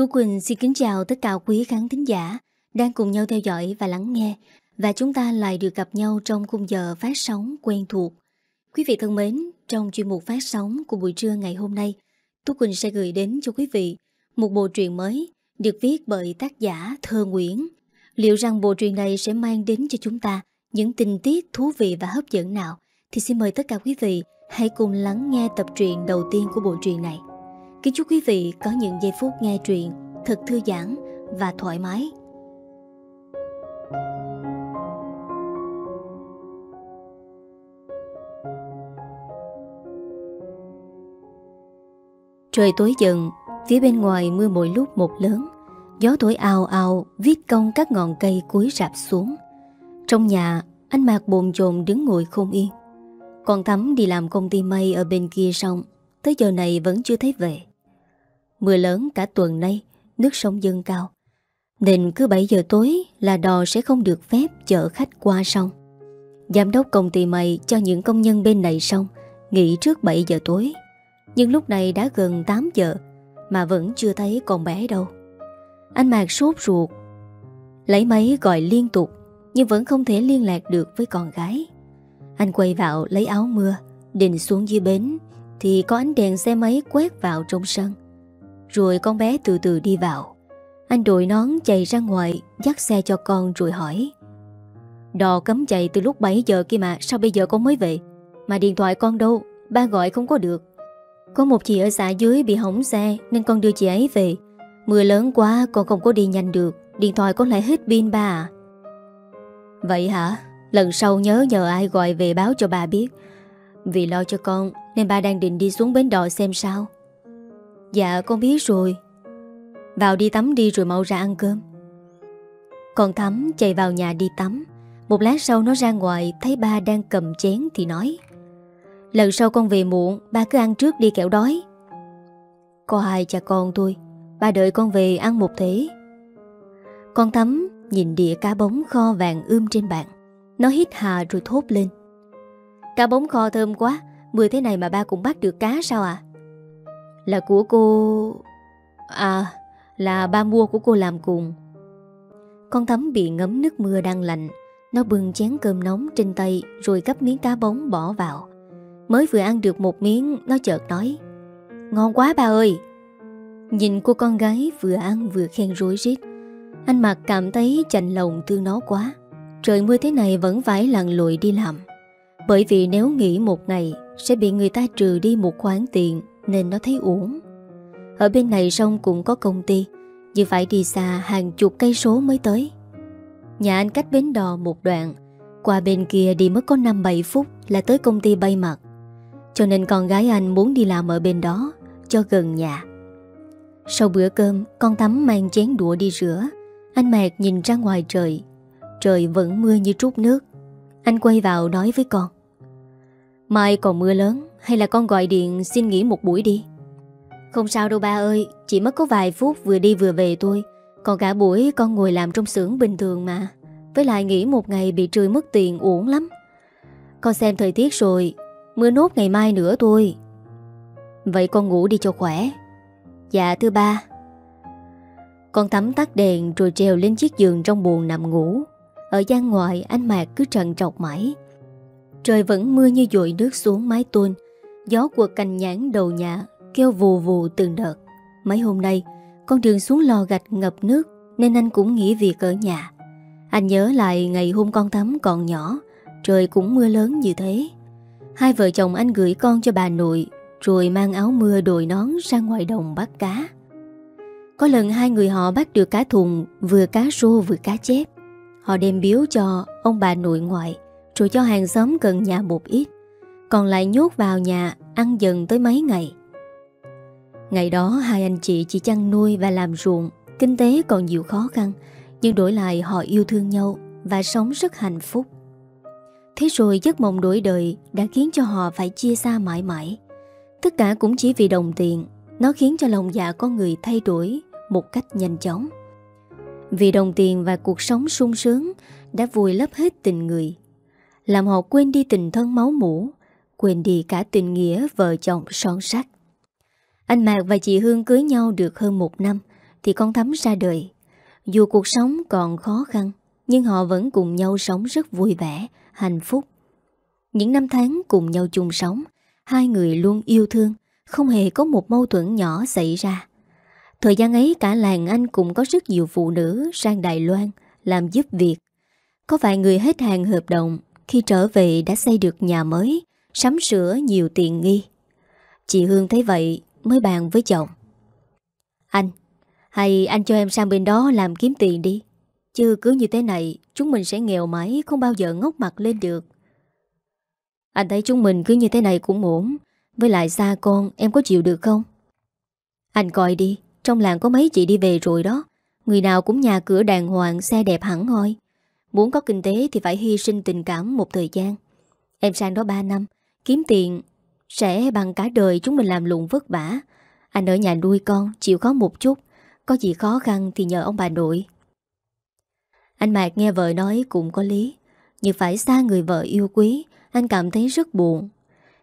Tú Quỳnh xin kính chào tất cả quý khán thính giả đang cùng nhau theo dõi và lắng nghe và chúng ta lại được gặp nhau trong khung giờ phát sóng quen thuộc. Quý vị thân mến, trong chuyên mục phát sóng của buổi trưa ngày hôm nay, Tú Quỳnh sẽ gửi đến cho quý vị một bộ truyện mới được viết bởi tác giả Thơ Nguyễn. Liệu rằng bộ truyện này sẽ mang đến cho chúng ta những tình tiết thú vị và hấp dẫn nào thì xin mời tất cả quý vị hãy cùng lắng nghe tập truyện đầu tiên của bộ truyện này. Kính chúc quý vị có những giây phút nghe truyện thật thư giãn và thoải mái. Trời tối dần, phía bên ngoài mưa mỗi lúc một lớn, gió thổi ào ào viết cong các ngọn cây cúi rạp xuống. Trong nhà, anh Mạc bồn chồn đứng ngồi không yên. Còn Thắm đi làm công ty may ở bên kia xong, tới giờ này vẫn chưa thấy về. Mưa lớn cả tuần nay, nước sông dâng cao. Nên cứ 7 giờ tối là đò sẽ không được phép chở khách qua sông. Giám đốc công ty mày cho những công nhân bên này xong, nghỉ trước 7 giờ tối. Nhưng lúc này đã gần 8 giờ mà vẫn chưa thấy con bé đâu. Anh Mạc sốt ruột, lấy máy gọi liên tục nhưng vẫn không thể liên lạc được với con gái. Anh quay vào lấy áo mưa, định xuống dưới bến thì có ánh đèn xe máy quét vào trong sân. Rồi con bé từ từ đi vào. Anh đội nón chạy ra ngoài, Dắt xe cho con rồi hỏi. Đò cấm chạy từ lúc 7 giờ kia mà, Sao bây giờ con mới về? Mà điện thoại con đâu? Ba gọi không có được. Có một chị ở xã dưới bị hỏng xe, Nên con đưa chị ấy về. Mưa lớn quá, con không có đi nhanh được. Điện thoại con lại hết pin ba à. Vậy hả? Lần sau nhớ nhờ ai gọi về báo cho bà biết. Vì lo cho con, Nên ba đang định đi xuống bến đò xem sao. Dạ con biết rồi. Vào đi tắm đi rồi mau ra ăn cơm. Con Thắm chạy vào nhà đi tắm. Một lát sau nó ra ngoài, Thấy ba đang cầm chén thì nói, Lần sau con về muộn, Ba cứ ăn trước đi kẹo đói. Có hai cha con tôi, Ba đợi con về ăn một thế Con Thắm nhìn đĩa cá bóng kho vàng ươm trên bàn. Nó hít hà rồi thốt lên, Cá bóng kho thơm quá Mưa thế này mà ba cũng bắt được cá sao à? Là của cô... À, là ba mua của cô làm cùng. Con Thắm bị ngấm nước mưa đang lạnh. Nó bưng chén cơm nóng trên tay rồi gấp miếng cá bóng bỏ vào. Mới vừa ăn được một miếng, nó chợt nói. Ngon quá ba ơi! Nhìn cô con gái vừa ăn vừa khen rối rít. Anh Mạc cảm thấy chạnh lòng thương nó quá. Trời mưa thế này vẫn phải lặn lội đi làm. Bởi vì nếu nghỉ một ngày sẽ bị người ta trừ đi một khoản tiền nên nó thấy uổng. Ở bên này sông cũng có công ty, nhưng phải đi xa hàng chục cây số mới tới. Nhà anh cách bến đò một đoạn, qua bên kia đi mất có 5-7 phút là tới công ty bay mặt. Cho nên con gái anh muốn đi làm ở bên đó, cho gần nhà. Sau bữa cơm, con tắm mang chén đũa đi rửa. Anh mạc nhìn ra ngoài trời. Trời vẫn mưa như trút nước. Anh quay vào nói với con. Mai còn mưa lớn, hay là con gọi điện xin nghỉ một buổi đi? Không sao đâu ba ơi, Chỉ mất có vài phút vừa đi vừa về thôi. Còn cả buổi con ngồi làm trong xưởng bình thường mà. Với lại nghỉ một ngày bị trừ mất tiền uổng lắm. Con xem thời tiết rồi, Mưa nốt ngày mai nữa thôi. Vậy con ngủ đi cho khỏe. Dạ thưa ba. Con tắm tắt đèn rồi treo lên chiếc giường trong buồn nằm ngủ. Ở gian ngoài anh Mạc cứ trần trọc mãi. Trời vẫn mưa như dội nước xuống mái tôn. Gió quật cành nhãn đầu nhà Kêu vù vù từng đợt. Mấy hôm nay, Con đường xuống lò gạch ngập nước Nên anh cũng nghỉ việc ở nhà. Anh nhớ lại ngày hôm con Thắm còn nhỏ, Trời cũng mưa lớn như thế. Hai vợ chồng anh gửi con cho bà nội, Rồi mang áo mưa đội nón ra ngoài đồng bắt cá. Có lần hai người họ bắt được cá thùng, Vừa cá rô vừa cá chép. Họ đem biếu cho ông bà nội ngoại, Rồi cho hàng xóm gần nhà một ít còn lại nhốt vào nhà, Ăn dần tới mấy ngày. Ngày đó, hai anh chị chỉ chăn nuôi và làm ruộng, Kinh tế còn nhiều khó khăn, Nhưng đổi lại họ yêu thương nhau Và sống rất hạnh phúc. Thế rồi giấc mộng đổi đời Đã khiến cho họ phải chia xa mãi mãi. Tất cả cũng chỉ vì đồng tiền, Nó khiến cho lòng dạ con người thay đổi Một cách nhanh chóng. Vì đồng tiền và cuộc sống sung sướng Đã vùi lấp hết tình người, Làm họ quên đi tình thân máu mủ quên đi cả tình nghĩa vợ chồng son sắc. Anh Mạc và chị Hương cưới nhau được hơn một năm, thì con Thắm ra đời. Dù cuộc sống còn khó khăn, nhưng họ vẫn cùng nhau sống rất vui vẻ, hạnh phúc. Những năm tháng cùng nhau chung sống, hai người luôn yêu thương, không hề có một mâu thuẫn nhỏ xảy ra. Thời gian ấy cả làng anh cũng có rất nhiều phụ nữ sang Đài Loan làm giúp việc. Có vài người hết hàng hợp đồng khi trở về đã xây được nhà mới, sắm sửa nhiều tiền nghi. Chị Hương thấy vậy mới bàn với chồng. Anh, hay anh cho em sang bên đó làm kiếm tiền đi. Chứ cứ như thế này, chúng mình sẽ nghèo mãi, không bao giờ ngốc mặt lên được. Anh thấy chúng mình cứ như thế này cũng ổn. Với lại xa con, em có chịu được không? Anh coi đi, trong làng có mấy chị đi về rồi đó. Người nào cũng nhà cửa đàng hoàng, xe đẹp hẳn hoi. Muốn có kinh tế thì phải hy sinh tình cảm một thời gian. Em sang đó 3 năm, kiếm tiền sẽ bằng cả đời chúng mình làm lụng vất vả. Anh ở nhà nuôi con, chịu khó một chút. Có gì khó khăn thì nhờ ông bà nội. Anh Mạc nghe vợ nói cũng có lý. Nhưng phải xa người vợ yêu quý, anh cảm thấy rất buồn.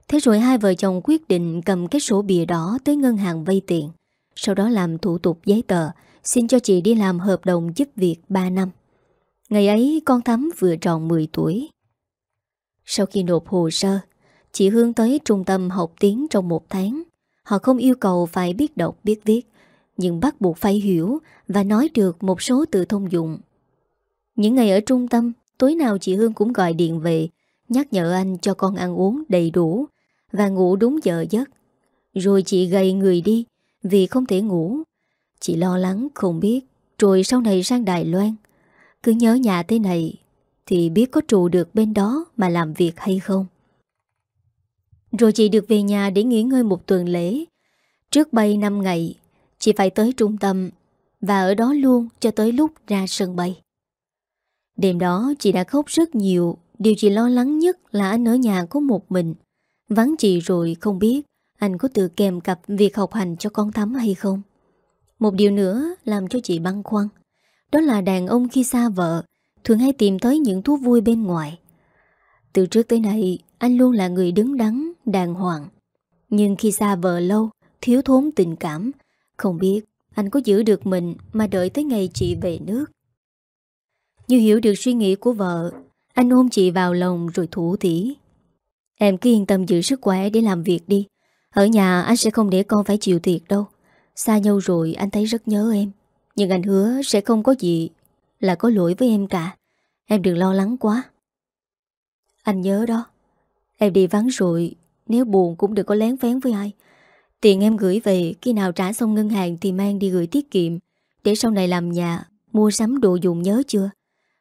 Thế rồi hai vợ chồng quyết định cầm cái sổ bìa đỏ tới ngân hàng vay tiền. Sau đó làm thủ tục giấy tờ, xin cho chị đi làm hợp đồng giúp việc 3 năm. Ngày ấy con Thắm vừa tròn 10 tuổi. Sau khi nộp hồ sơ, chị Hương tới trung tâm học tiếng trong một tháng. Họ không yêu cầu phải biết đọc biết viết, nhưng bắt buộc phải hiểu và nói được một số từ thông dụng. Những ngày ở trung tâm, tối nào chị Hương cũng gọi điện về, nhắc nhở anh cho con ăn uống đầy đủ và ngủ đúng giờ giấc. Rồi chị gầy người đi vì không thể ngủ. Chị lo lắng không biết, rồi sau này sang Đài Loan. Cứ nhớ nhà thế này thì biết có trụ được bên đó mà làm việc hay không. Rồi chị được về nhà để nghỉ ngơi một tuần lễ. Trước bay 5 ngày, chị phải tới trung tâm và ở đó luôn cho tới lúc ra sân bay. Đêm đó chị đã khóc rất nhiều, điều chị lo lắng nhất là anh ở nhà có một mình. Vắng chị rồi không biết anh có tự kèm cặp việc học hành cho con Thắm hay không. Một điều nữa làm cho chị băn khoăn. Đó là đàn ông khi xa vợ thường hay tìm tới những thú vui bên ngoài. Từ trước tới nay, anh luôn là người đứng đắn, đàng hoàng. Nhưng khi xa vợ lâu, thiếu thốn tình cảm, không biết anh có giữ được mình mà đợi tới ngày chị về nước. Như hiểu được suy nghĩ của vợ, anh ôm chị vào lòng rồi thủ tỉ. Em cứ yên tâm giữ sức khỏe để làm việc đi. Ở nhà anh sẽ không để con phải chịu thiệt đâu. Xa nhau rồi anh thấy rất nhớ em. Nhưng anh hứa sẽ không có gì là có lỗi với em cả. Em đừng lo lắng quá. Anh nhớ đó. Em đi vắng rồi, nếu buồn cũng đừng có lén vén với ai. Tiền em gửi về, khi nào trả xong ngân hàng thì mang đi gửi tiết kiệm, để sau này làm nhà, mua sắm đồ dùng nhớ chưa?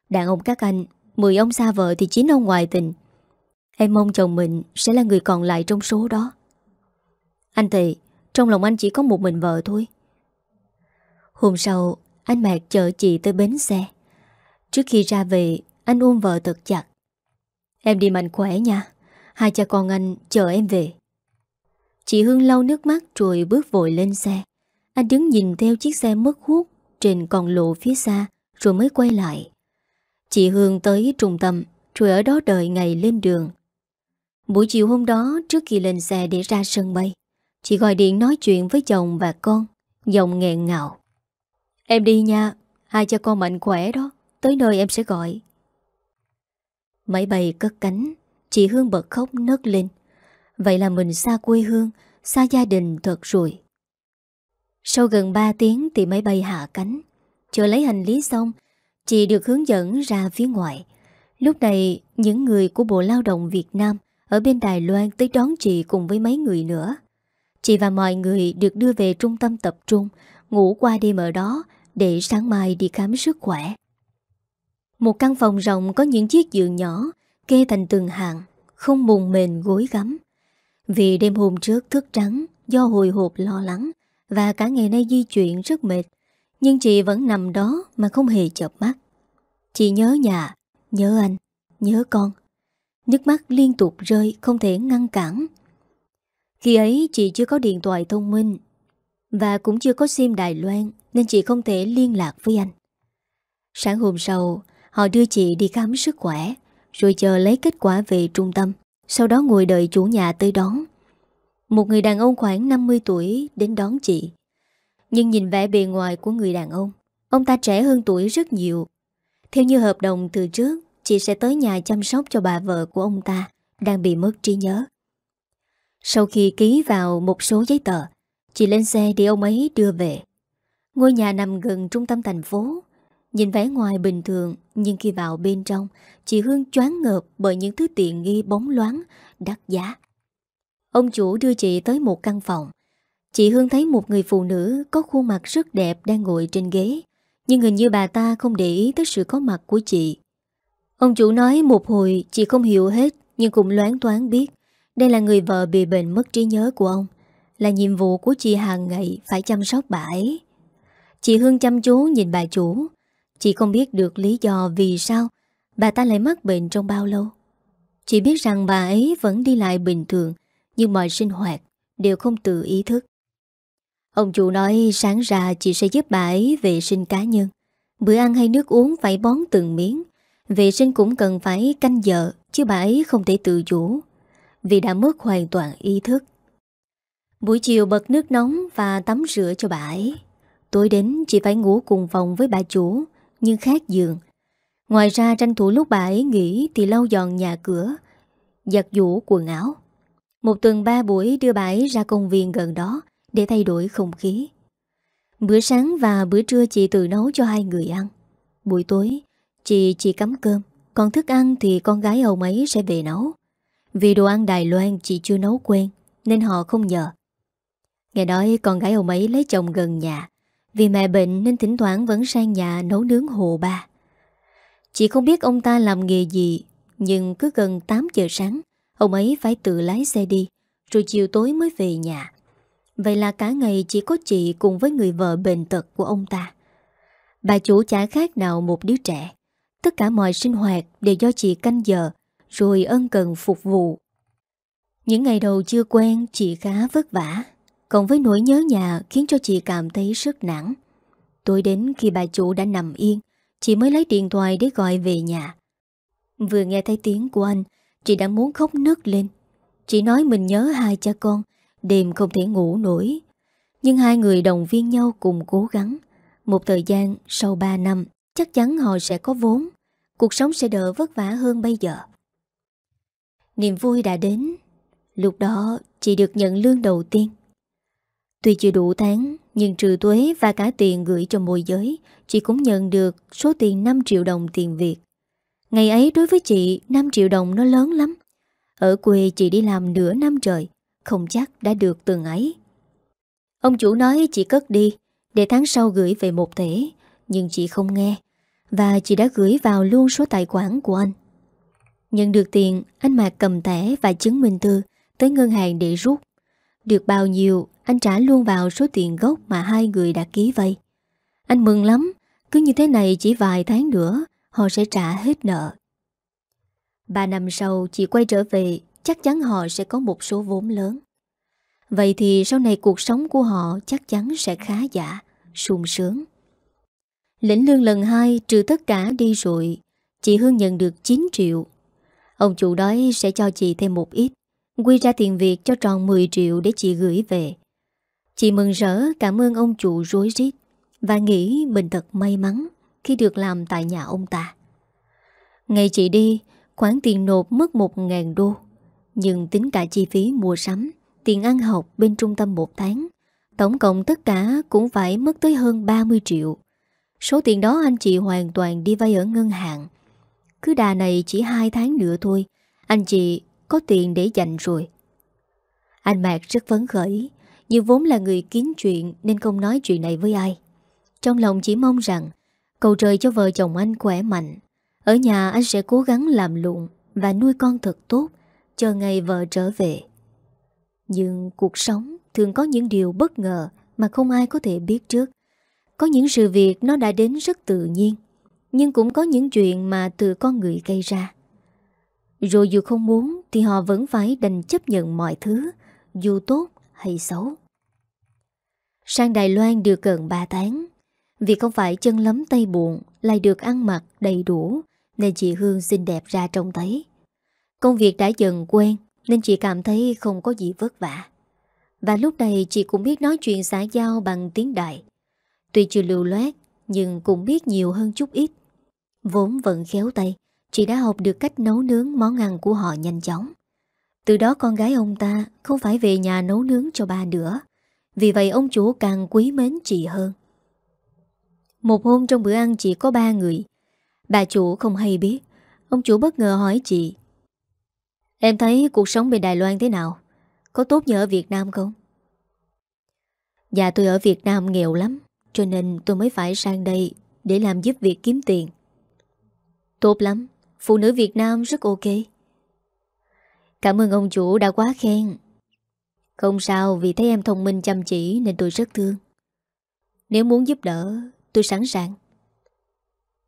Đàn ông các anh, 10 ông xa vợ thì 9 ông ngoài tình. Em mong chồng mình sẽ là người còn lại trong số đó. Anh Tị, trong lòng anh chỉ có một mình vợ thôi. Hôm sau, anh Mạc chở chị tới bến xe. Trước khi ra về, anh ôm vợ thật chặt. Em đi mạnh khỏe nha. Hai cha con anh chờ em về. Chị Hương lau nước mắt rồi bước vội lên xe. Anh đứng nhìn theo chiếc xe mất hút trên con lộ phía xa rồi mới quay lại. Chị Hương tới trung tâm rồi ở đó đợi ngày lên đường. Buổi chiều hôm đó trước khi lên xe để ra sân bay, chị gọi điện nói chuyện với chồng và con, giọng nghẹn ngào. Em đi nha, hai cha con mạnh khỏe đó, tới nơi em sẽ gọi. Máy bay cất cánh, chị Hương bật khóc nấc lên. Vậy là mình xa quê hương, xa gia đình thật rồi. Sau gần 3 tiếng thì máy bay hạ cánh. Chờ lấy hành lý xong, chị được hướng dẫn ra phía ngoài. Lúc này, những người của Bộ Lao động Việt Nam ở bên Đài Loan tới đón chị cùng với mấy người nữa. Chị và mọi người được đưa về trung tâm tập trung, ngủ qua đêm ở đó để sáng mai đi khám sức khỏe. Một căn phòng rộng có những chiếc giường nhỏ kê thành từng hàng, không mùng mền gối gắm. Vì đêm hôm trước thức trắng do hồi hộp lo lắng và cả ngày nay di chuyển rất mệt, nhưng chị vẫn nằm đó mà không hề chợp mắt. Chị nhớ nhà, nhớ anh, nhớ con. Nước mắt liên tục rơi không thể ngăn cản. Khi ấy chị chưa có điện thoại thông minh và cũng chưa có sim Đài Loan nên chị không thể liên lạc với anh. Sáng hôm sau, họ đưa chị đi khám sức khỏe rồi chờ lấy kết quả về trung tâm, sau đó ngồi đợi chủ nhà tới đón. Một người đàn ông khoảng 50 tuổi đến đón chị. Nhưng nhìn vẻ bề ngoài của người đàn ông Ông ta trẻ hơn tuổi rất nhiều Theo như hợp đồng từ trước Chị sẽ tới nhà chăm sóc cho bà vợ của ông ta Đang bị mất trí nhớ Sau khi ký vào một số giấy tờ Chị lên xe đi ông ấy đưa về Ngôi nhà nằm gần trung tâm thành phố Nhìn vẻ ngoài bình thường, Nhưng khi vào bên trong, Chị Hương choáng ngợp bởi những thứ tiện nghi bóng loáng, Đắt giá. Ông chủ đưa chị tới một căn phòng. Chị Hương thấy một người phụ nữ Có khuôn mặt rất đẹp đang ngồi trên ghế, Nhưng hình như bà ta không để ý tới sự có mặt của chị. Ông chủ nói một hồi, Chị không hiểu hết, Nhưng cũng loáng toán biết Đây là người vợ bị bệnh mất trí nhớ của ông, Là nhiệm vụ của chị hàng ngày Phải chăm sóc bà ấy. Chị Hương chăm chú nhìn bà chủ Chị không biết được lý do vì sao Bà ta lại mắc bệnh trong bao lâu. Chị biết rằng bà ấy vẫn đi lại bình thường, Nhưng mọi sinh hoạt Đều không tự ý thức. Ông chủ nói sáng ra chị sẽ giúp bà ấy vệ sinh cá nhân. Bữa ăn hay nước uống phải bón từng miếng. Vệ sinh cũng cần phải canh giờ, Chứ bà ấy không thể tự chủ, Vì đã mất hoàn toàn ý thức. Buổi chiều bật nước nóng Và tắm rửa cho bà ấy. Tối đến, chị phải ngủ cùng phòng với bà chủ nhưng khác giường Ngoài ra tranh thủ lúc bà ấy nghỉ Thì lau dọn nhà cửa, Giặt giũ quần áo. Một tuần ba buổi đưa bà ấy ra công viên gần đó Để thay đổi không khí. Bữa sáng và bữa trưa chị tự nấu cho hai người ăn. Buổi tối, Chị chỉ cắm cơm, Còn thức ăn thì con gái ông ấy sẽ về nấu. Vì đồ ăn Đài Loan chị chưa nấu quen, Nên họ không nhờ. Nghe nói con gái ông ấy lấy chồng gần nhà vì mẹ bệnh nên thỉnh thoảng vẫn sang nhà nấu nướng hồ ba. Chị không biết ông ta làm nghề gì, Nhưng cứ gần 8 giờ sáng, Ông ấy phải tự lái xe đi, Rồi chiều tối mới về nhà. Vậy là cả ngày chỉ có chị cùng với người vợ bệnh tật của ông ta. Bà chủ chả khác nào một đứa trẻ. Tất cả mọi sinh hoạt đều do chị canh giờ, Rồi ân cần phục vụ. Những ngày đầu chưa quen, chị khá vất vả. Cộng với nỗi nhớ nhà khiến cho chị cảm thấy rất nặng Tối đến khi bà chủ đã nằm yên, Chị mới lấy điện thoại để gọi về nhà. Vừa nghe thấy tiếng của anh, Chị đã muốn khóc nức lên. Chị nói mình nhớ hai cha con, Đêm không thể ngủ nổi. Nhưng hai người đồng viên nhau cùng cố gắng. Một thời gian sau 3 năm, Chắc chắn họ sẽ có vốn. Cuộc sống sẽ đỡ vất vả hơn bây giờ. Niềm vui đã đến. Lúc đó, chị được nhận lương đầu tiên. Tuy chưa đủ tháng, Nhưng trừ tuế và cả tiền gửi cho môi giới, Chị cũng nhận được số tiền 5 triệu đồng tiền Việt. Ngày ấy đối với chị 5 triệu đồng nó lớn lắm. Ở quê chị đi làm nửa năm trời, Không chắc đã được từng ấy. Ông chủ nói chị cất đi, Để tháng sau gửi về một thể, Nhưng chị không nghe, Và chị đã gửi vào luôn số tài khoản của anh. Nhận được tiền, Anh Mạc cầm thẻ và chứng minh thư Tới ngân hàng để rút. Được bao nhiêu, Anh trả luôn vào số tiền gốc Mà hai người đã ký vay. Anh mừng lắm, Cứ như thế này chỉ vài tháng nữa, Họ sẽ trả hết nợ. Ba năm sau, chị quay trở về, Chắc chắn họ sẽ có một số vốn lớn. Vậy thì sau này cuộc sống của họ Chắc chắn sẽ khá giả, sung sướng. Lĩnh lương lần hai trừ tất cả đi rồi, Chị Hương nhận được 9 triệu. Ông chủ đói sẽ cho chị thêm một ít. Quy ra tiền việc cho tròn 10 triệu Để chị gửi về. Chị mừng rỡ, cảm ơn ông chủ rối rít Và nghĩ mình thật may mắn Khi được làm tại nhà ông ta. Ngày chị đi, Khoản tiền nộp mất 1.000 đô, Nhưng tính cả chi phí mua sắm, Tiền ăn học bên trung tâm một tháng, Tổng cộng tất cả cũng phải mất tới hơn 30 triệu. Số tiền đó anh chị hoàn toàn đi vay ở ngân hàng. Cứ đà này chỉ 2 tháng nữa thôi, Anh chị có tiền để dành rồi. Anh Mạc rất phấn khởi Nhưng vốn là người kín chuyện Nên không nói chuyện này với ai. Trong lòng chỉ mong rằng, Cầu trời cho vợ chồng anh khỏe mạnh. Ở nhà anh sẽ cố gắng làm lụng Và nuôi con thật tốt, Chờ ngày vợ trở về. Nhưng cuộc sống thường có những điều bất ngờ Mà không ai có thể biết trước. Có những sự việc nó đã đến rất tự nhiên, Nhưng cũng có những chuyện mà từ con người gây ra. Rồi dù không muốn Thì họ vẫn phải đành chấp nhận mọi thứ, Dù tốt hay xấu. Sang Đài Loan được gần 3 tháng. Vì không phải chân lấm tay buồn Lại được ăn mặc đầy đủ, Nên chị Hương xinh đẹp ra trông thấy. Công việc đã dần quen, Nên chị cảm thấy không có gì vất vả. Và lúc này chị cũng biết nói chuyện xã giao bằng tiếng đại Tuy chưa lưu loát, Nhưng cũng biết nhiều hơn chút ít. Vốn vẫn khéo tay Chị đã học được cách nấu nướng món ăn của họ nhanh chóng. Từ đó con gái ông ta Không phải về nhà nấu nướng cho ba nữa Vì vậy ông chủ càng quý mến chị hơn. Một hôm trong bữa ăn chỉ có ba người. Bà chủ không hay biết. Ông chủ bất ngờ hỏi chị, Em thấy cuộc sống bên Đài Loan thế nào? Có tốt như ở Việt Nam không? Dạ tôi ở Việt Nam nghèo lắm, Cho nên tôi mới phải sang đây Để làm giúp việc kiếm tiền. Tốt lắm. Phụ nữ Việt Nam rất ok. Cảm ơn ông chủ đã quá khen. Không sao, Vì thấy em thông minh, chăm chỉ Nên tôi rất thương. Nếu muốn giúp đỡ, tôi sẵn sàng.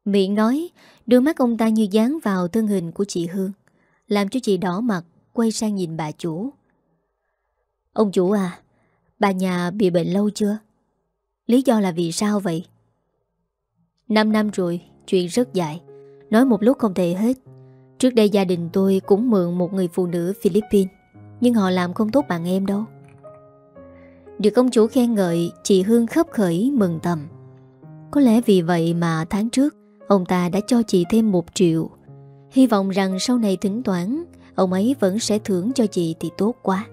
Miệng nói, Đôi mắt ông ta như dán vào thân hình của chị Hương, Làm cho chị đỏ mặt, Quay sang nhìn bà chủ. Ông chủ à Bà nhà bị bệnh lâu chưa? Lý do là vì sao vậy? 5 năm rồi, Chuyện rất dài. Nói một lúc không thể hết. Trước đây gia đình tôi cũng mượn một người phụ nữ Philippines, Nhưng họ làm không tốt bằng em đâu. Được công chủ khen ngợi, Chị Hương khấp khởi, mừng tầm Có lẽ vì vậy mà tháng trước, Ông ta đã cho chị thêm một triệu. Hy vọng rằng sau này thỉnh toán Ông ấy vẫn sẽ thưởng cho chị thì tốt quá.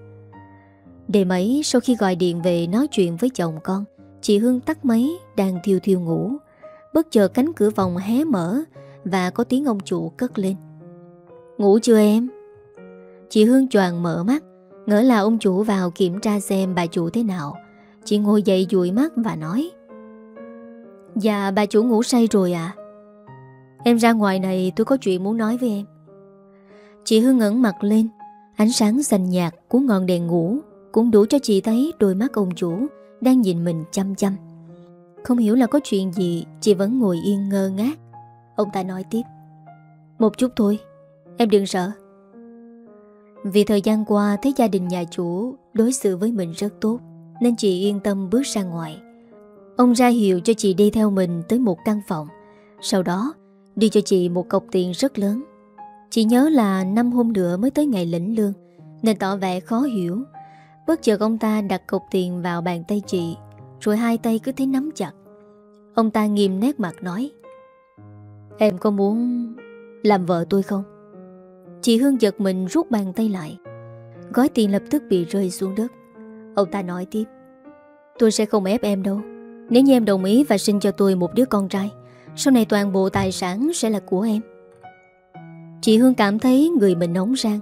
Đêm ấy, sau khi gọi điện về nói chuyện với chồng con, Chị Hương tắt máy, đang thiêu thiêu ngủ. Bất chợt cánh cửa phòng hé mở và có tiếng ông chủ cất lên. Ngủ chưa em? Chị Hương choàng mở mắt, Ngỡ là ông chủ vào kiểm tra xem bà chủ thế nào. Chị ngồi dậy dụi mắt và nói Dạ bà chủ ngủ say rồi à Em ra ngoài này, tôi có chuyện muốn nói với em. Chị Hương ngẩn mặt lên, Ánh sáng xanh nhạt của ngọn đèn ngủ Cũng đủ cho chị thấy đôi mắt ông chủ Đang nhìn mình chăm chăm. Không hiểu là có chuyện gì, Chị vẫn ngồi yên ngơ ngác. Ông ta nói tiếp. Một chút thôi, Em đừng sợ. Vì thời gian qua, thấy gia đình nhà chủ Đối xử với mình rất tốt, Nên chị yên tâm bước ra ngoài. Ông ra hiệu cho chị đi theo mình Tới một căn phòng. Sau đó Đưa cho chị một cọc tiền rất lớn. Chị nhớ là năm hôm nữa mới tới ngày lĩnh lương, Nên tỏ vẻ khó hiểu. Bất chợt ông ta đặt cọc tiền vào bàn tay chị, Rồi hai tay cứ thấy nắm chặt. Ông ta nghiêm nét mặt nói Em có muốn làm vợ tôi không? Chị Hương giật mình rút bàn tay lại. Gói tiền lập tức bị rơi xuống đất. Ông ta nói tiếp. Tôi sẽ không ép em đâu. Nếu như em đồng ý và sinh cho tôi một đứa con trai, Sau này toàn bộ tài sản sẽ là của em. Chị Hương cảm thấy người mình nóng rang,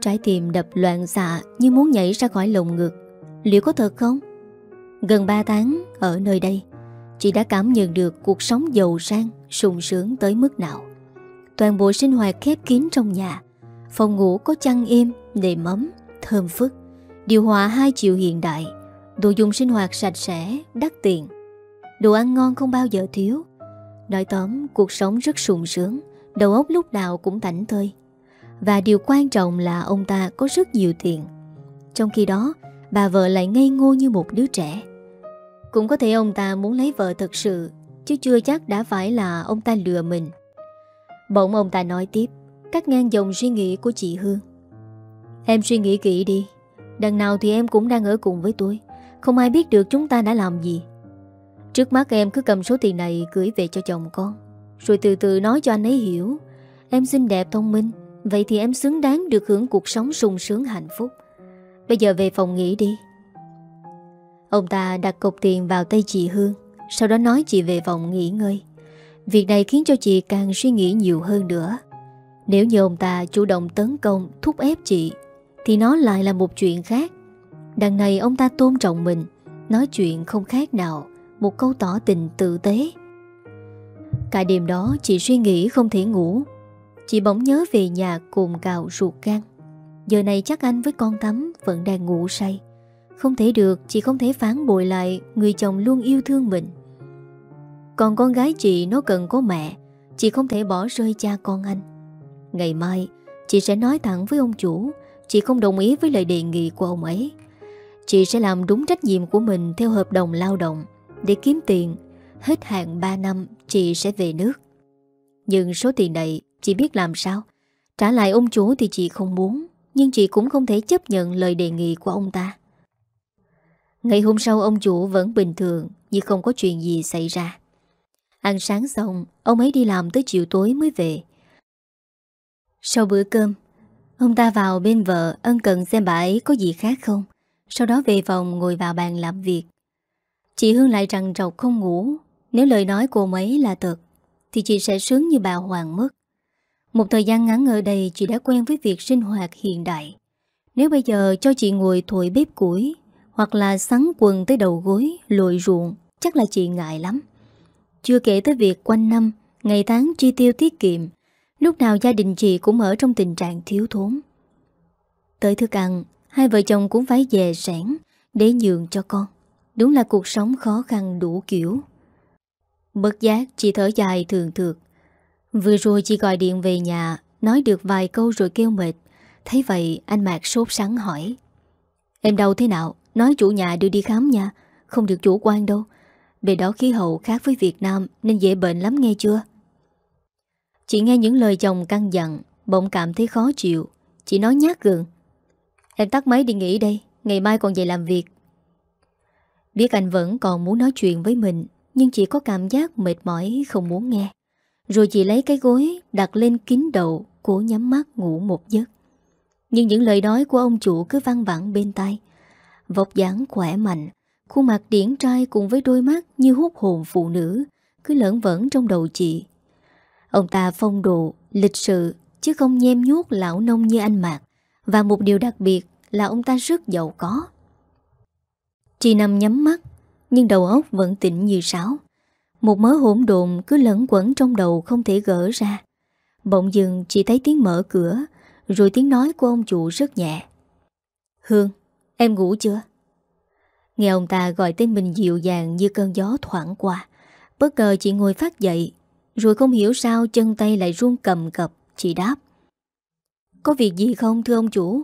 Trái tim đập loạn xạ Như muốn nhảy ra khỏi lồng ngực. Liệu có thật không? Gần 3 tháng ở nơi đây, Chị đã cảm nhận được cuộc sống giàu sang sung sướng tới mức nào. Toàn bộ sinh hoạt khép kín trong nhà. Phòng ngủ có chăn êm, nệm ấm, thơm phức. Điều hòa hai chiều hiện đại. Đồ dùng sinh hoạt sạch sẽ, đắt tiền. Đồ ăn ngon không bao giờ thiếu. Nói tóm, cuộc sống rất sung sướng. Đầu óc lúc nào cũng thảnh thơi Và điều quan trọng là ông ta có rất nhiều tiền. Trong khi đó Bà vợ lại ngây ngô như một đứa trẻ. Cũng có thể ông ta muốn lấy vợ thật sự. Chứ chưa chắc đã phải là ông ta lừa mình. Bỗng ông ta nói tiếp, Cắt ngang dòng suy nghĩ của chị Hương. Em suy nghĩ kỹ đi, Đằng nào thì em cũng đang ở cùng với tôi, Không ai biết được chúng ta đã làm gì. Trước mắt em cứ cầm số tiền này Gửi về cho chồng con, rồi từ từ nói cho anh ấy hiểu. Em xinh đẹp thông minh, Vậy thì em xứng đáng được hưởng cuộc sống sung sướng hạnh phúc. Bây giờ về phòng nghỉ đi. Ông ta đặt cục tiền vào tay chị Hương. Sau đó nói chị về phòng nghỉ ngơi. Việc này khiến cho chị càng suy nghĩ nhiều hơn nữa. Nếu như ông ta chủ động tấn công, Thúc ép chị, Thì nó lại là một chuyện khác. Đằng này ông ta tôn trọng mình, Nói chuyện không khác nào, Một câu tỏ tình tử tế. Cả đêm đó chị suy nghĩ không thể ngủ. Chị bỗng nhớ về nhà cùng cào ruột gan. Giờ này chắc anh với con tắm vẫn đang ngủ say. Không thể được, Chị không thể phán bội lại Người chồng luôn yêu thương mình. Còn con gái chị nó cần có mẹ, Chị không thể bỏ rơi cha con anh. Ngày mai, Chị sẽ nói thẳng với ông chủ, Chị không đồng ý với lời đề nghị của ông ấy. Chị sẽ làm đúng trách nhiệm của mình Theo hợp đồng lao động. Để kiếm tiền, Hết hạn 3 năm, chị sẽ về nước. Nhưng số tiền này, chị biết làm sao? Trả lại ông chủ thì chị không muốn, Nhưng chị cũng không thể chấp nhận lời đề nghị của ông ta. Ngày hôm sau, ông chủ vẫn bình thường Như không có chuyện gì xảy ra. Ăn sáng xong, Ông ấy đi làm tới chiều tối mới về. Sau bữa cơm, Ông ta vào bên vợ Ân cần xem bà ấy có gì khác không. Sau đó về phòng ngồi vào bàn làm việc. Chị Hương lại rằng rọc không ngủ. Nếu lời nói của ông ấy là thật, Thì chị sẽ sướng như bà Hoàng mất. Một thời gian ngắn ở đây, Chị đã quen với việc sinh hoạt hiện đại. Nếu bây giờ cho chị ngồi thổi bếp củi, Hoặc là sắn quần tới đầu gối, Lội ruộng, Chắc là chị ngại lắm. Chưa kể tới việc quanh năm, Ngày tháng chi tiêu tiết kiệm, Lúc nào gia đình chị cũng ở trong tình trạng thiếu thốn. Tới thức ăn, Hai vợ chồng cũng phải dè sẻn Để nhường cho con. Đúng là cuộc sống khó khăn đủ kiểu. Bất giác, chị thở dài thường thượt. Vừa rồi chị gọi điện về nhà, Nói được vài câu rồi kêu mệt. Thấy vậy, anh Mạc sốt sắng hỏi. Em đâu thế nào? Nói chủ nhà đưa đi khám nha. Không được chủ quan đâu. Về đó khí hậu khác với Việt Nam Nên dễ bệnh lắm nghe chưa? Chị nghe những lời chồng căng dặn, Bỗng cảm thấy khó chịu. Chị nói nhát gừng Em tắt máy đi nghỉ đây, Ngày mai còn về làm việc. Biết anh vẫn còn muốn nói chuyện với mình, Nhưng chị có cảm giác mệt mỏi, không muốn nghe. Rồi chị lấy cái gối đặt lên kín đầu Cố nhắm mắt ngủ một giấc. Nhưng những lời nói của ông chủ cứ văng vẳng bên tai. Vóc dáng khỏe mạnh Khuôn mặt điển trai cùng với đôi mắt như hút hồn phụ nữ Cứ lẫn vẫn trong đầu chị. Ông ta phong độ, lịch sự Chứ không nhem nhuốc lão nông như anh Mạc. Và một điều đặc biệt là ông ta rất giàu có. Chị nằm nhắm mắt Nhưng đầu óc vẫn tỉnh như sáo. Một mớ hỗn độn cứ lẫn quẩn trong đầu không thể gỡ ra. Bỗng dừng chị thấy tiếng mở cửa Rồi tiếng nói của ông chủ rất nhẹ. Hương, em ngủ chưa? Nghe ông ta gọi tên mình dịu dàng như cơn gió thoảng qua. Bất ngờ chị ngồi phát dậy, Rồi không hiểu sao chân tay lại run cầm cập. Chị đáp, Có việc gì không, thưa ông chủ?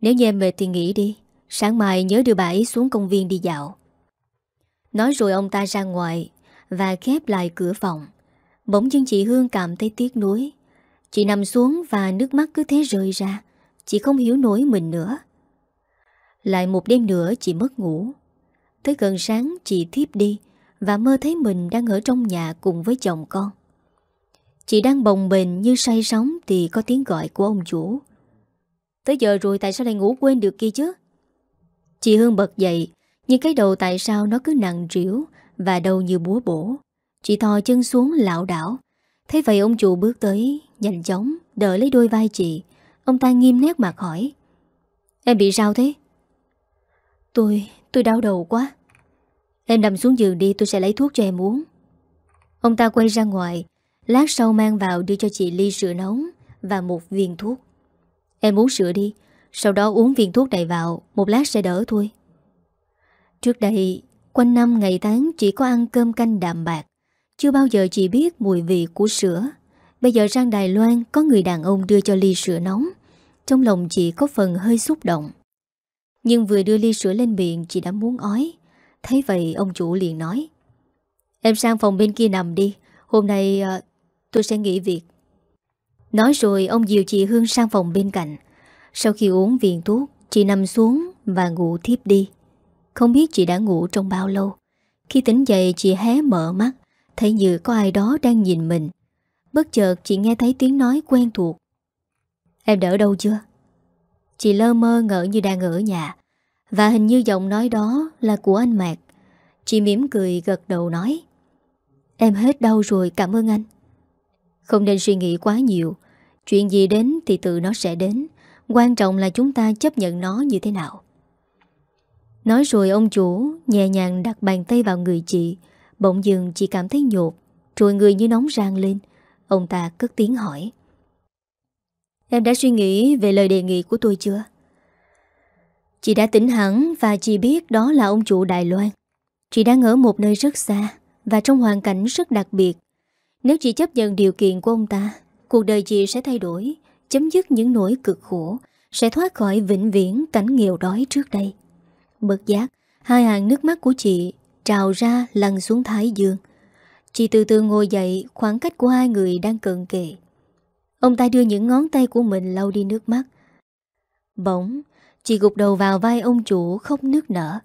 Nếu như em mệt thì nghỉ đi, Sáng mai nhớ đưa bà ấy xuống công viên đi dạo. Nói rồi ông ta ra ngoài Và khép lại cửa phòng. Bỗng dưng chị Hương cảm thấy tiếc nuối. Chị nằm xuống và nước mắt cứ thế rơi ra, Chị không hiểu nổi mình nữa. Lại một đêm nữa chị mất ngủ. Tới gần sáng, chị thiếp đi Và mơ thấy mình đang ở trong nhà cùng với chồng con. Chị đang bồng bềnh như say sóng Thì có tiếng gọi của ông chủ. Tới giờ rồi tại sao lại ngủ quên được kia chứ? Chị Hương bật dậy, Nhưng cái đầu tại sao nó cứ nặng trĩu Và đầu như búa bổ. Chị thò chân xuống lão đảo. Thế vậy ông chủ bước tới, Nhanh chóng đỡ lấy đôi vai chị. Ông ta nghiêm nét mặt hỏi, Em bị sao thế? Tôi, tôi đau đầu quá. Em nằm xuống giường đi tôi sẽ lấy thuốc cho em uống. Ông ta quay ra ngoài Lát sau mang vào đưa cho chị ly sữa nóng Và một viên thuốc. Em uống sữa đi sau đó uống viên thuốc này vào Một lát sẽ đỡ thôi. Trước đây Quanh năm ngày tháng chỉ có ăn cơm canh đạm bạc. Chưa bao giờ chị biết mùi vị của sữa. Bây giờ sang Đài Loan Có người đàn ông đưa cho ly sữa nóng. Trong lòng chị có phần hơi xúc động. Nhưng vừa đưa ly sữa lên miệng Chị đã muốn ói. Thấy vậy ông chủ liền nói Em sang phòng bên kia nằm đi. Hôm nay à, tôi sẽ nghỉ việc. Nói rồi ông dìu chị Hương sang phòng bên cạnh. Sau khi uống viên thuốc Chị nằm xuống và ngủ thiếp đi. Không biết chị đã ngủ trong bao lâu. Khi tỉnh dậy chị hé mở mắt Thấy như có ai đó đang nhìn mình. Bất chợt chị nghe thấy tiếng nói quen thuộc. Em đỡ đâu chưa? Chị lơ mơ ngỡ như đang ở nhà. Và hình như giọng nói đó là của anh Mạc. Chị mỉm cười gật đầu nói, Em hết đau rồi, cảm ơn anh. Không nên suy nghĩ quá nhiều. Chuyện gì đến thì tự nó sẽ đến. Quan trọng là chúng ta chấp nhận nó như thế nào. Nói rồi ông chủ nhẹ nhàng đặt bàn tay vào người chị. Bỗng dừng, chị cảm thấy nhột, Rồi người như nóng rang lên. Ông ta cất tiếng hỏi Em đã suy nghĩ về lời đề nghị của tôi chưa? Chị đã tỉnh hẳn và chị biết đó là ông chủ Đài Loan Chị đang ở một nơi rất xa Và trong hoàn cảnh rất đặc biệt Nếu chị chấp nhận điều kiện của ông ta Cuộc đời chị sẽ thay đổi chấm dứt những nỗi cực khổ, sẽ thoát khỏi vĩnh viễn cảnh nghèo đói trước đây. Bật giác, hai hàng nước mắt của chị trào ra lăn xuống thái dương. Chị từ từ ngồi dậy khoảng cách của hai người đang cận kề. Ông ta đưa những ngón tay của mình lau đi nước mắt. Bỗng, chị gục đầu vào vai ông chủ khóc nước nở.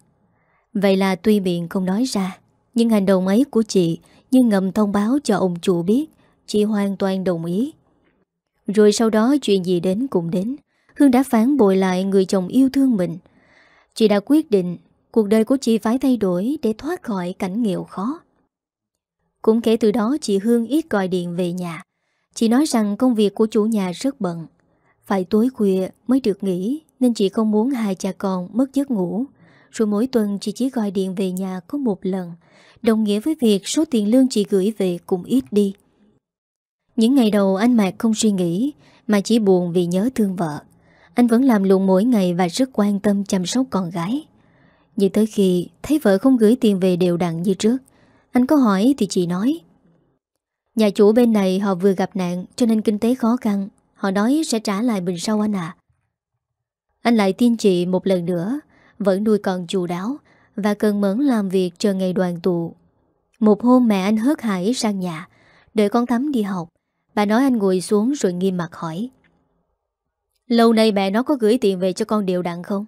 Vậy là tuy miệng không nói ra Nhưng hành động ấy của chị Như ngầm thông báo cho ông chủ biết Chị hoàn toàn đồng ý Rồi sau đó chuyện gì đến cũng đến Hương đã phản bội lại người chồng yêu thương mình Chị đã quyết định Cuộc đời của chị phải thay đổi Để thoát khỏi cảnh nghèo khó Cũng kể từ đó chị Hương ít gọi điện về nhà Chị nói rằng công việc của chủ nhà rất bận. Phải tối khuya mới được nghỉ, Nên chị không muốn hai cha con mất giấc ngủ. Rồi mỗi tuần chị chỉ gọi điện về nhà có một lần, Đồng nghĩa với việc số tiền lương chị gửi về cũng ít đi. Những ngày đầu anh Mạc không suy nghĩ, Mà chỉ buồn vì nhớ thương vợ. Anh vẫn làm lụng mỗi ngày và rất quan tâm chăm sóc con gái. Nhưng tới khi thấy vợ không gửi tiền về đều đặn như trước, Anh có hỏi thì chị nói Nhà chủ bên này họ vừa gặp nạn cho nên kinh tế khó khăn. Họ nói sẽ trả lại bình sau anh à. Anh lại tin chị một lần nữa, vẫn nuôi con chu đáo và cần mẫn làm việc chờ ngày đoàn tụ. Một hôm mẹ anh hớt hải sang nhà, đợi con Thắm đi học. Bà nói anh ngồi xuống rồi nghiêm mặt hỏi. Lâu nay mẹ nó có gửi tiền về cho con đều đặn không?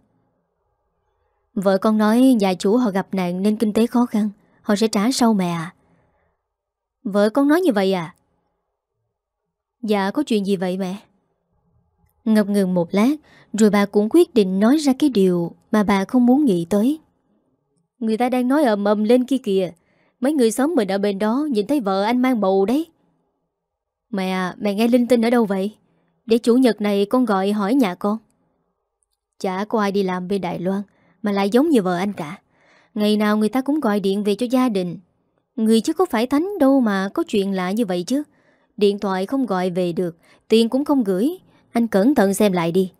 Vợ con nói nhà chủ họ gặp nạn nên kinh tế khó khăn, họ sẽ trả sau mẹ à. Vợ con nói như vậy à? Dạ có chuyện gì vậy mẹ? Ngập ngừng một lát Rồi bà cũng quyết định nói ra cái điều Mà bà không muốn nghĩ tới Người ta đang nói ầm ầm lên kia kìa Mấy người xóm mình ở bên đó Nhìn thấy vợ anh mang bầu đấy Mẹ à, mẹ nghe linh tinh ở đâu vậy? Để chủ nhật này con gọi hỏi nhà con Chả có ai đi làm bên Đài Loan Mà lại giống như vợ anh cả Ngày nào người ta cũng gọi điện về cho gia đình Người chứ có phải thánh đâu mà có chuyện lạ như vậy chứ. Điện thoại không gọi về được, Tiền cũng không gửi. Anh cẩn thận xem lại đi.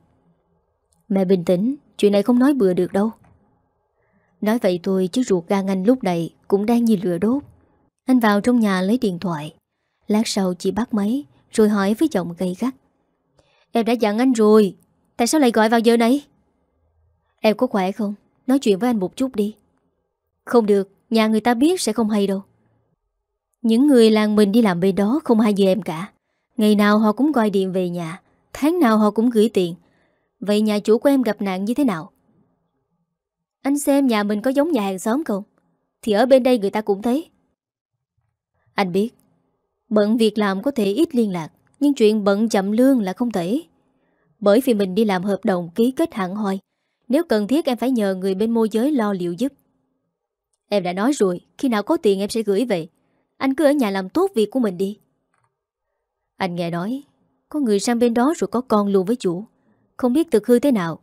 Mẹ bình tĩnh, Chuyện này không nói bừa được đâu. Nói vậy thôi chứ ruột gan anh lúc này Cũng đang như lửa đốt. Anh vào trong nhà lấy điện thoại. Lát sau chị bắt máy, Rồi hỏi với giọng gay gắt. Em đã dặn anh rồi, Tại sao lại gọi vào giờ này? Em có khỏe không? Nói chuyện với anh một chút đi. Không được, Nhà người ta biết sẽ không hay đâu. Những người làng mình đi làm bên đó Không ai như em cả. Ngày nào họ cũng gọi điện về nhà. Tháng nào họ cũng gửi tiền. Vậy nhà chủ của em gặp nạn như thế nào? Anh xem nhà mình có giống nhà hàng xóm không? Thì ở bên đây người ta cũng thấy. Anh biết. Bận việc làm có thể ít liên lạc, Nhưng chuyện bận chậm lương là không thể. Bởi vì mình đi làm hợp đồng ký kết hẳn hoi. Nếu cần thiết em phải nhờ người bên môi giới lo liệu giúp. Em đã nói rồi, Khi nào có tiền em sẽ gửi về. Anh cứ ở nhà làm tốt việc của mình đi. Anh nghe nói, Có người sang bên đó rồi có con luôn với chủ. Không biết thực hư thế nào.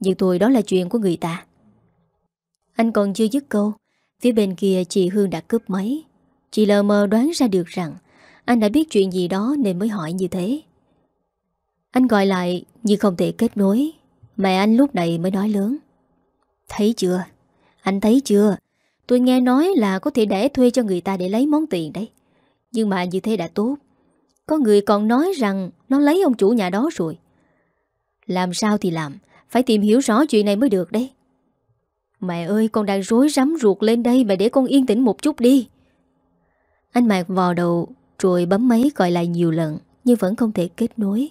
Nhưng thôi, đó là chuyện của người ta. Anh còn chưa dứt câu, Phía bên kia chị Hương đã cướp máy. Chị lờ mờ đoán ra được rằng Anh đã biết chuyện gì đó nên mới hỏi như thế. Anh gọi lại, nhưng không thể kết nối. Mẹ anh lúc này mới nói lớn. Thấy chưa? Anh thấy chưa? Tôi nghe nói là có thể để thuê cho người ta để lấy món tiền đấy. Nhưng mà như thế đã tốt. Có người còn nói rằng Nó lấy ông chủ nhà đó rồi. Làm sao thì làm, Phải tìm hiểu rõ chuyện này mới được đấy. Mẹ ơi, con đang rối rắm ruột lên đây Mẹ để con yên tĩnh một chút đi. Anh Mạc vò đầu, Rồi bấm máy gọi lại nhiều lần, Nhưng vẫn không thể kết nối.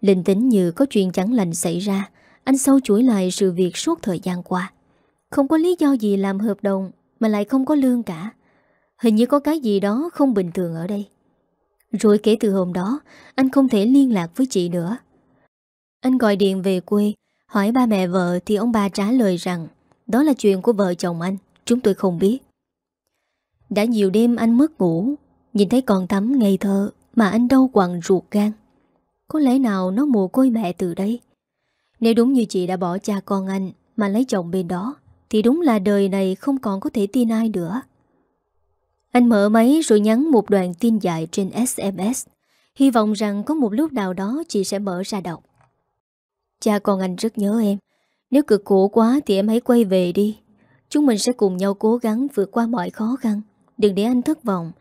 Linh tính như có chuyện chẳng lành xảy ra, Anh sâu chuỗi lại sự việc suốt thời gian qua. Không có lý do gì làm hợp đồng mà lại không có lương cả. Hình như có cái gì đó không bình thường ở đây. Rồi kể từ hôm đó, Anh không thể liên lạc với chị nữa. Anh gọi điện về quê, Hỏi ba mẹ vợ thì ông bà trả lời rằng, Đó là chuyện của vợ chồng anh, Chúng tôi không biết. Đã nhiều đêm anh mất ngủ, Nhìn thấy con tắm ngây thơ Mà anh đau quặn ruột gan. Có lẽ nào nó mồ côi mẹ từ đây? Nếu đúng như chị đã bỏ cha con anh Mà lấy chồng bên đó thì đúng là đời này không còn có thể tin ai nữa. Anh mở máy rồi nhắn một đoạn tin dài trên SMS Hy vọng rằng có một lúc nào đó chị sẽ mở ra đọc. Cha con anh rất nhớ em. Nếu cực khổ quá thì em hãy quay về đi. Chúng mình sẽ cùng nhau cố gắng vượt qua mọi khó khăn. Đừng để anh thất vọng.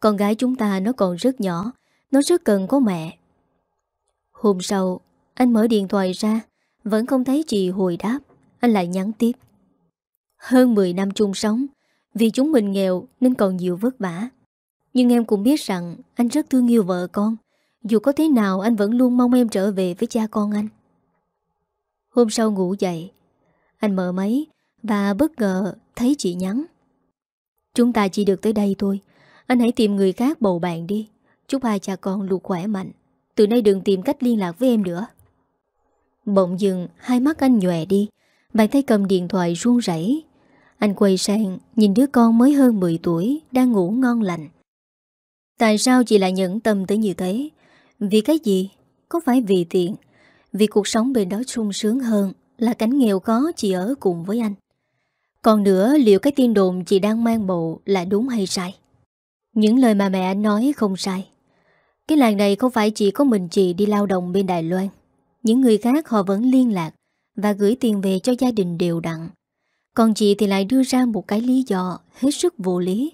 Con gái chúng ta nó còn rất nhỏ. Nó rất cần có mẹ. Hôm sau, Anh mở điện thoại ra. Vẫn không thấy chị hồi đáp. Anh lại nhắn tiếp hơn 10 năm chung sống, Vì chúng mình nghèo nên còn nhiều vất vả. Nhưng em cũng biết rằng Anh rất thương yêu vợ con. Dù có thế nào, anh vẫn luôn mong em trở về với cha con anh. Hôm sau ngủ dậy, Anh mở máy Và bất ngờ thấy chị nhắn. Chúng ta chỉ được tới đây thôi. Anh hãy tìm người khác bầu bạn đi. Chúc hai cha con luôn khỏe mạnh. Từ nay đừng tìm cách liên lạc với em nữa. Bỗng dừng, Hai mắt anh nhòe đi. Bàn tay cầm điện thoại run rẩy. Anh quay sang, Nhìn đứa con mới hơn 10 tuổi, Đang ngủ ngon lành. Tại sao chị lại nhẫn tâm tới như thế? Vì cái gì? Có phải vì tiền? Vì cuộc sống bên đó sung sướng hơn Là cảnh nghèo khó chị ở cùng với anh. Còn nữa, liệu cái tin đồn chị đang mang bầu Là đúng hay sai? Những lời mà mẹ anh nói không sai. Cái làng này không phải chỉ có mình chị đi lao động bên Đài Loan. Những người khác họ vẫn liên lạc Và gửi tiền về cho gia đình đều đặn. Còn chị thì lại đưa ra một cái lý do Hết sức vô lý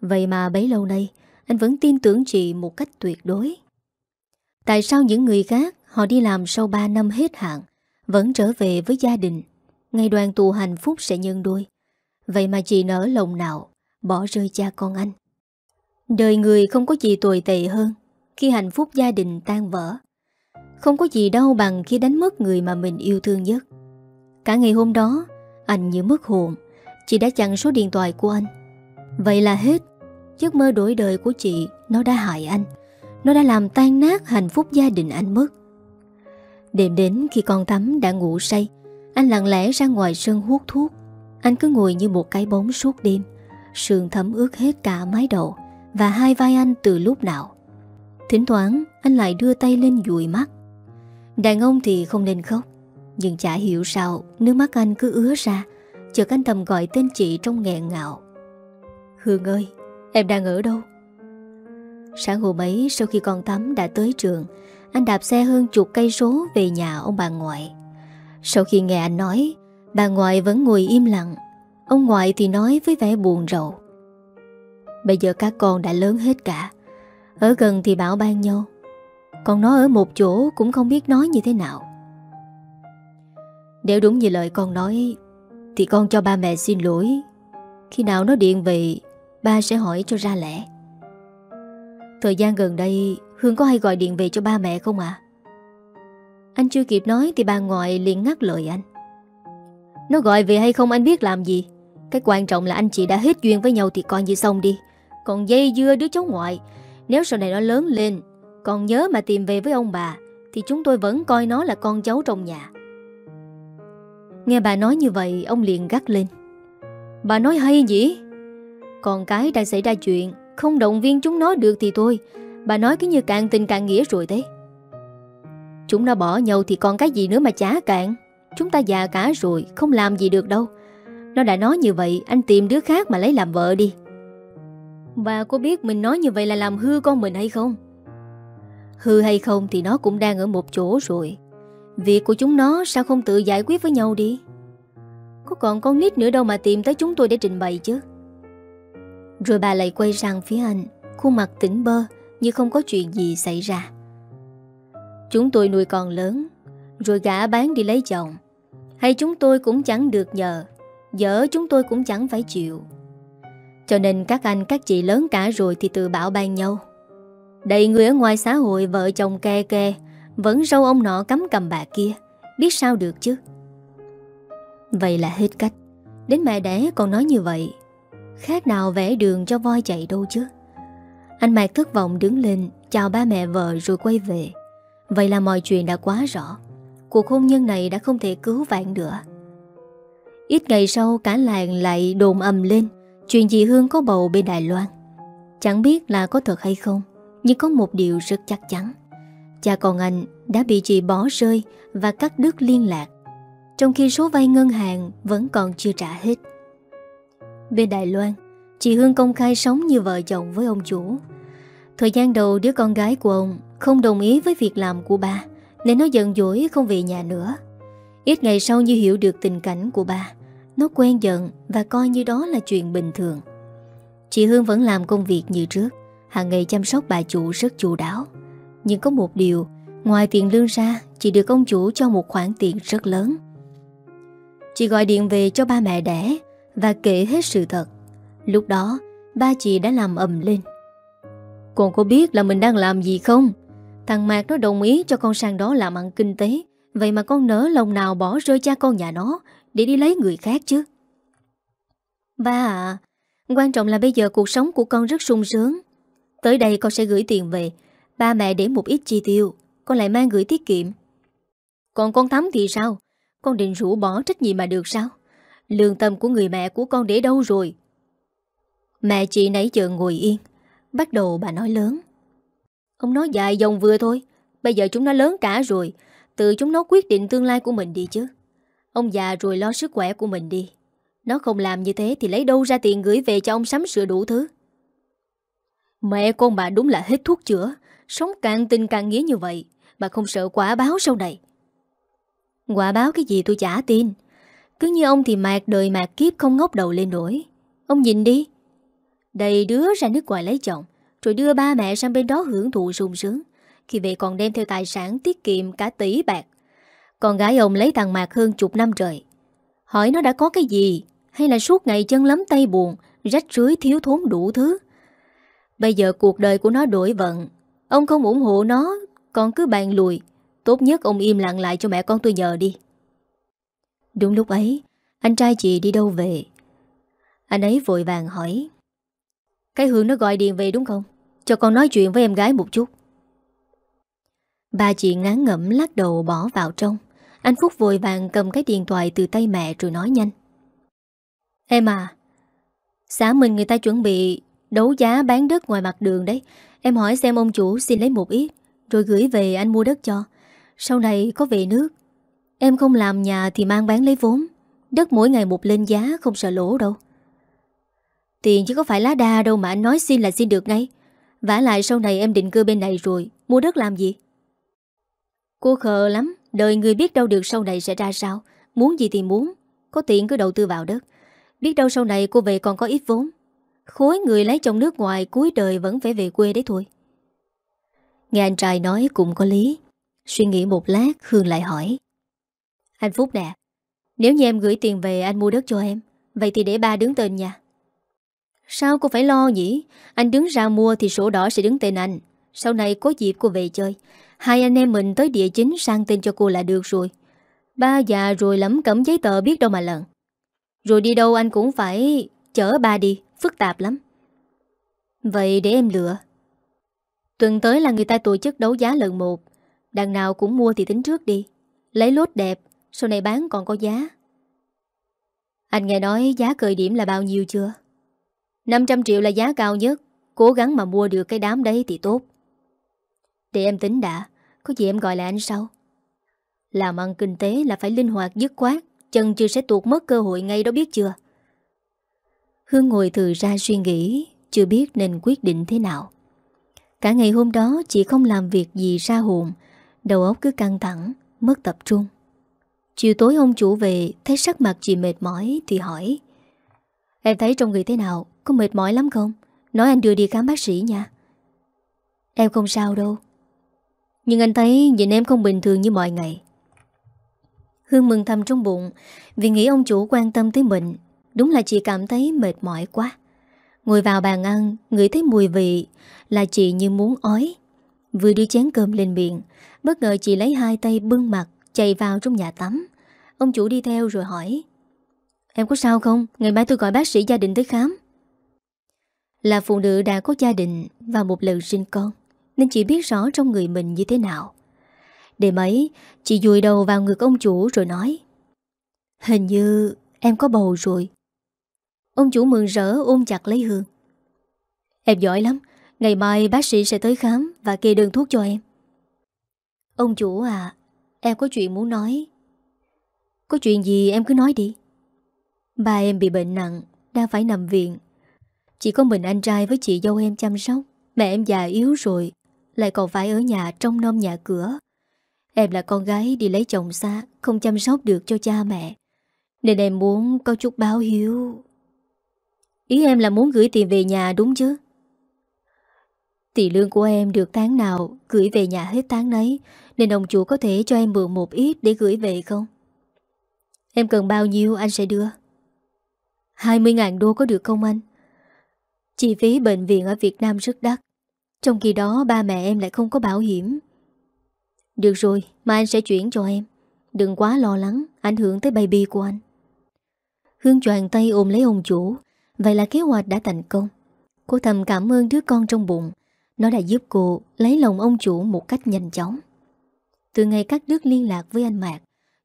Vậy mà bấy lâu nay anh vẫn tin tưởng chị một cách tuyệt đối. Tại sao những người khác họ đi làm sau 3 năm hết hạn, vẫn trở về với gia đình, ngày đoàn tù hạnh phúc sẽ nhân đôi. Vậy mà chị nở lòng nào, bỏ rơi cha con anh. Đời người không có gì tồi tệ hơn khi hạnh phúc gia đình tan vỡ. Không có gì đau bằng khi đánh mất người mà mình yêu thương nhất. Cả ngày hôm đó, anh như mất hồn, chị đã chặn số điện thoại của anh. Vậy là hết. Giấc mơ đổi đời của chị Nó đã hại anh. Nó đã làm tan nát hạnh phúc gia đình anh mất. Đêm đến khi con tắm đã ngủ say Anh lặng lẽ ra ngoài sân hút thuốc. Anh cứ ngồi như một cái bóng suốt đêm. Sườn thấm ướt hết cả mái đầu Và hai vai anh từ lúc nào. Thỉnh thoảng anh lại đưa tay lên dụi mắt. Đàn ông thì không nên khóc. Nhưng chả hiểu sao Nước mắt anh cứ ứa ra, Chợt anh thầm gọi tên chị trong nghẹn ngạo Hương ơi, Em đang ở đâu? Sáng hôm ấy, sau khi con tắm đã tới trường, Anh đạp xe hơn chục cây số về nhà ông bà ngoại. Sau khi nghe anh nói, Bà ngoại vẫn ngồi im lặng. Ông ngoại thì nói với vẻ buồn rầu. Bây giờ các con đã lớn hết cả. Ở gần thì bảo ban nhau. Còn nó ở một chỗ cũng không biết nói như thế nào. Nếu đúng như lời con nói, Thì con cho ba mẹ xin lỗi. Khi nào nó điện về, Ba sẽ hỏi cho ra lẽ. Thời gian gần đây, Hương có hay gọi điện về cho ba mẹ không ạ? Anh chưa kịp nói Thì bà ngoại liền ngắt lời anh. Nó gọi về hay không anh biết làm gì? Cái quan trọng là anh chị đã hết duyên với nhau Thì coi như xong đi. Còn dây dưa đứa cháu ngoại, Nếu sau này nó lớn lên, Còn nhớ mà tìm về với ông bà, Thì chúng tôi vẫn coi nó là con cháu trong nhà. Nghe bà nói như vậy, Ông liền gắt lên. Bà nói hay gì còn cái đã xảy ra chuyện, Không động viên chúng nó được thì thôi. Bà nói cứ như cạn tình cạn nghĩa rồi thế Chúng nó bỏ nhau thì còn cái gì nữa mà chả cạn. Chúng ta già cả rồi, Không làm gì được đâu. Nó đã nói như vậy, Anh tìm đứa khác mà lấy làm vợ đi. Bà có biết mình nói như vậy là làm hư con mình hay không? Hư hay không thì nó cũng đang ở một chỗ rồi. Việc của chúng nó sao không tự giải quyết với nhau đi? Có còn con nít nữa đâu mà tìm tới chúng tôi để trình bày chứ. Rồi bà lại quay sang phía anh, Khuôn mặt tỉnh bơ, Như không có chuyện gì xảy ra. Chúng tôi nuôi con lớn, Rồi gã bán đi lấy chồng. Hay chúng tôi cũng chẳng được nhờ, Vợ chúng tôi cũng chẳng phải chịu. Cho nên các anh, các chị lớn cả rồi Thì tự bảo ban nhau. Đầy người ở ngoài xã hội, vợ chồng ke ke vẫn râu ông nọ cắm cầm bà kia. Biết sao được chứ? Vậy là hết cách. Đến mẹ đẻ còn nói như vậy. Khác nào vẽ đường cho voi chạy đâu chứ? Anh Mạc thất vọng đứng lên, Chào ba mẹ vợ rồi quay về. Vậy là mọi chuyện đã quá rõ. Cuộc hôn nhân này đã không thể cứu vãn nữa Ít ngày sau, cả làng lại đồn ầm lên, Chuyện dì Hương có bầu bên Đài Loan. Chẳng biết là có thật hay không, Nhưng có một điều rất chắc chắn. Cha con anh đã bị chị bỏ rơi Và cắt đứt liên lạc, Trong khi số vay ngân hàng Vẫn còn chưa trả hết. Bên Đài Loan, Chị Hương công khai sống như vợ chồng với ông chủ. Thời gian đầu, đứa con gái của ông Không đồng ý với việc làm của ba Nên nó giận dỗi không về nhà nữa. Ít ngày sau như hiểu được tình cảnh của ba Nó quen giận Và coi như đó là chuyện bình thường. Chị Hương vẫn làm công việc như trước, hàng ngày chăm sóc bà chủ rất chu đáo. Nhưng có một điều Ngoài tiền lương ra Chị được ông chủ cho một khoản tiền rất lớn Chị gọi điện về cho ba mẹ đẻ và kể hết sự thật. Lúc đó, ba chị đã làm ầm lên. Con có biết là mình đang làm gì không? Thằng Mạc nó đồng ý cho con sang đó làm ăn kinh tế. Vậy mà con nỡ lòng nào bỏ rơi cha con nhà nó để đi lấy người khác chứ? Ba à, quan trọng là bây giờ cuộc sống của con rất sung sướng. Tới đây con sẽ gửi tiền về. Ba mẹ để một ít chi tiêu, con lại mang gửi tiết kiệm. Còn con Thắm thì sao? Con định rủ bỏ trách nhiệm mà được sao? Lương tâm của người mẹ của con để đâu rồi? Mẹ chị nãy giờ ngồi yên. Bắt đầu bà nói lớn. Ông nói dài dòng vừa thôi. Bây giờ chúng nó lớn cả rồi. Tự chúng nó quyết định tương lai của mình đi chứ. Ông già rồi lo sức khỏe của mình đi. Nó không làm như thế thì lấy đâu ra tiền gửi về cho ông sắm sửa đủ thứ. Mẹ con bà đúng là hết thuốc chữa. Sống càng tình càng nghĩa như vậy. Bà không sợ quả báo sau này. Quả báo cái gì tôi chả tin. Cứ như ông thì mạc đời mạc kiếp không ngóc đầu lên nổi. Ông nhìn đi. Đầy đứa ra nước ngoài lấy chồng, Rồi đưa ba mẹ sang bên đó hưởng thụ sung sướng Khi về còn đem theo tài sản tiết kiệm cả tỷ bạc Con gái ông lấy thằng Mạc hơn chục năm trời Hỏi nó đã có cái gì, Hay là suốt ngày chân lắm tay buồn, Rách rưới thiếu thốn đủ thứ Bây giờ cuộc đời của nó đổi vận, Ông không ủng hộ nó con cứ bàn lùi. Tốt nhất ông im lặng lại cho mẹ con tôi nhờ đi. Đúng lúc ấy, Anh trai chị đi đâu về? Anh ấy vội vàng hỏi. Cái Hương nó gọi điện về đúng không? Cho con nói chuyện với em gái một chút. Bà chị ngán ngẩm lắc đầu bỏ vào trong. Anh Phúc vội vàng cầm cái điện thoại từ tay mẹ rồi nói nhanh. Em à Xã mình người ta chuẩn bị đấu giá bán đất ngoài mặt đường đấy. Em hỏi xem ông chủ xin lấy một ít. Rồi gửi về anh mua đất cho. Sau này có về nước. Em không làm nhà thì mang bán lấy vốn. Đất mỗi ngày một lên giá, không sợ lỗ đâu. Tiền chứ có phải lá đa đâu mà anh nói xin là xin được ngay. Vả lại sau này em định cư bên này rồi, Mua đất làm gì? Cô khờ lắm, Đời người biết đâu được sau này sẽ ra sao. Muốn gì thì muốn, Có tiền cứ đầu tư vào đất. Biết đâu sau này cô về còn có ít vốn. Khối người lấy chồng nước ngoài cuối đời vẫn phải về quê đấy thôi. Nghe anh trai nói cũng có lý. Suy nghĩ một lát Hương lại hỏi. Anh Phúc nè, Nếu như em gửi tiền về, anh mua đất cho em, Vậy thì để ba đứng tên nha. Sao cô phải lo nhỉ? Anh đứng ra mua thì sổ đỏ sẽ đứng tên anh. Sau này có dịp cô về chơi. Hai anh em mình tới địa chính sang tên cho cô là được rồi. Ba già rồi lắm cấm giấy tờ biết đâu mà lần Rồi đi đâu anh cũng phải chở ba đi, Phức tạp lắm. Vậy để em lựa. Tuần tới là người ta tổ chức đấu giá lần một. Đằng nào cũng mua thì tính trước đi. Lấy lốt đẹp, Sau này bán còn có giá. Anh nghe nói giá khởi điểm là bao nhiêu chưa? 500 triệu là giá cao nhất. Cố gắng mà mua được cái đám đấy thì tốt. Để em tính đã, Có gì em gọi lại anh sau? Làm ăn kinh tế là phải linh hoạt, dứt khoát. Chân chưa sẽ tuột mất cơ hội ngay đó biết chưa? Hương ngồi từ ra suy nghĩ, Chưa biết nên quyết định thế nào. Cả ngày hôm đó chị không làm việc gì ra hồn. Đầu óc cứ căng thẳng, Mất tập trung. Chiều tối ông chủ về, Thấy sắc mặt chị mệt mỏi Thì hỏi, Em thấy trong người thế nào? Có mệt mỏi lắm không? Nói anh đưa đi khám bác sĩ nha. Em không sao đâu. Nhưng anh thấy nhìn em không bình thường như mọi ngày. Hương mừng thầm trong bụng Vì nghĩ ông chủ quan tâm tới mình. Đúng là chị cảm thấy mệt mỏi quá. Ngồi vào bàn ăn Ngửi thấy mùi vị Là chị như muốn ói. Vừa đưa chén cơm lên miệng Bất ngờ chị lấy hai tay bưng mặt Chạy vào trong nhà tắm. Ông chủ đi theo rồi hỏi Em có sao không? Ngày mai tôi gọi bác sĩ gia đình tới khám. Là phụ nữ đã có gia đình Và một lần sinh con Nên chị biết rõ trong người mình như thế nào. Để mấy, Chị dùi đầu vào ngực ông chủ rồi nói Hình như em có bầu rồi. Ông chủ mừng rỡ ôm chặt lấy Hương. Em giỏi lắm, Ngày mai bác sĩ sẽ tới khám Và kê đơn thuốc cho em. Ông chủ à Em có chuyện muốn nói. Có chuyện gì em cứ nói đi. Ba em bị bệnh nặng, Đang phải nằm viện. Chỉ có mình anh trai với chị dâu em chăm sóc. Mẹ em già yếu rồi, Lại còn phải ở nhà trong nom nhà cửa. Em là con gái đi lấy chồng xa Không chăm sóc được cho cha mẹ. Nên em muốn có chút báo hiếu. Ý em là muốn gửi tiền về nhà, đúng chứ? Tỷ lương của em được tháng nào Gửi về nhà hết tháng nấy, Nên ông chủ có thể cho em mượn một ít Để gửi về không? Em cần bao nhiêu anh sẽ đưa? 20.000 đô có được không anh? Chi phí bệnh viện ở Việt Nam rất đắt. Trong khi đó, ba mẹ em lại không có bảo hiểm. Được rồi Mà anh sẽ chuyển cho em. Đừng quá lo lắng, Ảnh hưởng tới baby của anh. Hương choàng tay ôm lấy ông chủ. Vậy là kế hoạch đã thành công. Cô thầm cảm ơn đứa con trong bụng. Nó đã giúp cô lấy lòng ông chủ một cách nhanh chóng. Từ ngày cắt đứt liên lạc với anh Mạc,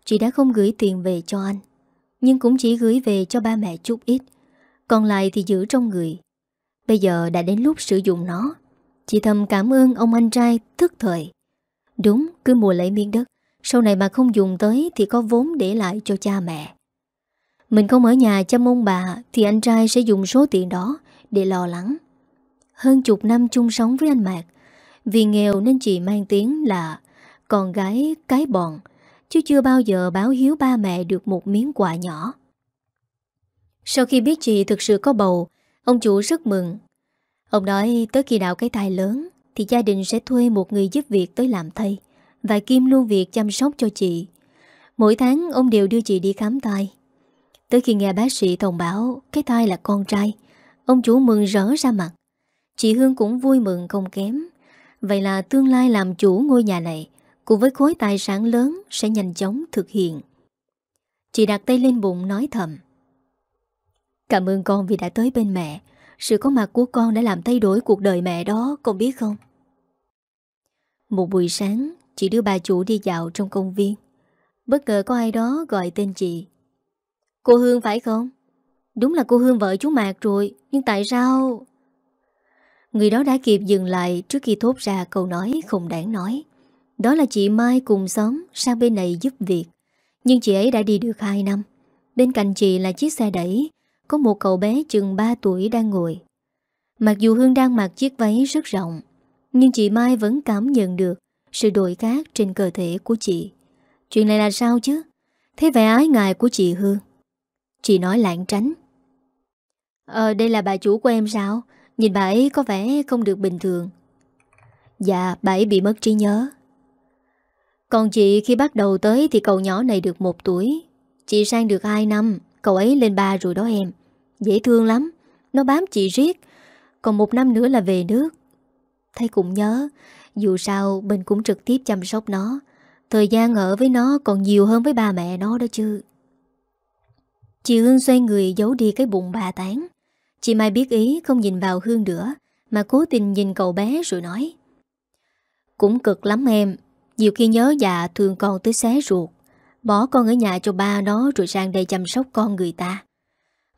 Chị đã không gửi tiền về cho anh, Nhưng cũng chỉ gửi về cho ba mẹ chút ít. Còn lại thì giữ trong người. Bây giờ đã đến lúc sử dụng nó. Chị thầm cảm ơn ông anh trai thức thời. Đúng, cứ mua lấy miếng đất. Sau này mà không dùng tới Thì có vốn để lại cho cha mẹ. Mình không ở nhà chăm ông bà, Thì anh trai sẽ dùng số tiền đó Để lo lắng. Hơn chục năm chung sống với anh Mạc, Vì nghèo nên chị mang tiếng là Con gái cái bọn Chứ chưa bao giờ báo hiếu ba mẹ Được một miếng quà nhỏ. Sau khi biết chị thực sự có bầu, Ông chủ rất mừng. Ông nói tới khi nào cái thai lớn, Thì gia đình sẽ thuê một người giúp việc tới làm thầy Và kim luôn việc chăm sóc cho chị. Mỗi tháng, ông đều đưa chị đi khám thai. Tới khi nghe bác sĩ thông báo Cái thai là con trai, Ông chủ mừng rỡ ra mặt. Chị Hương cũng vui mừng không kém. Vậy là tương lai làm chủ ngôi nhà này Cùng với khối tài sản lớn Sẽ nhanh chóng thực hiện. Chị đặt tay lên bụng nói thầm. Cảm ơn con vì đã tới bên mẹ. Sự có mặt của con đã làm thay đổi cuộc đời mẹ đó, Con biết không? Một buổi sáng, Chị đưa bà chủ đi dạo trong công viên. Bất ngờ có ai đó gọi tên chị. Cô Hương phải không Đúng là cô Hương vợ chú Mạc rồi Nhưng tại sao Người đó đã kịp dừng lại Trước khi thốt ra câu nói không đáng nói Đó là chị Mai cùng xóm Sang bên này giúp việc Nhưng chị ấy đã đi được 2 năm Bên cạnh chị là chiếc xe đẩy có một cậu bé chừng 3 tuổi đang ngồi. Mặc dù Hương đang mặc chiếc váy rất rộng, nhưng chị Mai vẫn cảm nhận được sự đổi khác trên cơ thể của chị. Chuyện này là sao chứ? Thế vẻ ái ngại của chị Hương. Chị nói lạng tránh. Ờ, đây là bà chủ của em sao? Nhìn bà ấy có vẻ không được bình thường. Dạ, bà ấy bị mất trí nhớ. Còn chị khi bắt đầu tới thì cậu nhỏ này được một tuổi. Chị sang được 2 năm, cậu ấy lên ba rồi đó em. Dễ thương lắm Nó bám chị riết Còn một năm nữa là về nước thấy cũng nhớ Dù sao mình cũng trực tiếp chăm sóc nó Thời gian ở với nó còn nhiều hơn với ba mẹ nó đó chứ Chị Hương xoay người giấu đi cái bụng bà tán. Chị Mai biết ý, không nhìn vào Hương nữa, Mà cố tình nhìn cậu bé rồi nói. Cũng cực lắm em, Nhiều khi nhớ già thường con tới xé ruột. Bỏ con ở nhà cho ba nó Rồi sang đây chăm sóc con người ta.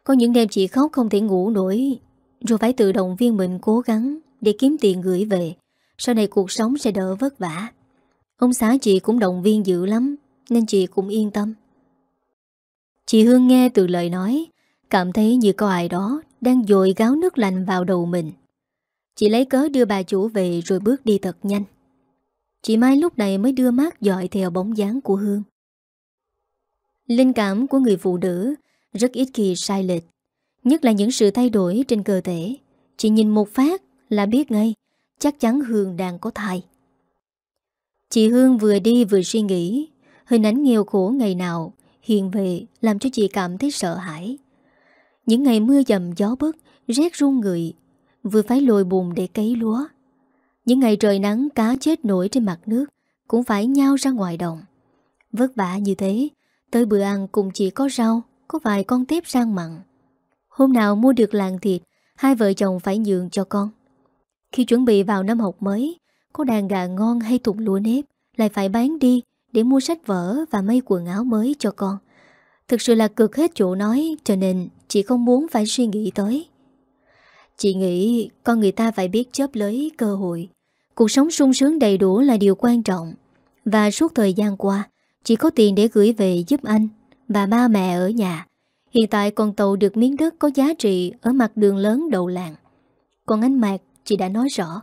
Có những đêm chị khóc không thể ngủ nổi, Rồi phải tự động viên mình cố gắng Để kiếm tiền gửi về. Sau này cuộc sống sẽ đỡ vất vả. Ông xã chị cũng động viên dữ lắm, Nên chị cũng yên tâm. Chị Hương nghe từ lời nói Cảm thấy như có ai đó Đang dội gáo nước lạnh vào đầu mình Chị lấy cớ đưa bà chủ về Rồi bước đi thật nhanh Chị Mai lúc này mới đưa mắt dọi theo bóng dáng của Hương Linh cảm của người phụ nữ rất ít khi sai lệch. Nhất là những sự thay đổi trên cơ thể. chị nhìn một phát là biết ngay, chắc chắn Hương đang có thai. Chị Hương vừa đi vừa suy nghĩ, hình ảnh nghèo khổ ngày nào hiện về làm cho chị cảm thấy sợ hãi. Những ngày mưa dầm gió bức, rét run người, vừa phải lồi bùn để cấy lúa. Những ngày trời nắng cá chết nổi trên mặt nước cũng phải nhau ra ngoài đồng. Vất vả như thế, tới bữa ăn cũng chỉ có rau, có vài con tép sang mặn. Hôm nào mua được làng thịt, hai vợ chồng phải nhường cho con. Khi chuẩn bị vào năm học mới, có đàn gà ngon hay thục lúa nếp lại phải bán đi để mua sách vở và mấy quần áo mới cho con. Thực sự là cực hết chỗ nói cho nên chị không muốn phải suy nghĩ tới. Chị nghĩ con người ta phải biết chấp lấy cơ hội. Cuộc sống sung sướng đầy đủ là điều quan trọng. Và suốt thời gian qua, chị có tiền để gửi về giúp anh và ba mẹ ở nhà. Hiện tại con tàu được miếng đất có giá trị ở mặt đường lớn đầu làng. Còn anh Mạc, chị đã nói rõ,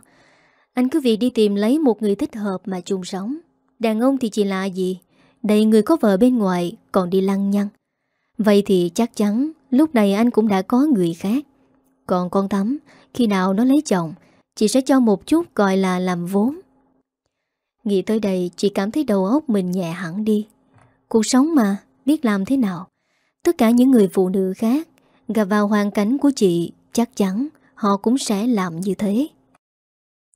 anh cứ việc đi tìm lấy một người thích hợp mà chung sống. Đàn ông thì chỉ là gì? Đầy người có vợ bên ngoài còn đi lăng nhăng. Vậy thì chắc chắn lúc này anh cũng đã có người khác. Còn con tắm khi nào nó lấy chồng, chị sẽ cho một chút gọi là làm vốn. Nghĩ tới đây chị cảm thấy đầu óc mình nhẹ hẳn đi. Cuộc sống mà, biết làm thế nào. Tất cả những người phụ nữ khác gặp vào hoàn cảnh của chị chắc chắn họ cũng sẽ làm như thế.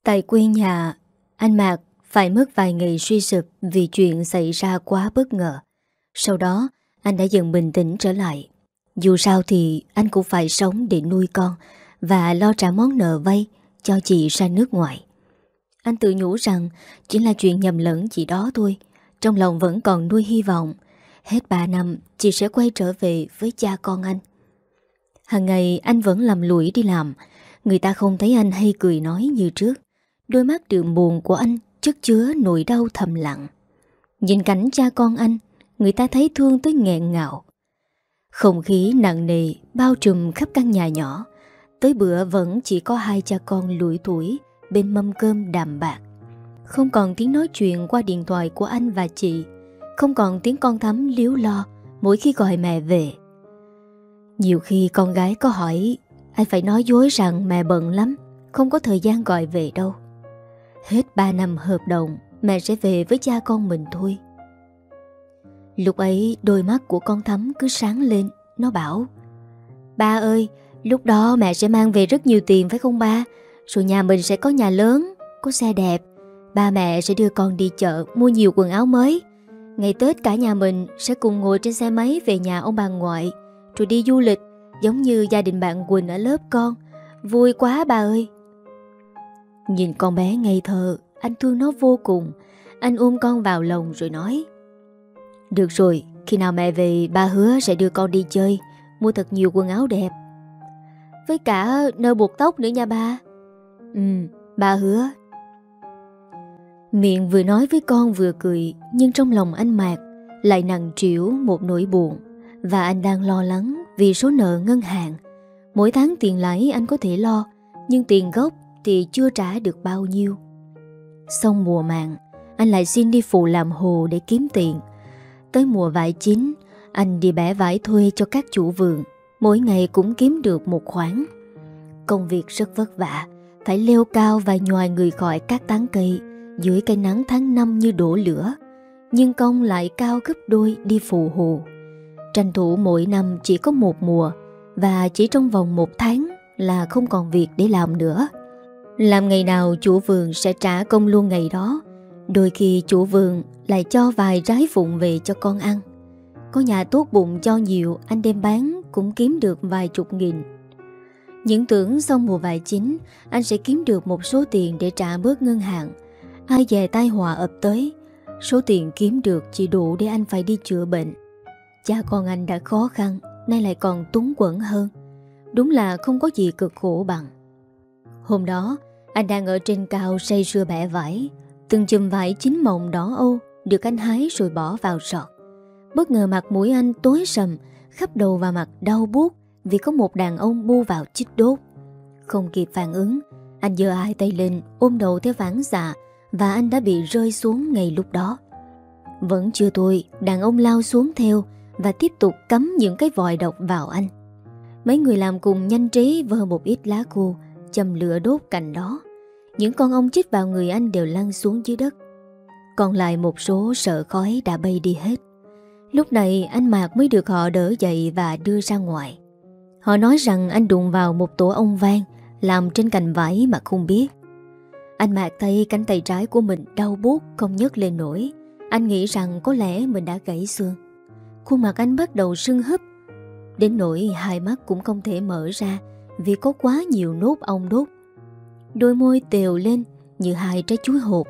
Tại quê nhà, anh Mạc phải mất vài ngày suy sụp vì chuyện xảy ra quá bất ngờ. Sau đó, anh đã dần bình tĩnh trở lại. Dù sao thì anh cũng phải sống để nuôi con Và lo trả món nợ vay Cho chị ra nước ngoài. Anh tự nhủ rằng Chỉ là chuyện nhầm lẫn gì đó thôi Trong lòng vẫn còn nuôi hy vọng. Hết 3 năm chị sẽ quay trở về với cha con anh. Hằng ngày anh vẫn làm lũi đi làm. Người ta không thấy anh hay cười nói như trước. Đôi mắt đượm buồn của anh chất chứa nỗi đau thầm lặng. Nhìn cảnh cha con anh, Người ta thấy thương tới nghẹn ngạo Không khí nặng nề Bao trùm khắp căn nhà nhỏ. Tới bữa vẫn chỉ có hai cha con lủi tuổi Bên mâm cơm đàm bạc. Không còn tiếng nói chuyện qua điện thoại của anh và chị. Không còn tiếng con thắm liếu lo Mỗi khi gọi mẹ về. Nhiều khi con gái có hỏi, Anh phải nói dối rằng mẹ bận lắm, Không có thời gian gọi về đâu. Hết 3 năm hợp đồng Mẹ sẽ về với cha con mình thôi. Lúc ấy, đôi mắt của con Thắm cứ sáng lên, Nó bảo, Ba ơi, lúc đó mẹ sẽ mang về rất nhiều tiền, phải không ba? Rồi nhà mình sẽ có nhà lớn, Có xe đẹp. Ba mẹ sẽ đưa con đi chợ, Mua nhiều quần áo mới. Ngày Tết cả nhà mình sẽ cùng ngồi trên xe máy Về nhà ông bà ngoại, Rồi đi du lịch, Giống như gia đình bạn Quỳnh ở lớp con. Vui quá ba ơi. Nhìn con bé ngây thơ, Anh thương nó vô cùng. Anh ôm con vào lòng rồi nói, Được rồi, Khi nào mẹ về, ba hứa sẽ đưa con đi chơi, Mua thật nhiều quần áo đẹp. Với cả nơ buộc tóc nữa nha ba. Ừ ba hứa. Miệng vừa nói với con vừa cười, Nhưng trong lòng anh Mạc, Lại nặng trĩu một nỗi buồn. Và anh đang lo lắng Vì số nợ ngân hàng. Mỗi tháng tiền lãi anh có thể lo, Nhưng tiền gốc thì chưa trả được bao nhiêu. Xong mùa màng, anh lại xin đi phụ làm hồ để kiếm tiền. Tới mùa vải chín, anh đi bẻ vải thuê cho các chủ vườn, mỗi ngày cũng kiếm được một khoản. Công việc rất vất vả, phải leo cao và nhòi người khỏi các tán cây dưới cây nắng tháng năm như đổ lửa. Nhưng công lại cao gấp đôi đi phụ hồ. Tranh thủ mỗi năm chỉ có một mùa và chỉ trong vòng một tháng là không còn việc để làm nữa. Làm ngày nào chủ vườn sẽ trả công luôn ngày đó, Đôi khi chủ vườn lại cho vài trái phụng về cho con ăn. Có nhà tốt bụng cho nhiều, Anh đem bán cũng kiếm được vài chục nghìn. Những tưởng xong mùa vài chính Anh sẽ kiếm được một số tiền để trả bớt ngân hàng. Ai về tai họa ập tới, Số tiền kiếm được chỉ đủ để anh phải đi chữa bệnh. Cha con anh đã khó khăn, Nay lại còn túng quẩn hơn. Đúng là không có gì cực khổ bằng. Hôm đó, anh đang ở trên cao say sưa bẻ vải. Từng chùm vải chín mộng đỏ âu được anh hái rồi bỏ vào sọt. Bất ngờ mặt mũi anh tối sầm, khắp đầu và mặt đau buốt vì có một đàn ông bu vào chích đốt. Không kịp phản ứng, anh giơ hai tay lên ôm đầu theo phản xạ và anh đã bị rơi xuống ngay lúc đó. Vẫn chưa thôi, đàn ông lao xuống theo và tiếp tục cắm những cái vòi độc vào anh. Mấy người làm cùng nhanh trí vơ một ít lá khô châm lửa đốt cạnh đó. Những con ong chích vào người anh đều lăn xuống dưới đất. Còn lại một số sợ khói đã bay đi hết. Lúc này anh Mạc mới được họ đỡ dậy và đưa ra ngoài. Họ nói rằng anh đụng vào một tổ ong vang, Làm trên cành vải mà không biết. Anh Mạc thấy cánh tay trái của mình đau buốt, không nhấc lên nổi. Anh nghĩ rằng có lẽ mình đã gãy xương. Khuôn mặt anh bắt đầu sưng húp. Đến nỗi hai mắt cũng không thể mở ra vì có quá nhiều nốt ong đốt. Đôi môi tèo lên như hai trái chuối hột.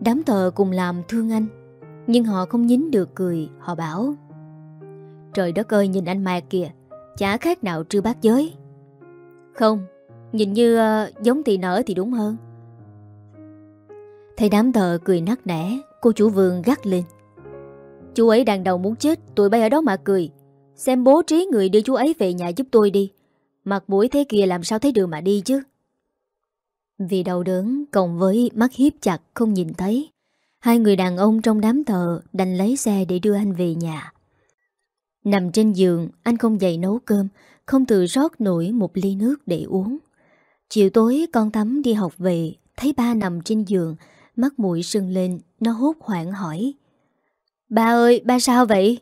Đám thợ cùng làm thương anh, nhưng họ không nhín được cười, họ bảo Trời đất ơi nhìn anh Mạc kìa, chả khác nào trư bác giới. Không, nhìn như uh, giống tỳ nở thì đúng hơn. Thấy đám thợ cười nắc nẻ, cô chủ vườn gắt lên. Chú ấy đang đầu muốn chết, tụi bay ở đó mà cười. Xem bố trí người đưa chú ấy về nhà giúp tôi đi. Mặt mũi thế kia làm sao thấy đường mà đi chứ? Vì đau đớn, Cộng với mắt hiếp chặt không nhìn thấy, Hai người đàn ông trong đám thờ Đành lấy xe để đưa anh về nhà. Nằm trên giường, Anh không dậy nấu cơm, Không tự rót nổi một ly nước để uống. Chiều tối, con tắm đi học về, Thấy ba nằm trên giường, Mắt mũi sưng lên, Nó hốt hoảng hỏi. Ba ơi, ba sao vậy?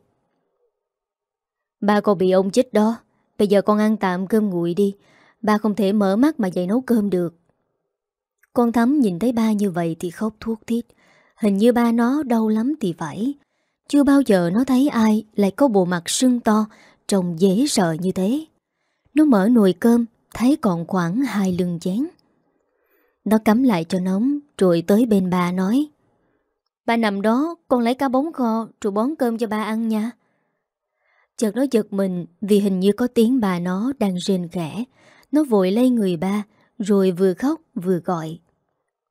Ba còn bị ông chích đó Bây giờ con ăn tạm cơm nguội đi Ba không thể mở mắt mà dậy nấu cơm được Con Thắm nhìn thấy ba như vậy Thì khóc thuốc thiết Hình như ba nó đau lắm thì phải Chưa bao giờ nó thấy ai lại có bộ mặt sưng to, trông dễ sợ như thế. Nó mở nồi cơm, thấy còn khoảng hai lưng chén. Nó cắm lại cho nóng, rồi tới bên bà nói. Ba nằm đó, con lấy cá bóng kho, rồi bón cơm cho ba ăn nha. Chợt nó giật mình vì hình như có tiếng bà nó đang rên khẽ. Nó vội lấy người ba, rồi vừa khóc vừa gọi.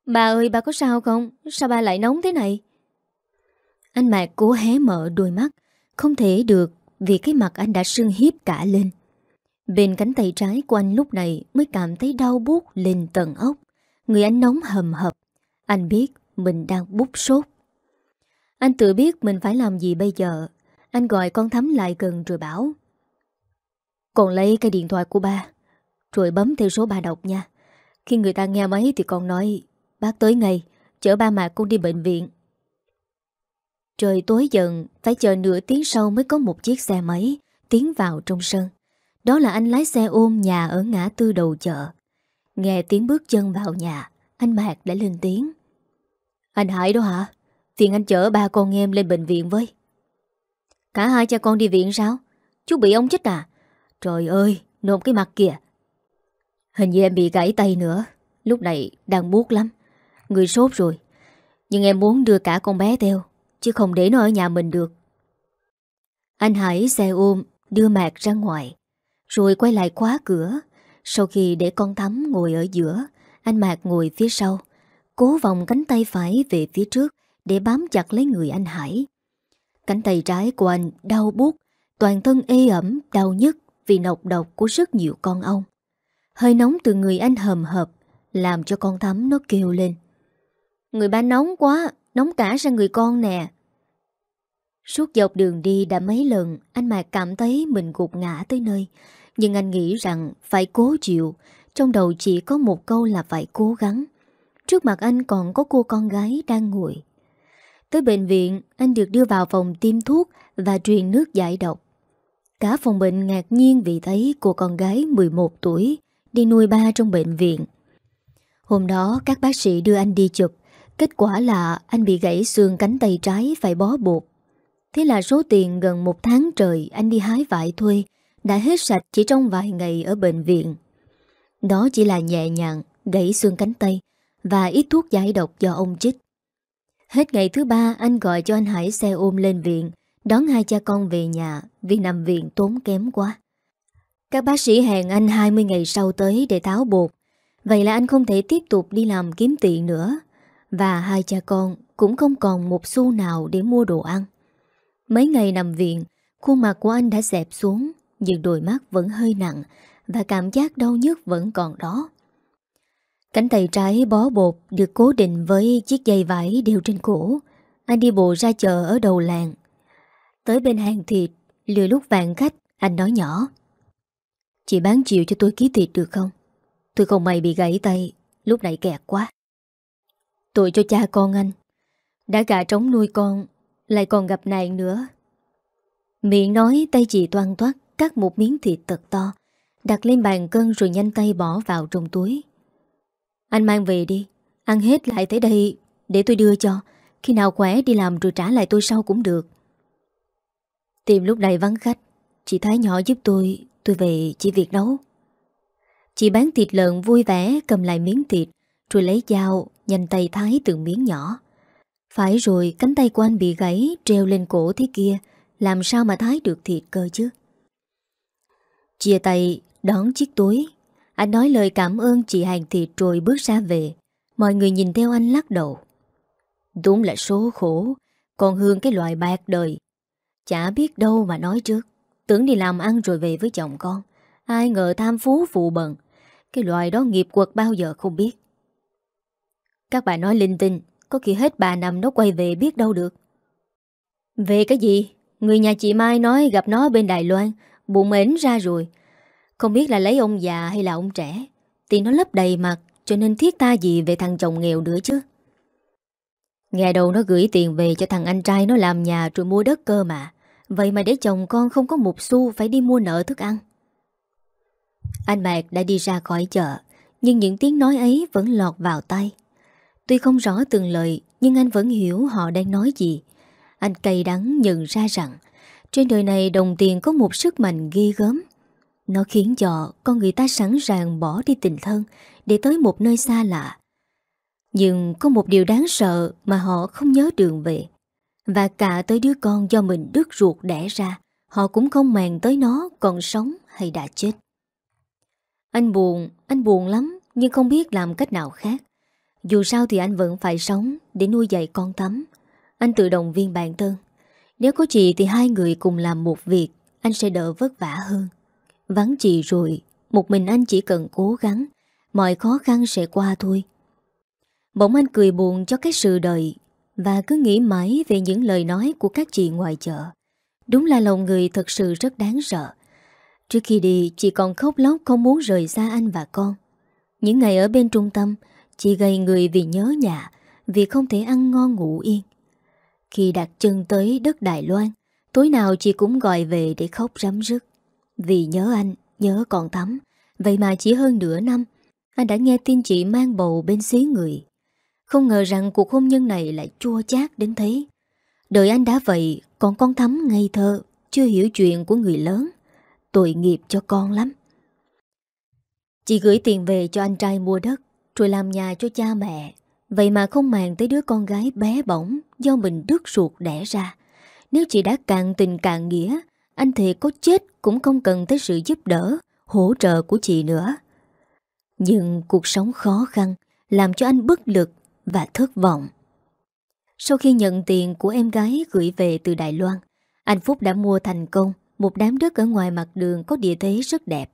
Bà ơi, bà có sao không? Sao bà lại nóng thế này? Anh Mạc cố hé mở đôi mắt, không thể được vì cái mặt anh đã sưng hiếp cả lên. Bên cánh tay trái của anh lúc này mới cảm thấy đau buốt lên tận ốc. Người anh nóng hầm hập. Anh biết mình đang bút sốt. Anh tự biết mình phải làm gì bây giờ. Anh gọi con Thắm lại gần rồi bảo. Còn lấy cái điện thoại của ba. Rồi bấm theo số ba đọc nha. Khi người ta nghe máy thì con nói, Bác tới ngay, Chở ba mẹ con đi bệnh viện Trời tối dần, Phải chờ nửa tiếng sau mới có một chiếc xe máy Tiến vào trong sân Đó là anh lái xe ôm nhà ở ngã tư đầu chợ Nghe tiếng bước chân vào nhà, Anh Mạc đã lên tiếng Anh Hải đó hả Phiền anh chở ba con em lên bệnh viện với Cả hai cha con đi viện sao? Chú bị ông chết à? Trời ơi nôn cái mặt kìa. Hình như em bị gãy tay nữa. Lúc này đang buốt lắm. Người sốt rồi. Nhưng em muốn đưa cả con bé theo, Chứ không để nó ở nhà mình được. Anh Hải xe ôm, Đưa Mạc ra ngoài. Rồi quay lại khóa cửa. Sau khi để con Thắm ngồi ở giữa, Anh Mạc ngồi phía sau, Cố vòng cánh tay phải về phía trước Để bám chặt lấy người anh Hải. Cánh tay trái của anh đau buốt Toàn thân ê ẩm, đau nhức Vì nọc độc của rất nhiều con ong. Hơi nóng từ người anh hầm hợp Làm cho con Thắm nó kêu lên. Người ba nóng quá Nóng cả sang người con nè. Suốt dọc đường đi đã mấy lần Anh Mạc cảm thấy mình gục ngã tới nơi. Nhưng anh nghĩ rằng Phải cố chịu Trong đầu chỉ có một câu là phải cố gắng. Trước mặt anh còn có cô con gái đang ngồi. Tới bệnh viện Anh được đưa vào phòng tiêm thuốc Và truyền nước giải độc Cả phòng bệnh ngạc nhiên vì thấy cô con gái 11 tuổi đi nuôi ba trong bệnh viện. Hôm đó các bác sĩ đưa anh đi chụp, kết quả là anh bị gãy xương cánh tay trái phải bó bột. Thế là số tiền gần một tháng trời anh đi hái vải thuê đã hết sạch chỉ trong vài ngày ở bệnh viện. Đó chỉ là nhẹ nhàng, gãy xương cánh tay và ít thuốc giải độc do ông chích. Hết ngày thứ ba anh gọi cho anh Hải xe ôm lên viện, đón hai cha con về nhà vì nằm viện tốn kém quá. Các bác sĩ hẹn anh 20 ngày sau tới để tháo bột. Vậy là anh không thể tiếp tục đi làm kiếm tiền nữa. Và hai cha con cũng không còn một xu nào để mua đồ ăn. Mấy ngày nằm viện Khuôn mặt của anh đã xẹp xuống Nhưng đôi mắt vẫn hơi nặng Và cảm giác đau nhức vẫn còn đó. Cánh tay trái bó bột Được cố định với chiếc dây vải đều trên cổ. Anh đi bộ ra chợ ở đầu làng. Tới bên hàng thịt, Lừa lúc vạn khách, Anh nói nhỏ. Chị bán chịu cho tôi ký thịt được không? Tôi không may bị gãy tay, Lúc nãy kẹt quá. Tội cho cha con anh. Đã gà trống nuôi con, Lại còn gặp nạn nữa. Miệng nói, tay chị toan toát, Cắt một miếng thịt thật to, Đặt lên bàn cân rồi nhanh tay bỏ vào trong túi. Anh mang về đi. Ăn hết lại tới đây, Để tôi đưa cho. Khi nào khỏe đi làm rồi trả lại tôi sau cũng được. Tìm lúc này vắng khách. Chị Thái nhỏ giúp tôi Tôi về chỉ việc nấu. Chị bán thịt lợn vui vẻ, cầm lại miếng thịt, Rồi lấy dao, Nhanh tay thái từng miếng nhỏ. Phải rồi, cánh tay của anh bị gãy, Treo lên cổ thế kia. Làm sao mà thái được thịt cơ chứ? Chia tay, đón chiếc túi. Anh nói lời cảm ơn chị hàng thì rồi bước ra về. Mọi người nhìn theo anh lắc đầu. Đúng là số khổ, Còn hương cái loại bạc đời. Chả biết đâu mà nói trước. Tưởng đi làm ăn rồi về với chồng con. Ai ngờ tham phú phụ bận. Cái loại đó nghiệp quật bao giờ không biết. Các bạn nói linh tinh, Có khi hết bà nằm nó quay về biết đâu được. Về cái gì? Người nhà chị Mai nói gặp nó bên Đài Loan, Bụng ến ra rồi. Không biết là lấy ông già hay là ông trẻ. Thì nó lấp đầy mặt, Cho nên thiết ta gì về thằng chồng nghèo nữa chứ? Ngày đầu nó gửi tiền về cho thằng anh trai nó làm nhà rồi mua đất cơ mà. Vậy mà để chồng con không có một xu phải đi mua nợ thức ăn. Anh Mạc đã đi ra khỏi chợ, Nhưng những tiếng nói ấy vẫn lọt vào tay Tuy không rõ từng lời, Nhưng anh vẫn hiểu họ đang nói gì. Anh cay đắng nhận ra rằng, Trên đời này đồng tiền có một sức mạnh ghê gớm. Nó khiến cho con người ta sẵn sàng bỏ đi tình thân Để tới một nơi xa lạ. Nhưng có một điều đáng sợ mà họ không nhớ đường về. Và cả tới đứa con do mình đứt ruột đẻ ra Họ cũng không màng tới nó còn sống hay đã chết. Anh buồn, anh buồn lắm Nhưng không biết làm cách nào khác. Dù sao thì anh vẫn phải sống Để nuôi dạy con tắm. Anh tự động viên bản thân. Nếu có chị thì hai người cùng làm một việc Anh sẽ đỡ vất vả hơn. Vắng chị rồi, Một mình anh chỉ cần cố gắng, Mọi khó khăn sẽ qua thôi. Bỗng anh cười buồn cho cái sự đợi Và cứ nghĩ mãi về những lời nói của các chị ngoài chợ. Đúng là lòng người thật sự rất đáng sợ. Trước khi đi, Chị còn khóc lóc không muốn rời xa anh và con. Những ngày ở bên trung tâm, Chị gầy người vì nhớ nhà, Vì không thể ăn ngon ngủ yên. Khi đặt chân tới đất Đài Loan, Tối nào chị cũng gọi về để khóc rắm rứt. Vì nhớ anh, nhớ con tắm Vậy mà chỉ hơn nửa năm Anh đã nghe tin chị mang bầu bên xí người. Không ngờ rằng cuộc hôn nhân này lại chua chát đến thế. Đời anh đã vậy Còn con thắm ngây thơ Chưa hiểu chuyện của người lớn. Tội nghiệp cho con lắm. Chị gửi tiền về cho anh trai mua đất Rồi làm nhà cho cha mẹ. Vậy mà không màng tới đứa con gái bé bỏng Do mình đứt ruột đẻ ra. Nếu chị đã cạn tình cạn nghĩa anh thề có chết Cũng không cần tới sự giúp đỡ Hỗ trợ của chị nữa Nhưng cuộc sống khó khăn Làm cho anh bất lực Và thất vọng sau khi nhận tiền của em gái gửi về từ Đài Loan, anh Phúc đã mua thành công một đám đất ở ngoài mặt đường có địa thế rất đẹp.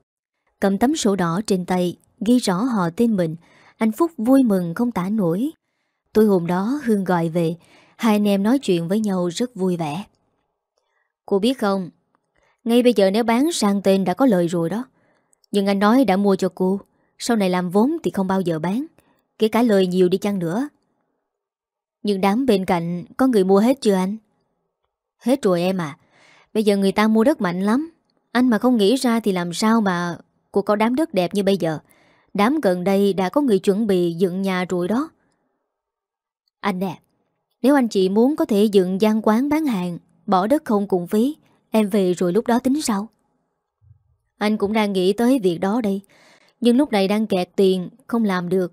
Cầm tấm sổ đỏ trên tay, ghi rõ họ tên mình, anh Phúc vui mừng không tả nổi. Tôi hôm đó Hương gọi về, hai anh em nói chuyện với nhau rất vui vẻ. Cô biết không, ngay bây giờ nếu bán sang tên đã có lời rồi đó. Nhưng anh nói đã mua cho cô, sau này làm vốn thì không bao giờ bán, kể cả lời nhiều đi chăng nữa. Nhưng đám bên cạnh có người mua hết chưa anh? Hết rồi em à Bây giờ người ta mua đất mạnh lắm Anh mà không nghĩ ra thì làm sao mà Cô có đám đất đẹp như bây giờ Đám gần đây đã có người chuẩn bị dựng nhà rồi đó Anh nè Nếu anh chị muốn có thể dựng gian quán bán hàng Bỏ đất không cùng phí Em về rồi lúc đó tính sau Anh cũng đang nghĩ tới việc đó đây. Nhưng lúc này đang kẹt tiền, Không làm được.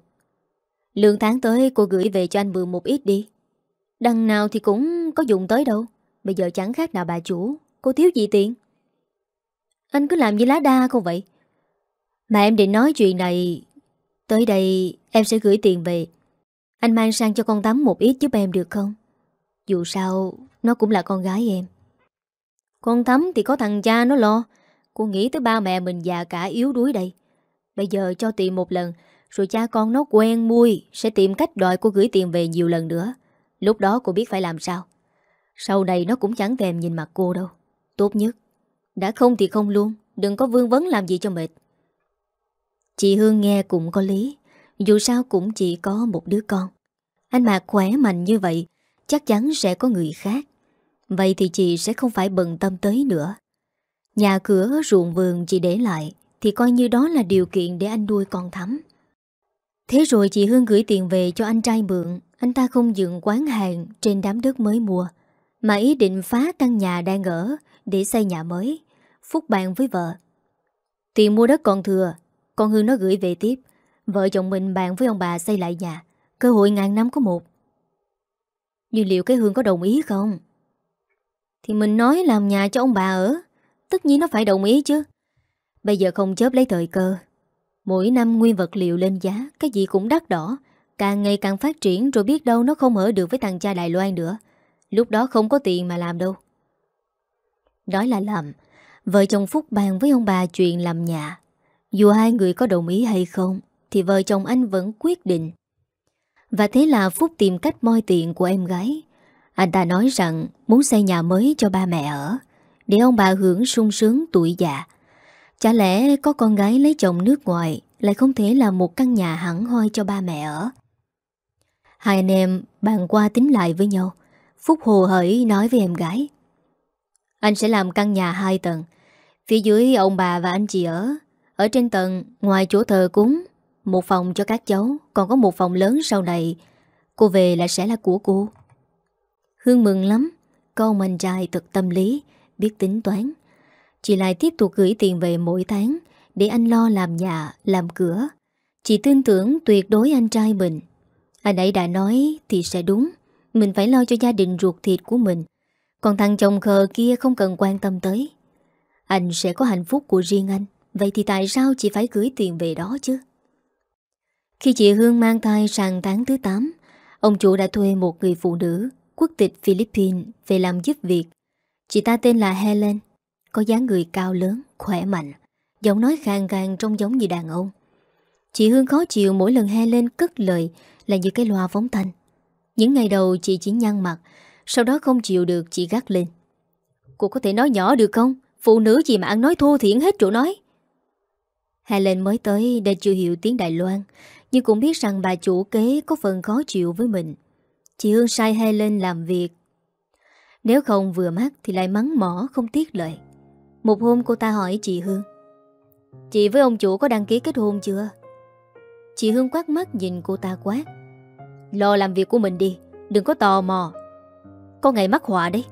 Lương tháng tới cô gửi về cho anh mượn một ít đi. Đằng nào thì cũng có dùng tới đâu. Bây giờ chẳng khác nào bà chủ. Cô thiếu gì tiền? Anh cứ làm như lá đa không vậy? Mà em định nói chuyện này, Tới đây em sẽ gửi tiền về. Anh mang sang cho con tắm một ít giúp em được không? Dù sao, Nó cũng là con gái em. Con tắm thì có thằng cha nó lo. Cô nghĩ tới ba mẹ mình già cả yếu đuối đây. Bây giờ cho tiền một lần, rồi cha con nó quen mui Sẽ tìm cách đòi cô gửi tiền về nhiều lần nữa. Lúc đó cô biết phải làm sao. Sau này nó cũng chẳng thèm nhìn mặt cô đâu. Tốt nhất, Đã không thì không luôn, Đừng có vương vấn làm gì cho mệt. Chị Hương nghe cũng có lý, Dù sao cũng chỉ có một đứa con. Anh Mạc khỏe mạnh như vậy, Chắc chắn sẽ có người khác. Vậy thì chị sẽ không phải bận tâm tới nữa. Nhà cửa ruộng vườn chị để lại Thì coi như đó là điều kiện để anh nuôi con thắm. Thế rồi chị Hương gửi tiền về cho anh trai mượn. Anh ta không dựng quán hàng trên đám đất mới mua, Mà ý định phá căn nhà đang ở Để xây nhà mới, Phúc bàn với vợ. Tiền mua đất còn thừa, Con Hương nó gửi về tiếp. Vợ chồng mình bàn với ông bà xây lại nhà. Cơ hội ngàn năm có một. Nhưng liệu cái Hương có đồng ý không? Thì mình nói làm nhà cho ông bà ở. Tất nhiên nó phải đồng ý chứ. Bây giờ không chớp lấy thời cơ. Mỗi năm nguyên vật liệu lên giá, Cái gì cũng đắt đỏ. Càng ngày càng phát triển rồi biết đâu nó không ở được với thằng cha Đài Loan nữa. Lúc đó không có tiền mà làm đâu. Đó là làm Vợ chồng Phúc bàn với ông bà chuyện làm nhà. Dù hai người có đồng ý hay không, Thì vợ chồng anh vẫn quyết định. Và thế là Phúc tìm cách moi tiền của em gái. Anh ta nói rằng muốn xây nhà mới cho ba mẹ ở. Để ông bà hưởng sung sướng tuổi già. Chả lẽ có con gái lấy chồng nước ngoài Lại không thể làm một căn nhà hẳn hoi cho ba mẹ ở? Hai anh em bàn qua tính lại với nhau. Phúc hồ hởi nói với em gái. Anh sẽ làm căn nhà hai tầng. Phía dưới ông bà và anh chị ở. Ở trên tầng, ngoài chỗ thờ cúng, Một phòng cho các cháu. Còn có một phòng lớn sau này. Cô về là sẽ là của cô. Hương mừng lắm Con mình anh trai thật tâm lý, biết tính toán. Chị lại tiếp tục gửi tiền về mỗi tháng để anh lo làm nhà, làm cửa. Chị tin tưởng tuyệt đối anh trai mình. Anh ấy đã nói thì sẽ đúng. Mình phải lo cho gia đình ruột thịt của mình. Còn thằng chồng khờ kia không cần quan tâm tới. Anh sẽ có hạnh phúc của riêng anh. Vậy thì tại sao chị phải gửi tiền về đó chứ? Khi chị Hương mang thai sang tháng thứ 8, ông chủ đã thuê một người phụ nữ quốc tịch Philippines về làm giúp việc. Chị ta tên là Helen, có dáng người cao lớn, khỏe mạnh, giọng nói khang khang trông giống như đàn ông. Chị Hương khó chịu mỗi lần Helen cất lời là như cái loa phóng thanh. Những ngày đầu chị chỉ nhăn mặt, sau đó không chịu được chị gắt lên. Cô có thể nói nhỏ được không? Phụ nữ gì mà ăn nói thô thiển hết chỗ nói. Helen mới tới đã chưa hiểu tiếng Đài Loan, nhưng cũng biết rằng bà chủ kế có phần khó chịu với mình. Chị Hương sai Helen làm việc. Nếu không vừa mắt thì lại mắng mỏ không tiếc lời. Một hôm cô ta hỏi chị Hương. Chị với ông chủ có đăng ký kết hôn chưa? Chị Hương quát mắt nhìn cô ta quát. Lo làm việc của mình đi, đừng có tò mò. Có ngày mắc họa đấy.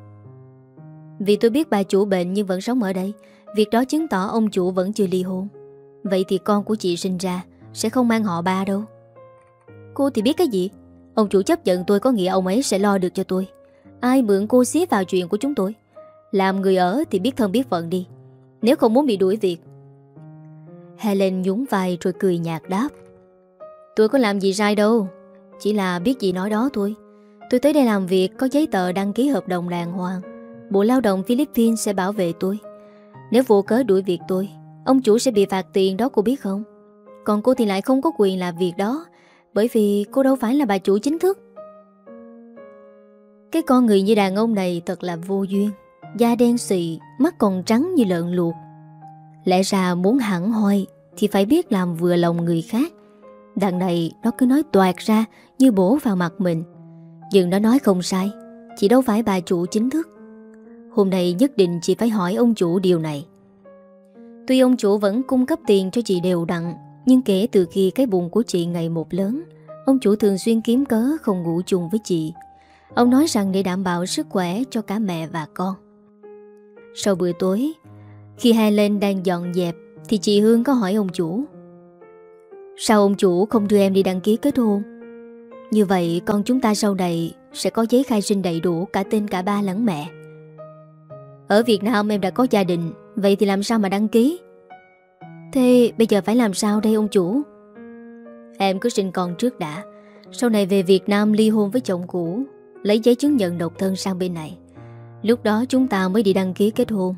Vì tôi biết bà chủ bệnh nhưng vẫn sống ở đây, việc đó chứng tỏ ông chủ vẫn chưa ly hôn. Vậy thì con của chị sinh ra Sẽ không mang họ ba đâu Cô thì biết cái gì Ông chủ chấp nhận tôi có nghĩa ông ấy sẽ lo được cho tôi. Ai mượn cô xí vào chuyện của chúng tôi? Làm người ở thì biết thân biết phận đi. Nếu không muốn bị đuổi việc. Helen nhún vai rồi cười nhạt đáp. Tôi có làm gì sai đâu. Chỉ là biết gì nói đó thôi. Tôi tới đây làm việc có giấy tờ đăng ký hợp đồng đàng hoàng. Bộ lao động Philippines sẽ bảo vệ tôi. Nếu vô cớ đuổi việc tôi, Ông chủ sẽ bị phạt tiền đó cô biết không? Còn cô thì lại không có quyền làm việc đó. Bởi vì cô đâu phải là bà chủ chính thức. Cái con người như đàn ông này thật là vô duyên. Da đen xị Mắt còn trắng như lợn luộc. Lẽ ra muốn hẳn hoi Thì phải biết làm vừa lòng người khác. Đằng này nó cứ nói toạt ra Như bổ vào mặt mình. Nhưng nó nói không sai Chị đâu phải bà chủ chính thức. Hôm nay nhất định chị phải hỏi ông chủ điều này. Tuy ông chủ vẫn cung cấp tiền cho chị đều đặn nhưng kể từ khi cái bụng của chị ngày một lớn, Ông chủ thường xuyên kiếm cớ không ngủ chung với chị. Ông nói rằng để đảm bảo sức khỏe cho cả mẹ và con. Sau bữa tối, Khi hai lên đang dọn dẹp, Thì chị Hương có hỏi ông chủ, Sao ông chủ không đưa em đi đăng ký kết hôn? Như vậy con chúng ta sau này Sẽ có giấy khai sinh đầy đủ Cả tên cả ba lẫn mẹ. Ở Việt Nam em đã có gia đình, Vậy thì làm sao mà đăng ký? Thế bây giờ phải làm sao đây ông chủ? Em cứ sinh con trước đã. Sau này về Việt Nam ly hôn với chồng cũ, Lấy giấy chứng nhận độc thân sang bên này. Lúc đó chúng ta mới đi đăng ký kết hôn.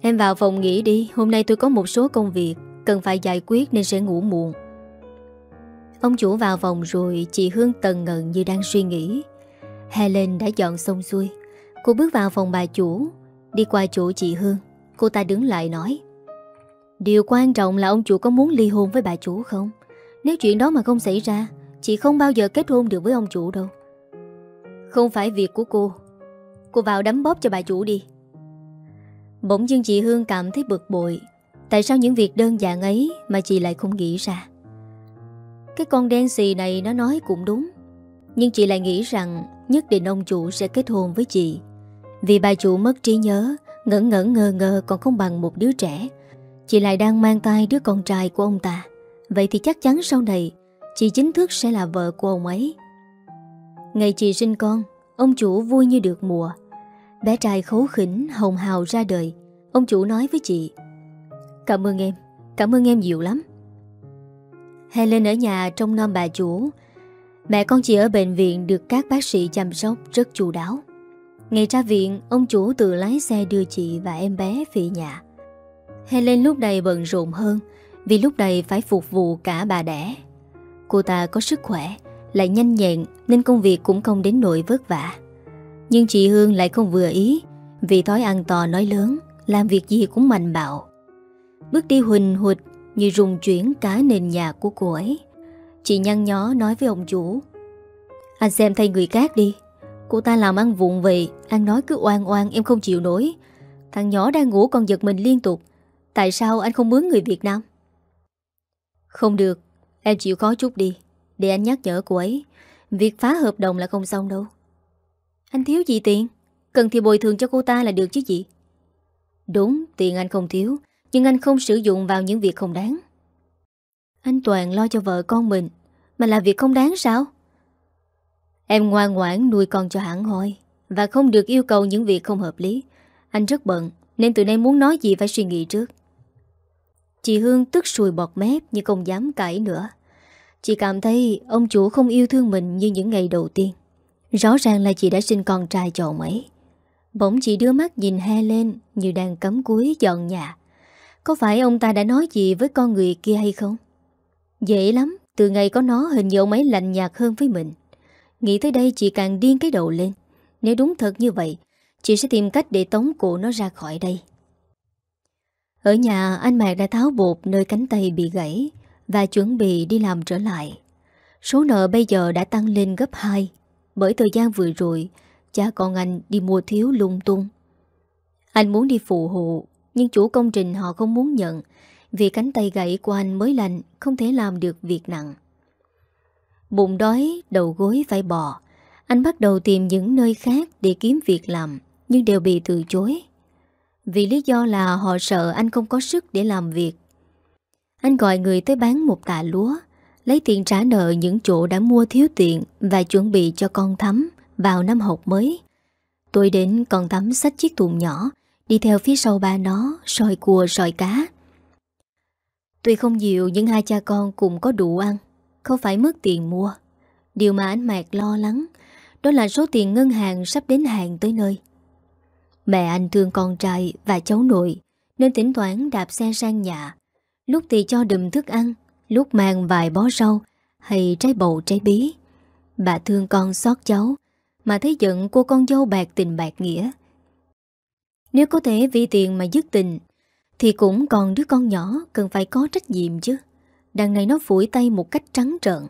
Em vào phòng nghỉ đi, Hôm nay tôi có một số công việc, Cần phải giải quyết nên sẽ ngủ muộn. Ông chủ vào phòng rồi Chị Hương tần ngần như đang suy nghĩ. Helen đã dọn xong xuôi. Cô bước vào phòng bà chủ. Đi qua chỗ chị Hương. Cô ta đứng lại nói Điều quan trọng là ông chủ có muốn ly hôn với bà chủ không? Nếu chuyện đó mà không xảy ra, Chị không bao giờ kết hôn được với ông chủ đâu. Không phải việc của cô. Cô vào đấm bóp cho bà chủ đi. Bỗng dưng chị Hương cảm thấy bực bội. Tại sao những việc đơn giản ấy Mà chị lại không nghĩ ra? Cái con đen xì này nó nói cũng đúng. Nhưng chị lại nghĩ rằng Nhất định ông chủ sẽ kết hôn với chị. Vì bà chủ mất trí nhớ, Ngẩn ngẩn ngơ ngơ còn không bằng một đứa trẻ. Chị lại đang mang tay đứa con trai của ông ta. Vậy thì chắc chắn sau này Chị chính thức sẽ là vợ của ông ấy. Ngày chị sinh con Ông chủ vui như được mùa. Bé trai khấu khỉnh hồng hào ra đời. Ông chủ nói với chị Cảm ơn em Cảm ơn em nhiều lắm. Helen ở nhà trong nom bà chủ. Mẹ con chị ở bệnh viện Được các bác sĩ chăm sóc rất chu đáo. Ngày ra viện, ông chủ tự lái xe đưa chị và em bé về nhà. Helen lúc này bận rộn hơn vì lúc này phải phục vụ cả bà đẻ. Cô ta có sức khỏe, lại nhanh nhẹn nên công việc cũng không đến nỗi vất vả. Nhưng chị Hương lại không vừa ý vì thói ăn to nói lớn, làm việc gì cũng mạnh bạo. Bước đi huỳnh hụt như rùng chuyển cả nền nhà của cô ấy. Chị nhăn nhó nói với ông chủ Anh xem thay người khác đi Cô ta làm ăn vụng vậy Ăn nói cứ oan oan em không chịu nổi Thằng nhỏ đang ngủ còn giật mình liên tục Tại sao anh không mướn người Việt Nam? Không được, Em chịu khó chút đi. Để anh nhắc nhở cô ấy, Việc phá hợp đồng là không xong đâu. Anh thiếu gì tiền? Cần thì bồi thường cho cô ta là được chứ gì? Đúng, tiền anh không thiếu, Nhưng anh không sử dụng vào những việc không đáng. Anh Toàn lo cho vợ con mình, Mà là việc không đáng sao? Em ngoan ngoãn nuôi con cho hẳn hoi, Và không được yêu cầu những việc không hợp lý. Anh rất bận, Nên từ nay muốn nói gì phải suy nghĩ trước. Chị Hương tức sùi bọt mép Nhưng không dám cãi nữa. Chị cảm thấy ông chủ không yêu thương mình Như những ngày đầu tiên. Rõ ràng là chị đã sinh con trai cho mấy. Bỗng chị đưa mắt nhìn he lên Như đang cấm cuối dọn nhà. Có phải ông ta đã nói gì với con người kia hay không? Dễ lắm, Từ ngày có nó hình như ông ấy lạnh nhạt hơn với mình. Nghĩ tới đây chị càng điên cái đầu lên. Nếu đúng thật như vậy, Chị sẽ tìm cách để tống cổ nó ra khỏi đây. Ở nhà anh Mạc đã tháo bột nơi cánh tay bị gãy Và chuẩn bị đi làm trở lại. Số nợ bây giờ đã tăng lên gấp 2 Bởi thời gian vừa rồi Cha con anh đi mua thiếu lung tung. Anh muốn đi phụ hộ Nhưng chủ công trình họ không muốn nhận Vì cánh tay gãy của anh mới lành Không thể làm được việc nặng. Bụng đói, đầu gối phải bò. Anh bắt đầu tìm những nơi khác để kiếm việc làm Nhưng đều bị từ chối. Vì lý do là họ sợ anh không có sức để làm việc Anh gọi người tới bán một tạ lúa Lấy tiền trả nợ những chỗ đã mua thiếu tiền Và chuẩn bị cho con thắm vào năm học mới. Tôi đến con thắm xách chiếc thùng nhỏ, đi theo phía sau ba nó, sòi cua sòi cá. Tuy không nhiều nhưng hai cha con cùng có đủ ăn, không phải mất tiền mua. Điều mà anh Mạc lo lắng, đó là số tiền ngân hàng sắp đến hàng tới nơi. Mẹ anh thương con trai và cháu nội, nên tỉnh thoảng đạp xe sang nhà. Lúc thì cho đùm thức ăn, lúc mang vài bó rau hay trái bầu trái bí. Bà thương con xót cháu, mà thấy giận cô con dâu bạc tình bạc nghĩa. Nếu có thể vì tiền mà dứt tình, thì cũng còn đứa con nhỏ cần phải có trách nhiệm chứ. Đằng này nó phủi tay một cách trắng trợn.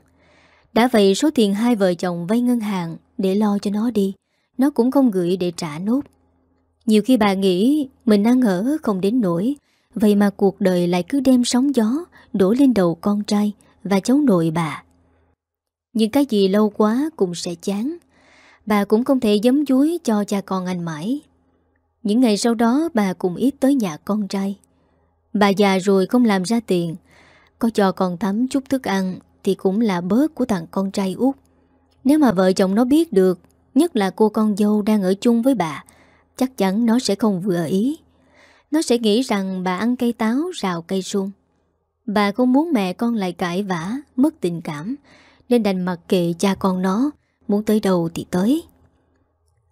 Đã vậy số tiền hai vợ chồng vay ngân hàng để lo cho nó đi, nó cũng không gửi để trả nốt. Nhiều khi bà nghĩ mình ăn ở không đến nổi, vậy mà cuộc đời lại cứ đem sóng gió đổ lên đầu con trai và cháu nội bà. Nhưng cái gì lâu quá cũng sẽ chán, Bà cũng không thể giấm dúi cho cha con anh mãi. Những ngày sau đó bà cũng ít tới nhà con trai. Bà già rồi không làm ra tiền. Có cho con tắm chút thức ăn Thì cũng là bớt của thằng con trai út. Nếu mà vợ chồng nó biết được Nhất là cô con dâu đang ở chung với bà Chắc chắn nó sẽ không vừa ý. Nó sẽ nghĩ rằng bà ăn cây táo, rào cây sung. Bà không muốn mẹ con lại cãi vã, Mất tình cảm, Nên đành mặc kệ cha con nó, Muốn tới đâu thì tới.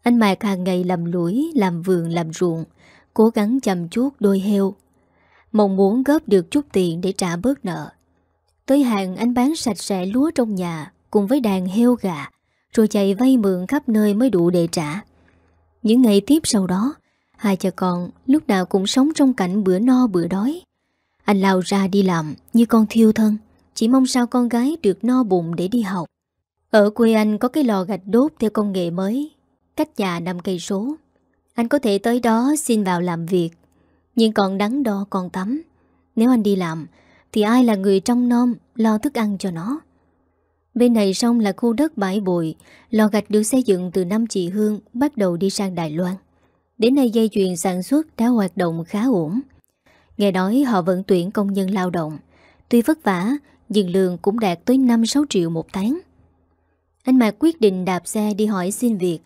Anh Mạc hàng ngày làm lũi, Làm vườn, làm ruộng, Cố gắng chăm chút đôi heo. Mong muốn góp được chút tiền để trả bớt nợ. Tới hàng anh bán sạch sẽ lúa trong nhà, Cùng với đàn heo gà, Rồi chạy vay mượn khắp nơi mới đủ để trả. Những ngày tiếp sau đó Hai cha con lúc nào cũng sống trong cảnh bữa no bữa đói Anh lao ra đi làm như con thiêu thân Chỉ mong sao con gái được no bụng để đi học ở quê anh có cái lò gạch đốt theo công nghệ mới, cách nhà 5 cây số. Anh có thể tới đó xin vào làm việc, nhưng còn đắn đo còn tắm. Nếu anh đi làm, thì ai là người trong nom lo thức ăn cho nó? Bên này sông là khu đất bãi bụi, lò gạch được xây dựng từ năm chị Hương bắt đầu đi sang Đài Loan. Đến nay dây chuyền sản xuất đã hoạt động khá ổn. Nghe nói họ vẫn tuyển công nhân lao động. Tuy vất vả, nhưng lương cũng đạt tới 5-6 triệu một tháng. Anh Mạc quyết định đạp xe đi hỏi xin việc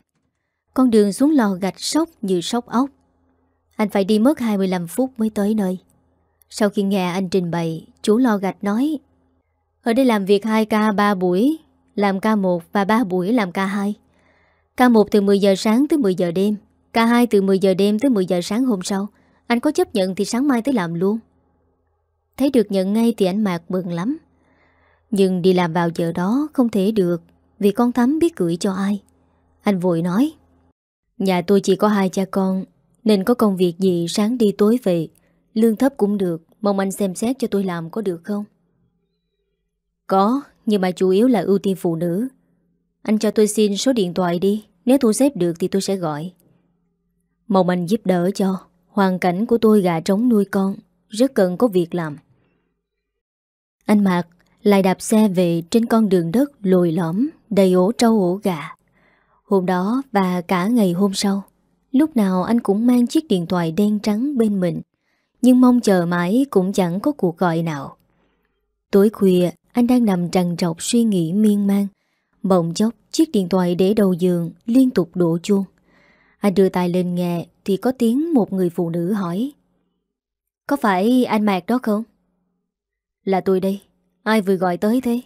Con đường xuống lò gạch sốc như sốc ốc Anh phải đi mất 25 phút mới tới nơi Sau khi nghe anh trình bày Chủ lò gạch nói ở đây làm việc 2 ca 3 buổi, Làm ca 1 và 3 buổi làm ca 2 Ca 1 từ 10 giờ sáng tới 10 giờ đêm, Ca 2 từ 10 giờ đêm tới 10 giờ sáng hôm sau. Anh có chấp nhận thì sáng mai tới làm luôn. Thấy được nhận ngay thì anh Mạc mừng lắm. Nhưng đi làm vào giờ đó không thể được, vì con Thắm biết gửi cho ai. Anh vội nói, Nhà tôi chỉ có hai cha con, Nên có công việc gì sáng đi tối về, Lương thấp cũng được, Mong anh xem xét cho tôi làm có được không? Có Nhưng mà chủ yếu là ưu tiên phụ nữ. Anh cho tôi xin số điện thoại đi Nếu thu xếp được thì tôi sẽ gọi. Mong anh giúp đỡ cho Hoàn cảnh của tôi gà trống nuôi con Rất cần có việc làm. Anh Mạc lại đạp xe về trên con đường đất lồi lõm đầy ổ trâu ổ gà. Hôm đó và cả ngày hôm sau, Lúc nào anh cũng mang chiếc điện thoại đen trắng bên mình Nhưng mong chờ mãi cũng chẳng có cuộc gọi nào. Tối khuya anh đang nằm trằn trọc suy nghĩ miên man. Bỗng chốc, chiếc điện thoại để đầu giường liên tục đổ chuông. Anh đưa tay lên nghe thì có tiếng một người phụ nữ hỏi. Có phải anh Mạc đó không? Là tôi đây. Ai vừa gọi tới thế?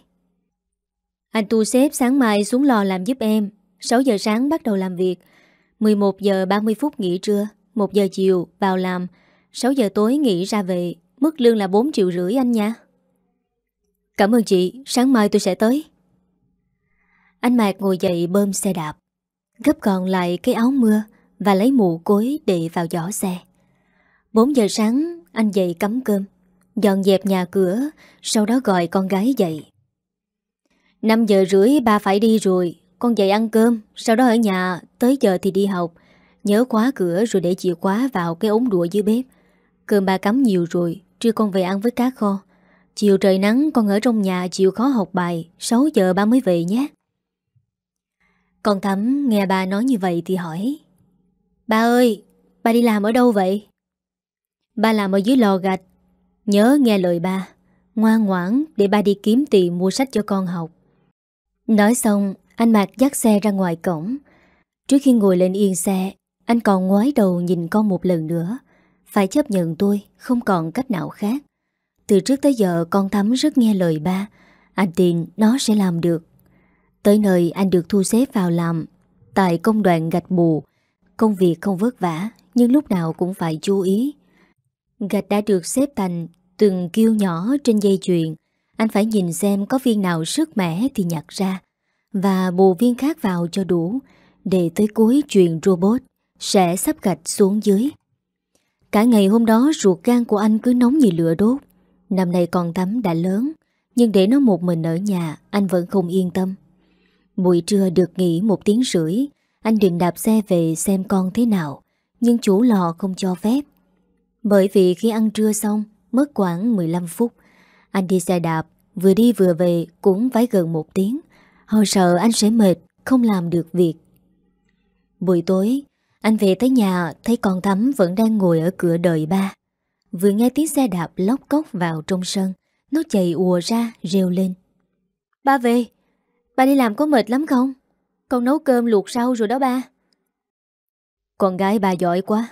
Anh tu xếp sáng mai xuống lò làm giúp em. 6 giờ sáng bắt đầu làm việc. 11 giờ 30 phút nghỉ trưa 1 giờ chiều vào làm. 6 giờ tối nghỉ ra về. Mức lương là 4 triệu rưỡi anh nha. Cảm ơn chị. Sáng mai tôi sẽ tới. Anh Mạc ngồi dậy bơm xe đạp, Gấp còn lại cái áo mưa Và lấy mũ cối để vào giỏ xe. 4 giờ sáng, Anh dậy cắm cơm, Dọn dẹp nhà cửa, Sau đó gọi con gái dậy. 5 giờ rưỡi, ba phải đi rồi. Con dậy ăn cơm, Sau đó ở nhà, Tới giờ thì đi học. Nhớ khóa cửa rồi để chìa khóa vào cái ống đũa dưới bếp. Cơm ba cắm nhiều rồi, Trưa con về ăn với cá kho. Chiều trời nắng, con ở trong nhà chịu khó học bài 6 giờ ba mới về nhé. Con Thắm nghe ba nói như vậy thì hỏi, Ba ơi, Ba đi làm ở đâu vậy? Ba làm ở dưới lò gạch. Nhớ nghe lời ba, Ngoan ngoãn để ba đi kiếm tiền mua sách cho con học. Nói xong, Anh Mạc dắt xe ra ngoài cổng. Trước khi ngồi lên yên xe, Anh còn ngoái đầu nhìn con một lần nữa. Phải chấp nhận tôi, Không còn cách nào khác. Từ trước tới giờ con Thắm rất nghe lời ba. Anh tin nó sẽ làm được. Tới nơi anh được thu xếp vào làm Tại công đoạn gạch bù. Công việc không vất vả, Nhưng lúc nào cũng phải chú ý. Gạch đã được xếp thành Từng kiêu nhỏ trên dây chuyền. Anh phải nhìn xem có viên nào sức mẻ Thì nhặt ra Và bù viên khác vào cho đủ Để tới cuối chuyền robot Sẽ sắp gạch xuống dưới. Cả ngày hôm đó ruột gan của anh cứ nóng như lửa đốt. Năm nay con tắm đã lớn, Nhưng để nó một mình ở nhà, Anh vẫn không yên tâm. Buổi trưa được nghỉ một tiếng rưỡi, Anh định đạp xe về xem con thế nào, Nhưng chủ lò không cho phép. Bởi vì khi ăn trưa xong, Mất khoảng 15 phút, Anh đi xe đạp, Vừa đi vừa về cũng phải gần một tiếng. Họ sợ anh sẽ mệt, Không làm được việc. Buổi tối, Anh về tới nhà, Thấy con Thắm vẫn đang ngồi ở cửa đợi ba. Vừa nghe tiếng xe đạp lóc cốc vào trong sân, Nó chạy ùa ra rêu lên. Ba về, Ba đi làm có mệt lắm không? Con nấu cơm luộc rau rồi đó ba. Con gái bà giỏi quá,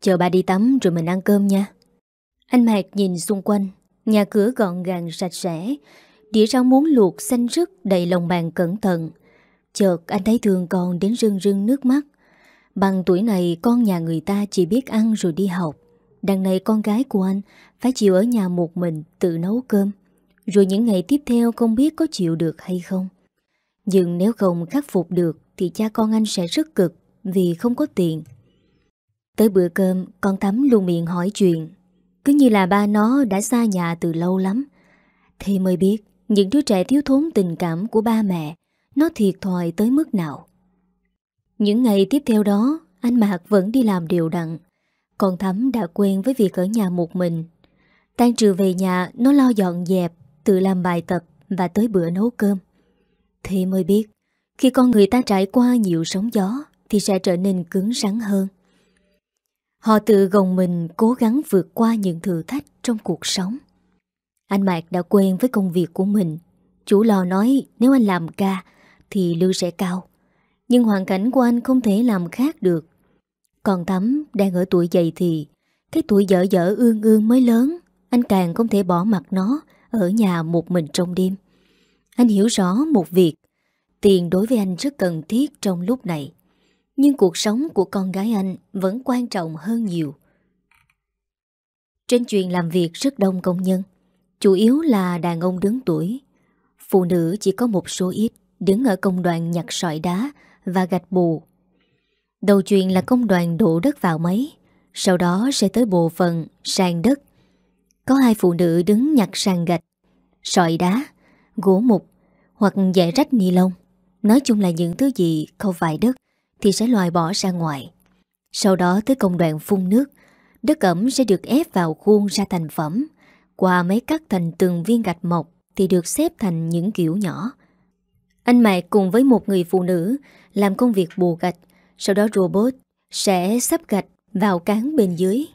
Chờ bà đi tắm rồi mình ăn cơm nha. Anh Mạc nhìn xung quanh, Nhà cửa gọn gàng sạch sẽ, Đĩa rau muốn luộc xanh rứt đầy lòng bàn cẩn thận. Chợt anh thấy thương con đến rưng rưng nước mắt. Bằng tuổi này con nhà người ta chỉ biết ăn rồi đi học. Đằng này con gái của anh, Phải chịu ở nhà một mình tự nấu cơm. Rồi những ngày tiếp theo không biết có chịu được hay không. Nhưng nếu không khắc phục được Thì cha con anh sẽ rất cực Vì không có tiền. Tới bữa cơm, Con Tắm luôn miệng hỏi chuyện. Cứ như là ba nó đã xa nhà từ lâu lắm. Thì mới biết, Những đứa trẻ thiếu thốn tình cảm của ba mẹ, Nó thiệt thòi tới mức nào. Những ngày tiếp theo đó, Anh Mạc vẫn đi làm đều đặn. Con Thắm đã quen với việc ở nhà một mình Tan trừ về nhà, Nó lo dọn dẹp, Tự làm bài tập Và tới bữa nấu cơm Thì mới biết, Khi con người ta trải qua nhiều sóng gió Thì sẽ trở nên cứng rắn hơn Họ tự gồng mình cố gắng vượt qua những thử thách trong cuộc sống. Anh Mạc đã quen với công việc của mình. Chủ lò nói, nếu anh làm ca thì lương sẽ cao. Nhưng hoàn cảnh của anh không thể làm khác được. Còn Thắm đang ở tuổi dậy thì cái tuổi dở dở ương ương mới lớn anh càng không thể bỏ mặt nó ở nhà một mình trong đêm. Anh hiểu rõ một việc tiền đối với anh rất cần thiết trong lúc này. Nhưng cuộc sống của con gái anh vẫn quan trọng hơn nhiều. Trên chuyện làm việc rất đông công nhân, chủ yếu là đàn ông đứng tuổi. Phụ nữ chỉ có một số ít đứng ở công đoàn nhặt sỏi đá và gạch bù. Đầu chuyện là công đoàn đổ đất vào máy, sau đó sẽ tới bộ phận sàn đất. Có hai phụ nữ đứng nhặt sàn gạch, sỏi đá, gỗ mục hoặc dạy rách ni lông. Nói chung là những thứ gì không phải đất thì sẽ loại bỏ ra ngoài. Sau đó tới công đoạn phun nước, đất ẩm sẽ được ép vào khuôn ra thành phẩm. Qua máy cắt thành từng viên gạch mộc thì được xếp thành những kiểu nhỏ. Anh Mạc cùng với một người phụ nữ làm công việc bù gạch, sau đó robot Sẽ sắp gạch vào cán bên dưới.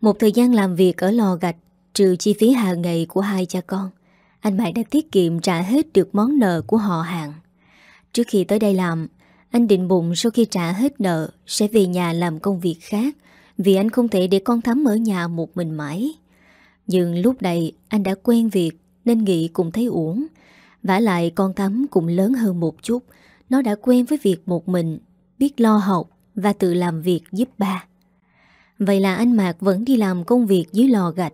Một thời gian làm việc ở lò gạch, Trừ chi phí hàng ngày của hai cha con, Anh Mạc đã tiết kiệm trả hết được món nợ của họ hàng. Trước khi tới đây làm, Anh định bụng sau khi trả hết nợ Sẽ về nhà làm công việc khác, Vì anh không thể để con Thắm ở nhà một mình mãi. Nhưng lúc này anh đã quen việc Nên nghĩ cũng thấy uổng, vả lại con Thắm cũng lớn hơn một chút, Nó đã quen với việc một mình Biết lo học Và tự làm việc giúp ba. Vậy là anh Mạc vẫn đi làm công việc dưới lò gạch.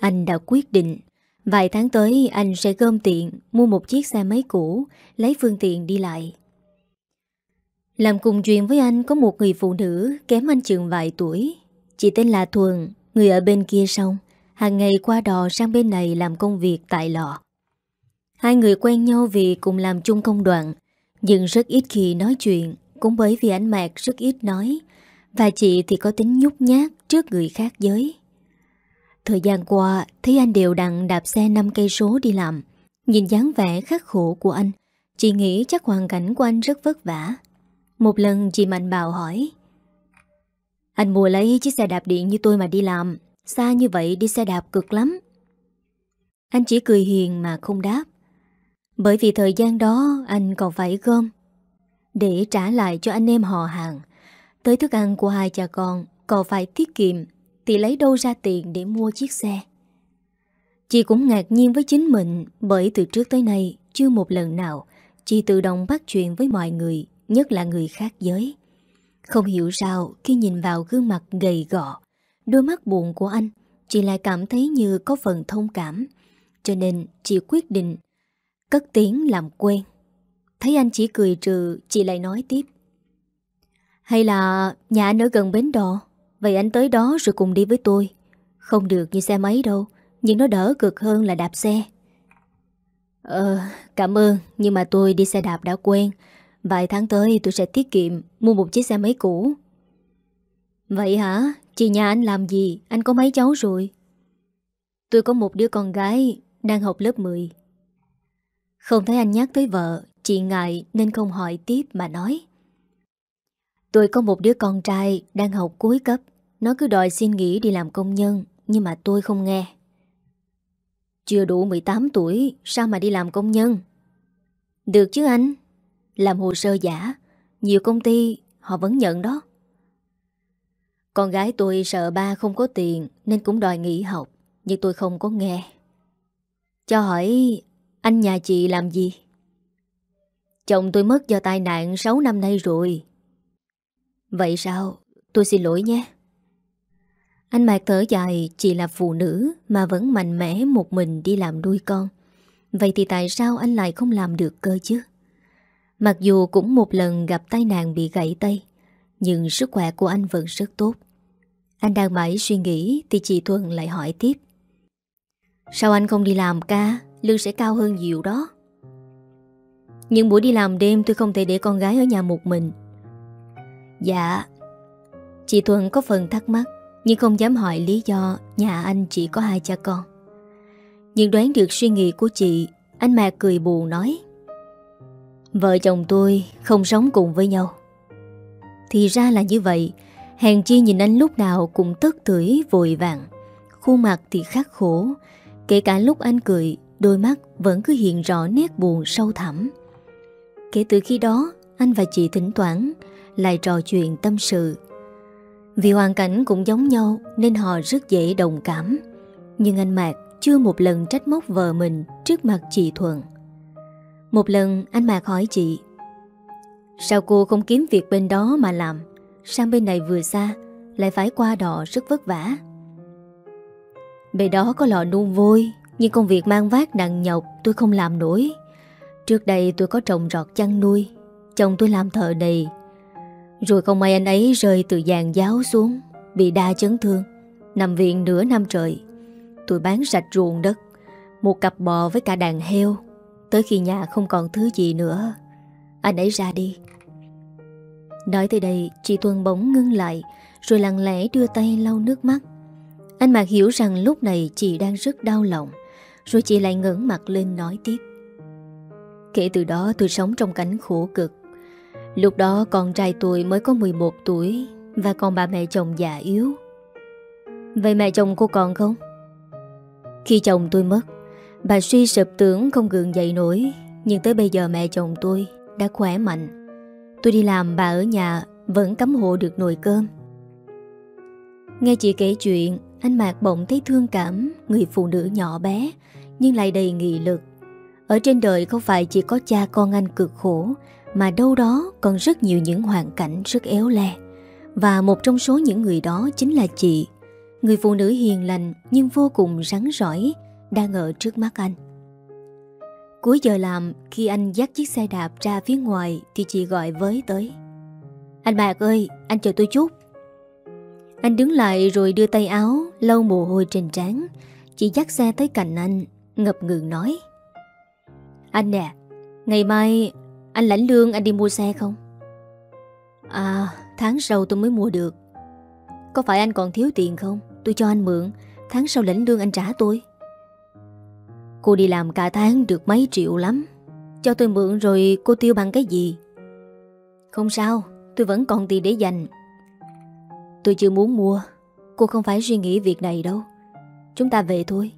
Anh đã quyết định Vài tháng tới anh sẽ gom tiền Mua một chiếc xe máy cũ Lấy phương tiện đi lại. Làm cùng chuyện với anh Có một người phụ nữ kém anh chừng vài tuổi. Chị tên là Thuần Người ở bên kia sông hàng ngày qua đò sang bên này làm công việc tại lò. Hai người quen nhau vì cùng làm chung công đoạn, nhưng rất ít khi nói chuyện, cũng bởi vì anh Mạc rất ít nói, và chị thì có tính nhút nhát trước người khác giới. Thời gian qua, thấy anh đều đặn đạp xe 5 cây số đi làm, nhìn dáng vẻ khắc khổ của anh, chị nghĩ chắc hoàn cảnh của anh rất vất vả. Một lần chị Mạnh Bào hỏi, anh mua lấy chiếc xe đạp điện như tôi mà đi làm Xa như vậy đi xe đạp cực lắm Anh chỉ cười hiền mà không đáp Bởi vì thời gian đó anh còn phải gom để trả lại cho anh em họ hàng. Tới thức ăn của hai cha con Còn phải tiết kiệm, Thì lấy đâu ra tiền để mua chiếc xe? Chị cũng ngạc nhiên với chính mình, Bởi từ trước tới nay, Chưa một lần nào, Chị tự động bắt chuyện với mọi người, Nhất là người khác giới. Không hiểu sao, khi nhìn vào gương mặt gầy gọ Đôi mắt buồn của anh, Chị lại cảm thấy như có phần thông cảm. Cho nên, chị quyết định Cất tiếng làm quen. Thấy anh chỉ cười trừ, Chị lại nói tiếp. Hay là nhà anh ở gần bến đò, Vậy anh tới đó rồi cùng đi với tôi. Không được như xe máy đâu, Nhưng nó đỡ cực hơn là đạp xe. Ờ cảm ơn, Nhưng mà tôi đi xe đạp đã quen. Vài tháng tới tôi sẽ tiết kiệm, Mua một chiếc xe máy cũ. Vậy hả? Chị nhà anh làm gì? Anh có mấy cháu rồi? Tôi có một đứa con gái Đang học lớp 10 Không thấy anh nhắc tới vợ Chị ngại nên không hỏi tiếp mà nói. Tôi có một đứa con trai Đang học cuối cấp. Nó cứ đòi xin nghỉ đi làm công nhân, Nhưng mà tôi không nghe. Chưa đủ 18 tuổi, Sao mà đi làm công nhân? Được chứ anh? Làm hồ sơ giả, Nhiều công ty họ vẫn nhận đó. Con gái tôi sợ ba không có tiền Nên cũng đòi nghỉ học, Nhưng tôi không có nghe. Cho hỏi anh nhà chị làm gì? Chồng tôi mất do tai nạn 6 năm nay rồi. Vậy sao? Tôi xin lỗi nhé. Anh Mạc thở dài Chị là phụ nữ Mà vẫn mạnh mẽ một mình đi làm nuôi con. Vậy thì tại sao anh lại không làm được cơ chứ? Mặc dù cũng một lần gặp tai nạn bị gãy tay, Nhưng sức khỏe của anh vẫn rất tốt. Anh đang mãi suy nghĩ Thì chị Thuần lại hỏi tiếp. Sao anh không đi làm ca? Lương sẽ cao hơn nhiều đó. Nhưng buổi đi làm đêm tôi không thể để con gái ở nhà một mình. Dạ Chị Thuận có phần thắc mắc, Nhưng không dám hỏi lý do Nhà anh chỉ có hai cha con. Nhưng đoán được suy nghĩ của chị, Anh Mạc cười buồn nói, Vợ chồng tôi không sống cùng với nhau. Thì ra là như vậy Hèn chi nhìn anh lúc nào cũng tức tưởi, vội vàng, Khuôn mặt thì khắc khổ, Kể cả lúc anh cười, Đôi mắt vẫn cứ hiện rõ nét buồn sâu thẳm. Kể từ khi đó, Anh và chị thỉnh thoảng Lại trò chuyện tâm sự. Vì hoàn cảnh cũng giống nhau Nên họ rất dễ đồng cảm. Nhưng anh Mạc chưa một lần trách móc vợ mình Trước mặt chị Thuận. Một lần, anh Mạc hỏi chị, Sao cô không kiếm việc bên đó mà làm? Sang bên này vừa xa, Lại phải qua đò rất vất vả. Bên đó có lò nuôn vôi, Nhưng công việc mang vác nặng nhọc, Tôi không làm nổi. Trước đây tôi có trồng rọt chăn nuôi, Chồng tôi làm thợ đầy. Rồi không may anh ấy rơi từ dàn giáo xuống, Bị đa chấn thương, Nằm viện nửa năm trời. Tôi bán sạch ruộng đất, Một cặp bò với cả đàn heo, Tới khi nhà không còn thứ gì nữa. Anh ấy ra đi. Nói tới đây, chị Tuân bỗng ngưng lại, Rồi lặng lẽ đưa tay lau nước mắt. Anh Mạc hiểu rằng lúc này chị đang rất đau lòng, Rồi chị lại ngẩng mặt lên nói tiếp. Kể từ đó tôi sống trong cảnh khổ cực. Lúc đó con trai tôi mới có 11 tuổi Và còn bà mẹ chồng già yếu. Vậy mẹ chồng cô còn không? Khi chồng tôi mất, Bà suy sụp tưởng không gượng dậy nổi, Nhưng tới bây giờ mẹ chồng tôi Đã khỏe mạnh. Tôi đi làm bà ở nhà Vẫn cắm hộ được nồi cơm. Nghe chị kể chuyện, Anh Mạc bỗng thấy thương cảm Người phụ nữ nhỏ bé Nhưng lại đầy nghị lực. Ở trên đời không phải chỉ có cha con anh cực khổ, Mà đâu đó còn rất nhiều những hoàn cảnh rất éo le. Và một trong số những người đó chính là chị. Người phụ nữ hiền lành nhưng vô cùng rắn rỏi, Đang ở trước mắt anh. Cuối giờ làm, Khi anh dắt chiếc xe đạp ra phía ngoài Thì chị gọi với tới. Anh bạc ơi, anh chờ tôi chút. Anh đứng lại rồi đưa tay áo, Lau mồ hôi trên trán. Chị dắt xe tới cạnh anh, Ngập ngừng nói. Anh nè, Ngày mai anh lãnh lương anh đi mua xe không? À tháng sau tôi mới mua được. Có phải anh còn thiếu tiền không? Tôi cho anh mượn, Tháng sau lãnh lương anh trả tôi. Cô đi làm cả tháng được mấy triệu lắm. Cho tôi mượn rồi cô tiêu bằng cái gì? Không sao, Tôi vẫn còn tiền để dành. Tôi chưa muốn mua, Cô không phải suy nghĩ việc này đâu. Chúng ta về thôi.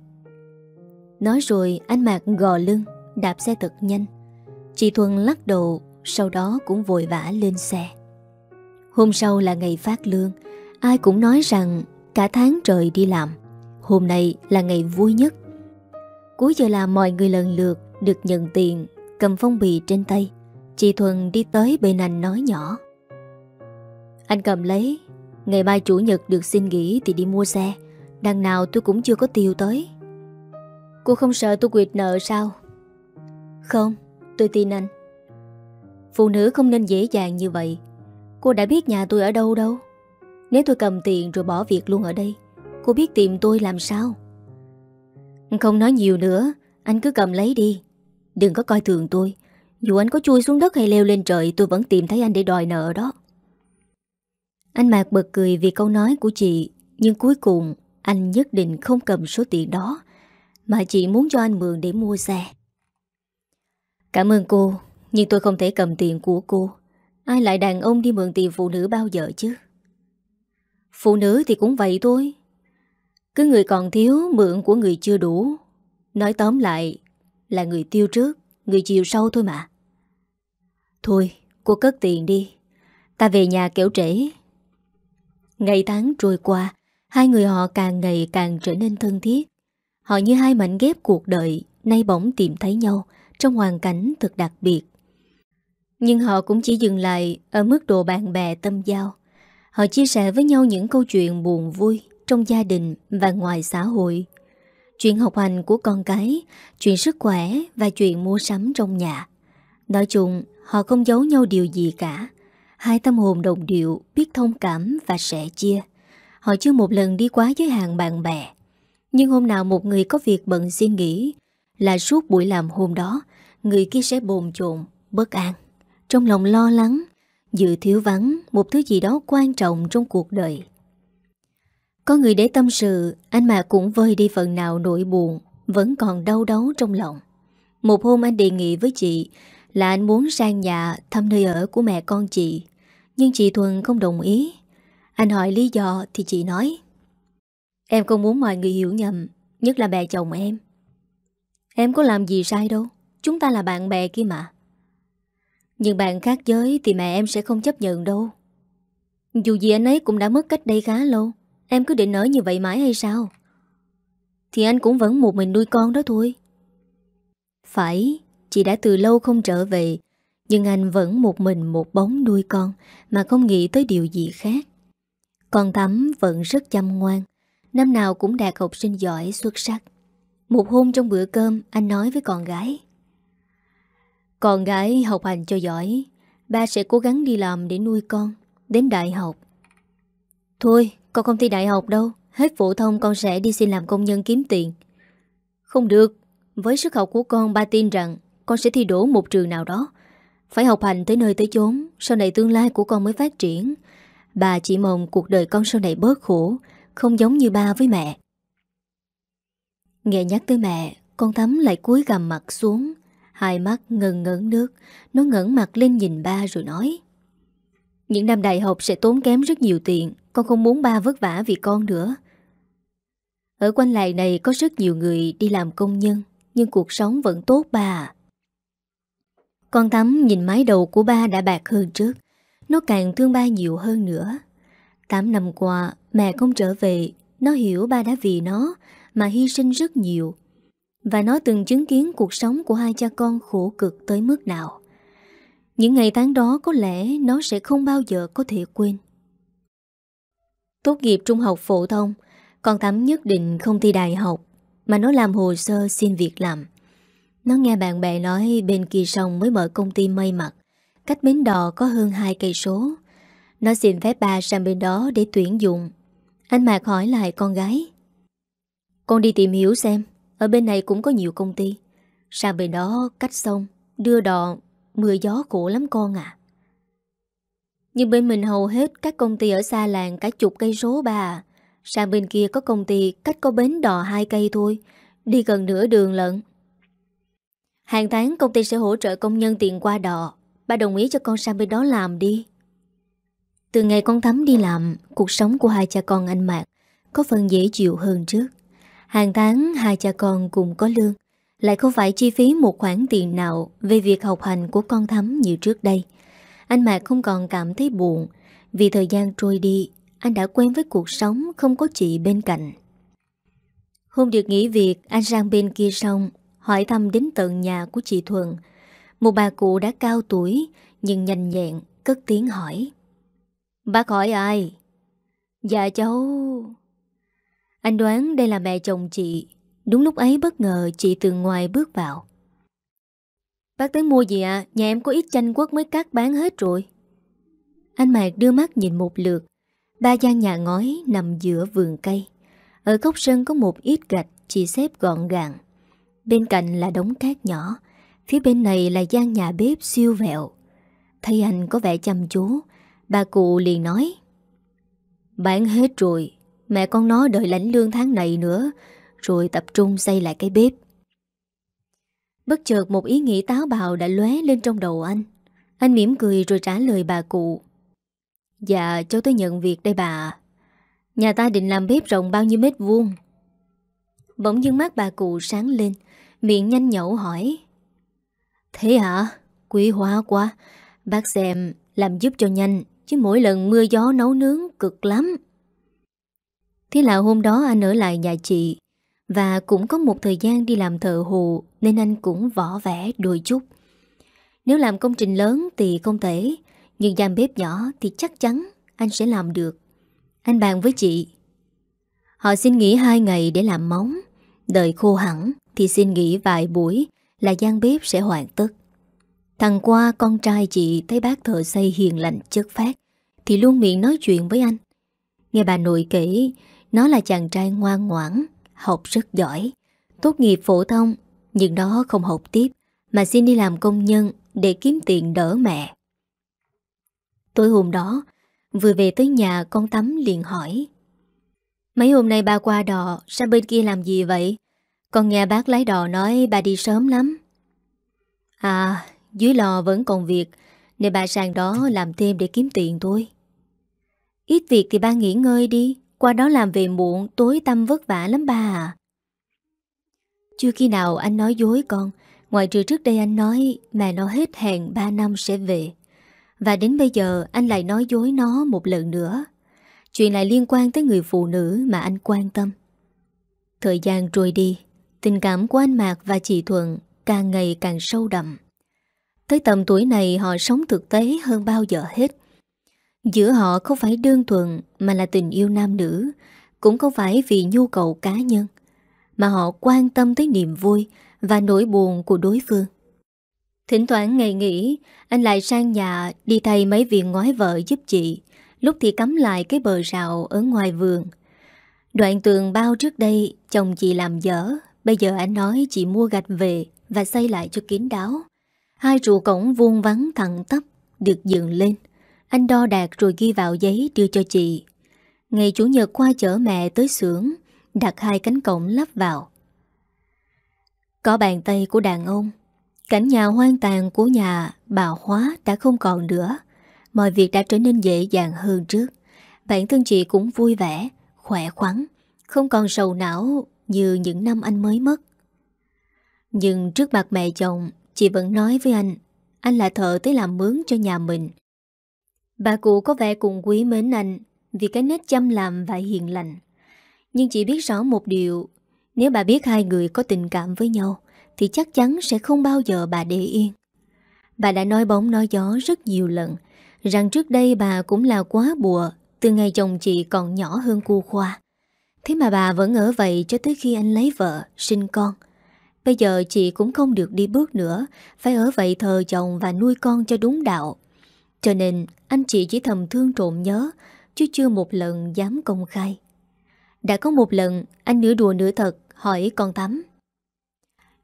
Nói rồi anh Mạc gò lưng. Đạp xe thật nhanh. Chị Thuần lắc đầu, Sau đó cũng vội vã lên xe. Hôm sau là ngày phát lương, Ai cũng nói rằng Cả tháng trời đi làm, Hôm nay là ngày vui nhất. Cuối giờ làm mọi người lần lượt Được nhận tiền, Cầm phong bì trên tay. Chị Thuần đi tới bên anh nói nhỏ. Anh cầm lấy, Ngày mai chủ nhật được xin nghỉ Thì đi mua xe, Đằng nào tôi cũng chưa có tiêu tới. Cô không sợ tôi quyệt nợ sao? Không? Tôi tin anh. Phụ nữ không nên dễ dàng như vậy. Cô đã biết nhà tôi ở đâu đâu. Nếu tôi cầm tiền rồi bỏ việc luôn ở đây, Cô biết tìm tôi làm sao? Không nói nhiều nữa, Anh cứ cầm lấy đi. Đừng có coi thường tôi. Dù anh có chui xuống đất hay leo lên trời, Tôi vẫn tìm thấy anh để đòi nợ đó. Anh Mạc bật cười vì câu nói của chị, Nhưng cuối cùng Anh nhất định không cầm số tiền đó, Mà chị muốn cho anh mượn để mua xe. Cảm ơn cô, Nhưng tôi không thể cầm tiền của cô. Ai lại đàn ông đi mượn tiền phụ nữ bao giờ chứ? Phụ nữ thì cũng vậy thôi. Cứ người còn thiếu, mượn của người chưa đủ. Nói tóm lại, Là người tiêu trước, Người chiều sau thôi mà. Thôi, cô cất tiền đi. Ta về nhà kéo trễ. Ngày tháng trôi qua, Hai người họ càng ngày càng trở nên thân thiết. Họ như hai mảnh ghép cuộc đời, Nay bỗng tìm thấy nhau. Trong hoàn cảnh thật đặc biệt. Nhưng họ cũng chỉ dừng lại Ở mức độ bạn bè tâm giao. Họ chia sẻ với nhau những câu chuyện buồn vui Trong gia đình và ngoài xã hội. Chuyện học hành của con cái, Chuyện sức khỏe Và chuyện mua sắm trong nhà. Nói chung, họ không giấu nhau điều gì cả. Hai tâm hồn đồng điệu, Biết thông cảm và sẻ chia. Họ chưa một lần đi quá giới hạn bạn bè. Nhưng hôm nào một người có việc bận xin nghỉ là suốt buổi làm hôm đó, Người kia sẽ bồn chồn, Bất an. Trong lòng lo lắng, Dự thiếu vắng một thứ gì đó quan trọng trong cuộc đời. Có người để tâm sự, Anh mà cũng vơi đi phần nào nỗi buồn, Vẫn còn đau đớn trong lòng. Một hôm anh đề nghị với chị Là anh muốn sang nhà thăm nơi ở của mẹ con chị, Nhưng chị Thuần không đồng ý. Anh hỏi lý do thì chị nói, Em không muốn mọi người hiểu nhầm, Nhất là mẹ chồng em. Em có làm gì sai đâu. Chúng ta là bạn bè kia mà. Nhưng bạn khác giới Thì mẹ em sẽ không chấp nhận đâu. Dù gì anh ấy cũng đã mất cách đây khá lâu. Em cứ định ở như vậy mãi hay sao? Thì anh cũng vẫn một mình nuôi con đó thôi. Phải, Chị đã từ lâu không trở về. Nhưng anh vẫn một mình một bóng nuôi con Mà không nghĩ tới điều gì khác. Con Thắm vẫn rất chăm ngoan. Năm nào cũng đạt học sinh giỏi xuất sắc. Một hôm trong bữa cơm, Anh nói với con gái. Con gái học hành cho giỏi, Ba sẽ cố gắng đi làm để nuôi con, Đến đại học. Thôi, con không thi đại học đâu, Hết phổ thông con sẽ đi xin làm công nhân kiếm tiền. Không được, Với sức học của con, ba tin rằng Con sẽ thi đổ một trường nào đó. Phải học hành tới nơi tới chốn, Sau này tương lai của con mới phát triển. Bà chỉ mong cuộc đời con sau này bớt khổ, Không giống như ba với mẹ. Nghe nhắc tới mẹ, Con Thắm lại cúi gầm mặt xuống. Hai mắt ngần ngấn nước, Nó ngẩn mặt lên nhìn ba rồi nói. Những năm đại học sẽ tốn kém rất nhiều tiền, Con không muốn ba vất vả vì con nữa. Ở quanh lại này có rất nhiều người đi làm công nhân, Nhưng cuộc sống vẫn tốt ba à. Con Tắm nhìn mái đầu của ba đã bạc hơn trước, Nó càng thương ba nhiều hơn nữa. 8 năm qua, mẹ không trở về, Nó hiểu ba đã vì nó mà hy sinh rất nhiều Và nó từng chứng kiến cuộc sống của hai cha con khổ cực tới mức nào những ngày tháng đó có lẽ nó sẽ không bao giờ có thể quên. Tốt nghiệp trung học phổ thông, con Thắm nhất định không thi đại học, mà nó làm hồ sơ xin việc làm. Nó nghe bạn bè nói bên kia sông mới mở công ty may mặc, cách bến đò có hơn 2 cây số. Nó xin phép bà sang bên đó để tuyển dụng. Anh Mạc hỏi lại con gái. Con đi tìm hiểu xem, ở bên này cũng có nhiều công ty. Sang bên đó cách sông, đưa đò Mưa gió khổ lắm con à Nhưng bên mình hầu hết Các công ty ở xa làng cả chục cây số bà Sang bên kia có công ty Cách có bến đò hai cây thôi. Đi gần nửa đường lận. Hàng tháng công ty sẽ hỗ trợ công nhân tiền qua đò. Ba đồng ý cho con sang bên đó làm đi. Từ ngày con Thắm đi làm Cuộc sống của hai cha con anh Mạc Có phần dễ chịu hơn trước. Hàng tháng hai cha con cùng có lương lại không phải chi phí một khoản tiền nào về việc học hành của con Thắm như trước đây. Anh Mạc không còn cảm thấy buồn vì thời gian trôi đi, anh đã quen với cuộc sống không có chị bên cạnh. Hôm được nghỉ việc, anh sang bên kia xong, hỏi thăm đến tận nhà của chị Thuần. Một bà cụ đã cao tuổi, nhưng nhanh nhẹn, cất tiếng hỏi. Bác hỏi ai? Dạ cháu... Anh đoán đây là mẹ chồng chị. Đúng lúc ấy bất ngờ chị từ ngoài bước vào. Bác tới mua gì ạ? À? Nhà em có ít chanh quất mới cắt bán hết rồi. Anh Mạc đưa mắt nhìn một lượt. Ba gian nhà ngói nằm giữa vườn cây. Ở góc sân có một ít gạch Chỉ xếp gọn gàng. Bên cạnh là đống cát nhỏ. Phía bên này là gian nhà bếp siêu vẹo. Thấy anh có vẻ chăm chú. Bà cụ liền nói, Bán hết rồi Mẹ con nó đợi lãnh lương tháng này nữa, rồi tập trung xây lại cái bếp. Bất chợt một ý nghĩ táo bạo đã lóe lên trong đầu anh. Anh mỉm cười rồi trả lời bà cụ. Dạ cháu tới nhận việc đây bà Nhà ta định làm bếp rộng bao nhiêu mét vuông? Bỗng dưng mắt bà cụ sáng lên, Miệng nhanh nhậu hỏi. Thế hả? Quý hóa quá. Bác xem, làm giúp cho nhanh, Chứ mỗi lần mưa gió nấu nướng cực lắm. Thế là hôm đó anh ở lại nhà chị và cũng có một thời gian đi làm thợ hồ Nên anh cũng võ vẽ đôi chút Nếu làm công trình lớn thì không thể Nhưng giam bếp nhỏ thì chắc chắn anh sẽ làm được Anh bàn với chị Họ xin nghỉ hai ngày để làm móng Đợi khô hẳn thì xin nghỉ vài buổi là gian bếp sẽ hoàn tất. Thằng qua con trai chị thấy bác thợ xây hiền lành chất phát thì luôn miệng nói chuyện với anh. Nghe bà nội kể, nó là chàng trai ngoan ngoãn, học rất giỏi, tốt nghiệp phổ thông, nhưng nó không học tiếp, mà xin đi làm công nhân để kiếm tiền đỡ mẹ. Tối hôm đó, vừa về tới nhà con Tắm liền hỏi. Mấy hôm nay ba qua đò, sang bên kia làm gì vậy? Con nghe bác lái đò nói bà đi sớm lắm. À, dưới lò vẫn còn việc, nên bà sang đó làm thêm để kiếm tiền thôi. Ít việc thì ba nghỉ ngơi đi, qua đó làm về muộn, Tối tâm vất vả lắm ba à. Chưa khi nào anh nói dối con. Ngoài trừ trước đây anh nói Mẹ nó hết hẹn 3 năm sẽ về. Và đến bây giờ anh lại nói dối nó một lần nữa. Chuyện này liên quan tới người phụ nữ mà anh quan tâm. Thời gian trôi đi, Tình cảm của anh Mạc và chị Thuận Càng ngày càng sâu đậm. Tới tầm tuổi này họ sống thực tế hơn bao giờ hết. Giữa họ không phải đơn thuần mà là tình yêu nam nữ, cũng không phải vì nhu cầu cá nhân, mà họ quan tâm tới niềm vui và nỗi buồn của đối phương. Thỉnh thoảng ngày nghỉ, anh lại sang nhà đi thay mấy viên ngói vợ giúp chị, lúc thì cắm lại cái bờ rào ở ngoài vườn. Đoạn tường bao trước đây chồng chị làm dở, bây giờ anh nói chị mua gạch về và xây lại cho kín đáo. Hai trụ cổng vuông vắng thẳng tắp được dựng lên. Anh đo đạt rồi ghi vào giấy đưa cho chị. Ngày Chủ nhật qua chở mẹ tới xưởng, Đặt hai cánh cổng lắp vào. Có bàn tay của đàn ông. Cảnh nhà hoang tàn của nhà bà Hóa đã không còn nữa. Mọi việc đã trở nên dễ dàng hơn trước. Bản thân chị cũng vui vẻ, Khỏe khoắn, Không còn sầu não như những năm anh mới mất. Nhưng trước mặt mẹ chồng, Chị vẫn nói với anh Anh là thợ tới làm mướn cho nhà mình. Bà cụ có vẻ cùng quý mến anh Vì cái nết chăm làm và hiền lành. Nhưng chị biết rõ một điều Nếu bà biết hai người có tình cảm với nhau Thì chắc chắn sẽ không bao giờ bà để yên. Bà đã nói bóng nói gió rất nhiều lần Rằng trước đây bà cũng là quá bùa Từ ngày chồng chị còn nhỏ hơn cô Khoa. Thế mà bà vẫn ở vậy cho tới khi anh lấy vợ, sinh con. Bây giờ chị cũng không được đi bước nữa Phải ở vậy thờ chồng và nuôi con cho đúng đạo. Cho nên, anh chị chỉ thầm thương trộm nhớ, Chứ chưa một lần dám công khai. Đã có một lần, Anh nửa đùa nửa thật, hỏi con Thắm.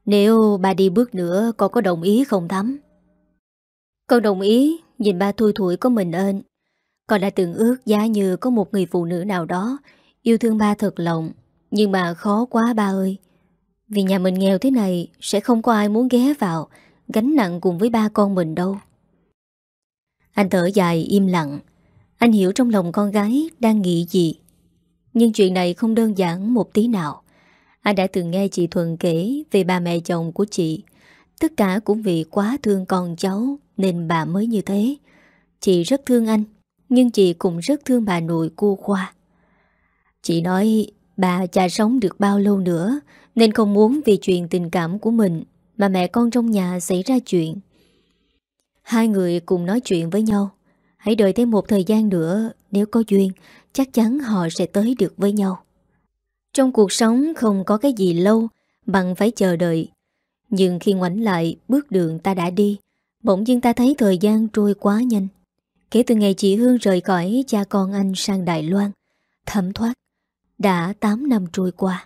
Nếu ba đi bước nữa, Con có đồng ý không Thắm? Con đồng ý, Nhìn ba thui thủi có mình ơn. Con đã từng ước giá như có một người phụ nữ nào đó, Yêu thương ba thật lòng, Nhưng mà khó quá ba ơi. Vì nhà mình nghèo thế này, Sẽ không có ai muốn ghé vào, Gánh nặng cùng với ba con mình đâu. Anh thở dài im lặng. Anh hiểu trong lòng con gái Đang nghĩ gì. Nhưng chuyện này không đơn giản một tí nào. Anh đã từng nghe chị Thuần kể Về bà mẹ chồng của chị. Tất cả cũng vì quá thương con cháu Nên bà mới như thế. Chị rất thương anh, Nhưng chị cũng rất thương bà nội cô Khoa. Chị nói bà cha sống được bao lâu nữa Nên không muốn vì chuyện tình cảm của mình Mà mẹ con trong nhà xảy ra chuyện. Hai người cùng nói chuyện với nhau. Hãy đợi thêm một thời gian nữa, Nếu có duyên, Chắc chắn họ sẽ tới được với nhau. Trong cuộc sống không có cái gì lâu, Bằng phải chờ đợi. Nhưng khi ngoảnh lại, Bước đường ta đã đi. Bỗng dưng ta thấy thời gian trôi quá nhanh. Kể từ ngày chị Hương rời khỏi Cha con anh sang Đài Loan, Thấm thoát, đã 8 năm trôi qua.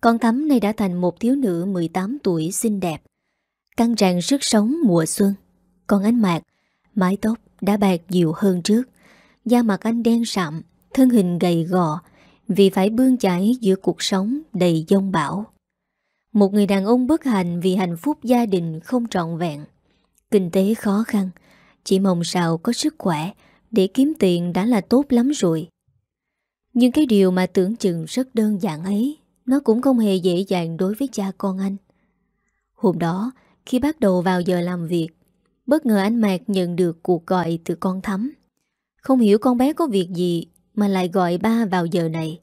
Con Thắm này đã thành một thiếu nữ 18 tuổi xinh đẹp, Căng tràn sức sống mùa xuân. Còn anh Mạc, Mái tóc đã bạc nhiều hơn trước. Da mặt anh đen sạm, Thân hình gầy gò, Vì phải bươn chải giữa cuộc sống đầy dông bão. Một người đàn ông bất hạnh Vì hạnh phúc gia đình không trọn vẹn. Kinh tế khó khăn, Chỉ mong sao có sức khỏe Để kiếm tiền đã là tốt lắm rồi. Nhưng cái điều mà tưởng chừng rất đơn giản ấy, Nó cũng không hề dễ dàng đối với cha con anh. Hôm đó, Khi bắt đầu vào giờ làm việc Bất ngờ anh Mạc nhận được cuộc gọi từ con Thắm. Không hiểu con bé có việc gì Mà lại gọi ba vào giờ này.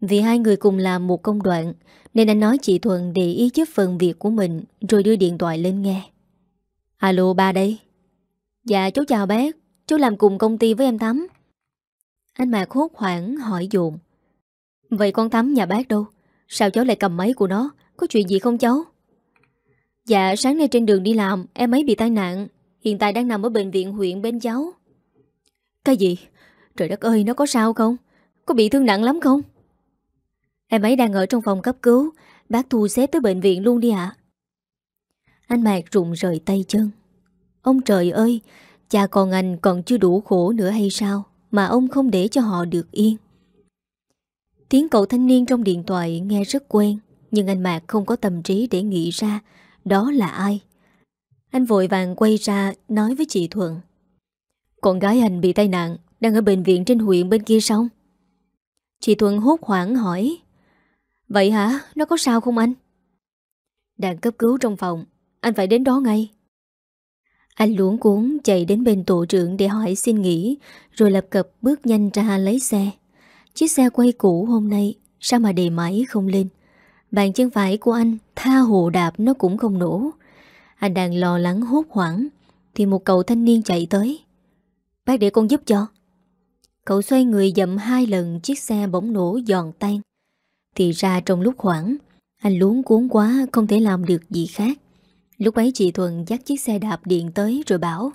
Vì hai người cùng làm một công đoạn, Nên anh nói chị Thuần để ý giúp phần việc của mình, Rồi đưa điện thoại lên nghe. Alo, ba đây. Dạ cháu chào bác. Cháu làm cùng công ty với em Thắm. Anh Mạc hốt hoảng hỏi dồn. Vậy con Thắm nhà bác đâu? Sao cháu lại cầm máy của nó? Có chuyện gì không cháu? Dạ sáng nay trên đường đi làm Em ấy bị tai nạn. Hiện tại đang nằm ở bệnh viện huyện bên cháu Cái gì? Trời đất ơi nó có sao không? Có bị thương nặng lắm không? Em ấy đang ở trong phòng cấp cứu. Bác thu xếp tới bệnh viện luôn đi ạ. Anh Mạc rụng rời tay chân. Ông trời ơi Cha con anh còn chưa đủ khổ nữa hay sao mà ông không để cho họ được yên. Tiếng cậu thanh niên trong điện thoại nghe rất quen, nhưng anh Mạc không có tâm trí để nghĩ ra đó là ai. Anh vội vàng quay ra nói với chị Thuận. Con gái anh bị tai nạn, đang ở bệnh viện trên huyện bên kia sông. Chị Thuận hốt hoảng hỏi. Vậy hả? Nó có sao không anh? Đang cấp cứu trong phòng, anh phải đến đó ngay. Anh luống cuốn chạy đến bên tổ trưởng để hỏi xin nghỉ, rồi lập cập bước nhanh ra lấy xe. Chiếc xe quay cũ hôm nay, sao mà đề máy không lên? Bàn chân phải của anh, tha hồ đạp nó cũng không nổ. Anh đang lo lắng hốt hoảng, thì một cậu thanh niên chạy tới. Bác để con giúp cho. Cậu xoay người dậm hai lần chiếc xe bỗng nổ giòn tan. Thì ra trong lúc hoảng, anh luống cuốn quá không thể làm được gì khác. Lúc ấy chị Thuần dắt chiếc xe đạp điện tới rồi bảo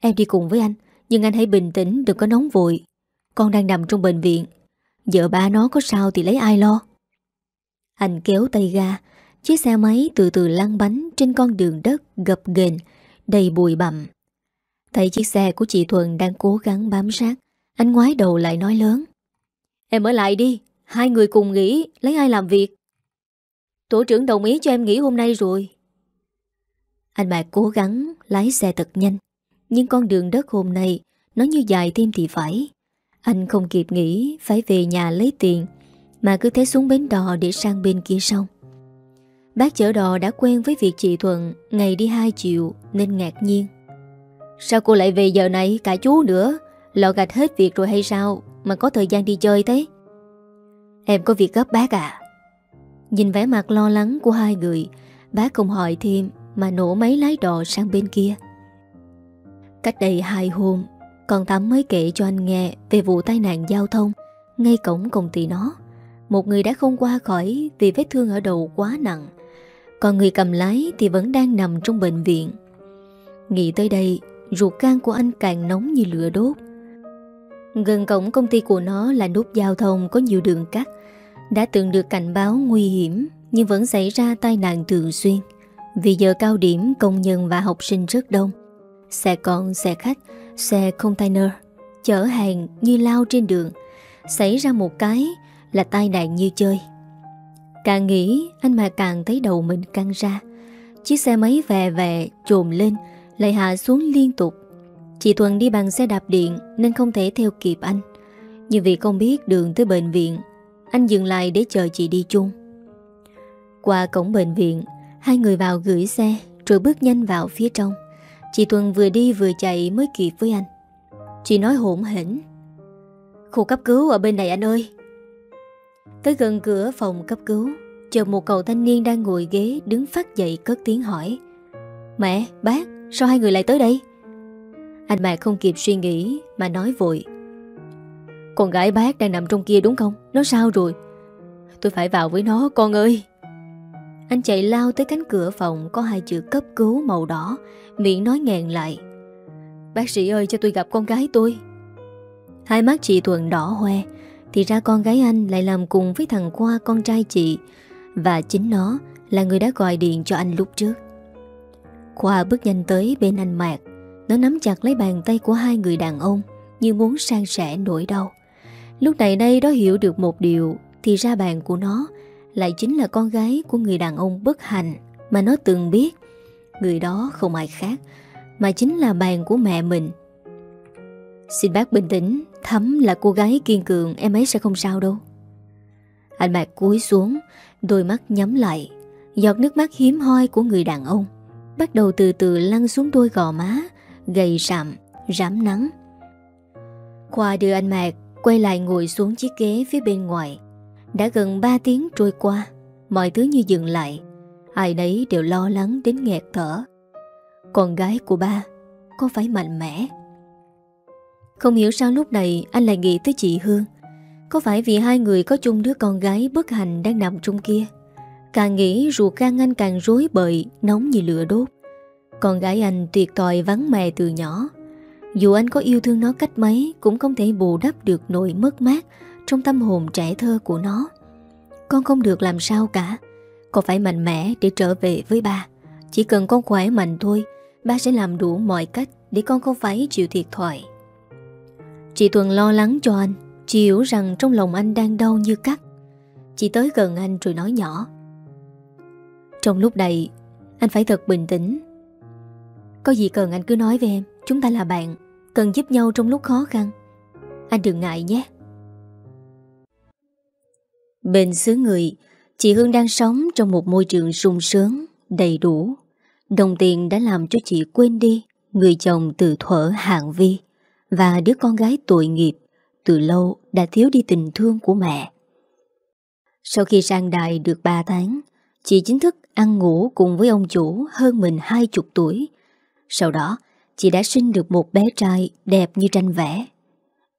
Em đi cùng với anh Nhưng anh hãy bình tĩnh đừng có nóng vội Con đang nằm trong bệnh viện Vợ ba nó có sao thì lấy ai lo anh kéo tay ga, Chiếc xe máy từ từ lăn bánh Trên con đường đất gập ghềnh, Đầy bụi bặm. Thấy chiếc xe của chị Thuần đang cố gắng bám sát, Anh ngoái đầu lại nói lớn. Em ở lại đi, Hai người cùng nghỉ, Lấy ai làm việc? Tổ trưởng đồng ý cho em nghỉ hôm nay rồi. Anh Mạc cố gắng lái xe thật nhanh, Nhưng con đường đất hôm nay Nó như dài thêm thì phải. Anh không kịp nghĩ Phải về nhà lấy tiền mà cứ thế xuống bến đò để sang bên kia sông. Bác chở đò đã quen với việc chị Thuận Ngày đi hai triệu Nên ngạc nhiên. Sao cô lại về giờ này, cả chú nữa? Lọ gạch hết việc rồi hay sao Mà có thời gian đi chơi thế? Em có việc gấp bác à? Nhìn vẻ mặt lo lắng của hai người, Bác không hỏi thêm Mà nổ máy lái đò sang bên kia. Cách đây hai hôm, Con tám mới kể cho anh nghe Về vụ tai nạn giao thông Ngay cổng công ty nó. Một người đã không qua khỏi Vì vết thương ở đầu quá nặng. Còn người cầm lái thì vẫn đang nằm trong bệnh viện. Nghĩ tới đây Ruột gan của anh càng nóng như lửa đốt. Gần cổng công ty của nó là nút giao thông có nhiều đường cắt. Đã từng được cảnh báo nguy hiểm Nhưng vẫn xảy ra tai nạn thường xuyên. Vì giờ cao điểm công nhân và học sinh rất đông. Xe con, xe khách, xe container Chở hàng như lao trên đường. Xảy ra một cái là tai nạn như chơi. Càng nghĩ, anh mà càng thấy đầu mình căng ra. Chiếc xe máy vè vè trồm lên, Lại hạ xuống liên tục. Chị Thuần đi bằng xe đạp điện Nên không thể theo kịp anh. Nhưng vì không biết đường tới bệnh viện, Anh dừng lại để chờ chị đi chung. Qua cổng bệnh viện, Hai người vào gửi xe Rồi bước nhanh vào phía trong. Chị Thuần vừa đi vừa chạy mới kịp với anh. Chị nói hỗn hỉnh Khu cấp cứu ở bên này anh ơi Tới gần cửa phòng cấp cứu Chờ một cậu thanh niên đang ngồi ghế Đứng phát dậy cất tiếng hỏi. Mẹ, bác, sao hai người lại tới đây? Anh Mạc không kịp suy nghĩ Mà nói vội. Con gái bác đang nằm trong kia đúng không? Nó sao rồi? Tôi phải vào với nó con ơi. Anh chạy lao tới cánh cửa phòng Có hai chữ cấp cứu màu đỏ Miệng nói nghẹn lại. Bác sĩ ơi cho tôi gặp con gái tôi. Hai mắt chị Thuận đỏ hoe thì ra con gái anh lại làm cùng với thằng Khoa, con trai chị. Và chính nó là người đã gọi điện cho anh lúc trước. Khoa bước nhanh tới bên anh Mạc. Nó nắm chặt lấy bàn tay của hai người đàn ông Như muốn sang sẻ nỗi đau. Lúc này đây đó hiểu được một điều, Thì ra bàn của nó Lại chính là con gái của người đàn ông bất hạnh Mà nó từng biết. Người đó không ai khác Mà chính là bàn của mẹ mình. Xin bác bình tĩnh thắm là cô gái kiên cường Em ấy sẽ không sao đâu Anh Mạc cúi xuống Đôi mắt nhắm lại Giọt nước mắt hiếm hoi của người đàn ông Bắt đầu từ từ lăn xuống đôi gò má gầy sạm, rám nắng. Khoa đưa anh Mạc quay lại ngồi xuống chiếc ghế phía bên ngoài. Đã gần 3 tiếng trôi qua, mọi thứ như dừng lại. Ai nấy đều lo lắng đến nghẹt thở. Con gái của ba, có phải mạnh mẽ? Không hiểu sao lúc này anh lại nghĩ tới chị Hương. Có phải vì hai người có chung đứa con gái bất hạnh đang nằm trong kia? Càng nghĩ ruột gan anh càng rối bời, nóng như lửa đốt. Con gái anh tuyệt tòi vắng mẹ từ nhỏ Dù anh có yêu thương nó cách mấy Cũng không thể bù đắp được nỗi mất mát Trong tâm hồn trẻ thơ của nó Con không được làm sao cả Con phải mạnh mẽ để trở về với ba Chỉ cần con khỏe mạnh thôi Ba sẽ làm đủ mọi cách Để con không phải chịu thiệt thòi Chị Thuần lo lắng cho anh. Chị hiểu rằng trong lòng anh đang đau như cắt. Chị tới gần anh rồi nói nhỏ. Trong lúc này, Anh phải thật bình tĩnh. Có gì cần anh cứ nói với em. Chúng ta là bạn. Cần giúp nhau trong lúc khó khăn. Anh đừng ngại nhé. Bên xứ người, Chị Hương đang sống trong một môi trường sung sướng, Đầy đủ. Đồng tiền đã làm cho chị quên đi Người chồng từ thuở hạng vi. Và đứa con gái tội nghiệp Từ lâu đã thiếu đi tình thương của mẹ Sau khi sang đài được 3 tháng Chị chính thức ăn ngủ cùng với ông chủ hơn mình 20 tuổi sau đó, chị đã sinh được một bé trai đẹp như tranh vẽ.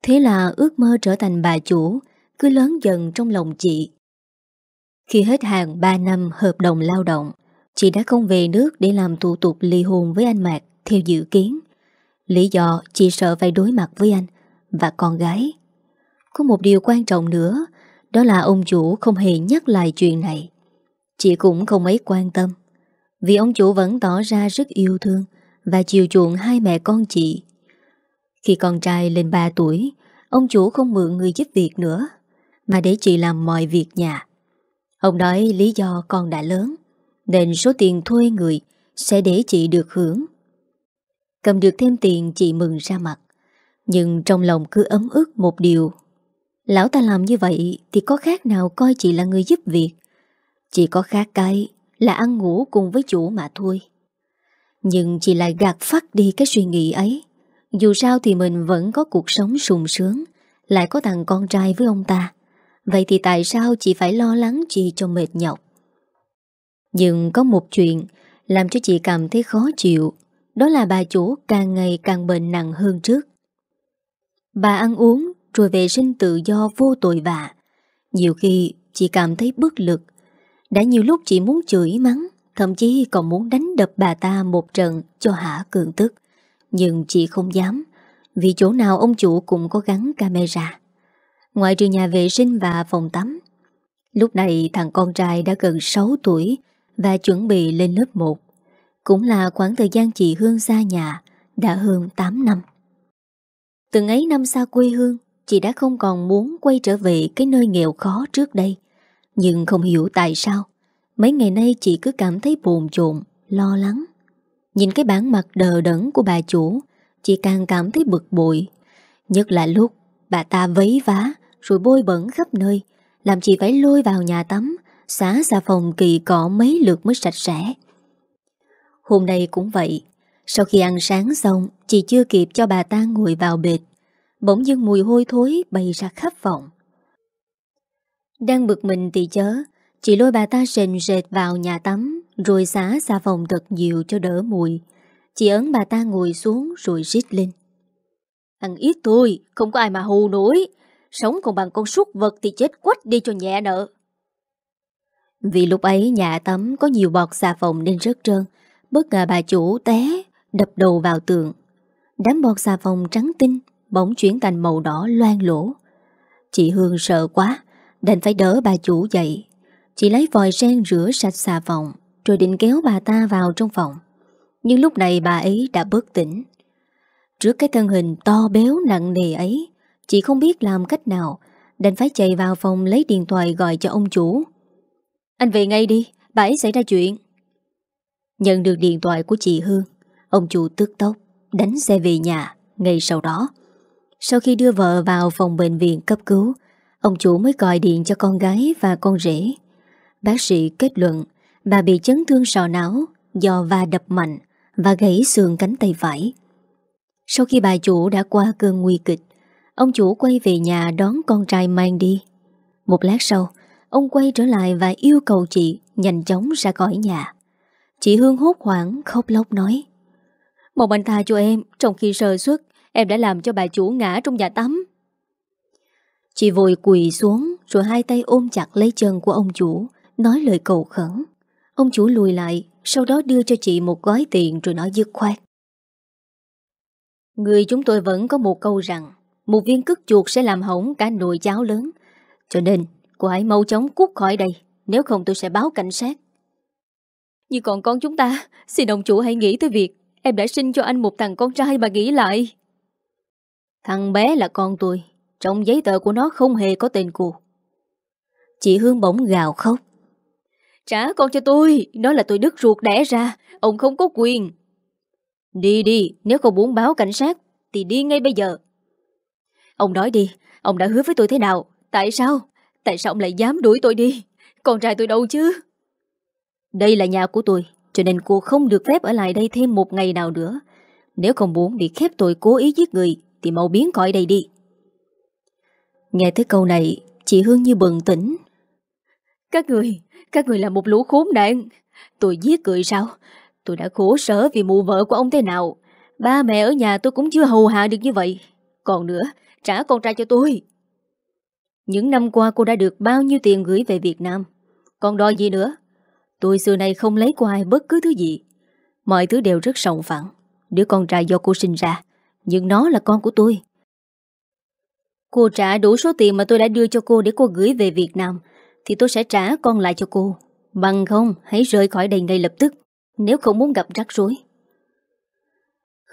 Thế là ước mơ trở thành bà chủ cứ lớn dần trong lòng chị. Khi hết hàng 3 năm hợp đồng lao động, chị đã không về nước để làm thủ tục ly hôn với anh Mạc theo dự kiến. Lý do chị sợ phải đối mặt với anh và con gái. Có một điều quan trọng nữa, đó là ông chủ không hề nhắc lại chuyện này. Chị cũng không mấy quan tâm, vì ông chủ vẫn tỏ ra rất yêu thương và chiều chuộng hai mẹ con chị. Khi con trai lên 3 tuổi, ông chủ không mượn người giúp việc nữa, mà để chị làm mọi việc nhà. Ông nói lý do con đã lớn, nên số tiền thuê người sẽ để chị được hưởng. Cầm được thêm tiền, chị mừng ra mặt. Nhưng trong lòng cứ ấm ức một điều. Lão ta làm như vậy Thì có khác nào coi chị là người giúp việc? Chỉ có khác cái Là ăn ngủ cùng với chủ mà thôi. Nhưng chị lại gạt phát đi cái suy nghĩ ấy. Dù sao thì mình vẫn có cuộc sống sung sướng, Lại có thằng con trai với ông ta. Vậy thì tại sao chị phải lo lắng chị cho mệt nhọc? Nhưng có một chuyện Làm cho chị cảm thấy khó chịu. Đó là bà chủ càng ngày càng bệnh nặng hơn trước. Bà ăn uống rồi vệ sinh tự do vô tội vạ. Nhiều khi chị cảm thấy bất lực. Đã nhiều lúc chị muốn chửi mắng, Thậm chí còn muốn đánh đập bà ta một trận cho hả cường tức. Nhưng chị không dám, Vì chỗ nào ông chủ cũng có gắn camera. Ngoại trừ nhà vệ sinh và phòng tắm. Lúc này thằng con trai đã gần 6 tuổi Và chuẩn bị lên lớp 1 cũng là khoảng thời gian chị Hương xa nhà, Đã hơn 8 năm. Từng ấy năm xa quê hương, Chị đã không còn muốn quay trở về Cái nơi nghèo khó trước đây. Nhưng không hiểu tại sao, Mấy ngày nay chị cứ cảm thấy bồn chồn, Lo lắng. Nhìn cái bản mặt đờ đẫn của bà chủ, Chị càng cảm thấy bực bội. Nhất là lúc bà ta vấy vá, Rồi bôi bẩn khắp nơi, Làm chị phải lôi vào nhà tắm Xá xà phòng kỳ cọ mấy lượt mới sạch sẽ. Hôm nay cũng vậy. Sau khi ăn sáng xong, Chị chưa kịp cho bà ta ngồi vào bệt. Bỗng dưng mùi hôi thối bay ra khắp phòng. Đang bực mình thì chớ, Chị lôi bà ta sền rệt vào nhà tắm, Rồi xả xà phòng thật nhiều cho đỡ mùi. Chị ấn bà ta ngồi xuống rồi rít lên. Ăn ít thôi, Không có ai mà hù nổi. Sống còn bằng con súc vật thì chết quách đi cho nhẹ nợ. Vì lúc ấy nhà tắm có nhiều bọt xà phòng nên rất trơn Bất ngờ bà chủ té, Đập đầu vào tường. Đám bọt xà phòng trắng tinh Bỗng chuyển thành màu đỏ loan lỗ Chị Hương sợ quá, Đành phải đỡ bà chủ dậy. Chị lấy vòi sen rửa sạch xà phòng, Rồi định kéo bà ta vào trong phòng. Nhưng lúc này bà ấy đã bất tỉnh. Trước cái thân hình to béo nặng nề ấy, Chị không biết làm cách nào, Đành phải chạy vào phòng lấy điện thoại gọi cho ông chủ. Anh về ngay đi, Bà ấy xảy ra chuyện. Nhận được điện thoại của chị Hương Ông chủ tức tốc Đánh xe về nhà Ngay sau đó Sau khi đưa vợ vào phòng bệnh viện cấp cứu Ông chủ mới gọi điện cho con gái và con rể Bác sĩ kết luận bà bị chấn thương sọ não do va đập mạnh và gãy xương cánh tay phải. Sau khi bà chủ đã qua cơn nguy kịch, ông chủ quay về nhà đón con trai mang đi. Một lát sau, ông quay trở lại và yêu cầu chị nhanh chóng ra khỏi nhà. Chị Hương hốt hoảng, khóc lóc nói. Một anh tha cho em, Trong khi sơ xuất Em đã làm cho bà chủ ngã trong nhà tắm. Chị vội quỳ xuống, Rồi hai tay ôm chặt lấy chân của ông chủ, Nói lời cầu khẩn. Ông chủ lùi lại, Sau đó đưa cho chị một gói tiền rồi nói dứt khoát. Người chúng tôi vẫn có một câu rằng, Một viên cức chuột sẽ làm hỏng cả nồi cháo lớn. Cho nên, cô hãy mau chóng cút khỏi đây, Nếu không tôi sẽ báo cảnh sát như còn con chúng ta Xin ông chủ hãy nghĩ tới việc Em đã sinh cho anh một thằng con trai mà nghĩ lại. Thằng bé là con tôi Trong giấy tờ của nó không hề có tên cô Chị Hương bỗng gào khóc. Trả con cho tôi Nó là tôi đứt ruột đẻ ra Ông không có quyền. Đi đi Nếu không muốn báo cảnh sát Thì đi ngay bây giờ. Ông nói đi Ông đã hứa với tôi thế nào? Tại sao? Tại sao ông lại dám đuổi tôi đi? Con trai tôi đâu chứ đây là nhà của tôi, Cho nên cô không được phép ở lại đây thêm một ngày nào nữa. Nếu không muốn bị khép tội cố ý giết người, Thì mau biến khỏi đây đi. Nghe tới câu này, Chị Hương như bừng tỉnh. Các người Các người là một lũ khốn nạn. Tôi giết cười sao? Tôi đã khổ sở vì mụ vợ của ông thế nào? Ba mẹ ở nhà tôi cũng chưa hầu hạ được như vậy. Còn nữa, Trả con trai cho tôi. Những năm qua cô đã được bao nhiêu tiền gửi về Việt Nam? Còn đòi gì nữa? Tôi xưa nay không lấy của ai bất cứ thứ gì. Mọi thứ đều rất sòng phẳng. Đứa con trai do cô sinh ra, Nhưng nó là con của tôi. Cô trả đủ số tiền mà tôi đã đưa cho cô Để cô gửi về Việt Nam, Thì tôi sẽ trả con lại cho cô. Bằng không, hãy rời khỏi đây ngay lập tức, Nếu không muốn gặp rắc rối.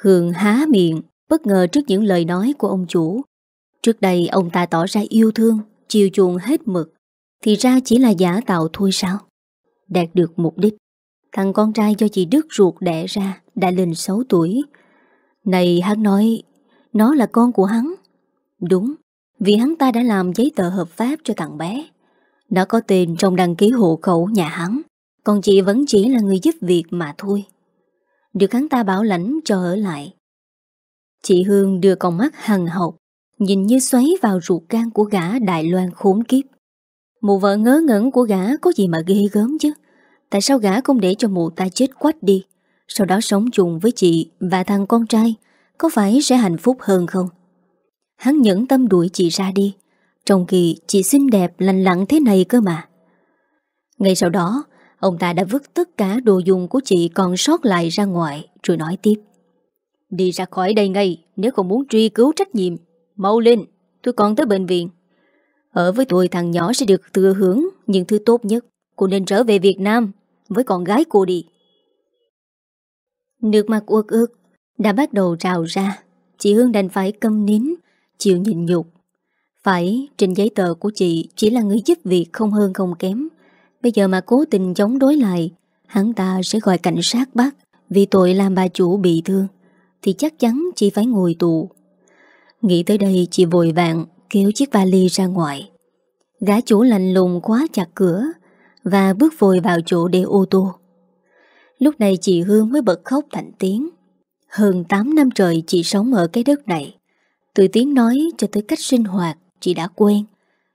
Hương há miệng, Bất ngờ trước những lời nói của ông chủ. Trước đây, ông ta tỏ ra yêu thương, Chiều chuộng hết mực, Thì ra chỉ là giả tạo thôi sao? Đạt được mục đích. Thằng con trai do chị Đức ruột đẻ ra đã lên 6 tuổi. Này, hắn nói, Nó là con của hắn. Đúng, Vì hắn ta đã làm giấy tờ hợp pháp cho thằng bé. Nó có tên trong đăng ký hộ khẩu nhà hắn, Còn chị vẫn chỉ là người giúp việc mà thôi. Được hắn ta bảo lãnh cho ở lại. Chị Hương đưa con mắt hằng học, Nhìn như xoáy vào ruột gan của gã Đại Loan khốn kiếp. Mụ vợ ngớ ngẩn của gã có gì mà ghê gớm chứ? Tại sao gã không để cho mụ ta chết quách đi? Sau đó sống chung với chị Và thằng con trai, Có phải sẽ hạnh phúc hơn không? Hắn nhẫn tâm đuổi chị ra đi. Trong khi chị xinh đẹp, lành lặng thế này cơ mà. Ngay sau đó, Ông ta đã vứt tất cả đồ dùng của chị còn sót lại ra ngoài, Rồi nói tiếp. Đi ra khỏi đây ngay, Nếu không muốn truy cứu trách nhiệm, Mau lên, Tôi còn tới bệnh viện. Ở với tôi, thằng nhỏ sẽ được thừa hưởng Những thứ tốt nhất. Cô nên trở về Việt Nam Với con gái cô đi. Nước mắt uất ước Đã bắt đầu trào ra. Chị Hương đành phải câm nín, Chịu nhịn nhục. Phải, trên giấy tờ của chị Chỉ là người giúp việc không hơn không kém. Bây giờ mà cố tình chống đối lại, Hắn ta sẽ gọi cảnh sát bắt. Vì tội làm bà chủ bị thương, Thì chắc chắn chị phải ngồi tù. Nghĩ tới đây, chị vội vàng Kéo chiếc vali ra ngoài. Gã chủ lạnh lùng khóa chặt cửa Và bước vội vào chỗ để ô tô. Lúc này chị Hương mới bật khóc thành tiếng. Hơn 8 năm trời chị sống ở cái đất này, Từ tiếng nói cho tới cách sinh hoạt, Chị đã quen.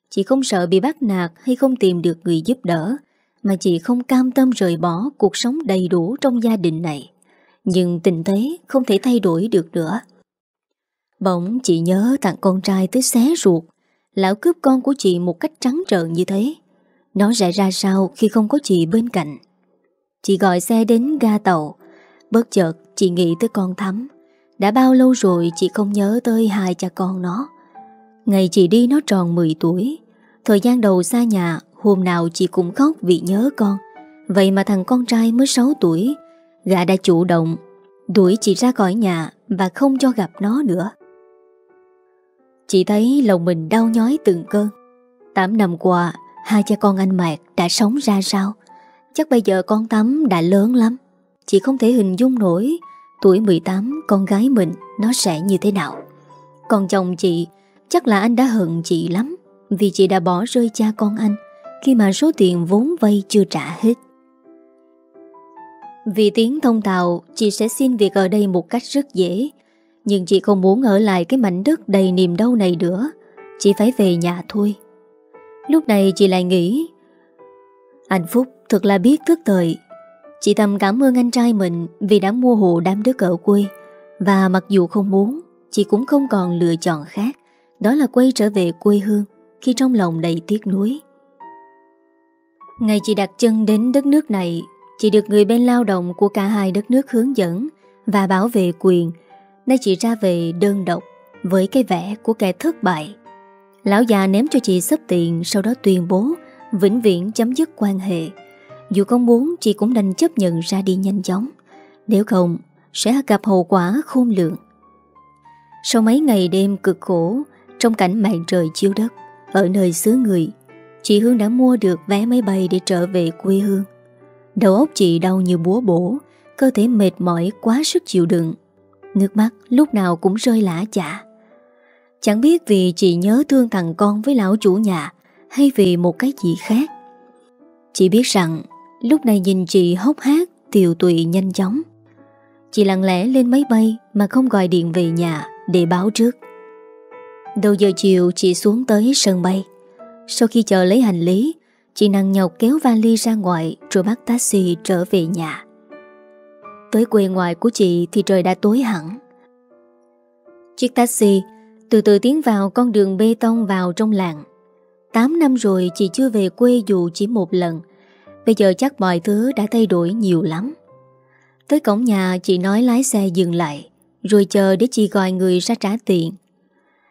Chị không sợ bị bắt nạt hay không tìm được người giúp đỡ, Mà chị không cam tâm rời bỏ cuộc sống đầy đủ trong gia đình này. Nhưng tình thế không thể thay đổi được nữa. Bỗng chị nhớ thằng con trai tới xé ruột. Lão cướp con của chị một cách trắng trợn như thế. Nó sẽ ra sao khi không có chị bên cạnh? Chị gọi xe đến ga tàu. Bất chợt, chị nghĩ tới con Thắm. Đã bao lâu rồi chị không nhớ tới hai cha con nó? Ngày chị đi nó tròn 10 tuổi. Thời gian đầu xa nhà, Hôm nào chị cũng khóc vì nhớ con. Vậy mà thằng con trai mới 6 tuổi, Gã đã chủ động Đuổi chị ra khỏi nhà Và không cho gặp nó nữa. Chị thấy lòng mình đau nhói từng cơn. 8 năm qua, Hai cha con anh Mạc đã sống ra sao? Chắc bây giờ con Tắm đã lớn lắm. Chị không thể hình dung nổi Tuổi 18 con gái mình Nó sẽ như thế nào. Còn chồng chị, Chắc là anh đã hận chị lắm, Vì chị đã bỏ rơi cha con anh Khi mà số tiền vốn vay chưa trả hết. Vì tiếng thông tàu Chị sẽ xin việc ở đây một cách rất dễ. Nhưng chị không muốn ở lại Cái mảnh đất đầy niềm đau này nữa. Chị phải về nhà thôi. Lúc này chị lại nghĩ, Anh Phúc thật là biết thức thời. Chị thầm cảm ơn anh trai mình Vì đã mua hộ đám đứa ở quê. Và mặc dù không muốn, Chị cũng không còn lựa chọn khác, Đó là quay trở về quê hương Khi trong lòng đầy tiếc nuối. Ngày chị đặt chân đến đất nước này, Chị được người bên lao động của cả hai đất nước hướng dẫn Và bảo vệ quyền Nay chị ra về đơn độc Với cái vẻ của kẻ thất bại. Lão già ném cho chị sắp tiền, Sau đó tuyên bố Vĩnh viễn chấm dứt quan hệ. Dù không muốn, chị cũng đành chấp nhận ra đi nhanh chóng. Nếu không, Sẽ gặp hậu quả khôn lượng Sau mấy ngày đêm cực khổ, Trong cảnh mạng trời chiếu đất, Ở nơi xứ người, Chị Hương đã mua được vé máy bay để trở về quê hương. Đầu óc chị đau như búa bổ, Cơ thể mệt mỏi quá sức chịu đựng. Nước mắt lúc nào cũng rơi lã chả. Chẳng biết vì chị nhớ thương thằng con với lão chủ nhà Hay vì một cái gì khác. Chị biết rằng Lúc này nhìn chị hốc hát Tiều tụy nhanh chóng. Chị lặng lẽ lên máy bay Mà không gọi điện về nhà để báo trước. Đầu giờ chiều chị xuống tới sân bay. Sau khi chờ lấy hành lý, Chị nặng nhọc kéo vali ra ngoài Rồi bắt taxi trở về nhà. Tới quê ngoài của chị Thì trời đã tối hẳn. Chiếc taxi, từ từ tiến vào con đường bê tông vào trong làng. 8 năm rồi chị chưa về quê dù chỉ một lần. Bây giờ chắc mọi thứ đã thay đổi nhiều lắm. Tới cổng nhà, chị nói lái xe dừng lại, Rồi chờ để chị gọi người ra trả tiền.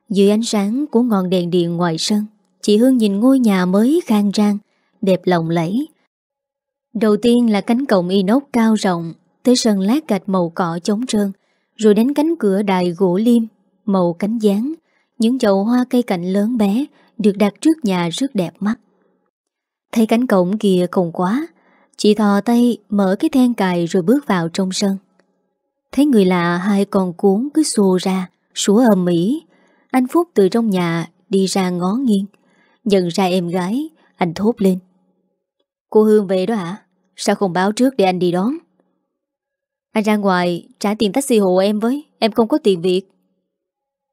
Dưới ánh sáng của ngọn đèn điện ngoài sân, Chị Hương nhìn ngôi nhà mới khang trang, Đẹp lộng lẫy. Đầu tiên là cánh cổng inox cao rộng Tới sân lát gạch màu cỏ chống trơn, Rồi đến cánh cửa đài gỗ liêm, Màu cánh gián, Những chậu hoa cây cạnh lớn bé Được đặt trước nhà rất đẹp mắt. Thấy cánh cổng kia không quá, Chị thò tay mở cái then cài rồi bước vào trong sân. Thấy người lạ, hai con cuốn cứ xô ra, Sủa ầm ĩ. Anh Phúc từ trong nhà đi ra ngó nghiêng, Nhận ra em gái, Anh thốt lên. Cô Hương về đó hả? Sao không báo trước để anh đi đón? Anh ra ngoài, trả tiền taxi hộ em với, Em không có tiền việc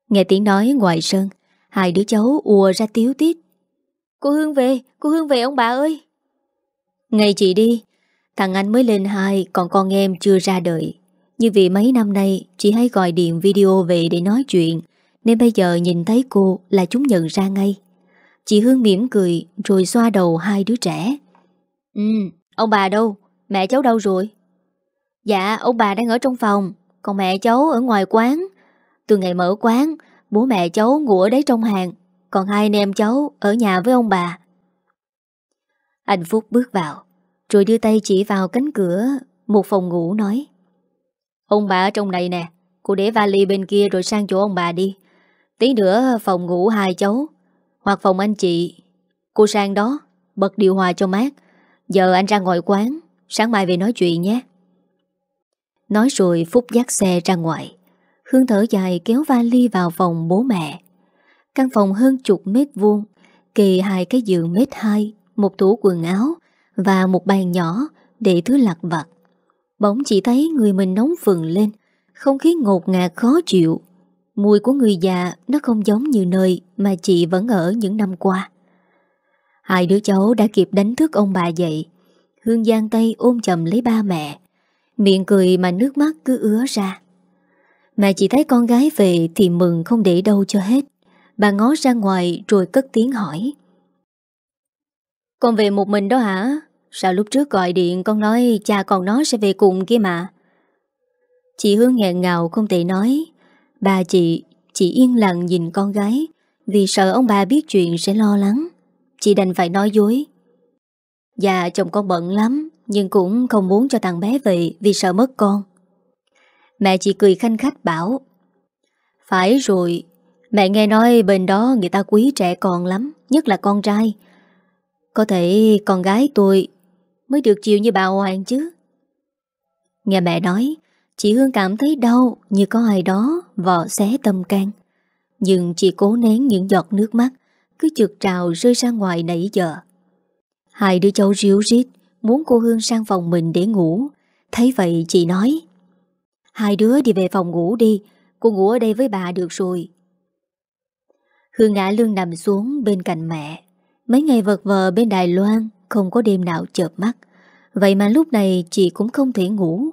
Nghe tiếng nói ngoài sân, Hai đứa cháu ùa ra tiếu tít. Cô Hương về, Cô Hương về ông bà ơi. Ngày chị đi, Thằng anh mới lên hai, Còn con em chưa ra đời. Như vì mấy năm nay, Chị hay gọi điện video về để nói chuyện, Nên bây giờ nhìn thấy cô Là chúng nhận ra ngay. Chị Hương mỉm cười, Rồi xoa đầu hai đứa trẻ. Ừ Ông bà đâu? Mẹ cháu đâu rồi? Dạ ông bà đang ở trong phòng, Còn mẹ cháu ở ngoài quán. Từ ngày mở quán, Bố mẹ cháu ngủ ở đấy trong hàng, Còn hai anh em cháu ở nhà với ông bà. Anh Phúc bước vào, Rồi đưa tay chỉ vào cánh cửa, Một phòng ngủ nói, Ông bà ở trong này nè, Cô để vali bên kia rồi sang chỗ ông bà đi. Tí nữa phòng ngủ hai cháu, Hoặc phòng anh chị. Cô sang đó, Bật điều hòa cho mát. Giờ anh ra ngồi quán, Sáng mai về nói chuyện nhé. Nói rồi Phúc dắt xe ra ngoài. Hương thở dài kéo vali vào phòng bố mẹ. Căn phòng hơn chục mét vuông, Kề hai cái giường mét hai, Một tủ quần áo Và một bàn nhỏ để thứ lặt vặt. Bỗng chỉ thấy người mình nóng phừng lên, Không khí ngột ngạt khó chịu. Mùi của người già Nó không giống như nơi Mà chị vẫn ở những năm qua. Hai đứa cháu đã kịp đánh thức ông bà dậy. Hương giang tay ôm chầm lấy ba mẹ. Miệng cười mà nước mắt cứ ứa ra. Mẹ chỉ thấy con gái về Thì mừng không để đâu cho hết. Bà ngó ra ngoài rồi cất tiếng hỏi. Con về một mình đó hả? Sao lúc trước gọi điện con nói cha con nó sẽ về cùng kia mà. Chị Hương nghẹn ngào không thể nói. Bà chị chị yên lặng nhìn con gái Vì sợ ông bà biết chuyện sẽ lo lắng. Chị đành phải nói dối. Dạ chồng con bận lắm. Nhưng cũng không muốn cho thằng bé về Vì sợ mất con. Mẹ chị cười khanh khách bảo, Phải rồi, Mẹ nghe nói bên đó người ta quý trẻ con lắm, Nhất là con trai. Có thể con gái tôi Mới được chiều như bà Hoàng chứ. Nghe mẹ nói, Chị Hương cảm thấy đau Như có ai đó, vò xé tâm can. Nhưng chị cố nén những giọt nước mắt, Cứ trượt trào rơi ra ngoài nãy giờ. Hai đứa cháu ríu rít. Muốn cô Hương sang phòng mình để ngủ. Thấy vậy, chị nói, Hai đứa đi về phòng ngủ đi, Cô ngủ ở đây với bà được rồi. Hương ngã lưng nằm xuống bên cạnh mẹ. Mấy ngày vật vờ bên Đài Loan, Không có đêm nào chợp mắt. Vậy mà lúc này chị cũng không thể ngủ.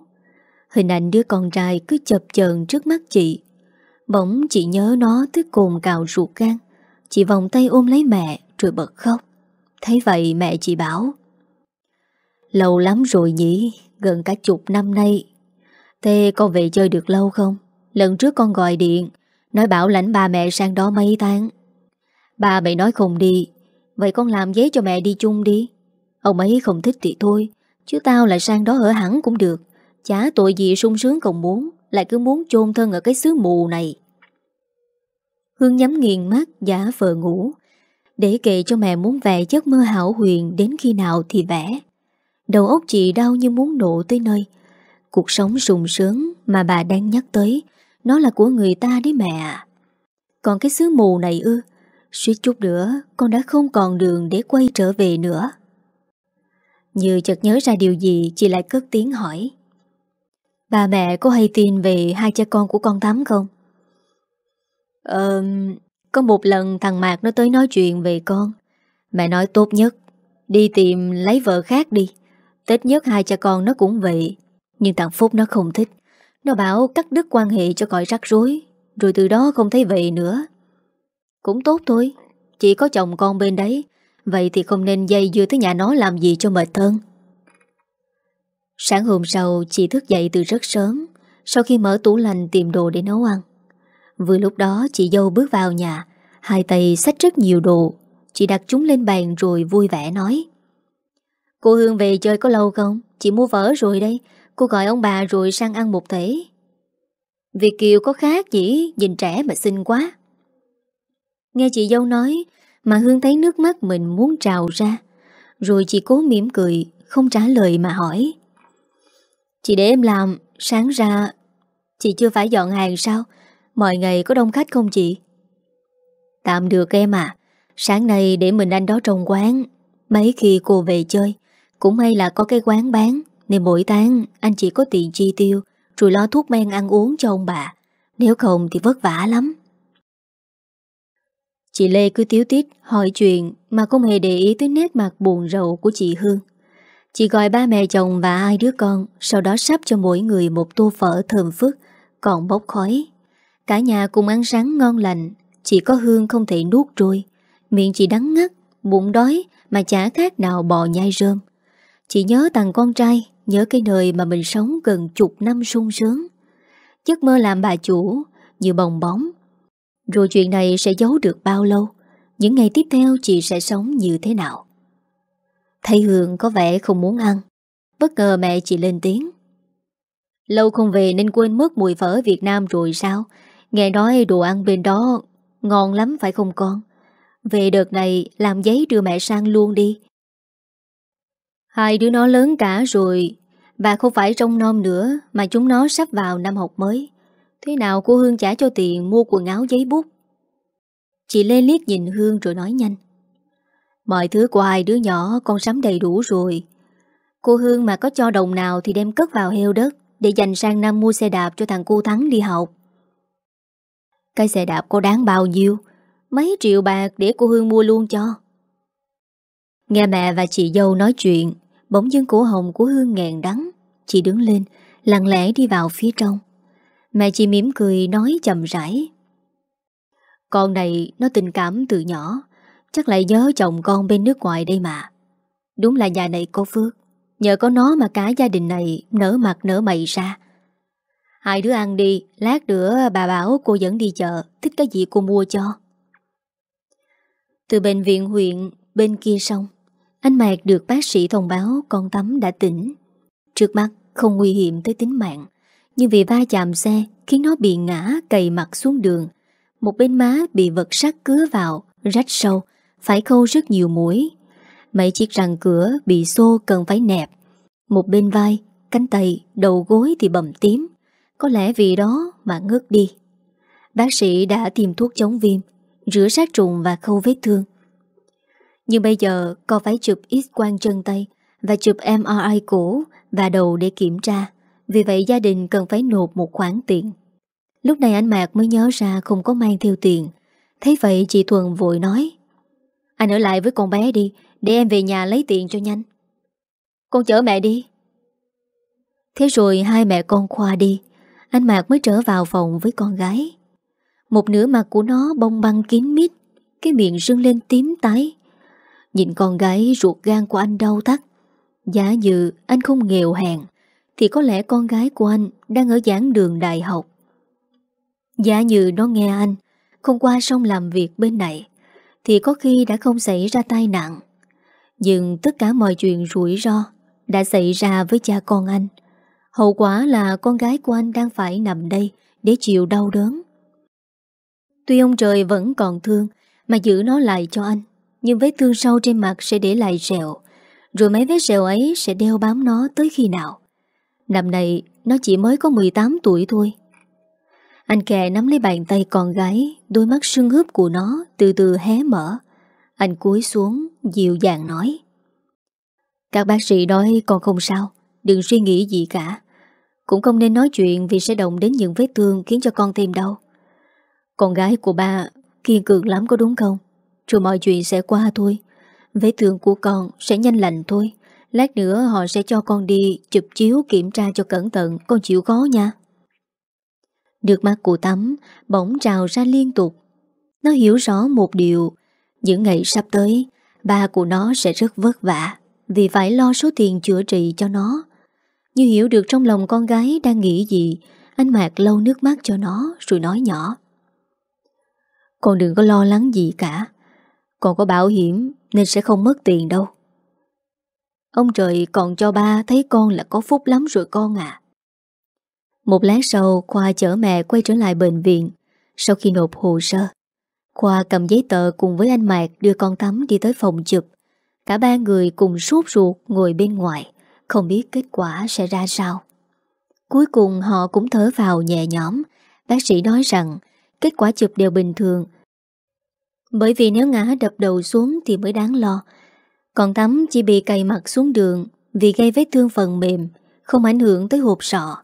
Hình ảnh đứa con trai cứ chập chờn trước mắt chị. Bỗng chị nhớ nó tới cồn cào ruột gan. Chị vòng tay ôm lấy mẹ rồi bật khóc. Thấy vậy mẹ chị bảo Lâu lắm rồi nhỉ, Gần cả chục năm nay. Thế con về chơi được lâu không? Lần trước con gọi điện, Nói bảo lãnh ba mẹ sang đó mấy tháng. Ba mẹ nói không đi, Vậy con làm giấy cho mẹ đi chung đi. Ông ấy không thích thì thôi, Chứ tao lại sang đó ở hẳn cũng được. Chả tội gì sung sướng không muốn, Lại cứ muốn chôn thân ở cái xứ mù này. Hương nhắm nghiền mắt, giả vờ ngủ. Để kệ cho mẹ muốn vẽ giấc mơ hảo huyền Đến khi nào thì vẽ. Đầu óc chị đau như muốn nổ tới nơi. Cuộc sống sùng sướng mà bà đang nhắc tới, Nó là của người ta đấy mẹ Còn cái xứ mù này ư, Suýt chút nữa Con đã không còn đường để quay trở về nữa. Như chợt nhớ ra điều gì, Chị lại cất tiếng hỏi. Bà mẹ có hay tin về Hai cha con của con Thắm không? Ờ Có một lần thằng Mạc nó tới nói chuyện về con. Mẹ nói tốt nhất, Đi tìm lấy vợ khác đi. Tết nhất hai cha con nó cũng vậy. Nhưng thằng Phúc nó không thích. Nó bảo cắt đứt quan hệ cho cõi rắc rối. Rồi từ đó không thấy vậy nữa. Cũng tốt thôi. Chỉ có chồng con bên đấy. Vậy thì không nên dây dưa tới nhà nó làm gì cho mệt thân Sáng hôm sau, chị thức dậy từ rất sớm, Sau khi mở tủ lạnh tìm đồ để nấu ăn. Vừa lúc đó, chị dâu bước vào nhà, Hai tay xách rất nhiều đồ. Chị đặt chúng lên bàn rồi vui vẻ nói. Cô Hương về chơi có lâu không? Chị mua vở rồi đây. Cô gọi ông bà rồi sang ăn một thể. Việt Kiều có khác chỉ Nhìn trẻ mà xinh quá. Nghe chị dâu nói, Mà Hương thấy nước mắt mình muốn trào ra. Rồi chị cố mỉm cười, Không trả lời mà hỏi. Chị để em làm, Sáng ra Chị chưa phải dọn hàng sao? Mọi ngày có đông khách không chị? Tạm được em à Sáng nay để mình anh đó trong quán. Mấy khi cô về chơi cũng may là có cái quán bán, Nên mỗi tháng anh chỉ có tiền chi tiêu, Rồi lo thuốc men ăn uống cho ông bà. Nếu không thì vất vả lắm. Chị Lê cứ tiếu tít hỏi chuyện Mà không hề để ý tới nét mặt buồn rầu của chị Hương. Chị gọi ba mẹ chồng và hai đứa con, Sau đó sắp cho mỗi người một tô phở thơm phức, Còn bốc khói. Cả nhà cùng ăn sáng ngon lành, Chỉ có Hương không thể nuốt trôi. Miệng chị đắng ngắt, Bụng đói mà chả khác nào bò nhai rơm. Chị nhớ thằng con trai, Nhớ cái nơi mà mình sống gần chục năm sung sướng. Giấc mơ làm bà chủ Như bồng bóng. Rồi chuyện này sẽ giấu được bao lâu? Những ngày tiếp theo chị sẽ sống như thế nào? Thấy Hương có vẻ không muốn ăn. Bất ngờ mẹ chị lên tiếng. Lâu không về nên quên mất mùi phở Việt Nam rồi sao? Nghe nói đồ ăn bên đó Ngon lắm phải không con? Về đợt này làm giấy đưa mẹ sang luôn đi. Hai đứa nó lớn cả rồi Bà không phải trong non nữa Mà chúng nó sắp vào năm học mới. Thế nào cô Hương trả cho tiền mua quần áo giấy bút? Chị Lê liếc nhìn Hương rồi nói nhanh. Mọi thứ của hai đứa nhỏ con sắm đầy đủ rồi. Cô Hương mà có cho đồng nào thì đem cất vào heo đất Để dành sang năm mua xe đạp cho thằng cô Thắng đi học. Cái xe đạp có đáng bao nhiêu? Mấy triệu bạc để cô Hương mua luôn cho. Nghe mẹ và chị dâu nói chuyện Bỗng dưng cổ hồng của Hương nghẹn đắng, Chị đứng lên, Lặng lẽ đi vào phía trong. Mẹ chị mỉm cười nói chậm rãi. Con này nó tình cảm từ nhỏ, Chắc lại nhớ chồng con bên nước ngoài đây mà. Đúng là nhà này có phước, Nhờ có nó mà cả gia đình này Nở mặt nở mày ra. Hai đứa ăn đi, Lát nữa bà bảo cô dẫn đi chợ, Thích cái gì cô mua cho. Từ bệnh viện huyện Bên kia sông anh Mạc được bác sĩ thông báo Con Tắm đã tỉnh Trước mắt không nguy hiểm tới tính mạng Nhưng vì va chạm xe Khiến nó bị ngã cày mặt xuống đường Một bên má bị vật sắt cứa vào Rách sâu phải khâu rất nhiều mũi. Mấy chiếc răng cửa bị xô cần phải nẹp. Một bên vai, cánh tay, đầu gối thì bầm tím. Có lẽ vì đó mà ngất đi. Bác sĩ đã tìm thuốc chống viêm, rửa sát trùng và khâu vết thương. Nhưng bây giờ con phải chụp x-quang chân tay và chụp MRI cổ và đầu để kiểm tra. Vì vậy gia đình cần phải nộp một khoản tiền. Lúc này anh Mạc mới nhớ ra không có mang theo tiền. Thấy vậy chị Thuần vội nói, anh ở lại với con bé đi, Để em về nhà lấy tiền cho nhanh Con chở mẹ đi Thế rồi hai mẹ con khoa đi Anh Mạc mới trở vào phòng với con gái Một nửa mặt của nó bông băng kín mít, Cái miệng rưng lên tím tái Nhìn con gái ruột gan của anh đau thắt Giả như anh không nghèo hèn Thì có lẽ con gái của anh Đang ở giảng đường đại học Giả như nó nghe anh Không qua sông làm việc bên này thì có khi đã không xảy ra tai nạn. Nhưng tất cả mọi chuyện rủi ro đã xảy ra với cha con anh. Hậu quả là con gái của anh đang phải nằm đây để chịu đau đớn. Tuy ông trời vẫn còn thương mà giữ nó lại cho anh, nhưng vết thương sâu trên mặt sẽ để lại rẹo, rồi mấy vết rẹo ấy sẽ đeo bám nó tới khi nào. Năm nay nó chỉ mới có 18 tuổi thôi. Anh kè nắm lấy bàn tay con gái Đôi mắt sưng hướp của nó Từ từ hé mở. Anh cúi xuống dịu dàng nói. Các bác sĩ nói con không sao Đừng suy nghĩ gì cả. Cũng không nên nói chuyện Vì sẽ động đến những vết thương Khiến cho con thêm đau. Con gái của ba kiên cường lắm có đúng không? Rồi mọi chuyện sẽ qua thôi Vết thương của con sẽ nhanh lành thôi Lát nữa họ sẽ cho con đi Chụp chiếu kiểm tra cho cẩn thận Con chịu khó nha Được mắt của Tắm bỗng trào ra liên tục. Nó hiểu rõ một điều, những ngày sắp tới, ba của nó sẽ rất vất vả vì phải lo số tiền chữa trị cho nó. Như hiểu được trong lòng con gái đang nghĩ gì, anh Mạc lau nước mắt cho nó rồi nói nhỏ. Con đừng có lo lắng gì cả, con có bảo hiểm nên sẽ không mất tiền đâu. Ông trời còn cho ba thấy con là có phúc lắm rồi con à. Một lát sau, Khoa chở mẹ quay trở lại bệnh viện Sau khi nộp hồ sơ, Khoa cầm giấy tờ cùng với anh Mạc Đưa con tắm đi tới phòng chụp Cả ba người cùng sốt ruột ngồi bên ngoài, Không biết kết quả sẽ ra sao Cuối cùng họ cũng thở vào nhẹ nhõm Bác sĩ nói rằng, Kết quả chụp đều bình thường bởi vì nếu ngã đập đầu xuống Thì mới đáng lo. Còn Tắm chỉ bị cày mặt xuống đường Vì gây vết thương phần mềm, Không ảnh hưởng tới hộp sọ.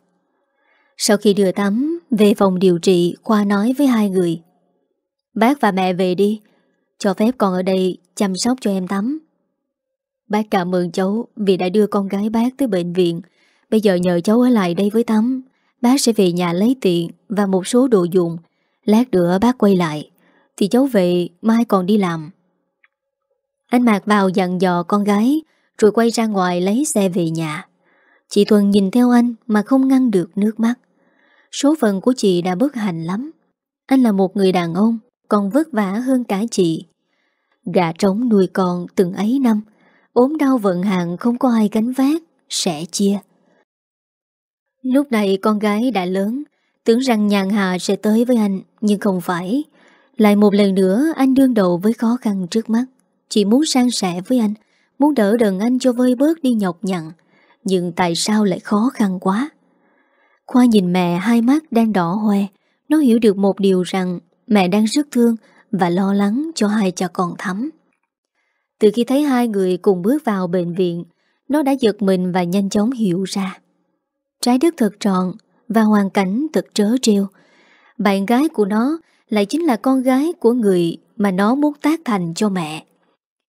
Sau khi đưa Tắm Về phòng điều trị, Khoa nói với hai người, Bác và mẹ về đi, Cho phép con ở đây chăm sóc cho em Tắm Bác cảm ơn cháu Vì đã đưa con gái bác tới bệnh viện. Bây giờ nhờ cháu ở lại đây với Tắm Bác sẽ về nhà lấy tiền Và một số đồ dùng, Lát nữa bác quay lại. Thì cháu về mai còn đi làm. Anh Mạc vào dặn dò con gái, Rồi quay ra ngoài lấy xe về nhà. Chị Thuần nhìn theo anh Mà không ngăn được nước mắt. Số phận của chị đã bất hạnh lắm. Anh là một người đàn ông, Còn vất vả hơn cả chị. Gà trống nuôi con từng ấy năm, ốm đau vận hạn không có ai gánh vác Sẽ chia. Lúc này con gái đã lớn, Tưởng rằng nhàn hà sẽ tới với anh, Nhưng không phải. Lại một lần nữa, anh đương đầu với khó khăn trước mắt. Chỉ muốn sang sẻ với anh, Muốn đỡ đần anh cho vơi bớt đi nhọc nhằn. Nhưng tại sao lại khó khăn quá? Khoa nhìn mẹ, hai mắt đang đỏ hoe. Nó hiểu được một điều rằng Mẹ đang rất thương Và lo lắng cho hai cha con thắm. Từ khi thấy hai người cùng bước vào bệnh viện, Nó đã giật mình và nhanh chóng hiểu ra. Trái đất thật tròn Và hoàn cảnh thật trớ trêu. Bạn gái của nó lại chính là con gái của người Mà nó muốn tác thành cho mẹ.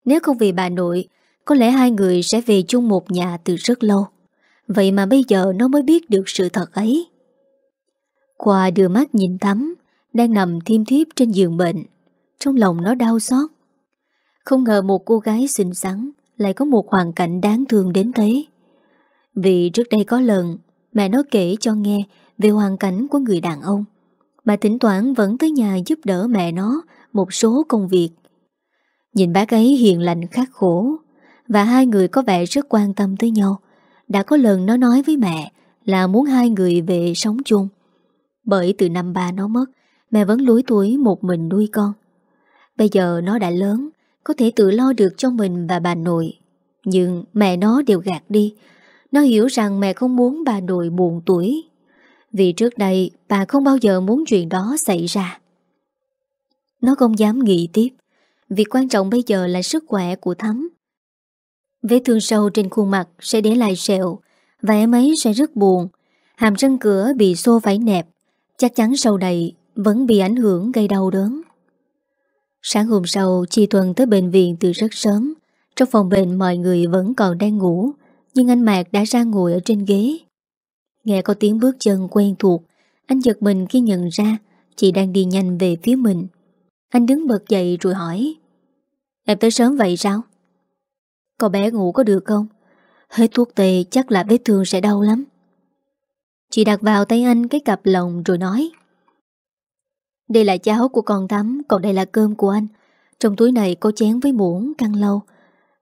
Nếu không vì bà nội, Có lẽ hai người sẽ về chung một nhà từ rất lâu. Vậy mà bây giờ nó mới biết được sự thật ấy. Khoa đưa mắt nhìn Thắm, Đang nằm thiêm thiếp trên giường bệnh, Trong lòng nó đau xót. Không ngờ một cô gái xinh xắn Lại có một hoàn cảnh đáng thương đến thế. Vì trước đây có lần, Mẹ nó kể cho nghe về hoàn cảnh của người đàn ông. Mà thỉnh thoảng vẫn tới nhà giúp đỡ mẹ nó một số công việc. Nhìn bác ấy hiền lành khắc khổ, Và hai người có vẻ rất quan tâm tới nhau, Đã có lần nó nói với mẹ là muốn hai người về sống chung. Bởi từ năm ba nó mất, Mẹ vẫn lúi tuổi một mình nuôi con. Bây giờ nó đã lớn, Có thể tự lo được cho mình và bà nội. Nhưng mẹ nó đều gạt đi. Nó hiểu rằng mẹ không muốn bà nội buồn tuổi. Vì trước đây, bà không bao giờ muốn chuyện đó xảy ra. Nó không dám nghĩ tiếp Việc quan trọng bây giờ là sức khỏe của Thắm. Vết thương sâu trên khuôn mặt sẽ để lại sẹo, Và em ấy sẽ rất buồn. Hàm răng cửa bị xô phải nẹp, Chắc chắn sau này vẫn bị ảnh hưởng gây đau đớn. Sáng hôm sau, Chi Tuần tới bệnh viện từ rất sớm. Trong phòng bệnh, mọi người vẫn còn đang ngủ, nhưng anh Mạc đã ra ngồi ở trên ghế. Nghe có tiếng bước chân quen thuộc, Anh giật mình khi nhận ra Chị đang đi nhanh về phía mình. Anh đứng bật dậy rồi hỏi, Em tới sớm vậy sao? Cậu bé ngủ có được không? Hết thuốc tê chắc là vết thương sẽ đau lắm. Chị đặt vào tay anh cái cặp lồng rồi nói, Đây là cháo của con tắm Còn đây là cơm của anh. Trong túi này có chén với muỗng căng lâu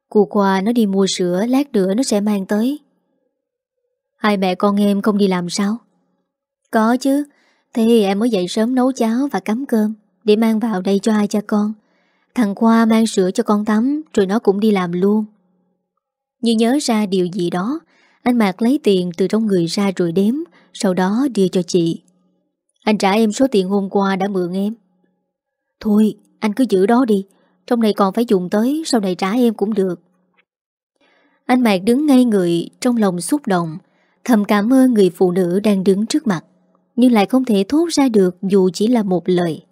Cụ qua nó đi mua sữa, Lát nữa nó sẽ mang tới. Hai mẹ con em không đi làm sao? Có chứ, Thế em mới dậy sớm nấu cháo và cắm cơm, Để mang vào đây cho hai cha con. Thằng Khoa mang sữa cho con tắm, Rồi nó cũng đi làm luôn. Như nhớ ra điều gì đó, Anh Mạc lấy tiền từ trong người ra rồi đếm, Sau đó đưa cho chị. Anh trả em số tiền hôm qua đã mượn em. Thôi, anh cứ giữ đó đi, trong này còn phải dùng tới, Sau này trả em cũng được. Anh Mạc đứng ngay người Trong lòng xúc động Thầm cảm ơn người phụ nữ đang đứng trước mặt, Nhưng lại không thể thốt ra được Dù chỉ là một lời.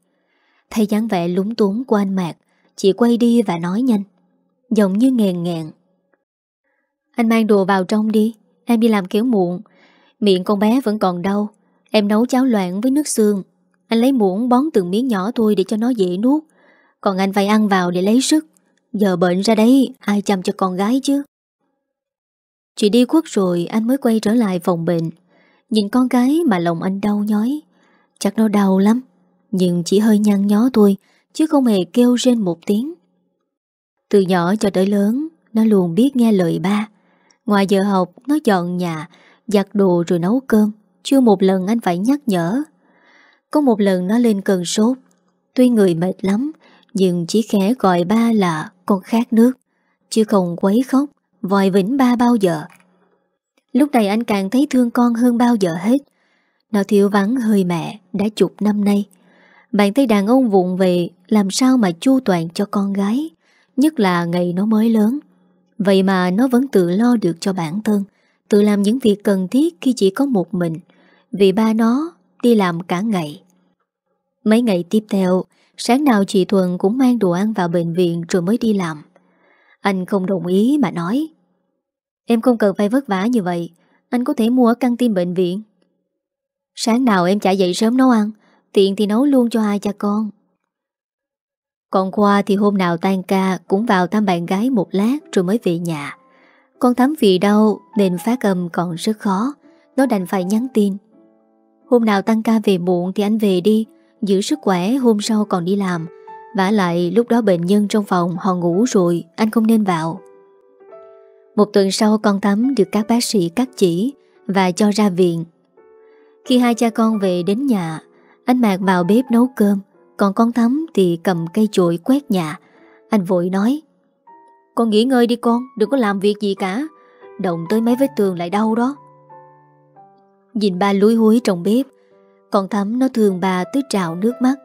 Thấy dáng vẻ lúng túng của anh Mạc, Chị quay đi và nói nhanh, Giọng như nghèn nghẹn. Anh mang đồ vào trong đi, Em đi làm kéo muộn, Miệng con bé vẫn còn đau, Em nấu cháo loạn với nước xương. Anh lấy muỗng bón từng miếng nhỏ thôi để cho nó dễ nuốt, còn anh phải ăn vào để lấy sức. Giờ bệnh ra đấy, Ai chăm cho con gái chứ? Chị đi khuất rồi anh mới quay trở lại phòng bệnh. Nhìn con gái mà lòng anh đau nhói. Chắc nó đau lắm, Nhưng chỉ hơi nhăn nhó thôi, Chứ không hề kêu rên một tiếng. Từ nhỏ cho tới lớn, Nó luôn biết nghe lời ba. Ngoài giờ học, nó dọn nhà, Giặt đồ rồi nấu cơm. Chưa một lần anh phải nhắc nhở. Có một lần nó lên cơn sốt. Tuy người mệt lắm, nhưng chỉ khẽ gọi ba là con khát nước. Chứ không quấy khóc. Vòi vĩnh ba bao giờ. Lúc này anh càng thấy thương con hơn bao giờ hết. Nó thiếu vắng hơi mẹ Đã chục năm nay. Bạn thấy đàn ông vụng về, Làm sao mà chu toàn cho con gái, Nhất là ngày nó mới lớn. Vậy mà nó vẫn tự lo được cho bản thân, Tự làm những việc cần thiết Khi chỉ có một mình, Vì ba nó đi làm cả ngày. Mấy ngày tiếp theo, Sáng nào chị Thuần cũng mang đồ ăn vào bệnh viện Rồi mới đi làm. Anh không đồng ý mà nói. Em không cần phải vất vả như vậy. Anh có thể mua ở căng tin bệnh viện. Sáng nào em chả dậy sớm nấu ăn, Tiện thì nấu luôn cho hai cha con. Còn Khoa thì hôm nào tan ca Cũng vào thăm bạn gái một lát Rồi mới về nhà. Con Thắm vì đau nên phát âm còn rất khó, Nó đành phải nhắn tin. Hôm nào tăng ca về muộn thì anh về đi, Giữ sức khỏe hôm sau còn đi làm vả lại, lúc đó bệnh nhân trong phòng, họ ngủ rồi, Anh không nên vào. Một tuần sau, con Tắm được các bác sĩ cắt chỉ Và cho ra viện. Khi hai cha con về đến nhà, Anh Mạc vào bếp nấu cơm, Còn con Tắm thì cầm cây chổi quét nhà. Anh vội nói, Con nghỉ ngơi đi con, Đừng có làm việc gì cả, Động tới mấy vết tường lại đau đó. Nhìn ba lúi húi trong bếp, Con Thắm nó thương bà tới trào nước mắt.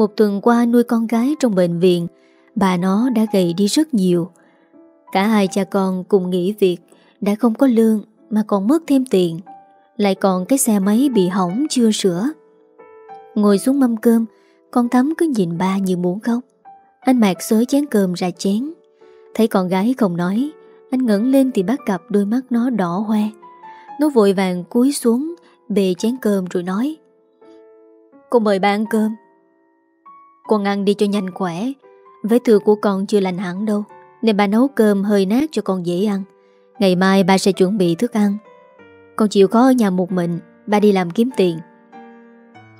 Một tuần qua nuôi con gái trong bệnh viện, Bà nó đã gầy đi rất nhiều. Cả hai cha con cùng nghỉ việc, Đã không có lương Mà còn mất thêm tiền. Lại còn cái xe máy bị hỏng chưa sửa. Ngồi xuống mâm cơm, Con Thắm cứ nhìn ba như muốn khóc. Anh Mạc xới chén cơm ra chén. Thấy con gái không nói, Anh ngẩng lên thì bắt gặp đôi mắt nó đỏ hoe. Nó vội vàng cúi xuống Bề chén cơm rồi nói, Cô mời ba ăn cơm. Con ăn đi cho nhanh khỏe. Vết thương của con chưa lành hẳn đâu, Nên bà nấu cơm hơi nát cho con dễ ăn. Ngày mai bà sẽ chuẩn bị thức ăn. Con chịu khó ở nhà một mình, bà đi làm kiếm tiền.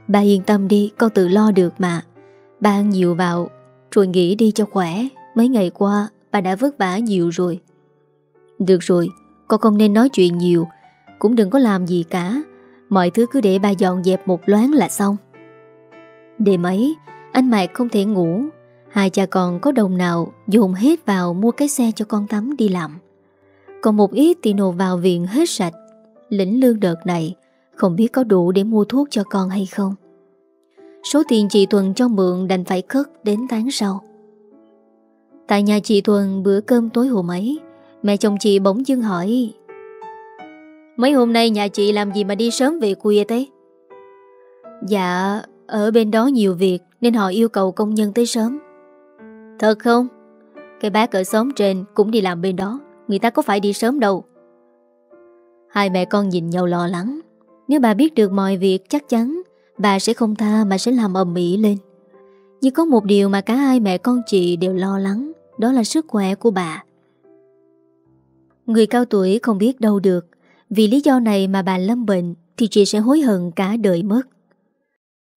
Bà yên tâm đi, Con tự lo được mà. Bà ăn nhiều vào, Rồi nghỉ đi cho khỏe. Mấy ngày qua, Bà đã vất vả nhiều rồi. Được rồi, Con không nên nói chuyện nhiều. Cũng đừng có làm gì cả. Mọi thứ cứ để bà dọn dẹp một loáng là xong. Đêm ấy anh Mạc không thể ngủ. Hai cha con có đồng nào Dồn hết vào mua cái xe cho con tắm đi làm. Còn một ít thì nộp vào viện hết sạch. Lĩnh lương đợt này Không biết có đủ để mua thuốc cho con hay không. Số tiền chị Tuần cho mượn đành phải cất đến tháng sau. Tại nhà chị Tuần bữa cơm tối hôm ấy Mẹ chồng chị bỗng dưng hỏi Mấy hôm nay nhà chị làm gì mà đi sớm về khuya thế? Dạ, ở bên đó nhiều việc nên họ yêu cầu công nhân tới sớm. Thật không? Cái bác ở xóm trên cũng đi làm bên đó, người ta có phải đi sớm đâu. Hai mẹ con nhìn nhau lo lắng. Nếu bà biết được mọi việc chắc chắn bà sẽ không tha mà sẽ làm ầm ĩ lên. Nhưng có một điều mà cả hai mẹ con chị đều lo lắng, đó là sức khỏe của bà. Người cao tuổi không biết đâu được vì lý do này mà bà lâm bệnh Thì chị sẽ hối hận cả đời mất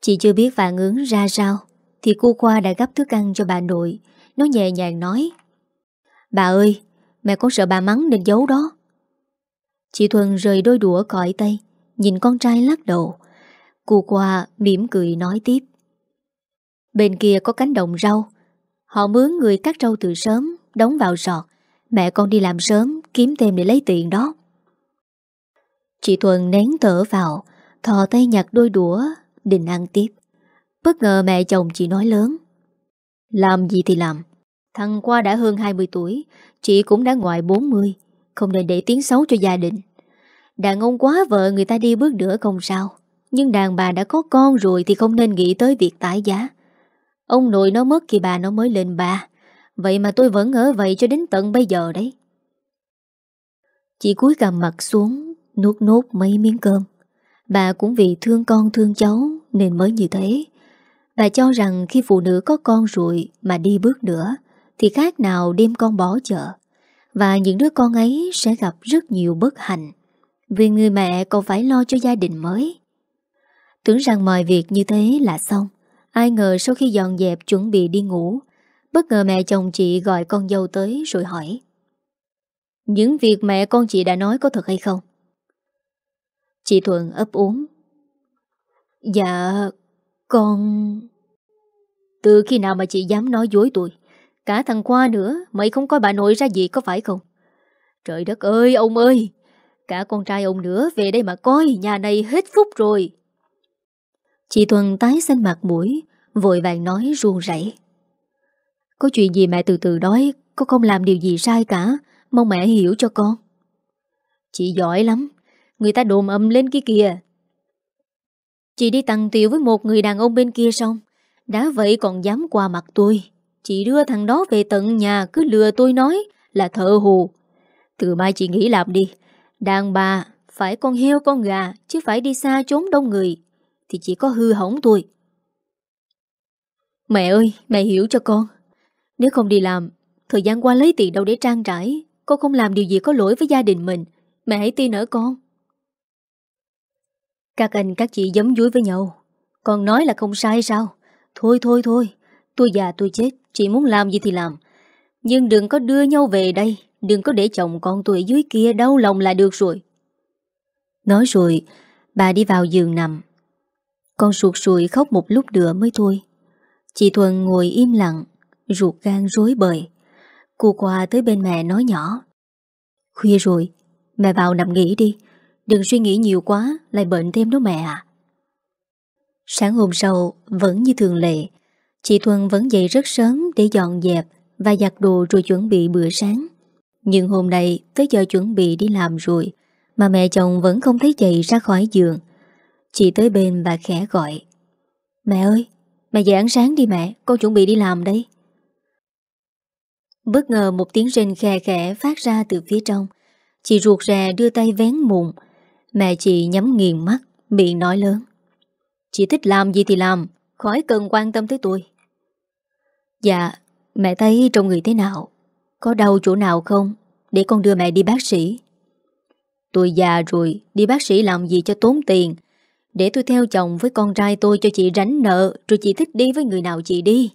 Chị chưa biết phản ứng ra sao, Thì cô Khoa đã gấp thức ăn cho bà nội. Nó nhẹ nhàng nói, Bà ơi, Mẹ con sợ bà mắng nên giấu đó. Chị Thuần rời đôi đũa cõi tay, Nhìn con trai lắc đầu. Cô Khoa mỉm cười nói tiếp, Bên kia có cánh đồng rau. Họ mướn người cắt rau từ sớm, Đóng vào sọt Mẹ con đi làm sớm, Kiếm thêm để lấy tiền đó. Chị Thuần nén thở vào, Thò tay nhặt đôi đũa Định ăn tiếp. Bất ngờ mẹ chồng chị nói lớn. Làm gì thì làm. Thằng qua đã hơn 20 tuổi, Chị cũng đã ngoài 40 Không nên để tiếng xấu cho gia đình. Đàn ông quá vợ người ta đi bước nữa không sao, Nhưng đàn bà đã có con rồi Thì không nên nghĩ tới việc tái giá. Ông nội nó mất khi bà nó mới lên ba. Vậy mà tôi vẫn ở vậy cho đến tận bây giờ đấy. Chị cúi cầm mặt xuống, nuốt nốt mấy miếng cơm. Bà cũng vì thương con thương cháu nên mới như thế. Bà cho rằng khi phụ nữ có con rồi mà đi bước nữa, thì khác nào đem con bỏ chợ. Và những đứa con ấy sẽ gặp rất nhiều bất hạnh, vì người mẹ còn phải lo cho gia đình mới. Tưởng rằng mọi việc như thế là xong. Ai ngờ sau khi dọn dẹp chuẩn bị đi ngủ, Bất ngờ mẹ chồng chị gọi con dâu tới rồi hỏi, Những việc mẹ con chị đã nói có thật hay không? Chị Thuận ấp uống Dạ Con Từ khi nào mà chị dám nói dối tôi? Cả thằng Khoa nữa, Mày không coi bà nội ra gì có phải không? Trời đất ơi, ông ơi! Cả con trai ông nữa, về đây mà coi, Nhà này hết phúc rồi. Chị thuận tái xanh mặt mũi, Vội vàng nói ruông rảy Có chuyện gì mẹ từ từ nói Con không làm điều gì sai cả, Mong mẹ hiểu cho con. Chị giỏi lắm Người ta đồn âm lên kia kìa. Chị đi tặng tiệu với một người đàn ông bên kia xong. Đã vậy còn dám qua mặt tôi. Chị đưa thằng đó về tận nhà, Cứ lừa tôi nói là thợ hù Từ mai chị nghĩ làm đi. Đàn bà phải con heo con gà, Chứ phải đi xa trốn đông người. Thì chỉ có hư hỏng thôi Mẹ ơi, mẹ hiểu cho con. Nếu không đi làm, Thời gian qua lấy tiền đâu để trang trải. Con không làm điều gì có lỗi với gia đình mình. Mẹ hãy tin ở con. Các anh, các chị giấm dúi với nhau. Còn nói là không sai sao? Thôi thôi thôi. Tôi già, tôi chết. Chị muốn làm gì thì làm. Nhưng đừng có đưa nhau về đây. Đừng có để chồng con tôi dưới kia đau lòng là được rồi. Nói rồi, Bà đi vào giường nằm. Con suột sùi khóc một lúc nữa mới thôi. Chị Thuần ngồi im lặng, Ruột gan rối bời. Cô qua tới bên mẹ nói nhỏ. Khuya rồi, Mẹ vào nằm nghỉ đi. Đừng suy nghĩ nhiều quá, Lại bệnh thêm đó mẹ à Sáng hôm sau, Vẫn như thường lệ, Chị Thuần vẫn dậy rất sớm để dọn dẹp Và giặt đồ rồi chuẩn bị bữa sáng. Nhưng hôm nay, Tới giờ chuẩn bị đi làm rồi, Mà mẹ chồng vẫn không thấy dậy ra khỏi giường. Chị tới bên và khẽ gọi, Mẹ ơi, Mẹ dậy ăn sáng đi mẹ, Con chuẩn bị đi làm đây. Bất ngờ một tiếng rên khe khẽ phát ra từ phía trong, Chị ruột rè đưa tay vén mụn Mẹ chị nhắm nghiền mắt, Miệng nói lớn. Chị thích làm gì thì làm, Khỏi cần quan tâm tới tôi. Dạ Mẹ thấy trong người thế nào? Có đau chỗ nào không? Để con đưa mẹ đi bác sĩ. Tôi già rồi, Đi bác sĩ làm gì cho tốn tiền? Để tôi theo chồng với con trai tôi cho chị ránh nợ, Rồi chị thích đi với người nào chị đi.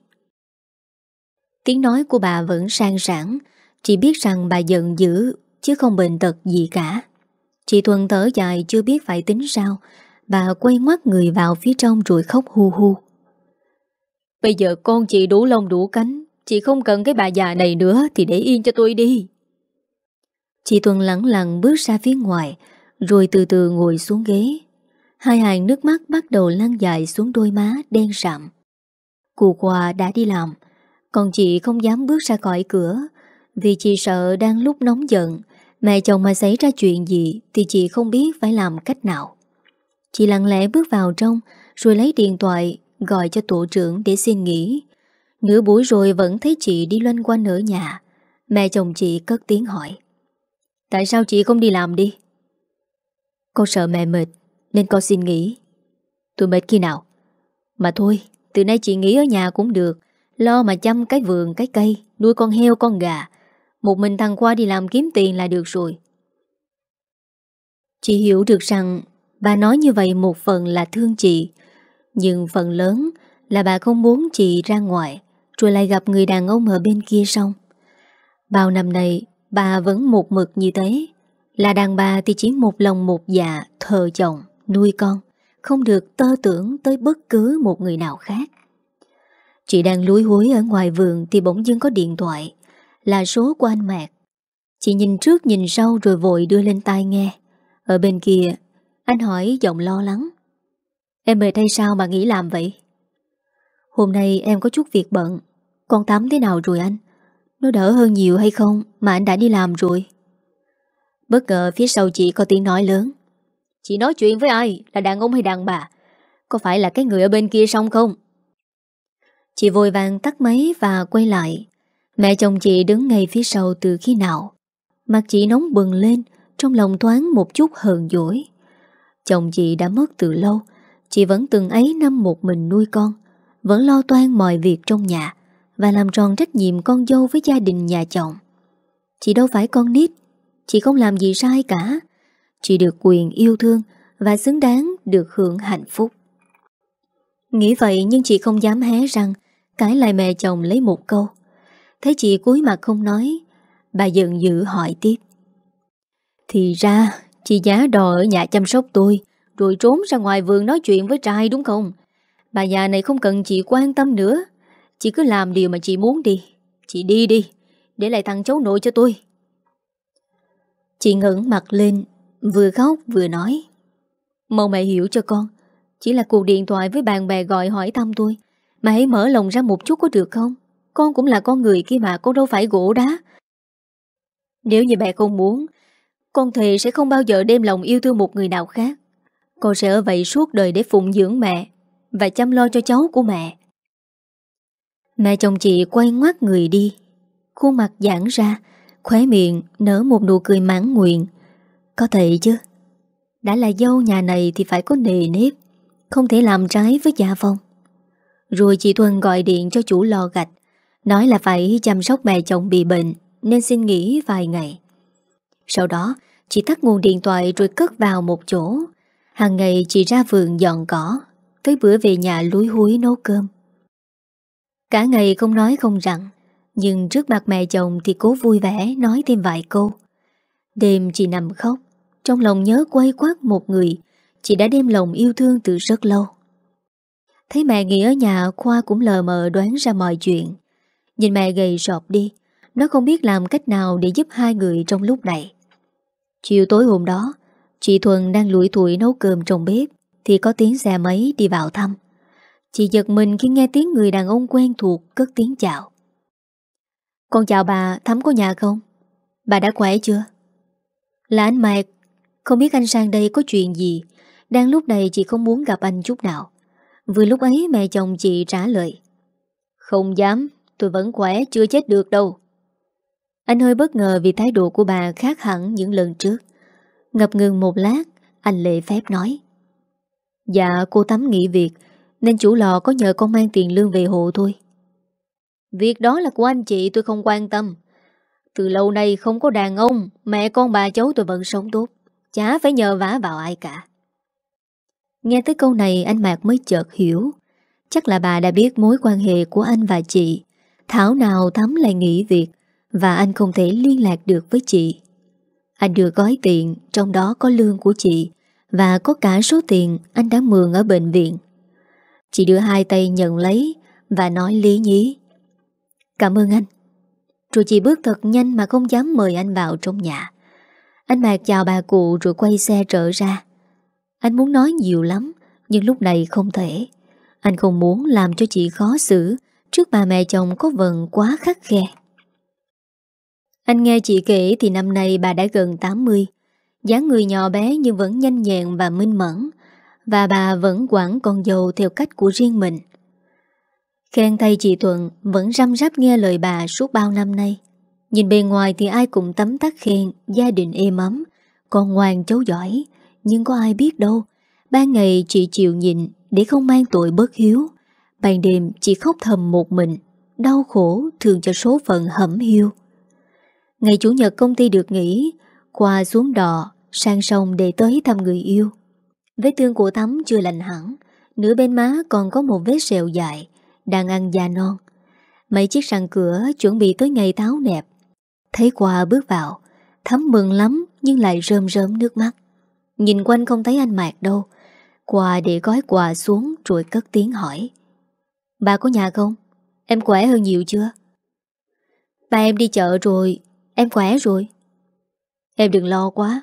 Tiếng nói của bà vẫn sang sảng. Chị biết rằng bà giận dữ, Chứ không bệnh tật gì cả. Chị Thuần thở dài chưa biết phải tính sao. Bà quay ngoắt người vào phía trong rồi khóc hu hu. Bây giờ con chị đủ lông đủ cánh. Chị không cần cái bà già này nữa Thì để yên cho tôi đi. Chị Tuần lặng lặng bước ra phía ngoài Rồi từ từ ngồi xuống ghế. Hai hàng nước mắt bắt đầu lăn dài xuống đôi má đen sạm. Cụ quà đã đi làm Còn chị không dám bước ra khỏi cửa Vì chị sợ đang lúc nóng giận Mẹ chồng mà xảy ra chuyện gì Thì chị không biết phải làm cách nào. Chị lặng lẽ bước vào trong, Rồi lấy điện thoại, Gọi cho tổ trưởng để xin nghỉ. Nửa buổi rồi vẫn thấy chị đi loanh quanh ở nhà. Mẹ chồng chị cất tiếng hỏi, Tại sao chị không đi làm đi? Con sợ mẹ mệt, Nên con xin nghỉ. Tôi mệt khi nào? Mà thôi, từ nay chị nghỉ ở nhà cũng được, Lo mà chăm cái vườn, cái cây, Nuôi con heo, con gà. Một mình thằng qua đi làm kiếm tiền là được rồi. Chị hiểu được rằng Bà nói như vậy một phần là thương chị Nhưng phần lớn là bà không muốn chị ra ngoài Rồi lại gặp người đàn ông ở bên kia xong. Bao năm nay bà vẫn một mực như thế. Là đàn bà thì chỉ một lòng một dạ thờ chồng, nuôi con Không được tơ tưởng tới bất cứ một người nào khác. Chị đang lúi húi ở ngoài vườn thì bỗng dưng có điện thoại. Là số của anh Mạc Chị nhìn trước nhìn sau rồi vội đưa lên tai nghe Ở bên kia, Anh hỏi giọng lo lắng Em mệt hay sao mà nghĩ làm vậy? Hôm nay em có chút việc bận Con tắm thế nào rồi anh? Nó đỡ hơn nhiều hay không mà anh đã đi làm rồi? Bất ngờ phía sau chị có tiếng nói lớn Chị nói chuyện với ai? Là đàn ông hay đàn bà? Có phải là cái người ở bên kia xong không? Chị vội vàng tắt máy và quay lại Mẹ chồng chị đứng ngay phía sau từ khi nào. Mặt chị nóng bừng lên, Trong lòng thoáng một chút hờn dỗi. Chồng chị đã mất từ lâu, Chị vẫn từng ấy năm một mình nuôi con, Vẫn lo toan mọi việc trong nhà Và làm tròn trách nhiệm con dâu với gia đình nhà chồng. Chị đâu phải con nít, Chị không làm gì sai cả. Chị được quyền yêu thương Và xứng đáng được hưởng hạnh phúc. Nghĩ vậy nhưng chị không dám hé răng, Cãi lại mẹ chồng lấy một câu. Thấy chị cúi mặt không nói Bà giận dữ hỏi tiếp Thì ra Chị giá đò ở nhà chăm sóc tôi rồi trốn ra ngoài vườn nói chuyện với trai đúng không? Bà già này không cần chị quan tâm nữa. Chị cứ làm điều mà chị muốn đi. Chị đi đi, để lại thằng cháu nội cho tôi. Chị ngẩng mặt lên, vừa khóc vừa nói Mong mẹ hiểu cho con Chỉ là cuộc điện thoại với bạn bè gọi hỏi thăm tôi Mà hãy mở lòng ra một chút có được không con cũng là con người kia mà, Con đâu phải gỗ đá. Nếu như mẹ không muốn, Con thề sẽ không bao giờ đem lòng yêu thương một người nào khác. Con sẽ ở vậy suốt đời để phụng dưỡng mẹ Và chăm lo cho cháu của mẹ. Mẹ chồng chị quay ngoắt người đi. Khuôn mặt giãn ra, Khóe miệng nở một nụ cười mãn nguyện. Có thể chứ? Đã là dâu nhà này thì phải có nề nếp, Không thể làm trái với gia phong. Rồi chị Thuần gọi điện cho chủ lò gạch. Nói là phải chăm sóc mẹ chồng bị bệnh, Nên xin nghỉ vài ngày. Sau đó, Chị tắt nguồn điện thoại rồi cất vào một chỗ. Hàng ngày chị ra vườn dọn cỏ, Tới bữa về nhà lúi húi nấu cơm. Cả ngày không nói không rằng, Nhưng trước mặt mẹ chồng thì cố vui vẻ nói thêm vài câu. Đêm chị nằm khóc, Trong lòng nhớ quay quát một người, Chị đã đem lòng yêu thương từ rất lâu. Thấy mẹ nghỉ ở nhà, Khoa cũng lờ mờ đoán ra mọi chuyện. Nhìn mẹ gầy sọp đi Nó không biết làm cách nào để giúp hai người trong lúc này Chiều tối hôm đó Chị Thuần đang lủi thủi nấu cơm trong bếp Thì có tiếng xe máy đi vào thăm Chị giật mình khi nghe tiếng người đàn ông quen thuộc cất tiếng chào. Con chào bà, Thắm có nhà không? Bà đã khỏe chưa? Là anh Mạc, không biết anh sang đây có chuyện gì. Đang lúc này chị không muốn gặp anh chút nào. Vừa lúc ấy mẹ chồng chị trả lời. Không dám, tôi vẫn khỏe, chưa chết được đâu. Anh hơi bất ngờ vì thái độ của bà khác hẳn những lần trước. Ngập ngừng một lát, anh lệ phép nói. Dạ, cô tắm nghỉ việc, nên chủ lò có nhờ con mang tiền lương về hộ thôi Việc đó là của anh chị tôi không quan tâm Từ lâu nay không có đàn ông Mẹ con bà cháu tôi vẫn sống tốt Chả phải nhờ vả vào ai cả Nghe tới câu này anh Mạc mới chợt hiểu Chắc là bà đã biết mối quan hệ của anh và chị Thảo nào Thắm lại nghỉ việc Và anh không thể liên lạc được với chị. Anh đưa gói tiền, Trong đó có lương của chị Và có cả số tiền anh đã mượn ở bệnh viện. Chị đưa hai tay nhận lấy Và nói lý nhí. Cảm ơn anh. Rồi chị bước thật nhanh mà không dám mời anh vào trong nhà. Anh Mạc chào bà cụ rồi quay xe trở ra. Anh muốn nói nhiều lắm, Nhưng lúc này không thể. Anh không muốn làm cho chị khó xử. Trước bà mẹ chồng có vần quá khắc khe Anh nghe chị kể thì năm nay bà đã gần 80 dáng người nhỏ bé nhưng vẫn nhanh nhẹn và minh mẫn và bà vẫn quản con dâu theo cách của riêng mình. Khen thay chị Thuận vẫn răm rắp nghe lời bà suốt bao năm nay. Nhìn bề ngoài thì ai cũng tấm tắc khen gia đình êm ấm, con ngoan cháu giỏi, nhưng có ai biết đâu. Ban ngày chị chịu nhịn để không mang tội bất hiếu. Ban đêm chỉ khóc thầm một mình, đau khổ thường cho số phận hẩm hiu. Ngày Chủ nhật công ty được nghỉ, qua xuống đò, sang sông để tới thăm người yêu. Vết thương của Thắm chưa lành hẳn Nửa bên má còn có một vết sẹo dài Đang ăn da non. Mấy chiếc răng cửa chuẩn bị tới ngày táo nẹp. Thấy quà bước vào Thắm mừng lắm nhưng lại rơm rớm nước mắt. Nhìn quanh không thấy anh Mạc đâu. Quà để gói quà xuống rồi cất tiếng hỏi. Bà có nhà không? Em khỏe hơn nhiều chưa? Ba em đi chợ rồi, Em khỏe rồi. Em đừng lo quá,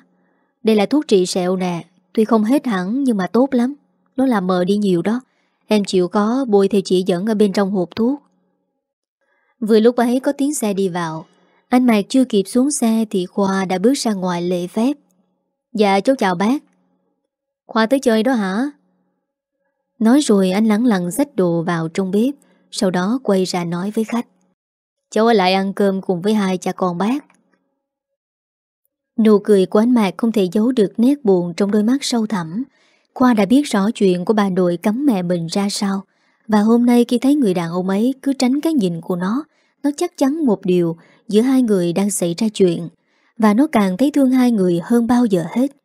Đây là thuốc trị sẹo nè, Tuy không hết hẳn nhưng mà tốt lắm, Nó làm mờ đi nhiều đó. Em chịu có, bôi theo chỉ dẫn ở bên trong hộp thuốc. Vừa lúc ấy có tiếng xe đi vào, Anh Mạc chưa kịp xuống xe Thì Khoa đã bước ra ngoài lệ phép. Dạ cháu chào bác. Khoa tới chơi đó hả? Nói rồi anh lắng lặng xách đồ vào trong bếp Sau đó quay ra nói với khách Cháu ở lại ăn cơm cùng với hai cha con bác Nụ cười của anh Mạc không thể giấu được nét buồn trong đôi mắt sâu thẳm. Khoa đã biết rõ chuyện của bà nội cấm mẹ mình ra sao. Và hôm nay khi thấy người đàn ông ấy cứ tránh cái nhìn của nó, nó chắc chắn một điều giữa hai người đang xảy ra chuyện. Và nó càng thấy thương hai người hơn bao giờ hết.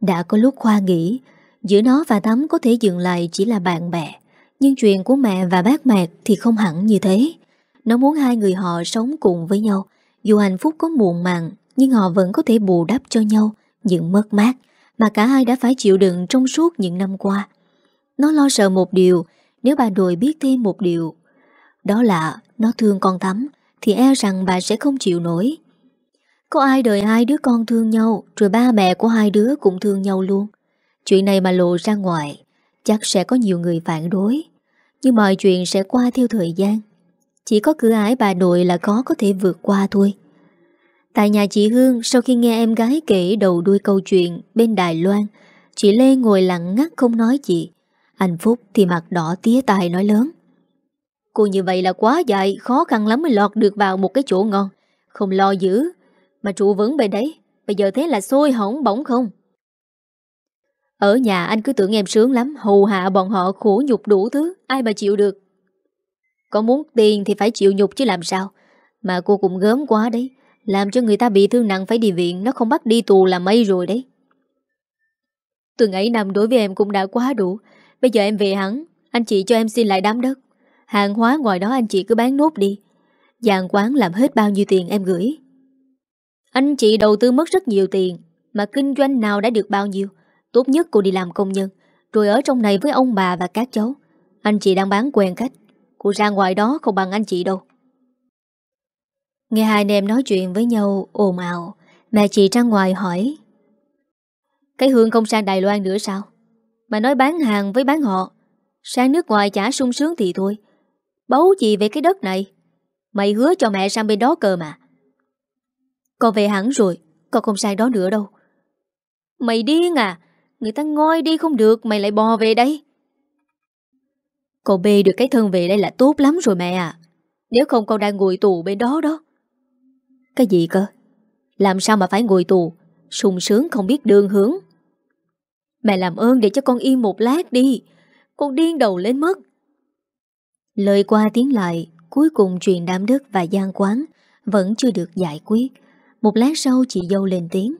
Đã có lúc Khoa nghĩ giữa nó và Thắm có thể dừng lại chỉ là bạn bè. Nhưng chuyện của mẹ và bác Mạc thì không hẳn như thế. Nó muốn hai người họ sống cùng với nhau, dù hạnh phúc có muộn màng nhưng họ vẫn có thể bù đắp cho nhau những mất mát mà cả hai đã phải chịu đựng trong suốt những năm qua. Nó lo sợ một điều, nếu bà đồi biết thêm một điều. Đó là nó thương con Thắm, thì e rằng bà sẽ không chịu nổi. Có ai đời hai đứa con thương nhau Rồi ba mẹ của hai đứa cũng thương nhau luôn Chuyện này mà lộ ra ngoài, Chắc sẽ có nhiều người phản đối. Nhưng mọi chuyện sẽ qua theo thời gian. Chỉ có cửa ải bà nội là có có thể vượt qua thôi. Tại nhà chị Hương, Sau khi nghe em gái kể đầu đuôi câu chuyện Bên Đài Loan, Chị Lê ngồi lặng ngắt không nói gì. Anh Phúc thì mặt đỏ tía tài nói lớn. Cô như vậy là quá dài Khó khăn lắm mới lọt được vào một cái chỗ ngon. Không lo giữ, Mà trụ vững về đấy. Bây giờ thế là xôi hỏng bỏng không? Ở nhà anh cứ tưởng em sướng lắm, Hù hạ bọn họ khổ nhục đủ thứ, Ai mà chịu được. Có muốn tiền thì phải chịu nhục chứ làm sao? Mà cô cũng gớm quá đấy, Làm cho người ta bị thương nặng phải đi viện, Nó không bắt đi tù là mây rồi đấy. Từng ấy năm đối với em cũng đã quá đủ, Bây giờ em về hẳn, Anh chị cho em xin lại đám đất. Hàng hóa ngoài đó anh chị cứ bán nốt đi. Giàn quán làm hết bao nhiêu tiền em gửi. Anh chị đầu tư mất rất nhiều tiền, Mà kinh doanh nào đã được bao nhiêu? Tốt nhất cô đi làm công nhân, Rồi ở trong này với ông bà và các cháu. Anh chị đang bán quen cách Cô ra ngoài đó không bằng anh chị đâu. Nghe hai anh em nói chuyện với nhau ồn ào, Mẹ chị ra ngoài hỏi. Cái Hương không sang Đài Loan nữa sao? Mà nói bán hàng với bán họ. Sang nước ngoài chả sung sướng thì thôi. Bấu gì về cái đất này? Mày hứa cho mẹ sang bên đó cơ mà. Con về hẳn rồi, Con không sang đó nữa đâu. Mày điên à? Người ta ngoi đi không được, Mày lại bò về đây. Cậu bê được cái thân về đây là tốt lắm rồi mẹ à. Nếu không con đang ngồi tù bên đó đó. Cái gì cơ? Làm sao mà phải ngồi tù? Sung sướng không biết đường hướng. Mẹ làm ơn để cho con yên một lát đi. Con điên đầu lên mất. Lời qua tiếng lại, Cuối cùng chuyện đám Đức và gian quán Vẫn chưa được giải quyết. Một lát sau, chị dâu lên tiếng.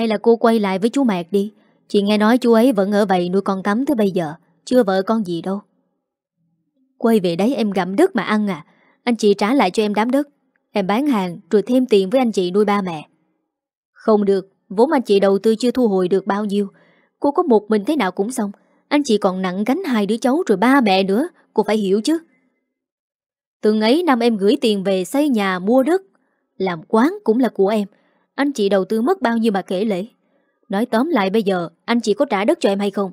Hay là cô quay lại với chú Mạc đi? Chị nghe nói chú ấy vẫn ở vậy nuôi con tắm tới bây giờ, Chưa vợ con gì đâu. Quay về đấy em gặm đất mà ăn à. Anh chị trả lại cho em đám đất. Em bán hàng rồi thêm tiền với anh chị nuôi ba mẹ. Không được, Vốn anh chị đầu tư chưa thu hồi được bao nhiêu. Cô có một mình thế nào cũng xong. Anh chị còn nặng gánh hai đứa cháu rồi ba mẹ nữa, Cô phải hiểu chứ. Từng ấy năm em gửi tiền về xây nhà, mua đất. Làm quán cũng là của em. Anh chị đầu tư mất bao nhiêu mà kể lễ Nói tóm lại bây giờ, Anh chị có trả đất cho em hay không?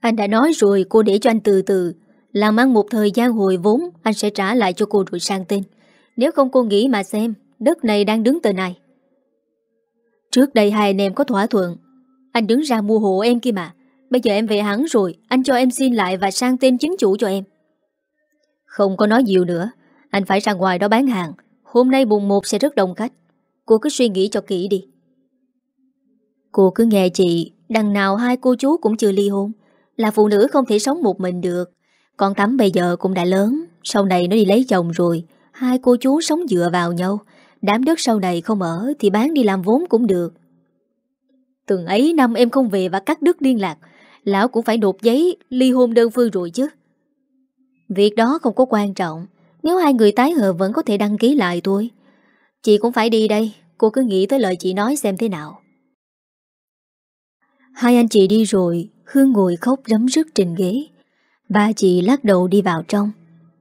Anh đã nói rồi, cô để cho anh từ từ. Làm ăn một thời gian hồi vốn, Anh sẽ trả lại cho cô rồi sang tên. Nếu không cô nghĩ mà xem, Đất này đang đứng tên này Trước đây hai anh em có thỏa thuận. Anh đứng ra mua hộ em kia mà. Bây giờ em về hẳn rồi, Anh cho em xin lại và sang tên chính chủ cho em. Không có nói nhiều nữa. Anh phải ra ngoài đó bán hàng. Hôm nay bùng một sẽ rất đông khách. Cô cứ suy nghĩ cho kỹ đi. Cô cứ nghe chị, Đằng nào hai cô chú cũng chưa ly hôn, Là phụ nữ không thể sống một mình được. Con Tắm bây giờ cũng đã lớn, Sau này nó đi lấy chồng rồi, Hai cô chú sống dựa vào nhau. Đám đất sau này không ở Thì bán đi làm vốn cũng được. Từng ấy năm em không về và cắt đứt liên lạc, Lão cũng phải nộp giấy ly hôn đơn phương rồi chứ. Việc đó không có quan trọng nếu hai người tái hợp vẫn có thể đăng ký lại tôi Chị cũng phải đi đây, Cô cứ nghĩ tới lời chị nói xem thế nào. Hai anh chị đi rồi Hương ngồi khóc rấm rứt trên ghế. Ba chị lắc đầu đi vào trong.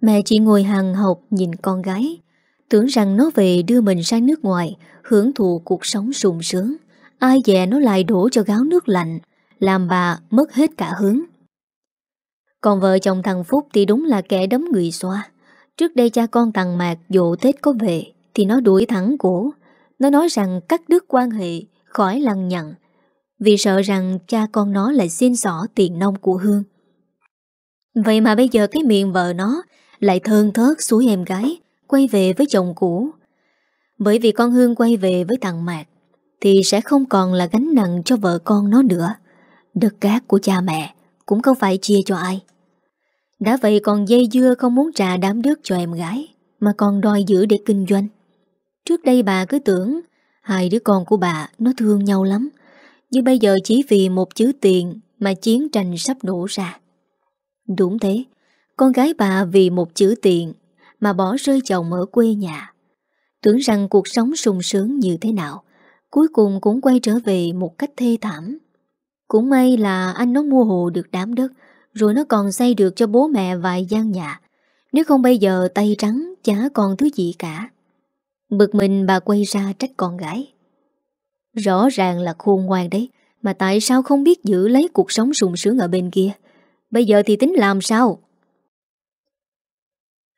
Mẹ chị ngồi hàng học nhìn con gái. Tưởng rằng nó về đưa mình sang nước ngoài, Hưởng thụ cuộc sống sùng sướng. Ai dè nó lại đổ cho gáo nước lạnh, làm bà mất hết cả hướng. Còn vợ chồng thằng Phúc thì đúng là kẻ đấm người xoa. Trước đây cha con thằng Mạc dụ Tết có về thì nó đuổi thẳng cổ. Nó nói rằng cắt đứt quan hệ khỏi lăng nhặn vì sợ rằng cha con nó lại xin xỏ tiền nông của Hương. Vậy mà bây giờ cái miệng vợ nó lại thơn thớt suối em gái, quay về với chồng cũ. Bởi vì con Hương quay về với thằng Mạc thì sẽ không còn là gánh nặng cho vợ con nó nữa. Đất cát của cha mẹ Cũng không phải chia cho ai đã vậy còn dây dưa không muốn trả đám đất cho em gái, Mà còn đòi giữ để kinh doanh. Trước đây bà cứ tưởng Hai đứa con của bà nó thương nhau lắm, Nhưng bây giờ chỉ vì một chữ tiền Mà chiến tranh sắp nổ ra. Đúng thế, Con gái bà vì một chữ tiền Mà bỏ rơi chồng ở quê nhà. Tưởng rằng cuộc sống sung sướng như thế nào, Cuối cùng cũng quay trở về một cách thê thảm. Cũng may là anh nó mua hồ được đám đất rồi nó còn xây được cho bố mẹ vài gian nhà. Nếu không bây giờ tay trắng, chả còn thứ gì cả. Bực mình bà quay ra trách con gái. Rõ ràng là khôn ngoan đấy, Mà tại sao không biết giữ lấy cuộc sống sung sướng ở bên kia? Bây giờ thì tính làm sao?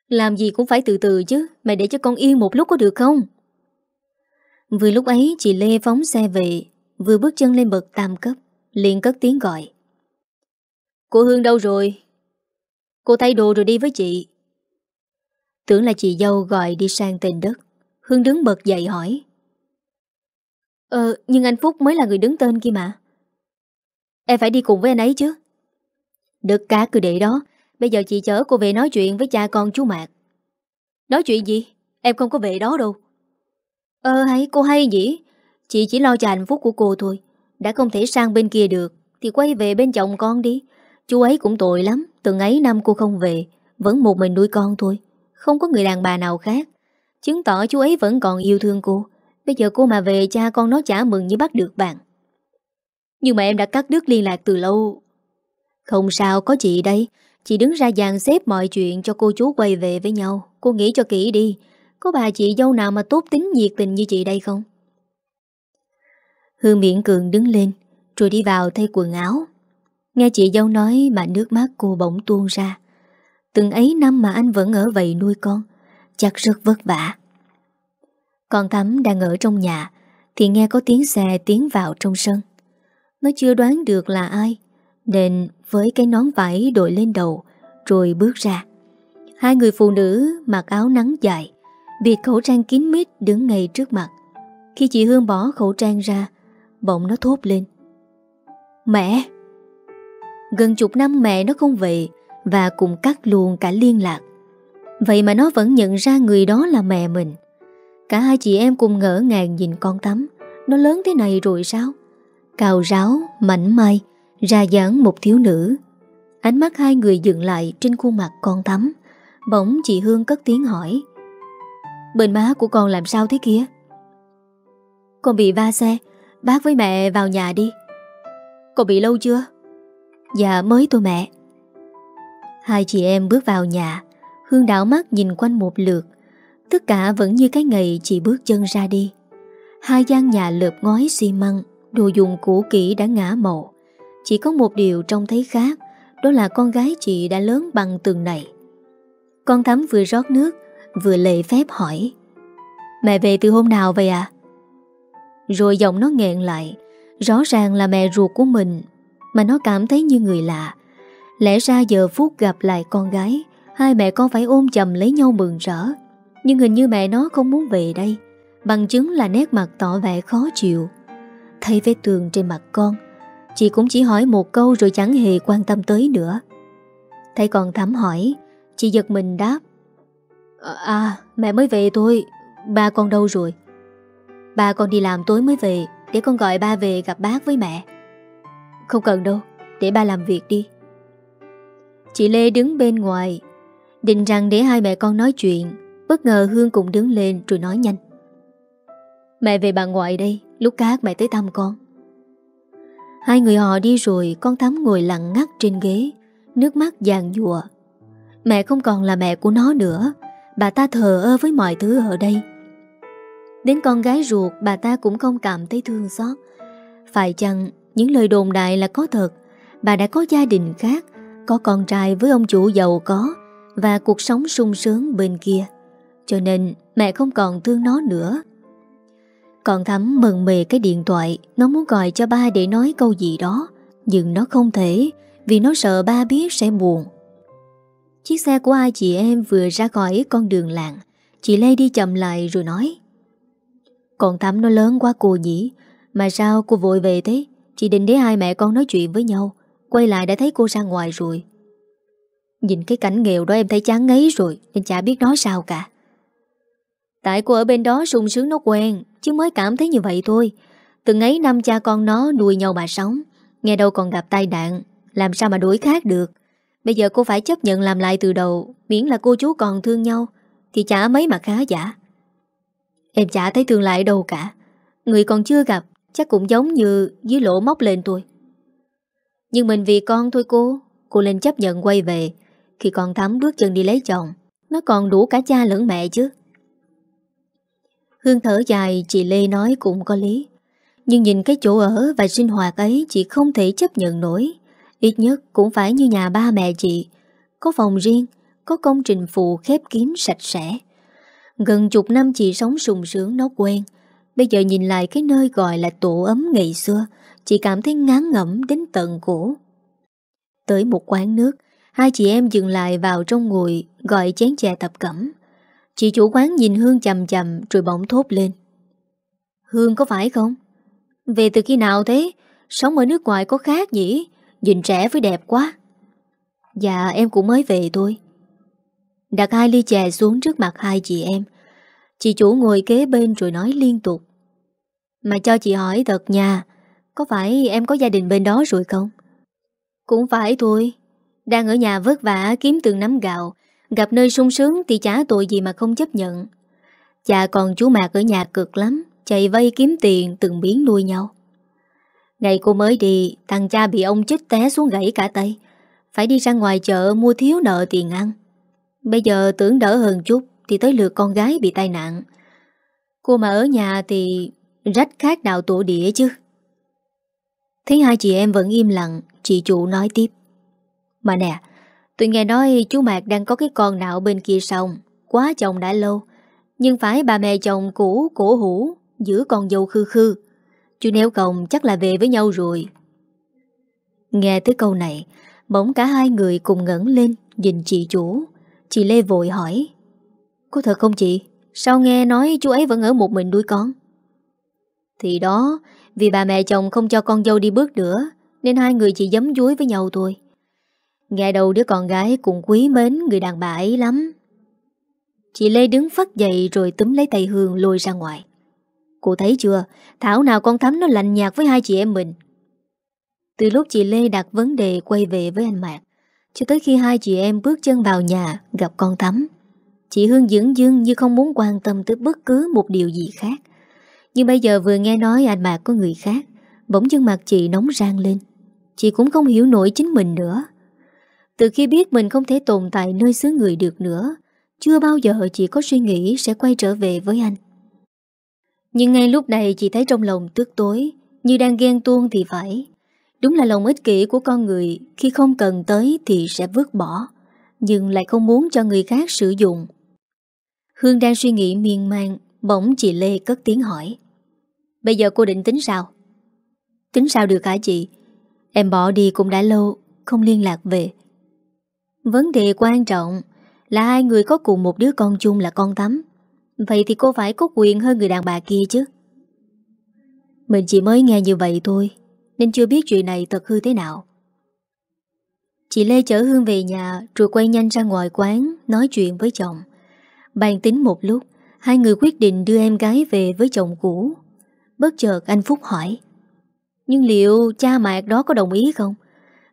Làm gì cũng phải từ từ chứ, Mày để cho con yên một lúc có được không? Vừa lúc ấy, chị Lê phóng xe về, Vừa bước chân lên bậc tam cấp, liền cất tiếng gọi. Cô Hương đâu rồi? Cô thay đồ rồi đi với chị. Tưởng là chị dâu gọi đi sang tên đất. Hương đứng bật dậy hỏi. Ờ nhưng anh Phúc mới là người đứng tên kia mà. Em phải đi cùng với anh ấy chứ. Được cá cứ để đó. Bây giờ chị chở cô về nói chuyện với cha con chú Mạc. Nói chuyện gì? Em không có về đó đâu. Ờ hay, cô hay nhỉ. Chị chỉ lo cho hạnh phúc của cô thôi. Đã không thể sang bên kia được, Thì quay về bên chồng con đi. Chú ấy cũng tội lắm, Từng ấy năm cô không về, Vẫn một mình nuôi con thôi, Không có người đàn bà nào khác. Chứng tỏ chú ấy vẫn còn yêu thương cô. Bây giờ cô mà về, cha con nó chả mừng như bắt được bạn. Nhưng mà em đã cắt đứt liên lạc từ lâu. Không sao, có chị đây. Chị đứng ra dàn xếp mọi chuyện cho cô chú quay về với nhau. Cô nghĩ cho kỹ đi, Có bà chị dâu nào mà tốt tính nhiệt tình như chị đây không? Hương miễn cường đứng lên, Rồi đi vào thay quần áo. Nghe chị dâu nói mà nước mắt cô bỗng tuôn ra. Từng ấy năm mà anh vẫn ở vậy nuôi con, Chắc rất vất vả. Con Thắm đang ở trong nhà, Thì nghe có tiếng xe tiến vào trong sân. Nó chưa đoán được là ai, Nên với cái nón vải đội lên đầu, Rồi bước ra. Hai người phụ nữ mặc áo nắng dài Bịt khẩu trang kín mít đứng ngay trước mặt. Khi chị Hương bỏ khẩu trang ra, Bỗng nó thốt lên. Mẹ Gần chục năm mẹ nó không về Và cùng cắt luôn cả liên lạc. Vậy mà nó vẫn nhận ra người đó là mẹ mình. Cả hai chị em cùng ngỡ ngàng nhìn con tắm. Nó lớn thế này rồi sao? Cào ráo, mảnh mai Ra dáng một thiếu nữ. Ánh mắt hai người dừng lại trên khuôn mặt con tắm. Bỗng chị Hương cất tiếng hỏi Bên má của con làm sao thế kia? Con bị va xe Bác với mẹ vào nhà đi. Con bị lâu chưa? Dạ mới tôi mẹ. Hai chị em bước vào nhà, Hương đảo mắt nhìn quanh một lượt. Tất cả vẫn như cái ngày chị bước chân ra đi. Hai gian nhà lợp ngói xi măng, Đồ dùng cũ kỹ đã ngã màu Chỉ có một điều trông thấy khác, Đó là con gái chị đã lớn bằng tường này. Con Thắm vừa rót nước, Vừa lệ phép hỏi, Mẹ về từ hôm nào vậy à Rồi giọng nó nghẹn lại, Rõ ràng là mẹ ruột của mình. Mà nó cảm thấy như người lạ. Lẽ ra giờ phút gặp lại con gái, Hai mẹ con phải ôm chầm lấy nhau mừng rỡ. Nhưng hình như mẹ nó không muốn về đây, Bằng chứng là nét mặt tỏ vẻ khó chịu. Thấy vết tường trên mặt con, Chị cũng chỉ hỏi một câu rồi chẳng hề quan tâm tới nữa. Thấy con thắm hỏi, Chị giật mình đáp À, à mẹ mới về thôi, Ba con đâu rồi? Ba con đi làm tối mới về, Để con gọi ba về gặp bác với mẹ. Không cần đâu, Để ba làm việc đi. Chị Lê đứng bên ngoài, Định rằng để hai mẹ con nói chuyện, Bất ngờ Hương cũng đứng lên rồi nói nhanh. Mẹ về bà ngoại đây, Lúc khác mẹ tới thăm con. Hai người họ đi rồi, Con Thắm ngồi lặng ngắt trên ghế, Nước mắt giàn dùa Mẹ không còn là mẹ của nó nữa, Bà ta thờ ơ với mọi thứ ở đây. Đến con gái ruột, Bà ta cũng không cảm thấy thương xót. Phải chăng những lời đồn đại là có thật Bà đã có gia đình khác Có con trai với ông chủ giàu có và cuộc sống sung sướng bên kia. Cho nên mẹ không còn thương nó nữa. Còn Thắm mừng mề cái điện thoại, nó muốn gọi cho ba để nói câu gì đó, nhưng nó không thể vì nó sợ ba biết sẽ buồn. Chiếc xe của ai chị em vừa ra khỏi con đường làng, chị Lê đi chậm lại rồi nói. Còn Thắm nó lớn quá cô nhỉ, mà sao cô vội về thế? Chị định để hai mẹ con nói chuyện với nhau, quay lại đã thấy cô ra ngoài rồi. Nhìn cái cảnh nghèo đó em thấy chán ngấy rồi Nên chả biết nói sao cả. Tại cô ở bên đó sung sướng nó quen Chứ mới cảm thấy như vậy thôi. Từng ấy năm cha con nó nuôi nhau mà sống Nghe đâu còn gặp tai nạn Làm sao mà đuổi khác được. Bây giờ cô phải chấp nhận làm lại từ đầu Miễn là cô chú còn thương nhau Thì chả mấy mà khá giả. Em chả thấy thương lại đâu cả. Người còn chưa gặp Chắc cũng giống như dưới lỗ móc lên tôi. Nhưng mình vì con thôi cô Cô lên chấp nhận quay về. Khi con Thắm bước chân đi lấy chồng, Nó còn đủ cả cha lẫn mẹ chứ. Hương thở dài, chị Lê nói cũng có lý. Nhưng nhìn cái chỗ ở và sinh hoạt ấy, Chị không thể chấp nhận nổi. Ít nhất cũng phải như nhà ba mẹ chị. Có phòng riêng, Có công trình phụ khép kín sạch sẽ. Gần chục năm chị sống sùng sướng, nó quen. Bây giờ nhìn lại cái nơi gọi là tổ ấm ngày xưa, Chị cảm thấy ngán ngẩm đến tận cổ Tới một quán nước, Hai chị em dừng lại vào trong ngồi Gọi chén chè tập cẩm Chị chủ quán nhìn Hương chầm chầm Rồi bỗng thốt lên Hương có phải không? Về từ khi nào thế? Sống ở nước ngoài có khác nhỉ? Nhìn trẻ với đẹp quá Dạ em cũng mới về thôi Đặt hai ly chè xuống trước mặt hai chị em Chị chủ ngồi kế bên rồi nói liên tục. Mà cho chị hỏi thật nha, Có phải em có gia đình bên đó rồi không? Cũng phải thôi. Đang ở nhà vất vả kiếm từng nắm gạo, Gặp nơi sung sướng thì chả tội gì mà không chấp nhận. Chà còn chú Mạc ở nhà cực lắm Chạy vây kiếm tiền từng biến nuôi nhau. Ngày cô mới đi, Thằng cha bị ông chích té xuống gãy cả tay. Phải đi ra ngoài chợ mua thiếu nợ tiền ăn. Bây giờ tưởng đỡ hơn chút. Thì tới lượt con gái bị tai nạn. Cô mà ở nhà thì Rách khác đạo tổ địa chứ. Thấy hai chị em vẫn im lặng, Chị chủ nói tiếp. Mà nè, Tôi nghe nói chú Mạc đang có cái con nào bên kia sông, Quá chồng đã lâu, Nhưng phải bà mẹ chồng cũ, cổ hủ, Giữ con dâu khư khư. Chú nếu không chắc là về với nhau rồi. Nghe tới câu này, Bỗng cả hai người cùng ngẩn lên, Nhìn chị chủ. Chị Lê vội hỏi có thật không chị? Sao nghe nói chú ấy vẫn ở một mình nuôi con? Thì đó, Vì bà mẹ chồng không cho con dâu đi bước nữa, Nên hai người chỉ giấm dúi với nhau thôi. Nghe đầu đứa con gái cũng quý mến người đàn bà ấy lắm. Chị Lê đứng phát dậy rồi túm lấy tay Hương lôi ra ngoài. Cô thấy chưa? Thảo nào con Thắm nó lạnh nhạt với hai chị em mình. Từ lúc chị Lê đặt vấn đề quay về với anh Mạc, Cho tới khi hai chị em bước chân vào nhà Gặp con Thắm Chị Hương dưỡng dưng như không muốn quan tâm tới bất cứ một điều gì khác. Nhưng bây giờ vừa nghe nói anh Mạc có người khác, Bỗng dưng mặt chị nóng rang lên. Chị cũng không hiểu nổi chính mình nữa. Từ khi biết mình không thể tồn tại nơi xứ người được nữa, Chưa bao giờ chị có suy nghĩ sẽ quay trở về với anh. Nhưng ngay lúc này chị thấy trong lòng tức tối, Như đang ghen tuông thì phải. Đúng là lòng ích kỷ của con người, Khi không cần tới thì sẽ vứt bỏ, Nhưng lại không muốn cho người khác sử dụng. Hương đang suy nghĩ miên man, Bỗng chị Lê cất tiếng hỏi. Bây giờ cô định tính sao? Tính sao được hả chị? Em bỏ đi cũng đã lâu, Không liên lạc về. Vấn đề quan trọng Là hai người có cùng một đứa con chung là con tắm. Vậy thì cô phải có quyền hơn người đàn bà kia chứ. Mình chỉ mới nghe như vậy thôi, Nên chưa biết chuyện này thật hư thế nào. Chị Lê chở Hương về nhà, Rồi quay nhanh ra ngoài quán, Nói chuyện với chồng. Bàn tính một lúc, Hai người quyết định đưa em gái về với chồng cũ. Bất chợt anh Phúc hỏi, Nhưng liệu cha mạc đó có đồng ý không?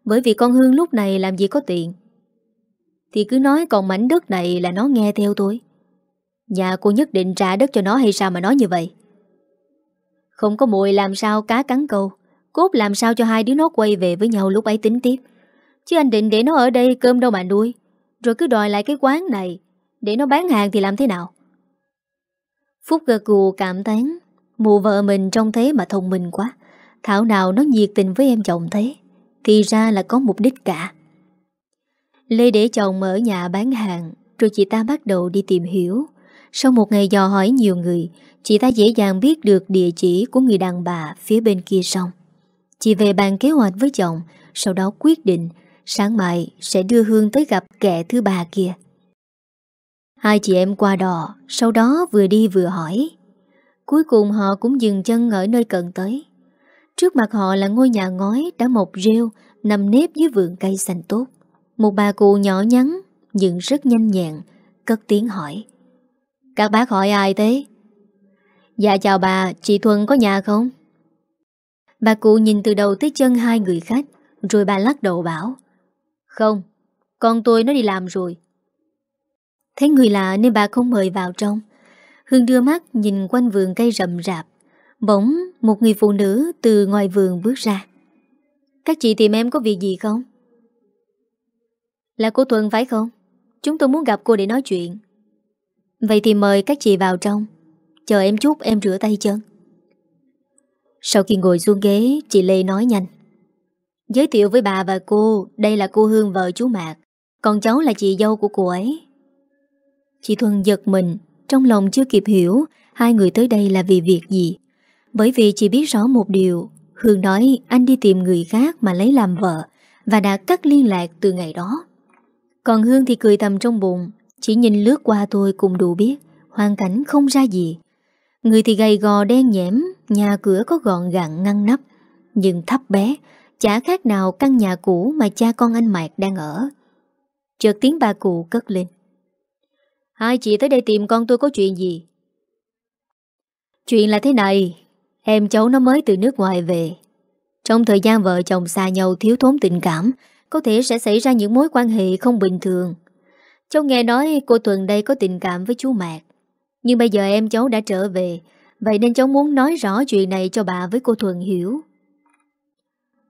Bởi vì con Hương lúc này làm gì có tiền. Thì cứ nói còn mảnh đất này là nó nghe theo tôi. Nhà cô nhất định trả đất cho nó hay sao mà nói như vậy? Không có mùi làm sao cá cắn câu, Cốt làm sao cho hai đứa nó quay về với nhau lúc ấy tính tiếp. Chứ anh định để nó ở đây cơm đâu mà nuôi, Rồi cứ đòi lại cái quán này để nó bán hàng thì làm thế nào? Phúc gật gù cảm tán Mụ vợ mình trông thế mà thông minh quá. Thảo nào nó nhiệt tình với em chồng thế, Thì ra là có mục đích cả. Lê để chồng ở nhà bán hàng, Rồi chị ta bắt đầu đi tìm hiểu. Sau một ngày dò hỏi nhiều người, Chị ta dễ dàng biết được địa chỉ của người đàn bà phía bên kia sông. Chị về bàn kế hoạch với chồng, Sau đó quyết định, Sáng mai sẽ đưa Hương tới gặp kẻ thứ ba kia. Hai chị em qua đò Sau đó vừa đi vừa hỏi. Cuối cùng họ cũng dừng chân ở nơi cần tới. Trước mặt họ là ngôi nhà ngói đã mọc rêu Nằm nếp dưới vườn cây xanh tốt. Một bà cụ nhỏ nhắn Nhưng rất nhanh nhẹn Cất tiếng hỏi. Các bác hỏi ai thế? Dạ chào bà, chị Thuần có nhà không? Bà cụ nhìn từ đầu tới chân hai người khách Rồi bà lắc đầu bảo. Không, con tôi nó đi làm rồi. Thấy người lạ nên bà không mời vào trong. Hương đưa mắt nhìn quanh vườn cây rậm rạp. Bỗng một người phụ nữ từ ngoài vườn bước ra. Các chị tìm em có việc gì không? Là cô Thuận phải không? Chúng tôi muốn gặp cô để nói chuyện. Vậy thì mời các chị vào trong. Chờ em chút, em rửa tay chân Sau khi ngồi xuống ghế, Chị Lê nói nhanh. Giới thiệu với bà và cô, Đây là cô Hương vợ chú Mạc. Còn cháu là chị dâu của cô ấy. Chị Thuần giật mình, Trong lòng chưa kịp hiểu Hai người tới đây là vì việc gì. Bởi vì chị biết rõ một điều, Hương nói anh đi tìm người khác mà lấy làm vợ Và đã cắt liên lạc từ ngày đó. Còn Hương thì cười thầm trong bụng, Chỉ nhìn lướt qua tôi cũng đủ biết Hoàn cảnh không ra gì. Người thì gầy gò đen nhẽm, Nhà cửa có gọn gàng ngăn nắp, Nhưng thấp bé, Chả khác nào căn nhà cũ mà cha con anh Mạc đang ở. Chợt tiếng bà cụ cất lên. Hai chị tới đây tìm con tôi có chuyện gì? Chuyện là thế này, Em cháu nó mới từ nước ngoài về. Trong thời gian vợ chồng xa nhau thiếu thốn tình cảm, Có thể sẽ xảy ra những mối quan hệ không bình thường. Cháu nghe nói cô Tuần đây có tình cảm với chú Mạc. Nhưng bây giờ em cháu đã trở về, Vậy nên cháu muốn nói rõ chuyện này cho bà với cô Thuần hiểu.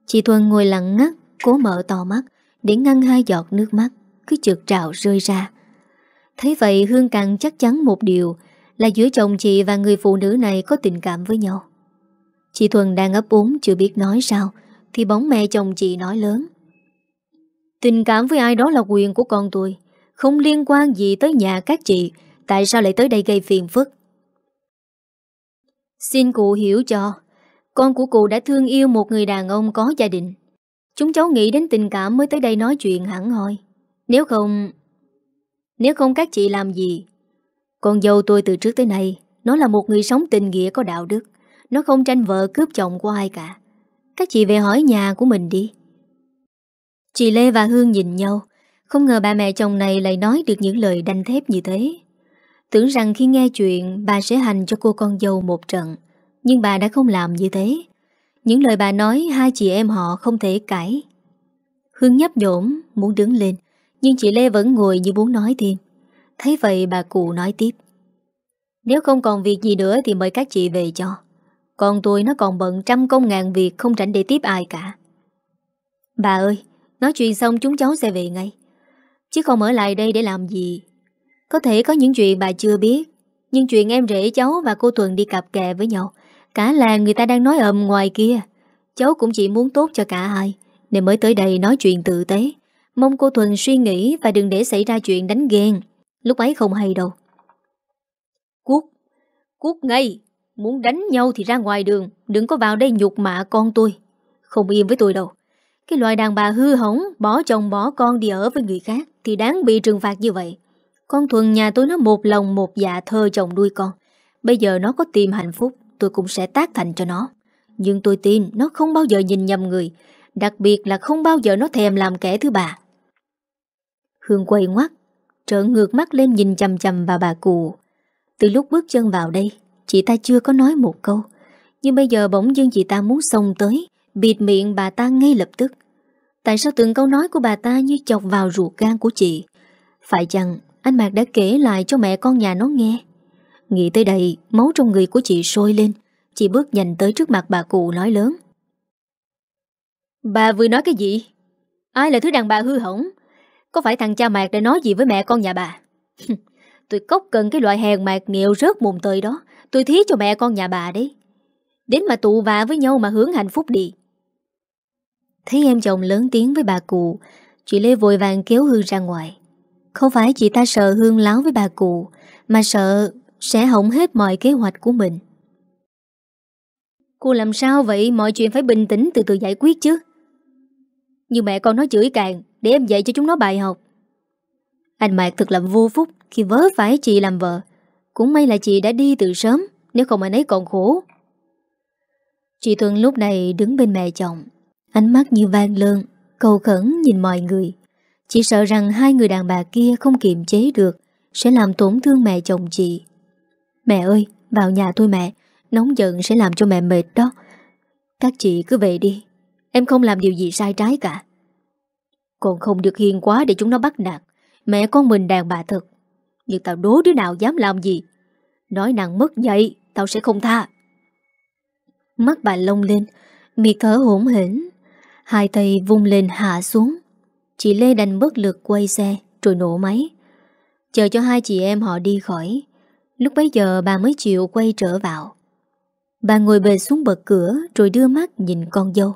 Chị Thuần ngồi lặng ngắt, Cố mở to mắt, Để ngăn hai giọt nước mắt Cứ trượt trào rơi ra. Thấy vậy, Hương càng chắc chắn một điều, Là giữa chồng chị và người phụ nữ này có tình cảm với nhau. Chị Thuần đang ấp úng, chưa biết nói sao, Thì bóng mẹ chồng chị nói lớn. Tình cảm với ai đó là quyền của con tôi, Không liên quan gì tới nhà các chị, Tại sao lại tới đây gây phiền phức? Xin cụ hiểu cho, Con của cụ đã thương yêu một người đàn ông có gia đình. Chúng cháu nghĩ đến tình cảm mới tới đây nói chuyện hẳn hoi. Nếu không nếu không các chị làm gì? Con dâu tôi từ trước tới nay, Nó là một người sống tình nghĩa có đạo đức. Nó không tranh vợ cướp chồng của ai cả. Các chị về hỏi nhà của mình đi. Chị Lê và Hương nhìn nhau. Không ngờ bà mẹ chồng này lại nói được những lời đanh thép như thế. Tưởng rằng khi nghe chuyện, Bà sẽ hành cho cô con dâu một trận. Nhưng bà đã không làm như thế. Những lời bà nói, Hai chị em họ không thể cãi. Hương nhấp nhổm, muốn đứng lên. Nhưng chị Lê vẫn ngồi như muốn nói thêm. Thấy vậy bà cụ nói tiếp. Nếu không còn việc gì nữa Thì mời các chị về cho. Còn tôi nó còn bận trăm công ngàn việc Không rảnh để tiếp ai cả. Bà ơi, Nói chuyện xong chúng cháu sẽ về ngay. Chứ không ở lại đây để làm gì. Có thể có những chuyện bà chưa biết, Nhưng chuyện em rể cháu và cô Thuần đi cặp kè với nhau, Cả làng người ta đang nói ầm ngoài kia. Cháu cũng chỉ muốn tốt cho cả hai, Nên mới tới đây nói chuyện tự tế. Mong cô Thuần suy nghĩ Và đừng để xảy ra chuyện đánh ghen. Lúc ấy không hay đâu. Cút Cút ngay. Muốn đánh nhau thì ra ngoài đường. Đừng có vào đây nhục mạ con tôi. Không yên với tôi đâu. Cái loại đàn bà hư hỏng, Bỏ chồng bỏ con đi ở với người khác Thì đáng bị trừng phạt như vậy. Con Thuần nhà tôi nó một lòng một dạ thơ chồng nuôi con. Bây giờ nó có tìm hạnh phúc, Tôi cũng sẽ tác thành cho nó. Nhưng tôi tin nó không bao giờ nhìn nhầm người. Đặc biệt là không bao giờ nó thèm làm kẻ thứ ba. Hương quay ngoắt Trợn ngược mắt lên nhìn chầm chầm vào bà cụ. Từ lúc bước chân vào đây, Chị ta chưa có nói một câu. Nhưng bây giờ bỗng dưng chị ta muốn xông tới, Bịt miệng bà ta ngay lập tức. Tại sao từng câu nói của bà ta như chọc vào ruột gan của chị? Phải chăng anh Mạc đã kể lại cho mẹ con nhà nó nghe? Nghĩ tới đây, Máu trong người của chị sôi lên. Chị bước nhanh tới trước mặt bà cụ nói lớn. Bà vừa nói cái gì? Ai là thứ đàn bà hư hỏng? Có phải thằng cha Mạc đã nói gì với mẹ con nhà bà? Tôi cốc cần cái loại hèn mạc nghèo rớt mồm tơi đó. Tôi thí cho mẹ con nhà bà đấy. Đến mà tụ vạ với nhau mà hướng hạnh phúc đi. Thấy em chồng lớn tiếng với bà cụ, Chị Lê vội vàng kéo Hương ra ngoài. Không phải chị ta sợ Hương láo với bà cụ, Mà sợ sẽ hỏng hết mọi kế hoạch của mình. Cô làm sao vậy? Mọi chuyện phải bình tĩnh từ từ giải quyết chứ. Nhưng mẹ con nói chửi càng, Để em dạy cho chúng nó bài học. Anh Mạc thật là vô phúc Khi vớ phải chị làm vợ. Cũng may là chị đã đi từ sớm, Nếu không anh ấy còn khổ. Chị Thuận lúc này đứng bên mẹ chồng. Ánh mắt như vang lơn Cầu khẩn nhìn mọi người. Chị sợ rằng hai người đàn bà kia không kiềm chế được, Sẽ làm tổn thương mẹ chồng chị. Mẹ ơi, Vào nhà tôi mẹ, Nóng giận sẽ làm cho mẹ mệt đó. Các chị cứ về đi. Em không làm điều gì sai trái cả. Còn không được hiền quá để chúng nó bắt nạt. Mẹ con mình đàn bà thật. Nhưng tao đố đứa nào dám làm gì? Nói nàng mất dậy Tao sẽ không tha. Mắt bà lông lên Miệt thở hỗn hển. Hai tay vung lên hạ xuống. Chị Lê đành bất lực quay xe, Rồi nổ máy. Chờ cho hai chị em họ đi khỏi. Lúc bấy giờ bà mới chịu quay trở vào. Bà ngồi bề xuống bậc cửa, Rồi đưa mắt nhìn con dâu.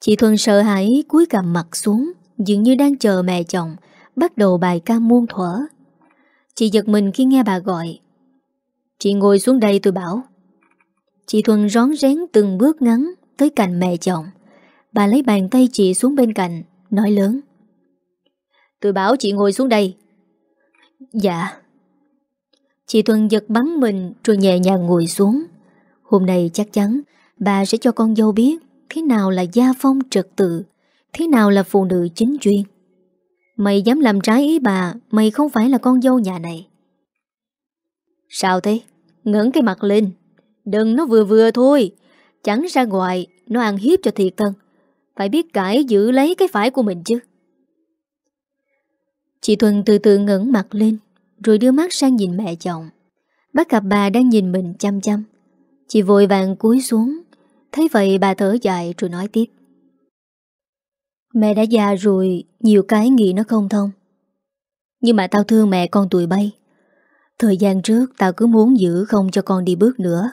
Chị Thuần sợ hãi cúi cầm mặt xuống, Dường như đang chờ mẹ chồng, Bắt đầu bài ca muôn thuở. Chị giật mình khi nghe bà gọi. Chị ngồi xuống đây tôi bảo. Chị Thuần rón rén từng bước ngắn Tới cạnh mẹ chồng. Bà lấy bàn tay chị xuống bên cạnh, Nói lớn. Tôi bảo chị ngồi xuống đây. Dạ. Chị Thuần giật bắn mình Rồi nhẹ nhàng ngồi xuống. Hôm nay chắc chắn Bà sẽ cho con dâu biết Thế nào là gia phong trật tự? Thế nào là phụ nữ chính chuyên Mày dám làm trái ý bà, Mày không phải là con dâu nhà này. Sao thế? Ngẩng cái mặt lên. Đừng, nó vừa vừa thôi. Chẳng ra ngoài, Nó ăn hiếp cho thiệt thân. Phải biết cãi giữ lấy cái phải của mình chứ. Chị Thuần từ từ ngẩng mặt lên, Rồi đưa mắt sang nhìn mẹ chồng. Bắt gặp bà đang nhìn mình chăm chăm. Chị vội vàng cúi xuống Thấy vậy bà thở dài rồi nói tiếp. Mẹ đã già rồi, Nhiều cái nghĩ nó không thông. Nhưng mà tao thương mẹ con tuổi bay. Thời gian trước tao cứ muốn giữ không cho con đi bước nữa.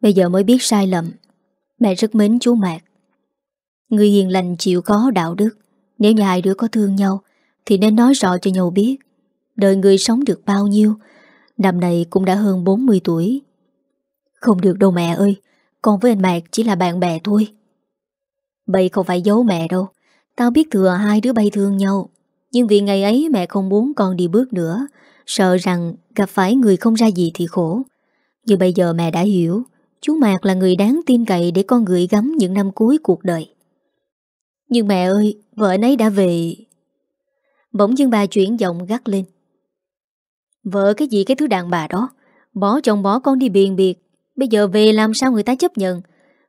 Bây giờ mới biết sai lầm. Mẹ rất mến chú Mạc. Người hiền lành chịu có đạo đức. Nếu như hai đứa có thương nhau, Thì nên nói rõ cho nhau biết. Đời người sống được bao nhiêu, Năm này cũng đã hơn 40 tuổi. Không được đâu mẹ ơi. Con với anh Mạc chỉ là bạn bè thôi. Bây không phải giấu mẹ đâu. Tao biết thừa hai đứa bay thương nhau. Nhưng vì ngày ấy mẹ không muốn con đi bước nữa, Sợ rằng gặp phải người không ra gì thì khổ. Nhưng bây giờ mẹ đã hiểu, Chú Mạc là người đáng tin cậy Để con gửi gắm những năm cuối cuộc đời. Nhưng mẹ ơi, Vợ nấy đã về. Bỗng dưng bà chuyển giọng gắt lên. Vợ cái gì cái thứ đàn bà đó? Bỏ chồng bỏ con đi biền biệt Bây giờ về làm sao người ta chấp nhận?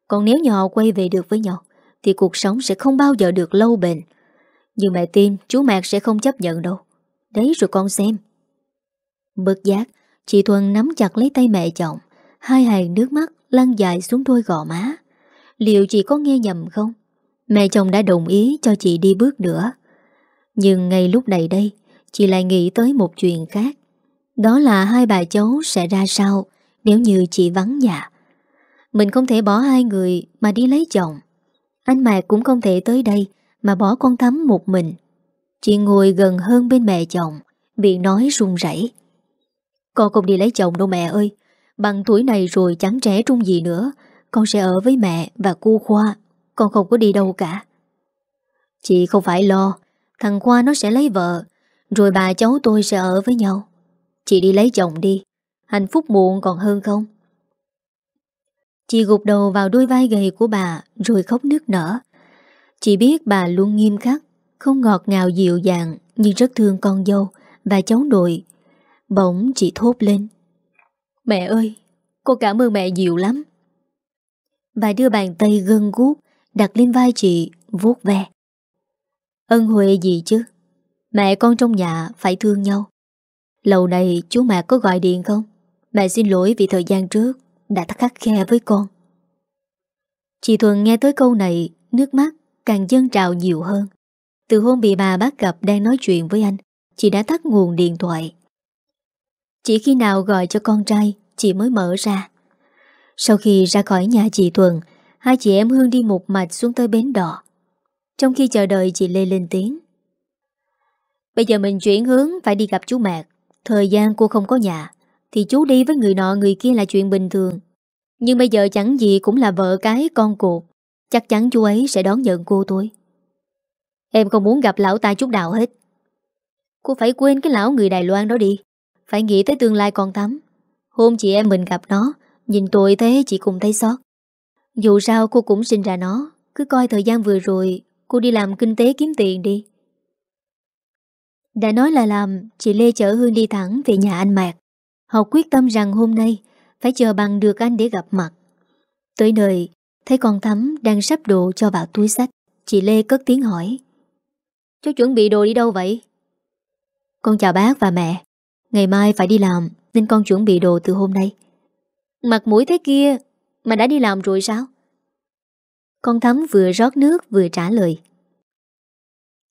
Còn nếu nhỏ quay về được với nhau, Thì cuộc sống sẽ không bao giờ được lâu bền. Nhưng mẹ tin chú Mạc sẽ không chấp nhận đâu. Đấy rồi con xem. Bực giác, Chị Thuần nắm chặt lấy tay mẹ chồng. Hai hàng nước mắt lăn dài xuống đôi gò má. Liệu chị có nghe nhầm không? Mẹ chồng đã đồng ý cho chị đi bước nữa. Nhưng ngay lúc này đây, Chị lại nghĩ tới một chuyện khác. Đó là hai bà cháu sẽ ra sao? Nếu như chị vắng nhà, Mình không thể bỏ hai người Mà đi lấy chồng. Anh Mạc cũng không thể tới đây Mà bỏ con Thắm một mình. Chị ngồi gần hơn bên mẹ chồng, Miệng nói run rẩy. Con không đi lấy chồng đâu mẹ ơi, Bằng tuổi này rồi chẳng trẻ trung gì nữa, Con sẽ ở với mẹ và cô Khoa, Con không có đi đâu cả. Chị không phải lo, Thằng Khoa nó sẽ lấy vợ, Rồi bà cháu tôi sẽ ở với nhau. Chị đi lấy chồng đi. Hạnh phúc muộn còn hơn không Chị gục đầu vào đôi vai gầy của bà Rồi khóc nước nở Chị biết bà luôn nghiêm khắc Không ngọt ngào dịu dàng Nhưng rất thương con dâu Và cháu nội Bỗng chị thốt lên Mẹ ơi, cô cảm ơn mẹ nhiều lắm. Bà đưa bàn tay gân guốc đặt lên vai chị, vuốt ve. Ân huệ gì chứ? Mẹ con trong nhà phải thương nhau. Lâu này chú mẹ có gọi điện không? Mẹ xin lỗi vì thời gian trước đã khắc khe với con. Chị Thuần nghe tới câu này, nước mắt càng dâng trào nhiều hơn. Từ hôm bị bà bắt gặp đang nói chuyện với anh, chị đã tắt nguồn điện thoại. Chỉ khi nào gọi cho con trai Chị mới mở ra Sau khi ra khỏi nhà chị Thuần Hai chị em Hương đi một mạch xuống tới bến đỏ Trong khi chờ đợi chị Lê lên tiếng Bây giờ mình chuyển hướng Phải đi gặp chú Mạc Thời gian cô không có nhà thì chú đi với người nọ, người kia là chuyện bình thường. Nhưng bây giờ chẳng gì cũng là vợ cái con cuộc Chắc chắn chú ấy sẽ đón nhận cô tôi Em không muốn gặp lão ta chút nào hết. Cô phải quên cái lão người Đài Loan đó đi. Phải nghĩ tới tương lai con tắm Hôm chị em mình gặp nó, Nhìn tôi thế chị cũng thấy xót. Dù sao cô cũng sinh ra nó. Cứ coi thời gian vừa rồi, Cô đi làm kinh tế kiếm tiền đi. Đã nói là làm, Chị Lê chở Hương đi thẳng về nhà anh Mạc. Họ quyết tâm rằng hôm nay Phải chờ bằng được anh để gặp mặt. Tới nơi, Thấy con Thắm đang sắp đồ cho vào túi sách, Chị Lê cất tiếng hỏi. Cháu chuẩn bị đồ đi đâu vậy? Con chào bác và mẹ. Ngày mai phải đi làm Nên con chuẩn bị đồ từ hôm nay. Mặt mũi thế kia, Mà đã đi làm rồi sao? Con Thắm vừa rót nước vừa trả lời.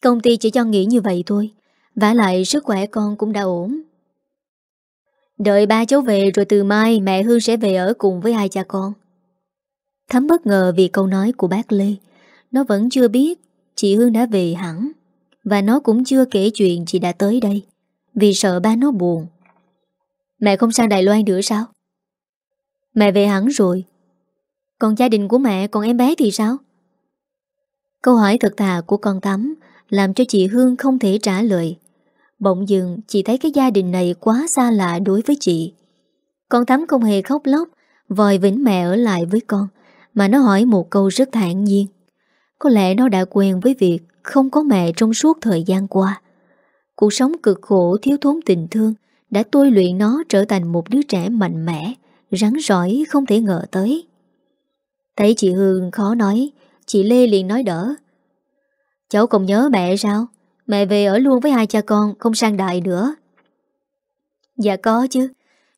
Công ty chỉ cho nghỉ như vậy thôi, vả lại sức khỏe con cũng đã ổn. Đợi ba cháu về rồi từ mai mẹ Hương sẽ về ở cùng với hai cha con. Thắm bất ngờ vì câu nói của bác Lê. Nó vẫn chưa biết chị Hương đã về hẳn. Và nó cũng chưa kể chuyện chị đã tới đây. Vì sợ ba nó buồn. Mẹ không sang Đài Loan nữa sao? Mẹ về hẳn rồi. Còn gia đình của mẹ, còn em bé thì sao? Câu hỏi thật thà của con Tắm làm cho chị Hương không thể trả lời. Bỗng dừng chị thấy cái gia đình này quá xa lạ đối với chị. Con Thắm không hề khóc lóc, vòi vĩnh mẹ ở lại với con, mà nó hỏi một câu rất thản nhiên. Có lẽ nó đã quen với việc không có mẹ trong suốt thời gian qua. Cuộc sống cực khổ thiếu thốn tình thương đã tôi luyện nó trở thành một đứa trẻ mạnh mẽ, rắn rỏi không thể ngờ tới. Thấy chị Hương khó nói, chị Lê liền nói đỡ. Cháu không nhớ mẹ sao? Mẹ về ở luôn với hai cha con, Không sang đại nữa. Dạ có chứ.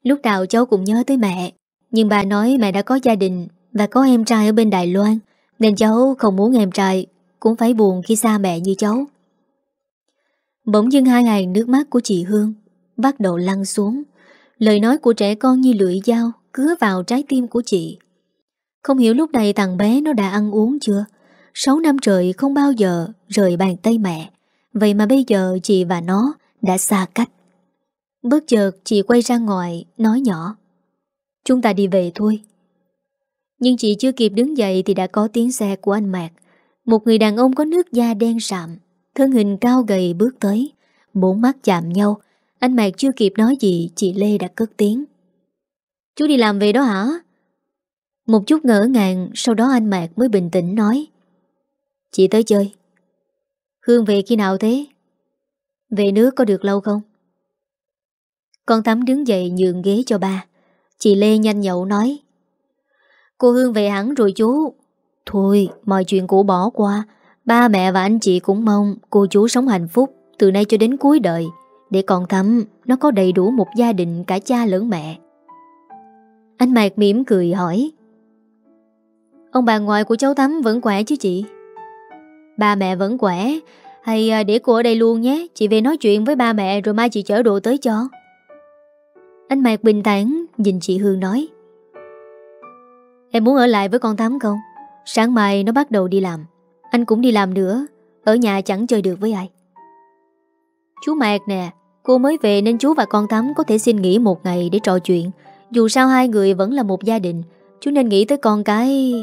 Lúc nào cháu cũng nhớ tới mẹ. Nhưng bà nói mẹ đã có gia đình Và có em trai ở bên Đài Loan, Nên cháu không muốn em trai. Cũng phải buồn khi xa mẹ như cháu. Bỗng dưng hai hàng nước mắt của chị Hương Bắt đầu lăn xuống. Lời nói của trẻ con như lưỡi dao Cứa vào trái tim của chị. Không hiểu lúc này thằng bé nó đã ăn uống chưa? Sáu năm trời không bao giờ rời bàn tay mẹ. Vậy mà bây giờ chị và nó đã xa cách. Bất chợt chị quay ra ngoài nói nhỏ. Chúng ta đi về thôi. Nhưng chị chưa kịp đứng dậy thì đã có tiếng xe của anh Mạc. Một người đàn ông có nước da đen sạm, thân hình cao gầy bước tới. Bốn mắt chạm nhau, anh Mạc chưa kịp nói gì chị Lê đã cất tiếng. Chú đi làm về đó hả? Một chút ngỡ ngàng Sau đó anh Mạc mới bình tĩnh nói Chị tới chơi Hương về khi nào thế? Về nước có được lâu không? Con Thắm đứng dậy nhường ghế cho ba. Chị Lê nhanh nhậu nói. Cô Hương về hẳn rồi chú. Thôi, mọi chuyện cũ bỏ qua. Ba mẹ và anh chị cũng mong cô chú sống hạnh phúc từ nay cho đến cuối đời. Để con Thắm nó có đầy đủ một gia đình cả cha lẫn mẹ. Anh Mạc mỉm cười hỏi. Ông bà ngoại của cháu Thắm vẫn khỏe chứ chị? Ba mẹ vẫn khỏe hay à, để cô ở đây luôn nhé. Chị về nói chuyện với ba mẹ rồi mai chị chở đồ tới cho Anh Mạc bình tản Nhìn chị Hương nói. Em muốn ở lại với con Tám không? Sáng mai nó bắt đầu đi làm. Anh cũng đi làm nữa. Ở nhà chẳng chơi được với ai. Chú Mạc nè, Cô mới về nên chú và con Tám có thể xin nghỉ một ngày để trò chuyện. Dù sao hai người vẫn là một gia đình. Chú nên nghĩ tới con cái.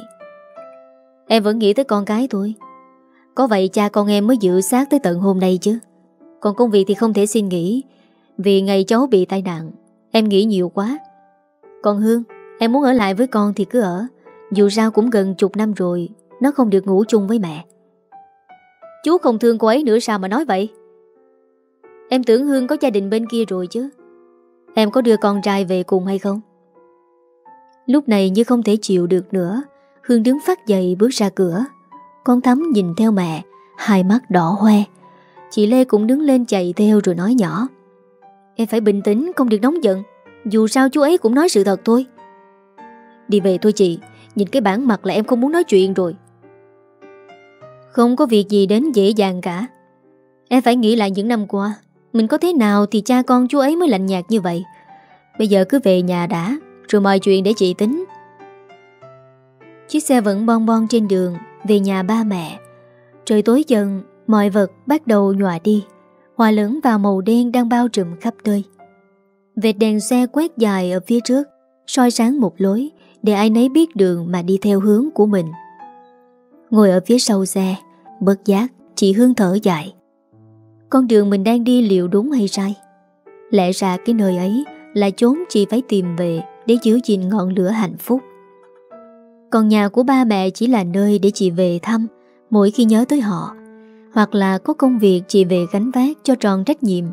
Em vẫn nghĩ tới con cái thôi có vậy cha con em mới giữ sát tới tận hôm nay chứ. Còn công việc thì không thể xin nghỉ, Vì ngày cháu bị tai nạn. Em nghĩ nhiều quá. Còn Hương, Em muốn ở lại với con thì cứ ở. Dù sao cũng gần chục năm rồi, Nó không được ngủ chung với mẹ. Chú không thương cô ấy nữa sao mà nói vậy? Em tưởng Hương có gia đình bên kia rồi chứ. Em có đưa con trai về cùng hay không? Lúc này như không thể chịu được nữa, Hương đứng phát dậy bước ra cửa con Thắm nhìn theo mẹ, Hai mắt đỏ hoe. Chị Lê cũng đứng lên chạy theo rồi nói nhỏ. Em phải bình tĩnh, không được nóng giận. Dù sao chú ấy cũng nói sự thật thôi. Đi về thôi chị, Nhìn cái bản mặt là em không muốn nói chuyện rồi. Không có việc gì đến dễ dàng cả. Em phải nghĩ lại những năm qua, Mình có thế nào thì cha con chú ấy mới lạnh nhạt như vậy. Bây giờ cứ về nhà đã, Rồi mọi chuyện để chị tính. Chiếc xe vẫn bon bon trên đường về nhà ba mẹ. Trời tối dần, mọi vật bắt đầu nhòa đi, hòa lẫn vào màu đen đang bao trùm khắp nơi. Vệt đèn xe quét dài ở phía trước, soi sáng một lối để ai nấy biết đường mà đi theo hướng của mình. Ngồi ở phía sau xe, bất giác, chị Hương thở dài. Con đường mình đang đi liệu đúng hay sai? Lẽ ra cái nơi ấy là chốn chị phải tìm về để giữ gìn ngọn lửa hạnh phúc. Còn nhà của ba mẹ chỉ là nơi để chị về thăm mỗi khi nhớ tới họ. Hoặc là có công việc chị về gánh vác cho tròn trách nhiệm.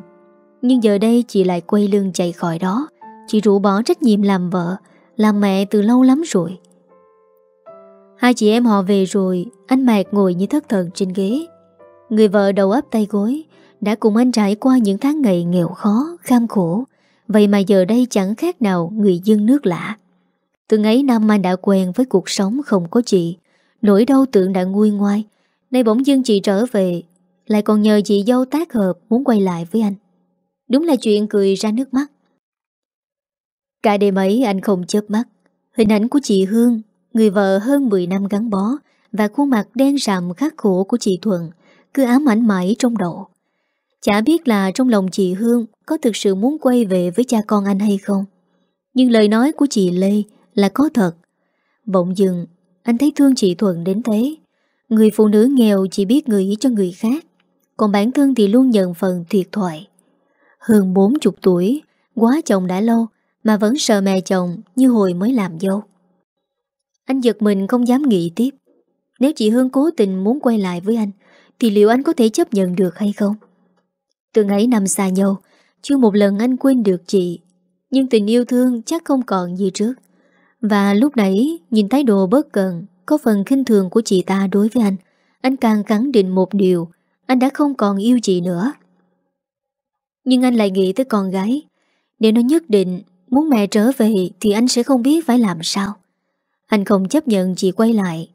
Nhưng giờ đây chị lại quay lưng chạy khỏi đó. Chị rủ bỏ trách nhiệm làm vợ, làm mẹ từ lâu lắm rồi. Hai chị em họ về rồi, anh Mạc ngồi như thất thần trên ghế. Người vợ đầu ấp tay gối, đã cùng anh trải qua những tháng ngày nghèo khó, kham khổ. Vậy mà giờ đây chẳng khác nào người dân nước lạ. Từng ấy năm anh đã quen với cuộc sống không có chị. Nỗi đau tượng đã nguôi ngoai. Nay bỗng dưng chị trở về. Lại còn nhờ chị dâu tác hợp muốn quay lại với anh. Đúng là chuyện cười ra nước mắt. Cả đêm ấy anh không chớp mắt. Hình ảnh của chị Hương, Người vợ hơn 10 năm gắn bó, Và khuôn mặt đen sạm khắc khổ của chị Thuận Cứ ám ảnh mãi trong đầu. Chả biết là trong lòng chị Hương Có thực sự muốn quay về với cha con anh hay không. Nhưng lời nói của chị Lê là có thật. Bỗng dừng, Anh thấy thương chị Thuận đến thế. Người phụ nữ nghèo chỉ biết nghĩ cho người khác, Còn bản thân thì luôn nhận phần thiệt thoại Hơn 40 tuổi, Quá chồng đã lâu Mà vẫn sợ mẹ chồng như hồi mới làm dâu. Anh giật mình không dám nghĩ tiếp. Nếu chị Hương cố tình muốn quay lại với anh, Thì liệu anh có thể chấp nhận được hay không? Từ ngày năm xa nhau, Chưa một lần anh quên được chị. Nhưng tình yêu thương chắc không còn như trước. Và lúc nãy Nhìn thái độ bớt cần Có phần khinh thường của chị ta đối với anh. Anh càng khẳng định một điều Anh đã không còn yêu chị nữa. Nhưng anh lại nghĩ tới con gái. Nếu nó nhất định Muốn mẹ trở về Thì anh sẽ không biết phải làm sao. Anh không chấp nhận chị quay lại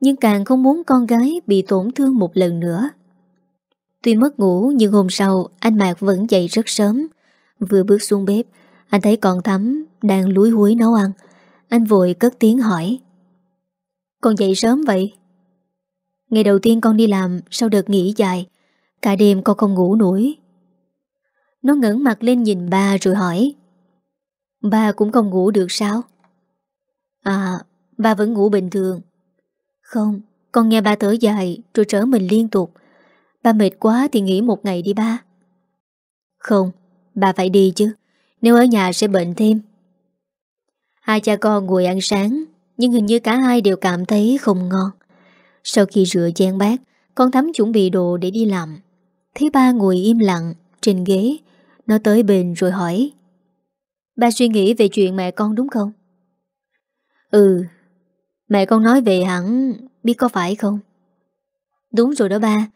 Nhưng càng không muốn con gái Bị tổn thương một lần nữa. Tuy mất ngủ nhưng hôm sau anh Mạc vẫn dậy rất sớm. Vừa bước xuống bếp, anh thấy con Thắm đang lúi húi nấu ăn. Anh vội cất tiếng hỏi. Con dậy sớm vậy? Ngày đầu tiên con đi làm sau đợt nghỉ dài, cả đêm con không ngủ nổi. Nó ngẩn mặt lên nhìn ba rồi hỏi. Ba cũng không ngủ được sao? À, ba vẫn ngủ bình thường. Không, con nghe ba thở dài rồi trở mình liên tục. Ba mệt quá thì nghỉ một ngày đi ba Không Bà phải đi chứ Nếu ở nhà sẽ bệnh thêm Hai cha con ngồi ăn sáng, Nhưng hình như cả hai đều cảm thấy không ngon Sau khi rửa chén bát, Con Thắm chuẩn bị đồ để đi làm Thấy ba ngồi im lặng Trên ghế, Nó tới bên rồi hỏi, Ba suy nghĩ về chuyện mẹ con đúng không? Ừ Mẹ con nói về hẳn Biết có phải không? Đúng rồi đó ba,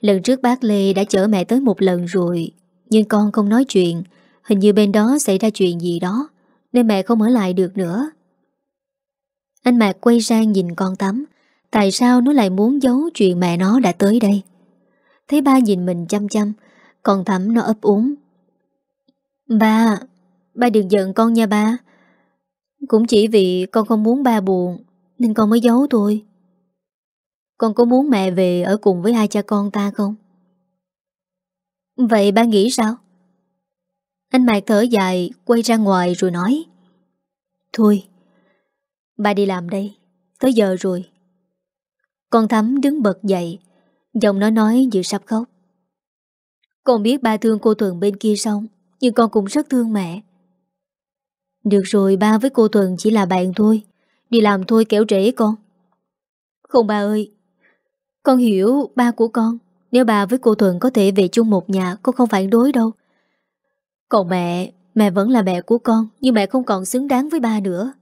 Lần trước bác Lê đã chở mẹ tới một lần rồi, Nhưng con không nói chuyện, Hình như bên đó xảy ra chuyện gì đó nên mẹ không ở lại được nữa. Anh Mạc quay sang nhìn con tắm, Tại sao nó lại muốn giấu chuyện mẹ nó đã tới đây? Thấy ba nhìn mình chăm chăm, Con thắm nó ấp úng. Ba Ba đừng giận con nha ba. Cũng chỉ vì con không muốn ba buồn, Nên con mới giấu thôi. Con có muốn mẹ về ở cùng với hai cha con ta không? Vậy ba nghĩ sao? Anh Mạc thở dài, Quay ra ngoài rồi nói. Thôi, Ba đi làm đây, Tới giờ rồi. Con Thắm đứng bật dậy, Giọng nó nói như sắp khóc. Con biết ba thương cô Thuần bên kia xong, Nhưng con cũng rất thương mẹ. Được rồi, ba với cô Thuần chỉ là bạn thôi, Đi làm thôi kéo trễ con. Không ba ơi, con hiểu ba của con, Nếu bà với cô Thuận có thể về chung một nhà, Con không phản đối đâu. Còn mẹ Mẹ vẫn là mẹ của con, Nhưng mẹ không còn xứng đáng với ba nữa.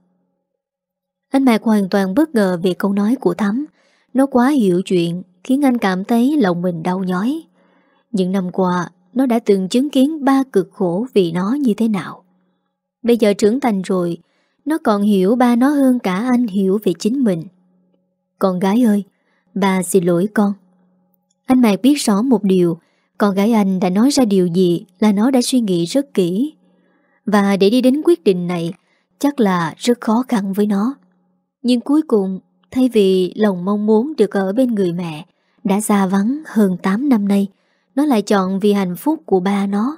Anh Mạc hoàn toàn bất ngờ Về câu nói của Thắm. Nó quá hiểu chuyện, Khiến anh cảm thấy lòng mình đau nhói. Những năm qua, Nó đã từng chứng kiến ba cực khổ Vì nó như thế nào. Bây giờ trưởng thành rồi, Nó còn hiểu ba nó hơn cả anh hiểu về chính mình. Con gái ơi, Ba xin lỗi con. Anh Mạc biết rõ một điều con gái anh đã nói ra điều gì Là nó đã suy nghĩ rất kỹ. Và để đi đến quyết định này, Chắc là rất khó khăn với nó. Nhưng cuối cùng, Thay vì lòng mong muốn được ở bên người mẹ, Đã xa vắng hơn 8 năm nay, Nó lại chọn vì hạnh phúc của ba nó.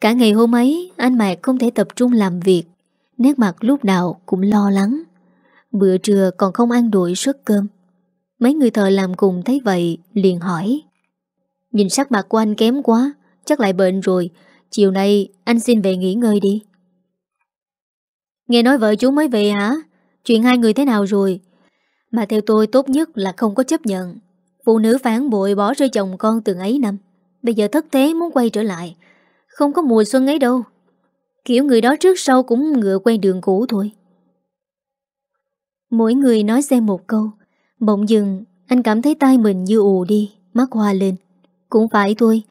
Cả ngày hôm ấy, Anh Mạc không thể tập trung làm việc, Nét mặt lúc nào cũng lo lắng. Bữa trưa còn không ăn đuổi suất cơm. Mấy người thợ làm cùng thấy vậy liền hỏi Nhìn sắc mặt của anh kém quá, Chắc lại bệnh rồi. Chiều nay, anh xin về nghỉ ngơi đi. Nghe nói vợ chú mới về hả? Chuyện hai người thế nào rồi? Mà theo tôi, tốt nhất là không có chấp nhận. Phụ nữ phản bội bỏ rơi chồng con từng ấy năm. Bây giờ thất thế muốn quay trở lại. Không có mùa xuân ấy đâu. Kiểu người đó trước sau cũng ngựa quay đường cũ thôi. Mỗi người nói xem một câu. Bỗng dừng, Anh cảm thấy tay mình như ù đi, Mắt hoa lên. Cũng phải thôi.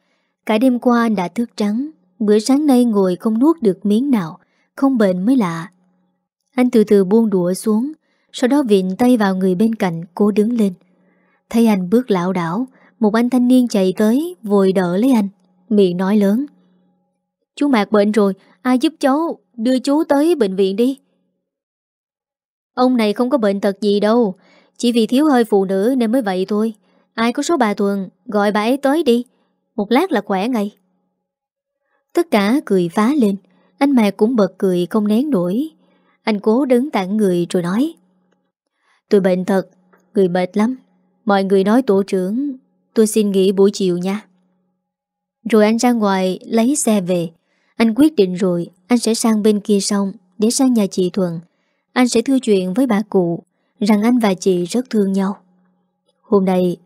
Cả đêm qua đã thức trắng. Bữa sáng nay ngồi không nuốt được miếng nào. Không bệnh mới lạ. Anh từ từ buông đũa xuống. Sau đó viện tay vào người bên cạnh, Cố đứng lên. Thấy anh bước lão đảo, Một anh thanh niên chạy tới, Vội đỡ lấy anh. Miệng nói lớn. Chú Mạc bệnh rồi, Ai giúp cháu Đưa chú tới bệnh viện đi? Ông này không có bệnh tật gì đâu. Chỉ vì thiếu hơi phụ nữ nên mới vậy thôi. Ai có số bà Tuần, Gọi bà ấy tới đi. Một lát là khỏe ngay. Tất cả cười phá lên. Anh mẹ cũng bật cười không nén nổi. Anh cố đứng tặng người rồi nói. Tôi bệnh thật, Người mệt lắm. Mọi người nói tổ trưởng, Tôi xin nghỉ buổi chiều nha. Rồi anh ra ngoài, lấy xe về. Anh quyết định rồi, Anh sẽ sang bên kia xong Để sang nhà chị Thuận. Anh sẽ thưa chuyện với bà cụ, Rằng anh và chị rất thương nhau. Hôm nay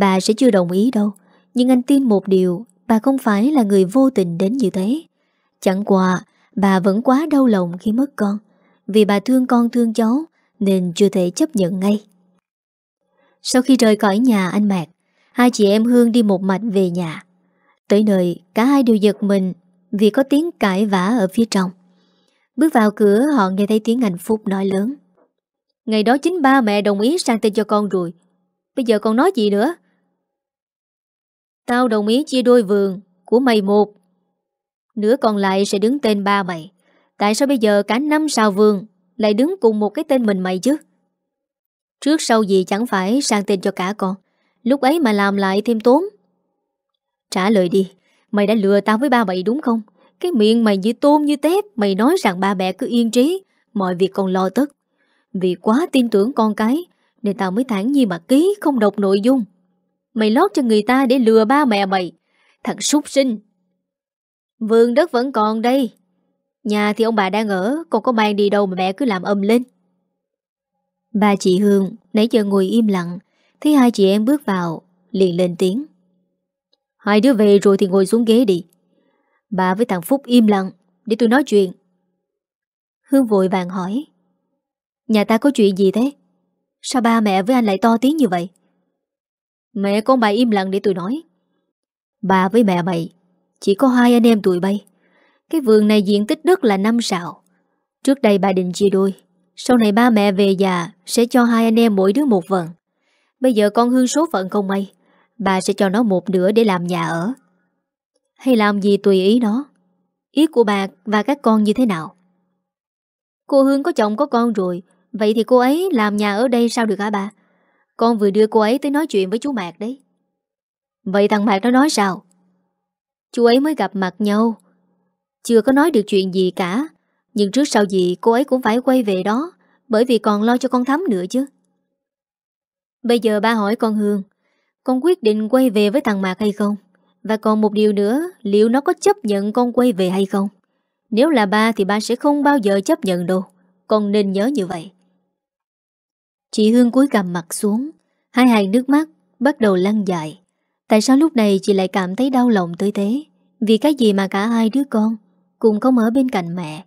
Bà sẽ chưa đồng ý đâu. Nhưng anh tin một điều, Bà không phải là người vô tình đến như thế. Chẳng qua, Bà vẫn quá đau lòng khi mất con. Vì bà thương con thương cháu, Nên chưa thể chấp nhận ngay. Sau khi rời khỏi nhà anh Mạc, Hai chị em Hương đi một mạch về nhà. Tới nơi, Cả hai đều giật mình Vì có tiếng cãi vã ở phía trong. Bước vào cửa, họ nghe thấy tiếng anh Phúc nói lớn. Ngày đó chính ba mẹ đồng ý sang tên cho con rồi. Bây giờ con nói gì nữa? Tao đồng ý chia đôi vườn Của mày một. Nửa còn lại sẽ đứng tên ba mày. Tại sao bây giờ cả năm sao vườn Lại đứng cùng một cái tên mình mày chứ? Trước sau gì chẳng phải sang tên cho cả con. Lúc ấy mà làm lại thêm tốn. Trả lời đi, Mày đã lừa tao với ba mày đúng không? Cái miệng mày như tôm như tép, Mày nói rằng ba mẹ cứ yên trí, Mọi việc còn lo tất. Vì quá tin tưởng con cái, Nên tao mới thẳng nhiên mà ký không đọc nội dung. Mày lót cho người ta để lừa ba mẹ mày. Thằng súc sinh. Vườn đất vẫn còn đây. Nhà thì ông bà đang ở, Còn có mang đi đâu mà mẹ cứ làm âm lên. Ba chị Hương Nãy giờ ngồi im lặng, Thấy hai chị em bước vào, Liền lên tiếng. Hai đứa về rồi thì ngồi xuống ghế đi. Bà với thằng Phúc im lặng, Để tôi nói chuyện. Hương vội vàng hỏi. Nhà ta có chuyện gì thế? Sao ba mẹ với anh lại to tiếng như vậy? Mẹ con bà im lặng để tôi nói. Bà với mẹ mày, Chỉ có hai anh em tụi bay. Cái vườn này diện tích đất là năm sào. Trước đây bà định chia đôi, Sau này ba mẹ về già Sẽ cho hai anh em mỗi đứa một phần. Bây giờ con Hương số phận không may, Bà sẽ cho nó một nửa để làm nhà ở. Hay làm gì tùy ý nó. Ý của bà và các con như thế nào? Cô Hương có chồng có con rồi, Vậy thì cô ấy làm nhà ở đây sao được hả bà? Con vừa đưa cô ấy tới nói chuyện với chú Mạc đấy. Vậy thằng Mạc nó nói sao? Chú ấy mới gặp mặt nhau. Chưa có nói được chuyện gì cả. Nhưng trước sau gì cô ấy cũng phải quay về đó, Bởi vì còn lo cho con Thắm nữa chứ. Bây giờ ba hỏi con Hương, Con quyết định quay về với thằng Mạc hay không? Và còn một điều nữa, Liệu nó có chấp nhận con quay về hay không? Nếu là ba thì ba sẽ không bao giờ chấp nhận đâu. Con nên nhớ như vậy. Chị Hương cúi cầm mặt xuống, Hai hàng nước mắt bắt đầu lăn dài. Tại sao lúc này chị lại cảm thấy đau lòng tới thế? Vì cái gì mà cả hai đứa con Cùng không ở bên cạnh mẹ?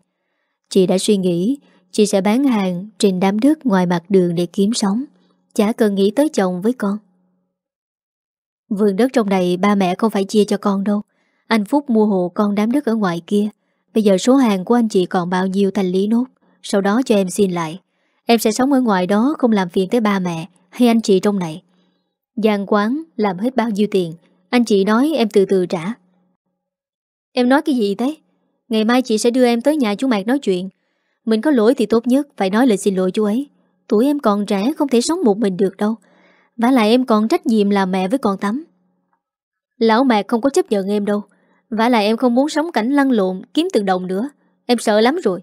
Chị đã suy nghĩ, Chị sẽ bán hàng trên đám đất ngoài mặt đường để kiếm sống. Chả cần nghĩ tới chồng với con. Vườn đất trong này ba mẹ không phải chia cho con đâu. Anh Phúc mua hộ con đám đất ở ngoài kia. Bây giờ số hàng của anh chị còn bao nhiêu thành lý nốt? Sau đó cho em xin lại. Em sẽ sống ở ngoài đó, không làm phiền tới ba mẹ Hay anh chị trong này. Giang quán làm hết bao nhiêu tiền, Anh chị nói em từ từ trả. Em nói cái gì thế? Ngày mai chị sẽ đưa em tới nhà chú Mạc nói chuyện. Mình có lỗi thì tốt nhất Phải nói lời xin lỗi chú ấy. Tuổi em còn trẻ không thể sống một mình được đâu. Và lại em còn trách nhiệm làm mẹ với con Tắm. Lão Mạc không có chấp nhận em đâu. Và lại em không muốn sống cảnh lăn lộn Kiếm từng đồng nữa. Em sợ lắm rồi.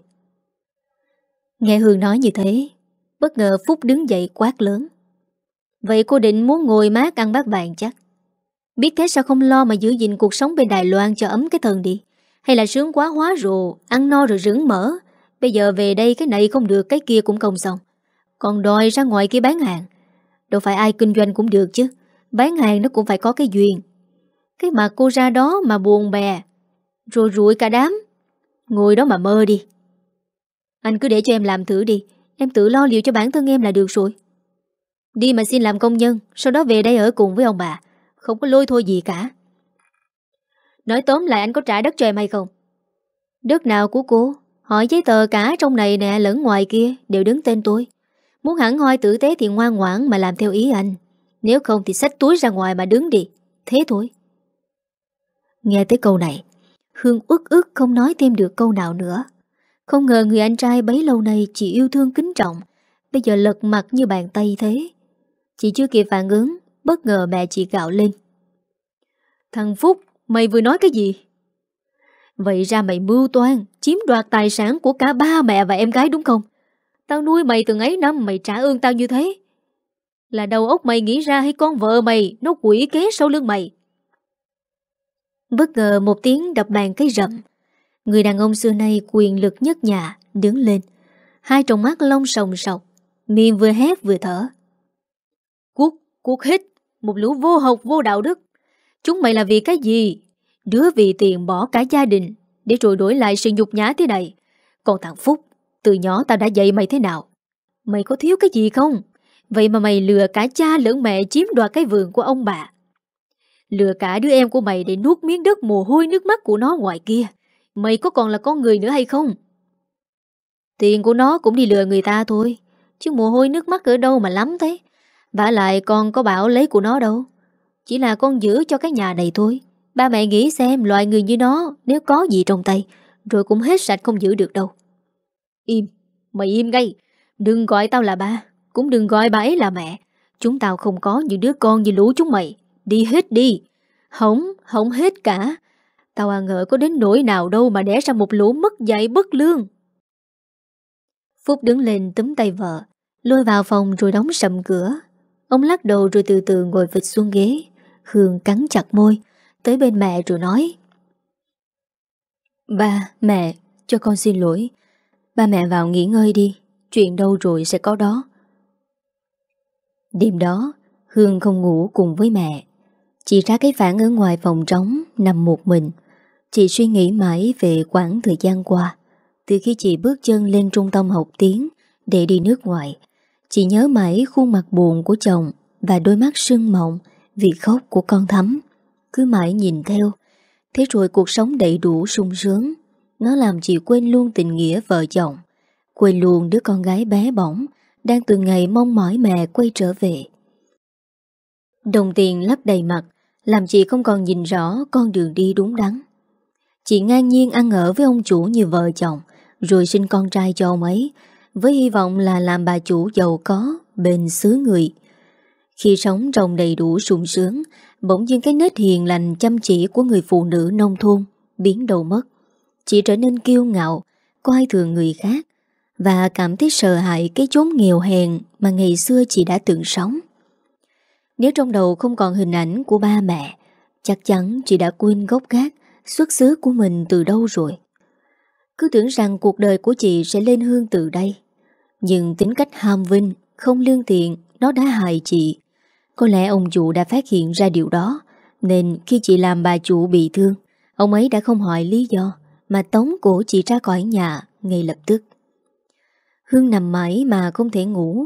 Nghe Hương nói như thế, Bất ngờ Phúc đứng dậy quát lớn. Vậy cô định muốn ngồi mát ăn bát vàng chắc. Biết thế sao không lo mà giữ gìn cuộc sống bên Đài Loan cho ấm cái thần đi? Hay là sướng quá hóa rồ, Ăn no rồi rứng mỡ? Bây giờ về đây cái này không được, Cái kia cũng không xong. Còn đòi ra ngoài kia bán hàng. Đâu phải ai kinh doanh cũng được chứ. Bán hàng nó cũng phải có cái duyên. Cái mà cô ra đó mà buồn bè. Rồi rủi cả đám. Ngồi đó mà mơ đi. Anh cứ để cho em làm thử đi. Em tự lo liệu cho bản thân em là được rồi. Đi mà xin làm công nhân, Sau đó về đây ở cùng với ông bà. Không có lôi thôi gì cả. Nói tóm lại anh có trả đất cho em hay không? Đất nào của cô? Hỏi giấy tờ cả trong này nè, lẫn ngoài kia, Đều đứng tên tôi. Muốn hẳn hoi tử tế thì ngoan ngoãn mà làm theo ý anh. Nếu không thì xách túi ra ngoài mà đứng đi. Thế thôi. Nghe tới câu này, Hương ức ức không nói thêm được câu nào nữa. Không ngờ người anh trai bấy lâu nay Chị yêu thương kính trọng. Bây giờ lật mặt như bàn tay thế. Chị chưa kịp phản ứng, Bất ngờ mẹ chị gạo lên. Thằng Phúc, Mày vừa nói cái gì? Vậy ra mày mưu toan, Chiếm đoạt tài sản của cả ba mẹ và em gái đúng không? Tao nuôi mày từng ấy năm, Mày trả ơn tao như thế. Là đầu óc mày nghĩ ra hay con vợ mày, Nó quỷ kế sau lưng mày? Bất ngờ một tiếng đập bàn cái rậm Người đàn ông xưa nay quyền lực nhất nhà Đứng lên. Hai tròng mắt lông sòng sọc Miệng vừa hét vừa thở. Quốc, quốc hít Một lũ vô học vô đạo đức. Chúng mày là vì cái gì? Đứa vì tiền bỏ cả gia đình Để rồi đổi lại sự nhục nhã thế này. Còn thằng Phúc Từ nhỏ tao đã dạy mày thế nào? Mày có thiếu cái gì không? Vậy mà mày lừa cả cha lẫn mẹ chiếm đoạt cái vườn của ông bà. Lừa cả đứa em của mày để nuốt miếng đất mồ hôi nước mắt của nó ngoài kia. Mày có còn là con người nữa hay không? Tiền của nó cũng đi lừa người ta thôi Chứ mồ hôi nước mắt ở đâu mà lắm thế. Bả lại con có bảo lấy của nó đâu. Chỉ là con giữ cho cái nhà này thôi. Ba mẹ nghĩ xem loại người như nó Nếu có gì trong tay Rồi cũng hết sạch không giữ được đâu. Im, mày im ngay. Đừng gọi tao là ba Cũng đừng gọi bà ấy là mẹ. Chúng tao không có những đứa con như lũ chúng mày. Đi hết đi. Hổng, hổng hết cả. Tao à ngờ có đến nỗi nào đâu mà đẻ ra một lũ mất dạy bất lương. Phúc đứng lên túm tay vợ Lôi vào phòng rồi đóng sầm cửa. Ông lắc đầu rồi từ từ ngồi vịt xuống ghế Hương cắn chặt môi Tới bên mẹ rồi nói. Ba, mẹ, cho con xin lỗi. Ba mẹ vào nghỉ ngơi đi Chuyện đâu rồi sẽ có đó. Đêm đó Hương không ngủ cùng với mẹ. Chỉ ra cái phản ở ngoài phòng trống Nằm một mình. Chị suy nghĩ mãi về quãng thời gian qua. Từ khi chị bước chân lên trung tâm học tiếng Để đi nước ngoài, Chị nhớ mãi khuôn mặt buồn của chồng Và đôi mắt sưng mộng Vì khóc của con thắm. Cứ mãi nhìn theo, Thế rồi cuộc sống đầy đủ sung sướng. Nó làm chị quên luôn tình nghĩa vợ chồng, Quên luôn đứa con gái bé bỏng Đang từng ngày mong mỏi mẹ quay trở về. Đồng tiền lấp đầy mặt, Làm chị không còn nhìn rõ con đường đi đúng đắn. Chị ngang nhiên ăn ở với ông chủ như vợ chồng, Rồi sinh con trai cho ông ấy, Với hy vọng là làm bà chủ giàu có Bên xứ người. Khi sống trong đầy đủ sung sướng, Bỗng nhiên cái nết hiền lành chăm chỉ Của người phụ nữ nông thôn Biến đầu mất. Chị trở nên kiêu ngạo, Coi thường người khác, Và cảm thấy sợ hãi cái chốn nghèo hèn Mà ngày xưa chị đã từng sống. Nếu trong đầu không còn hình ảnh của ba mẹ, Chắc chắn chị đã quên gốc gác xuất xứ của mình từ đâu rồi. Cứ tưởng rằng cuộc đời của chị sẽ lên hương từ đây. Nhưng tính cách ham vinh, không lương thiện, nó đã hại chị. Có lẽ ông chủ đã phát hiện ra điều đó, nên khi chị làm bà chủ bị thương, ông ấy đã không hỏi lý do, mà tống cổ chị ra khỏi nhà ngay lập tức. Hương nằm mãi mà không thể ngủ.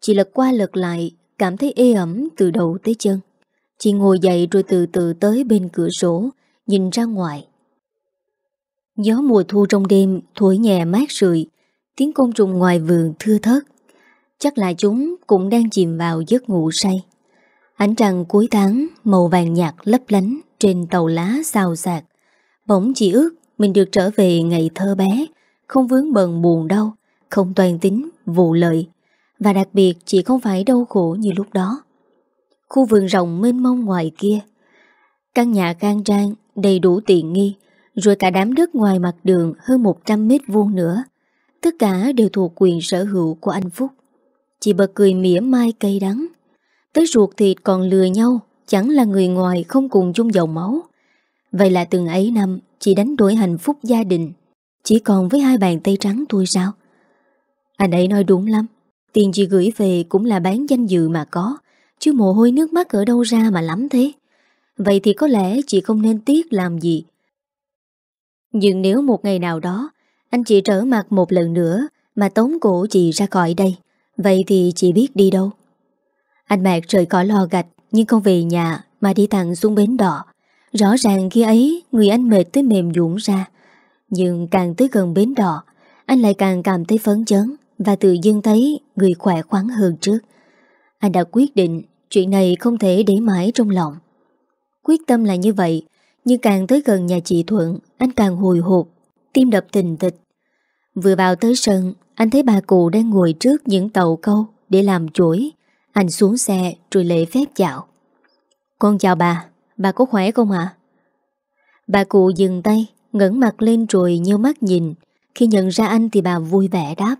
Chị lật qua lật lại, cảm thấy ê ẩm từ đầu tới chân. Chị ngồi dậy rồi từ từ tới bên cửa sổ, nhìn ra ngoài. Gió mùa thu trong đêm thổi nhẹ mát rượi, tiếng côn trùng ngoài vườn thưa thớt. Chắc là chúng cũng đang chìm vào giấc ngủ say. Ánh trăng cuối tháng màu vàng nhạt lấp lánh trên tàu lá xào xạc. Bỗng chỉ ước mình được trở về ngày thơ bé, không vướng bần buồn đau, không toàn tính, vụ lợi. Và đặc biệt chỉ không phải đau khổ như lúc đó. Khu vườn rộng mênh mông ngoài kia, căn nhà khang trang đầy đủ tiện nghi, rồi cả đám đất ngoài mặt đường hơn 100 mét vuông nữa. Tất cả đều thuộc quyền sở hữu của anh Phúc. Chị bật cười mỉa mai cây đắng. Tới ruột thịt còn lừa nhau, chẳng là người ngoài không cùng chung dòng máu. Vậy là từng ấy năm, chị đánh đổi hạnh phúc gia đình. Chỉ còn với hai bàn tay trắng thôi sao? Anh ấy nói đúng lắm. Tiền chị gửi về cũng là bán danh dự mà có, chứ mồ hôi nước mắt ở đâu ra mà lắm thế. Vậy thì có lẽ chị không nên tiếc làm gì. Nhưng nếu một ngày nào đó, Anh chị trở mặt một lần nữa Mà tống cổ chị ra khỏi đây, Vậy thì chị biết đi đâu. Anh Mạc rời khỏi lò gạch Nhưng không về nhà Mà đi thẳng xuống bến đỏ Rõ ràng khi ấy, Người anh mệt tới mềm dũng ra, Nhưng càng tới gần bến đỏ Anh lại càng cảm thấy phấn chấn Và tự dưng thấy người khỏe khoắn hơn trước. Anh đã quyết định Chuyện này không thể để mãi trong lòng. Quyết tâm là như vậy, Nhưng càng tới gần nhà chị Thuận, Anh càng hồi hộp, Tim đập tình thịch. Vừa vào tới sân, Anh thấy bà cụ đang ngồi trước những tàu câu Để làm chuỗi Anh xuống xe rồi lễ phép chào. Con chào bà Bà có khỏe không ạ? Bà cụ dừng tay, ngẩng mặt lên rồi nhớ mắt nhìn. Khi nhận ra anh thì bà vui vẻ đáp.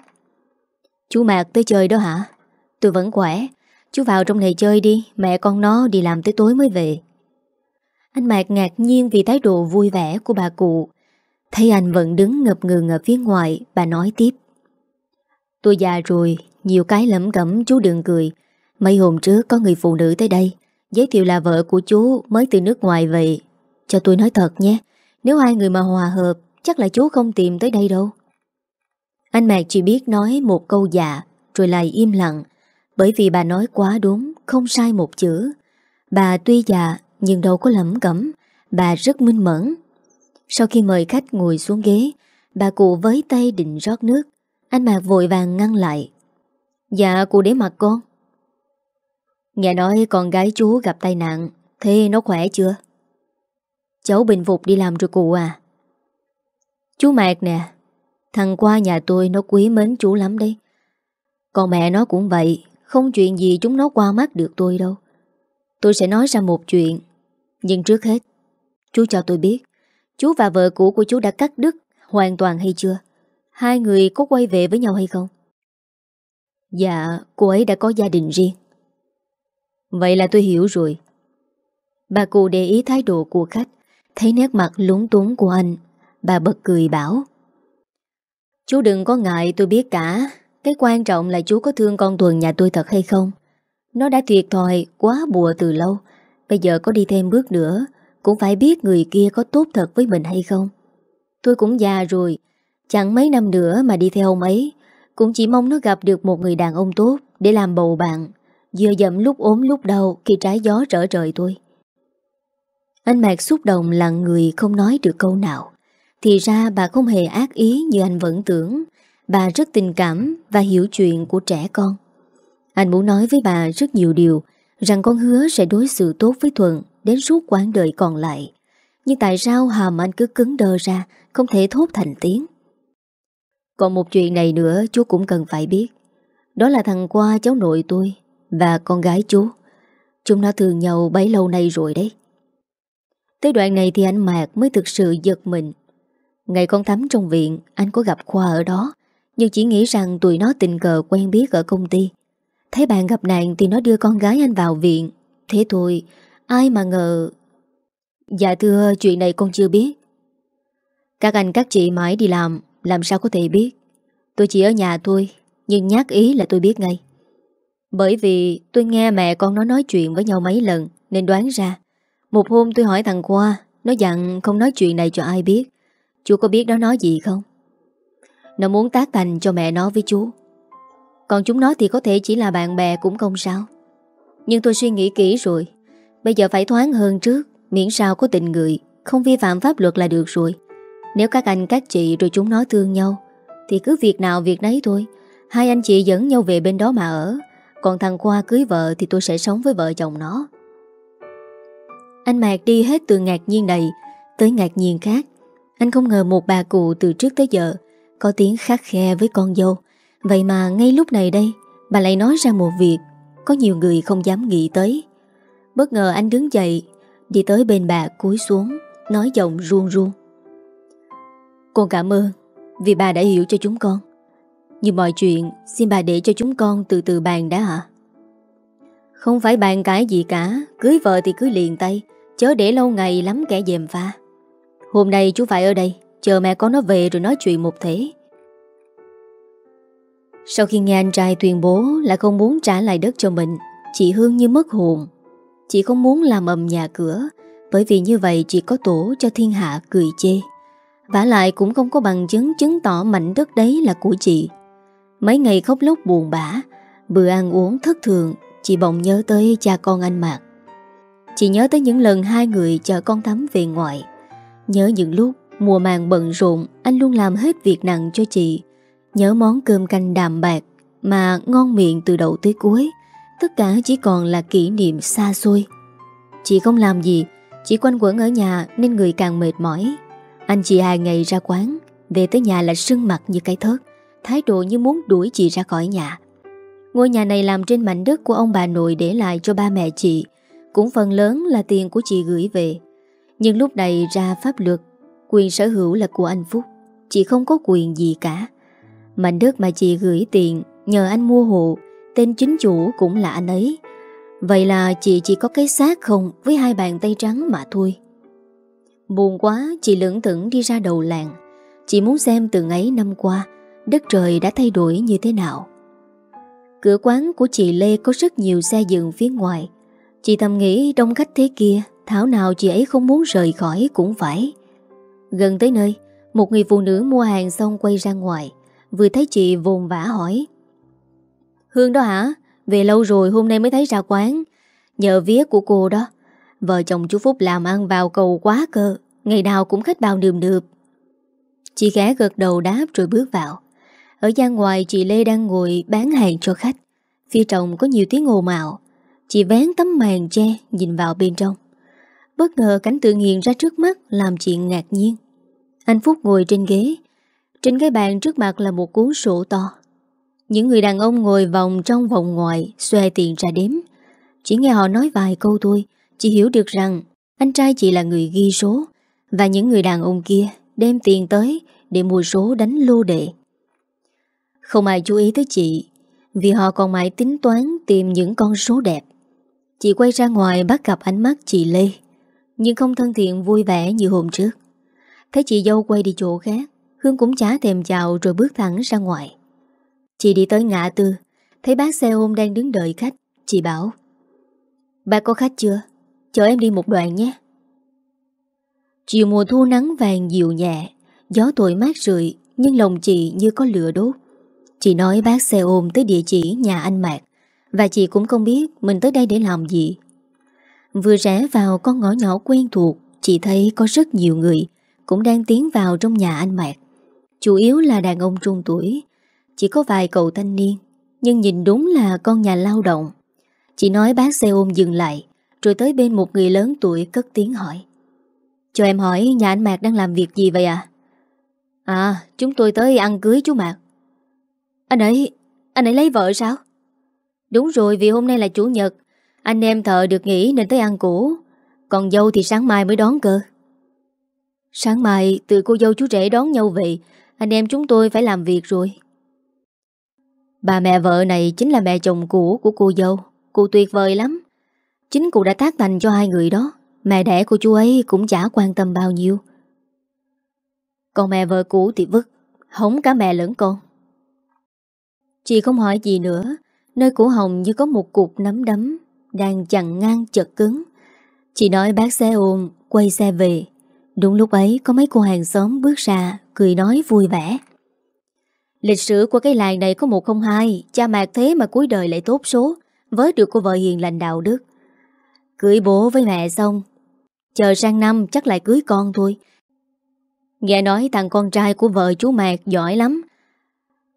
Chú Mạc tới chơi đó hả? Tôi vẫn khỏe. Chú vào trong này chơi đi, Mẹ con nó đi làm tới tối mới về. Anh Mạc ngạc nhiên vì thái độ vui vẻ của bà cụ. Thấy anh vẫn đứng ngập ngừng ở phía ngoài, Bà nói tiếp. Tôi già rồi, Nhiều cái lẩm cẩm, chú đừng cười. Mấy hôm trước có người phụ nữ tới đây, Giới thiệu là vợ của chú mới từ nước ngoài về. Cho tôi nói thật nhé, Nếu hai người mà hòa hợp, Chắc là chú không tìm tới đây đâu. Anh Mạc chỉ biết nói một câu dạ Rồi lại im lặng. Bởi vì bà nói quá đúng, Không sai một chữ. Bà tuy già nhưng đâu có lẩm cẩm, Bà rất minh mẫn. Sau khi mời khách ngồi xuống ghế, Bà cụ với tay định rót nước, Anh Mạc vội vàng ngăn lại. Dạ cụ để mặt con. Nghe nói con gái chú gặp tai nạn, Thế nó khỏe chưa? Cháu bình phục đi làm rồi cụ à. Chú Mạc nè, Thằng qua nhà tôi nó quý mến chú lắm đấy. Còn mẹ nó cũng vậy, Không chuyện gì chúng nó qua mắt được tôi đâu. Tôi sẽ nói ra một chuyện. Nhưng trước hết, Chú cho tôi biết, Chú và vợ cũ của chú đã cắt đứt Hoàn toàn hay chưa? Hai người có quay về với nhau hay không? Dạ cô ấy đã có gia đình riêng. Vậy là tôi hiểu rồi. Bà cụ để ý thái độ của khách, Thấy nét mặt lúng túng của anh. Bà bật cười bảo, Chú đừng có ngại, tôi biết cả. Cái quan trọng là chú có thương con Tuần nhà tôi thật hay không? Nó đã tuyệt thòi quá bùa từ lâu Bây giờ có đi thêm bước nữa, Cũng phải biết người kia có tốt thật với mình hay không. Tôi cũng già rồi, Chẳng mấy năm nữa mà đi theo ông ấy. Cũng chỉ mong nó gặp được một người đàn ông tốt Để làm bầu bạn Vừa dậm lúc ốm lúc đau Khi trái gió trở trời tôi Anh Mạc xúc động lặng người không nói được câu nào. Thì ra bà không hề ác ý như anh vẫn tưởng. Bà rất tình cảm và hiểu chuyện của trẻ con. Anh muốn nói với bà rất nhiều điều Rằng con hứa sẽ đối xử tốt với Thuận Đến suốt quãng đời còn lại. Nhưng tại sao hàm anh cứ cứng đơ ra, Không thể thốt thành tiếng? Còn một chuyện này nữa chú cũng cần phải biết. Đó là thằng qua cháu nội tôi Và con gái chú. Chúng nó thương nhau bấy lâu nay rồi đấy. Tới đoạn này thì anh Mạc mới thực sự giật mình. Ngày con tắm trong viện, Anh có gặp Khoa ở đó, Nhưng chỉ nghĩ rằng tụi nó tình cờ quen biết ở công ty. Thấy bạn gặp nạn Thì nó đưa con gái anh vào viện. Thế thôi, Ai mà ngờ. Dạ thưa, chuyện này con chưa biết. Các anh các chị mãi đi làm Làm sao có thể biết? Tôi chỉ ở nhà thôi, Nhưng nhắc ý là tôi biết ngay. Bởi vì tôi nghe mẹ con nó nói chuyện với nhau mấy lần, Nên đoán ra. Một hôm tôi hỏi thằng Khoa, Nó dặn không nói chuyện này cho ai biết. Chú có biết nó nói gì không? Nó muốn tác thành cho mẹ nó với chú. Còn chúng nó thì có thể chỉ là bạn bè cũng không sao. Nhưng tôi suy nghĩ kỹ rồi. Bây giờ phải thoáng hơn trước, Miễn sao có tình người, Không vi phạm pháp luật là được rồi. Nếu các anh các chị rồi chúng nó thương nhau, Thì cứ việc nào việc nấy thôi. Hai anh chị dẫn nhau về bên đó mà ở. Còn thằng Khoa cưới vợ Thì tôi sẽ sống với vợ chồng nó. Anh Mạc đi hết từ ngạc nhiên này Tới ngạc nhiên khác. Anh không ngờ một bà cụ từ trước tới giờ Có tiếng khắc khe với con dâu. Vậy mà ngay lúc này đây, Bà lại nói ra một việc, Có nhiều người không dám nghĩ tới. Bất ngờ anh đứng dậy, Đi tới bên bà cúi xuống, Nói giọng ruông ruông. Con cảm ơn, Vì bà đã hiểu cho chúng con. Nhưng mọi chuyện, xin bà để cho chúng con từ từ bàn đã hả Không phải bàn cái gì cả, Cưới vợ thì cưới liền tay, Chớ để lâu ngày lắm kẻ dèm pha. Hôm nay chú phải ở đây, Chờ mẹ con nó về rồi nói chuyện một thể. Sau khi nghe anh trai tuyên bố Là không muốn trả lại đất cho mình, Chị Hương như mất hồn. Chị không muốn làm ầm nhà cửa, Bởi vì như vậy chỉ có tổ cho thiên hạ cười chê. Vả lại cũng không có bằng chứng chứng tỏ mảnh đất đấy là của chị. Mấy ngày khóc lóc buồn bã, Bữa ăn uống thất thường, Chị bỗng nhớ tới cha con anh Mạc. Chị nhớ tới những lần hai người chờ con tắm về ngoại. Nhớ những lúc mùa màng bận rộn, Anh luôn làm hết việc nặng cho chị. Nhớ món cơm canh đạm bạc Mà ngon miệng từ đầu tới cuối. Tất cả chỉ còn là kỷ niệm xa xôi. Chị không làm gì, Chỉ quanh quẩn ở nhà nên người càng mệt mỏi. Anh chị hai ngày ra quán, Về tới nhà là sưng mặt như cái thớt, Thái độ như muốn đuổi chị ra khỏi nhà. Ngôi nhà này làm trên mảnh đất của ông bà nội để lại cho ba mẹ chị, Cũng phần lớn là tiền của chị gửi về. Nhưng lúc này ra pháp luật, Quyền sở hữu là của anh Phúc, Chị không có quyền gì cả. Mảnh đất mà chị gửi tiền Nhờ anh mua hộ, Tên chính chủ cũng là anh ấy. Vậy là chị chỉ có cái xác không Với hai bàn tay trắng mà thôi. Buồn quá, chị lưỡng tưởng đi ra đầu làng. Chị muốn xem từ ấy năm qua, Đất trời đã thay đổi như thế nào. Cửa quán của chị Lê có rất nhiều xe dừng phía ngoài. Chị thầm nghĩ đông khách thế kia, Thảo nào chị ấy không muốn rời khỏi cũng phải. Gần tới nơi, Một người phụ nữ mua hàng xong quay ra ngoài. Vừa thấy chị vồn vã hỏi. Hương đó hả? Về lâu rồi hôm nay mới thấy ra quán. Nhờ vía của cô đó. Vợ chồng chú Phúc làm ăn vào cầu quá cơ. Ngày nào cũng khách bao nườm nượp. Chị ghé gật đầu đáp rồi bước vào. Ở gian ngoài chị Lê đang ngồi bán hàng cho khách. Phía trong có nhiều tiếng ồn ào. Chị vén tấm màn che Nhìn vào bên trong. Bất ngờ cảnh tượng hiện ra trước mắt Làm chị ngạc nhiên. Anh Phúc ngồi trên ghế. Trên cái bàn trước mặt là một cuốn sổ to Những người đàn ông ngồi vòng trong vòng ngoài, Xòe tiền ra đếm Chỉ nghe họ nói vài câu thôi Chị hiểu được rằng Anh trai chị là người ghi số, Và những người đàn ông kia đem tiền tới để mua số đánh lô đệ. Không ai chú ý tới chị, vì họ còn mãi tính toán tìm những con số đẹp. Chị quay ra ngoài bắt gặp ánh mắt chị Lê, nhưng không thân thiện vui vẻ như hôm trước. Thấy chị dâu quay đi chỗ khác Hương cũng chả thèm chào rồi bước thẳng ra ngoài. Chị đi tới ngã tư, thấy bác xe ôm đang đứng đợi khách. Chị bảo Bác có khách chưa? Chở em đi một đoạn nhé. Chiều mùa thu nắng vàng dịu nhẹ, Gió thổi mát rượi, Nhưng lòng chị như có lửa đốt. Chị nói bác xe ôm tới địa chỉ nhà anh Mạc, Và chị cũng không biết Mình tới đây để làm gì. Vừa rẽ vào con ngõ nhỏ quen thuộc, Chị thấy có rất nhiều người Cũng đang tiến vào trong nhà anh Mạc. Chủ yếu là đàn ông trung tuổi Chỉ có vài cậu thanh niên Nhưng nhìn đúng là con nhà lao động Chị nói bác xe ôm dừng lại Rồi tới bên một người lớn tuổi cất tiếng hỏi cho em hỏi nhà anh Mạc đang làm việc gì vậy à? À, chúng tôi tới ăn cưới chú Mạc. Anh ấy, anh ấy lấy vợ sao? Đúng rồi, vì hôm nay là chủ nhật. Anh em thợ được nghỉ nên tới ăn cũ. Còn dâu thì sáng mai mới đón cơ. Sáng mai từ cô dâu chú rể đón nhau về, anh em chúng tôi phải làm việc rồi. Bà mẹ vợ này chính là mẹ chồng cũ của cô dâu. Cô tuyệt vời lắm. Chính cụ đã tác thành cho hai người đó. Mẹ đẻ của chú ấy cũng chả quan tâm bao nhiêu Còn mẹ vợ cũ thì vứt Hống cả mẹ lẫn con Chị không hỏi gì nữa Nơi của Hồng như có một cục nắm đấm Đang chặn ngang chật cứng Chị nói bác xe ôm Quay xe về Đúng lúc ấy, có mấy cô hàng xóm bước ra, Cười nói vui vẻ. Lịch sử của cái làng này có một không hai, Cha mạc thế mà cuối đời lại tốt số, Với được cô vợ hiền lành đạo đức. Cưới bố với mẹ xong, Chờ sang năm chắc lại cưới con thôi. Nghe nói thằng con trai của vợ chú Mạc giỏi lắm.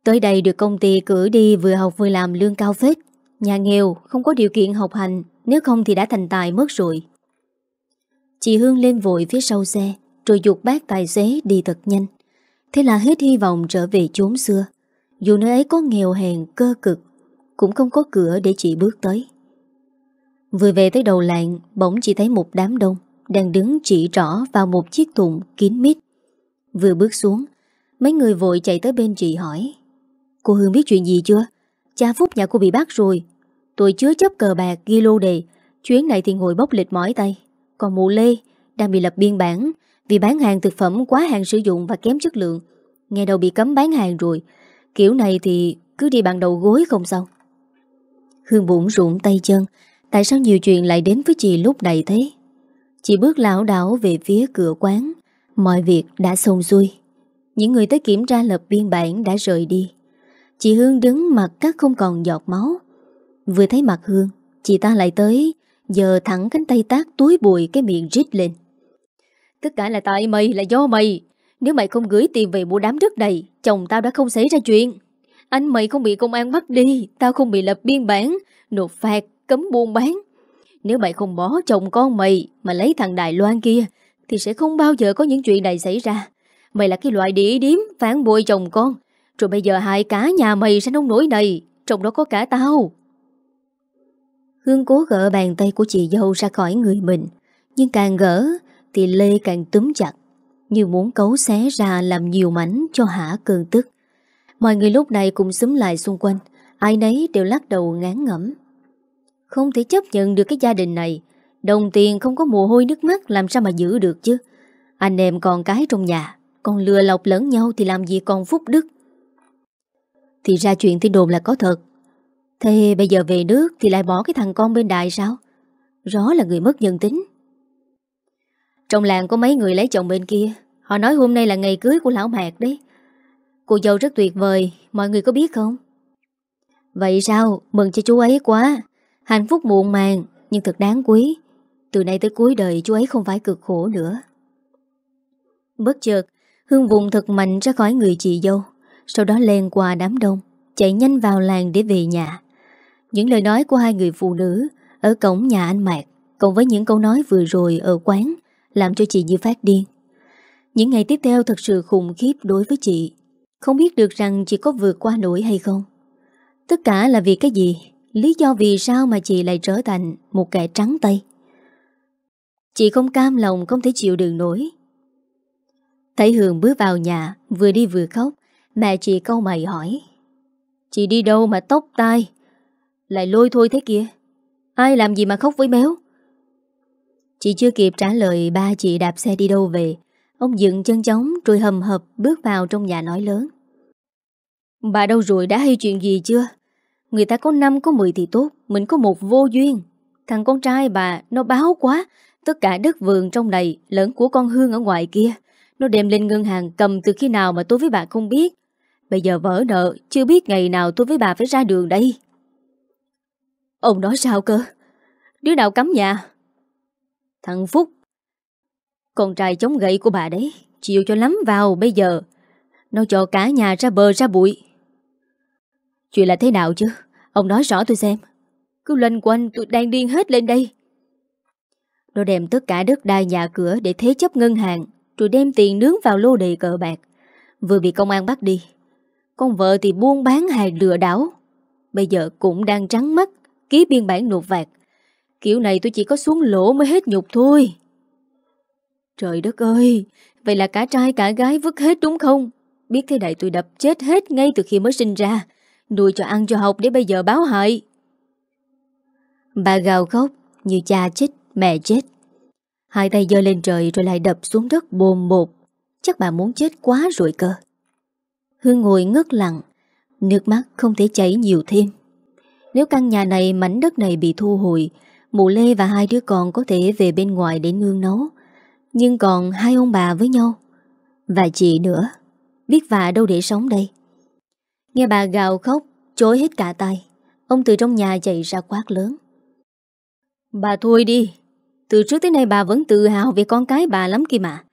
Tới đây được công ty cử đi vừa học vừa làm lương cao phết. Nhà nghèo, không có điều kiện học hành, Nếu không thì đã thành tài mất rồi. Chị Hương lên vội phía sau xe Rồi dục bác tài xế đi thật nhanh Thế là hết hy vọng trở về chốn xưa Dù nơi ấy có nghèo hèn cơ cực Cũng không có cửa để chị bước tới Vừa về tới đầu làng Bỗng chị thấy một đám đông đang đứng chỉ rõ vào một chiếc thùng kín mít. Vừa bước xuống, mấy người vội chạy tới bên chị hỏi. Cô Hương biết chuyện gì chưa? Cha Phúc nhà cô bị bắt rồi. Tôi chứa chấp cờ bạc ghi lô đề. Chuyến này thì ngồi bốc lịch mỏi tay. Còn mụ Lê, đang bị lập biên bản vì bán hàng thực phẩm quá hàng sử dụng và kém chất lượng. Nghe đầu bị cấm bán hàng rồi. Kiểu này thì cứ đi bằng đầu gối không sao Hương bụng rụng tay chân. Tại sao nhiều chuyện lại đến với chị lúc này thế? Chị bước lão đảo về phía cửa quán Mọi việc đã xong xuôi Những người tới kiểm tra lập biên bản đã rời đi Chị Hương đứng mặt cắt không còn giọt máu Vừa thấy mặt Hương, Chị ta lại tới Giờ thẳng cánh tay tác túi bụi cái miệng rít lên. Tất cả là tại mày, là do mày. Nếu mày không gửi tiền về mua đám đất này, Chồng tao đã không xảy ra chuyện. Anh mày không bị công an bắt đi, Tao không bị lập biên bản, Nộp phạt, cấm buôn bán. Nếu mày không bỏ chồng con mày Mà lấy thằng Đài Loan kia, Thì sẽ không bao giờ có những chuyện này xảy ra. Mày là cái loại đĩ điếm phản bội chồng con. Rồi bây giờ hại cả nhà mày sẽ nông nổi này, Trong đó có cả tao. Hương cố gỡ bàn tay của chị dâu ra khỏi người mình, Nhưng càng gỡ Thì Lê càng túm chặt, Như muốn cấu xé ra làm nhiều mảnh cho hả cơn tức. Mọi người lúc này cùng xúm lại xung quanh, Ai nấy đều lắc đầu ngán ngẩm. Không thể chấp nhận được cái gia đình này, Đồng tiền không có mồ hôi nước mắt Làm sao mà giữ được chứ. Anh em còn cái trong nhà Còn lừa lọc lẫn nhau thì làm gì còn phúc đức. Thì ra chuyện tin đồn là có thật Thế bây giờ về nước Thì lại bỏ cái thằng con bên đại sao? Rõ là người mất nhân tính. Trong làng có mấy người lấy chồng bên kia. Họ nói hôm nay là ngày cưới của lão mạc đấy. Cô dâu rất tuyệt vời, Mọi người có biết không? Vậy sao? Mừng cho chú ấy quá. Hạnh phúc muộn màng, Nhưng thật đáng quý. Từ nay tới cuối đời chú ấy không phải cực khổ nữa. Bất chợt, Hương vùng thật mạnh ra khỏi người chị dâu. Sau đó len qua đám đông, Chạy nhanh vào làng để về nhà. Những lời nói của hai người phụ nữ Ở cổng nhà anh Mạc Cộng với những câu nói vừa rồi ở quán Làm cho chị như phát điên. Những ngày tiếp theo thật sự khủng khiếp đối với chị. Không biết được rằng chị có vượt qua nổi hay không. Tất cả là vì cái gì? Lý do vì sao mà chị lại trở thành Một kẻ trắng tay? Chị không cam lòng, không thể chịu đựng nổi. Thấy Hường bước vào nhà, Vừa đi vừa khóc, Mẹ chị câu mày hỏi, Chị đi đâu mà tóc tai? Lại lôi thôi thế kia. Ai làm gì mà khóc với béo? Chị chưa kịp trả lời, Ba chị đạp xe đi đâu về. Ông dựng chân chóng rồi hầm hập Bước vào trong nhà nói lớn. Bà đâu rồi, đã hay chuyện gì chưa? Người ta có 5 có 10 thì tốt, Mình có một vô duyên. Thằng con trai bà, nó báo quá. Tất cả đất vườn trong này, Lẫn của con Hương ở ngoài kia, Nó đem lên ngân hàng cầm từ khi nào mà tôi với bà không biết. Bây giờ vỡ nợ, Chưa biết ngày nào tôi với bà phải ra đường đây. Ông nói sao cơ? Đứa nào cấm nhà? Thằng Phúc. Con trai chống gậy của bà đấy, Chịu cho lắm vào bây giờ. Nó cho cả nhà ra bờ ra bụi. Chuyện là thế nào chứ? Ông nói rõ tôi xem. Cứ lên quanh tôi đang điên hết lên đây. Nó đem tất cả đất đai nhà cửa Để thế chấp ngân hàng, Rồi đem tiền nướng vào lô đề cờ bạc. Vừa bị công an bắt đi, Con vợ thì buôn bán hàng lừa đảo. Bây giờ cũng đang trắng mắt. Ký biên bản nộp phạt. Kiểu này tôi chỉ có xuống lỗ mới hết nhục thôi. Trời đất ơi Vậy là cả trai cả gái vứt hết đúng không? Biết thế này tôi đập chết hết ngay từ khi mới sinh ra Nuôi cho ăn cho học để bây giờ báo hại. Bà gào khóc Như cha chết, mẹ chết. Hai tay giơ lên trời rồi lại đập xuống đất bồn bột Chắc bà muốn chết quá rồi cơ. Hương ngồi ngất lặng Nước mắt không thể chảy nhiều thêm. Nếu căn nhà này, mảnh đất này bị thu hồi Mụ Lê và hai đứa con có thể về bên ngoài để nương nấu. Nhưng còn hai ông bà với nhau. Và chị nữa. Biết vạ đâu để sống đây. Nghe bà gào khóc Chối hết cả tay Ông từ trong nhà chạy ra quát lớn. Bà thôi đi. Từ trước tới nay bà vẫn tự hào về con cái bà lắm kìa mà.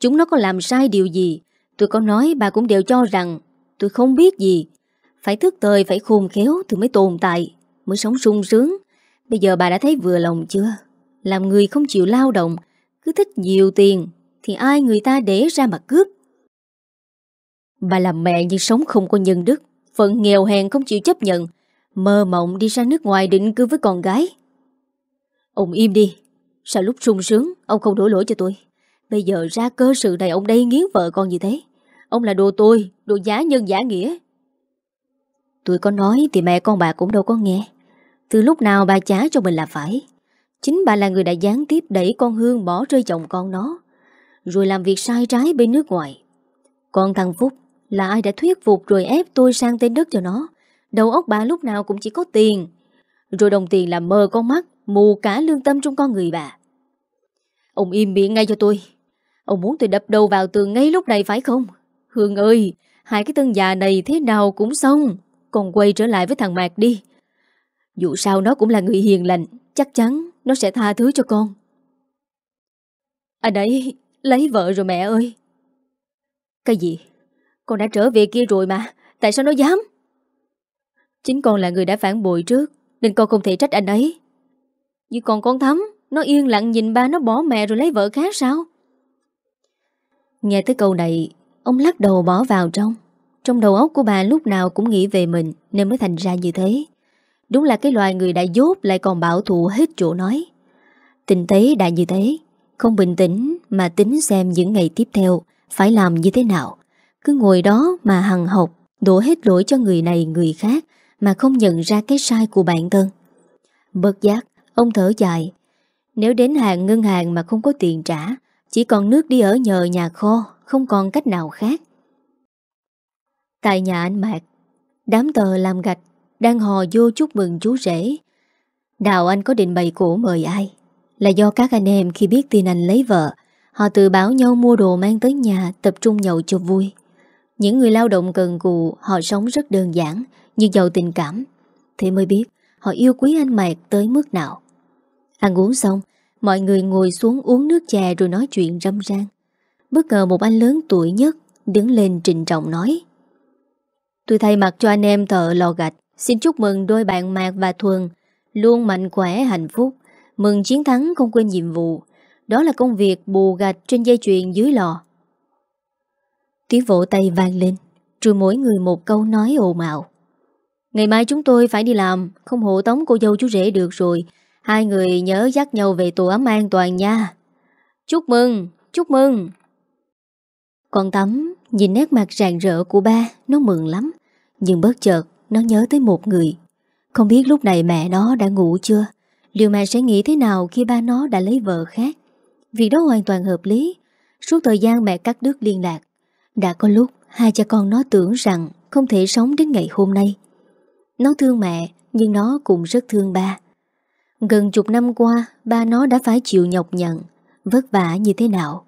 Chúng nó có làm sai điều gì? Tôi có nói bà cũng đều cho rằng Tôi không biết gì. Phải thức thời, phải khôn khéo thì mới tồn tại, Mới sống sung sướng. Bây giờ bà đã thấy vừa lòng chưa? Làm người không chịu lao động, Cứ thích nhiều tiền Thì ai người ta để ra mà cướp? Bà làm mẹ nhưng sống không có nhân đức, Phận nghèo hèn không chịu chấp nhận, Mơ mộng đi ra nước ngoài định cư với con gái. Ông im đi Sao lúc sung sướng, Ông không đổ lỗi cho tôi. Bây giờ ra cơ sự này ông đây nghiến vợ con như thế. Ông là đồ tôi Đồ giá nhân giả nghĩa. Tôi có nói thì mẹ con bà cũng đâu có nghe. Từ lúc nào bà trả cho mình là phải. Chính bà là người đã gián tiếp đẩy con Hương bỏ rơi chồng con nó, Rồi làm việc sai trái bên nước ngoài. Còn thằng Phúc là ai đã thuyết phục rồi ép tôi sang tên đất cho nó. Đầu óc bà lúc nào cũng chỉ có tiền, Rồi đồng tiền làm mờ con mắt, Mù cả lương tâm trong con người bà. Ông im miệng ngay cho tôi. Ông muốn tôi đập đầu vào tường ngay lúc này phải không? Hương ơi, Hai cái tân già này thế nào cũng xong. Còn quay trở lại với thằng Mạc đi. Dù sao nó cũng là người hiền lành, Chắc chắn nó sẽ tha thứ cho con. Anh ấy lấy vợ rồi mẹ ơi. Cái gì? Con đã trở về kia rồi mà, Tại sao nó dám? Chính con là người đã phản bội trước, Nên con không thể trách anh ấy. Nhưng còn con Thắm, Nó yên lặng nhìn ba nó bỏ mẹ rồi lấy vợ khác sao? Nghe tới câu này, Ông lắc đầu bỏ vào trong. Trong đầu óc của bà lúc nào cũng nghĩ về mình, Nên mới thành ra như thế. Đúng là cái loài người đã dốt lại còn bảo thủ hết chỗ nói. Tình thế đã như thế, Không bình tĩnh mà tính xem những ngày tiếp theo Phải làm như thế nào. Cứ ngồi đó mà hằng học, Đổ hết lỗi cho người này, người khác, Mà không nhận ra cái sai của bản thân. Bất giác, Ông thở dài. Nếu đến hàng ngân hàng mà không có tiền trả, Chỉ còn nước đi ở nhờ nhà kho, Không còn cách nào khác. Tại nhà anh Mạc, Đám tờ làm gạch Đang hò vô chúc mừng chú rể. Đào anh có định bày cổ mời ai? Là do các anh em khi biết tin anh lấy vợ, Họ tự báo nhau mua đồ mang tới nhà Tập trung nhậu cho vui. Những người lao động cần cù, Họ sống rất đơn giản Nhưng giàu tình cảm. Thế mới biết, họ yêu quý anh Mạc tới mức nào. Ăn uống xong, Mọi người ngồi xuống uống nước chè Rồi nói chuyện râm ran. Bất ngờ một anh lớn tuổi nhất Đứng lên trình trọng nói Tôi thay mặt cho anh em thợ lò gạch Xin chúc mừng đôi bạn Mạc và Thuần. Luôn mạnh khỏe hạnh phúc. Mừng chiến thắng không quên nhiệm vụ. Đó là công việc bù gạch trên dây chuyền dưới lò. Tiếng vỗ tay vang lên Rồi mỗi người một câu nói ồn ào. Ngày mai chúng tôi phải đi làm Không hộ tống cô dâu chú rể được rồi. Hai người nhớ dắt nhau về tổ ấm an toàn nha. Chúc mừng, chúc mừng. Còn Tắm nhìn nét mặt rạng rỡ của ba Nó mừng lắm. Nhưng bất chợt, nó nhớ tới một người. Không biết lúc này mẹ nó đã ngủ chưa? Liệu mẹ sẽ nghĩ thế nào khi ba nó đã lấy vợ khác? Việc đó hoàn toàn hợp lý. Suốt thời gian mẹ cắt đứt liên lạc, Đã có lúc hai cha con nó tưởng rằng Không thể sống đến ngày hôm nay. Nó thương mẹ, Nhưng nó cũng rất thương ba. Gần chục năm qua, Ba nó đã phải chịu nhọc nhận Vất vả như thế nào?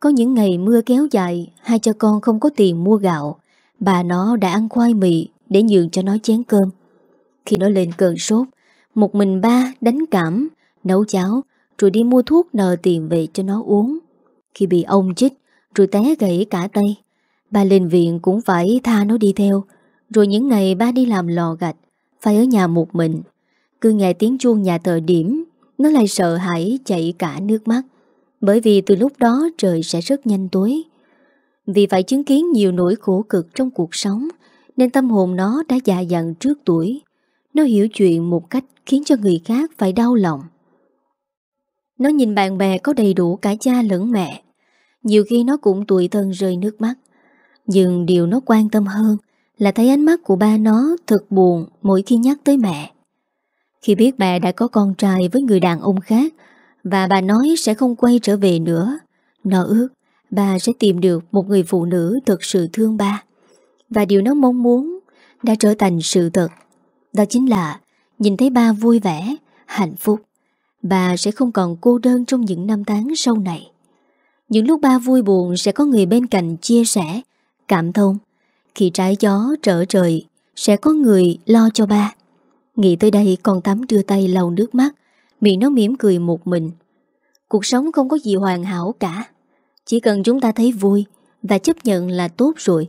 Có những ngày mưa kéo dài, Hai cha con không có tiền mua gạo. Bà nó đã ăn khoai mì Để nhường cho nó chén cơm. Khi nó lên cơn sốt, Một mình ba đánh cảm, Nấu cháo, Rồi đi mua thuốc nợ tiền về cho nó uống. Khi bị ông chích, Rồi té gãy cả tay, Ba lên viện cũng phải tha nó đi theo. Rồi những ngày ba đi làm lò gạch, Phải ở nhà một mình. Cứ nghe tiếng chuông nhà thờ điểm, Nó lại sợ hãi chạy cả nước mắt. Bởi vì từ lúc đó trời sẽ rất nhanh tối. Vì phải chứng kiến nhiều nỗi khổ cực trong cuộc sống, Nên tâm hồn nó đã già dặn trước tuổi. Nó hiểu chuyện một cách khiến cho người khác phải đau lòng. Nó nhìn bạn bè có đầy đủ cả cha lẫn mẹ. Nhiều khi nó cũng tuổi thân rơi nước mắt. Nhưng điều nó quan tâm hơn Là thấy ánh mắt của ba nó thật buồn mỗi khi nhắc tới mẹ. Khi biết bà đã có con trai với người đàn ông khác Và bà nói sẽ không quay trở về nữa, Nó ước bà sẽ tìm được một người phụ nữ thật sự thương ba. Và điều nó mong muốn đã trở thành sự thật Đó chính là nhìn thấy ba vui vẻ, hạnh phúc Bà sẽ không còn cô đơn trong những năm tháng sau này. Những lúc ba vui buồn sẽ có người bên cạnh chia sẻ, cảm thông. Khi trái gió trở trời sẽ có người lo cho ba. Nghĩ tới đây con Tắm đưa tay lau nước mắt Miệng nó mỉm cười một mình. Cuộc sống không có gì hoàn hảo cả. Chỉ cần chúng ta thấy vui Và chấp nhận là tốt rồi.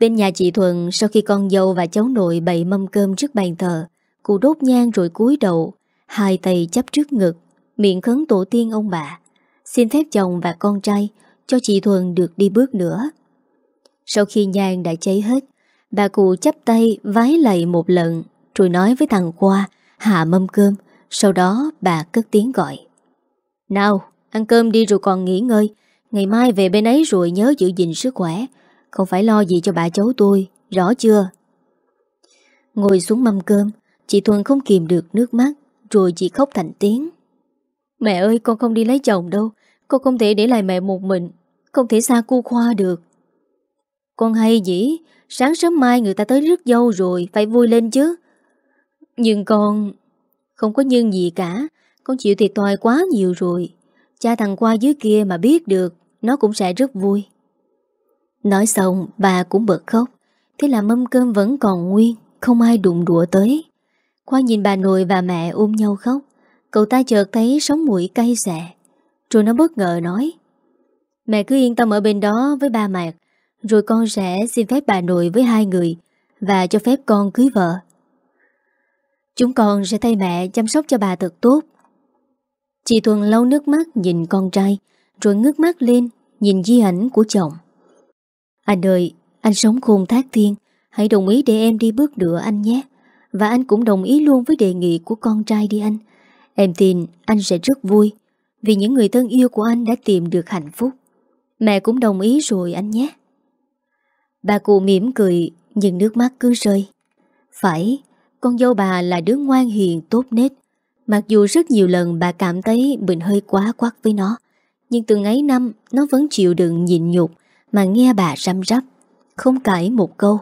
Bên nhà chị Thuận, Sau khi con dâu và cháu nội bày mâm cơm trước bàn thờ, Cụ đốt nhang rồi cúi đầu, Hai tay chấp trước ngực, Miệng khấn tổ tiên ông bà, Xin phép chồng và con trai Cho chị Thuần được đi bước nữa. Sau khi nhang đã cháy hết, Bà cụ chắp tay vái lạy một lần, Rồi nói với thằng Khoa Hạ mâm cơm, Sau đó bà cất tiếng gọi. Nào ăn cơm đi rồi còn nghỉ ngơi. Ngày mai về bên ấy rồi nhớ giữ gìn sức khỏe. Không phải lo gì cho bà cháu tôi, Rõ chưa? Ngồi xuống mâm cơm, Chị Thuần không kìm được nước mắt, Rồi chị khóc thành tiếng. Mẹ ơi, con không đi lấy chồng đâu, Con không thể để lại mẹ một mình, Không thể xa cu khoa được. Con hay dĩ Sáng sớm mai người ta tới rước dâu rồi, Phải vui lên chứ. Nhưng con Không có nhân gì cả, Con chịu thiệt thòi quá nhiều rồi. Cha thằng qua dưới kia mà biết được, Nó cũng sẽ rất vui. Nói xong, bà cũng bật khóc. Thế là mâm cơm vẫn còn nguyên, Không ai đụng đũa tới. Khoa nhìn bà nội và mẹ ôm nhau khóc, Cậu ta chợt thấy sống mũi cay xẹ Rồi nó bất ngờ nói, Mẹ cứ yên tâm ở bên đó với ba mẹ, rồi con sẽ xin phép bà nội với hai người Và cho phép con cưới vợ. Chúng con sẽ thay mẹ chăm sóc cho bà thật tốt. Chị Thuần lau nước mắt nhìn con trai, Rồi ngước mắt lên Nhìn di ảnh của chồng. Anh ơi, Anh sống khôn thác thiên, Hãy đồng ý để em đi bước nữa anh nhé. Và anh cũng đồng ý luôn với đề nghị của con trai đi anh. Em tin anh sẽ rất vui, Vì những người thân yêu của anh đã tìm được hạnh phúc. Mẹ cũng đồng ý rồi anh nhé. Bà cụ mỉm cười, Nhưng nước mắt cứ rơi. Phải, Con dâu bà là đứa ngoan hiền, tốt nết. Mặc dù rất nhiều lần bà cảm thấy mình hơi quá quắc với nó, Nhưng từng ấy năm Nó vẫn chịu đựng nhịn nhục Mà nghe bà răm rắp, Không cãi một câu.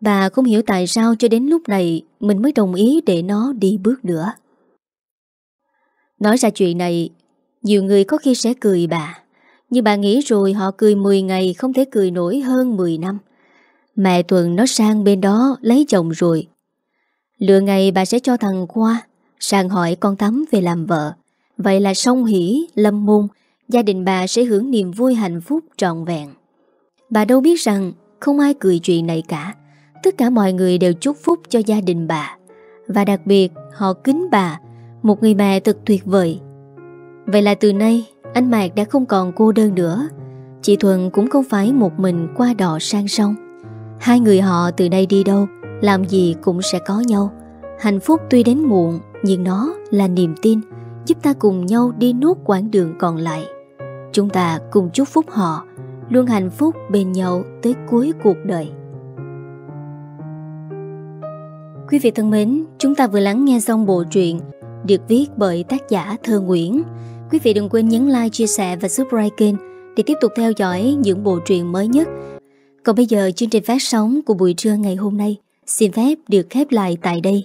Bà không hiểu tại sao cho đến lúc này Mình mới đồng ý để nó đi bước nữa. Nói ra chuyện này, Nhiều người có khi sẽ cười bà, Nhưng bà nghĩ rồi họ cười 10 ngày Không thể cười nổi hơn 10 năm. Mẹ Tuần nó sang bên đó Lấy chồng rồi. Lựa ngày bà sẽ cho thằng Khoa sàng hỏi con Tắm về làm vợ. Vậy là song hỷ, lâm môn Gia đình bà sẽ hưởng niềm vui hạnh phúc trọn vẹn. Bà đâu biết rằng Không ai cười chuyện này cả. Tất cả mọi người đều chúc phúc cho gia đình bà. Và đặc biệt họ kính bà Một người mẹ thật tuyệt vời. Vậy là từ nay Anh Mạc đã không còn cô đơn nữa. Chị Thuần cũng không phải một mình qua đò sang sông. Hai người họ từ đây đi đâu Làm gì cũng sẽ có nhau. Hạnh phúc tuy đến muộn nhưng nó là niềm tin Giúp ta cùng nhau đi nốt quãng đường còn lại Chúng ta cùng chúc phúc họ Luôn hạnh phúc bên nhau tới cuối cuộc đời Quý vị thân mến, chúng ta vừa lắng nghe xong bộ truyện được viết bởi tác giả Thơ Nguyễn. Quý vị đừng quên nhấn like, chia sẻ và subscribe kênh để tiếp tục theo dõi những bộ truyện mới nhất. Còn bây giờ chương trình phát sóng của buổi trưa ngày hôm nay xin phép được khép lại tại đây.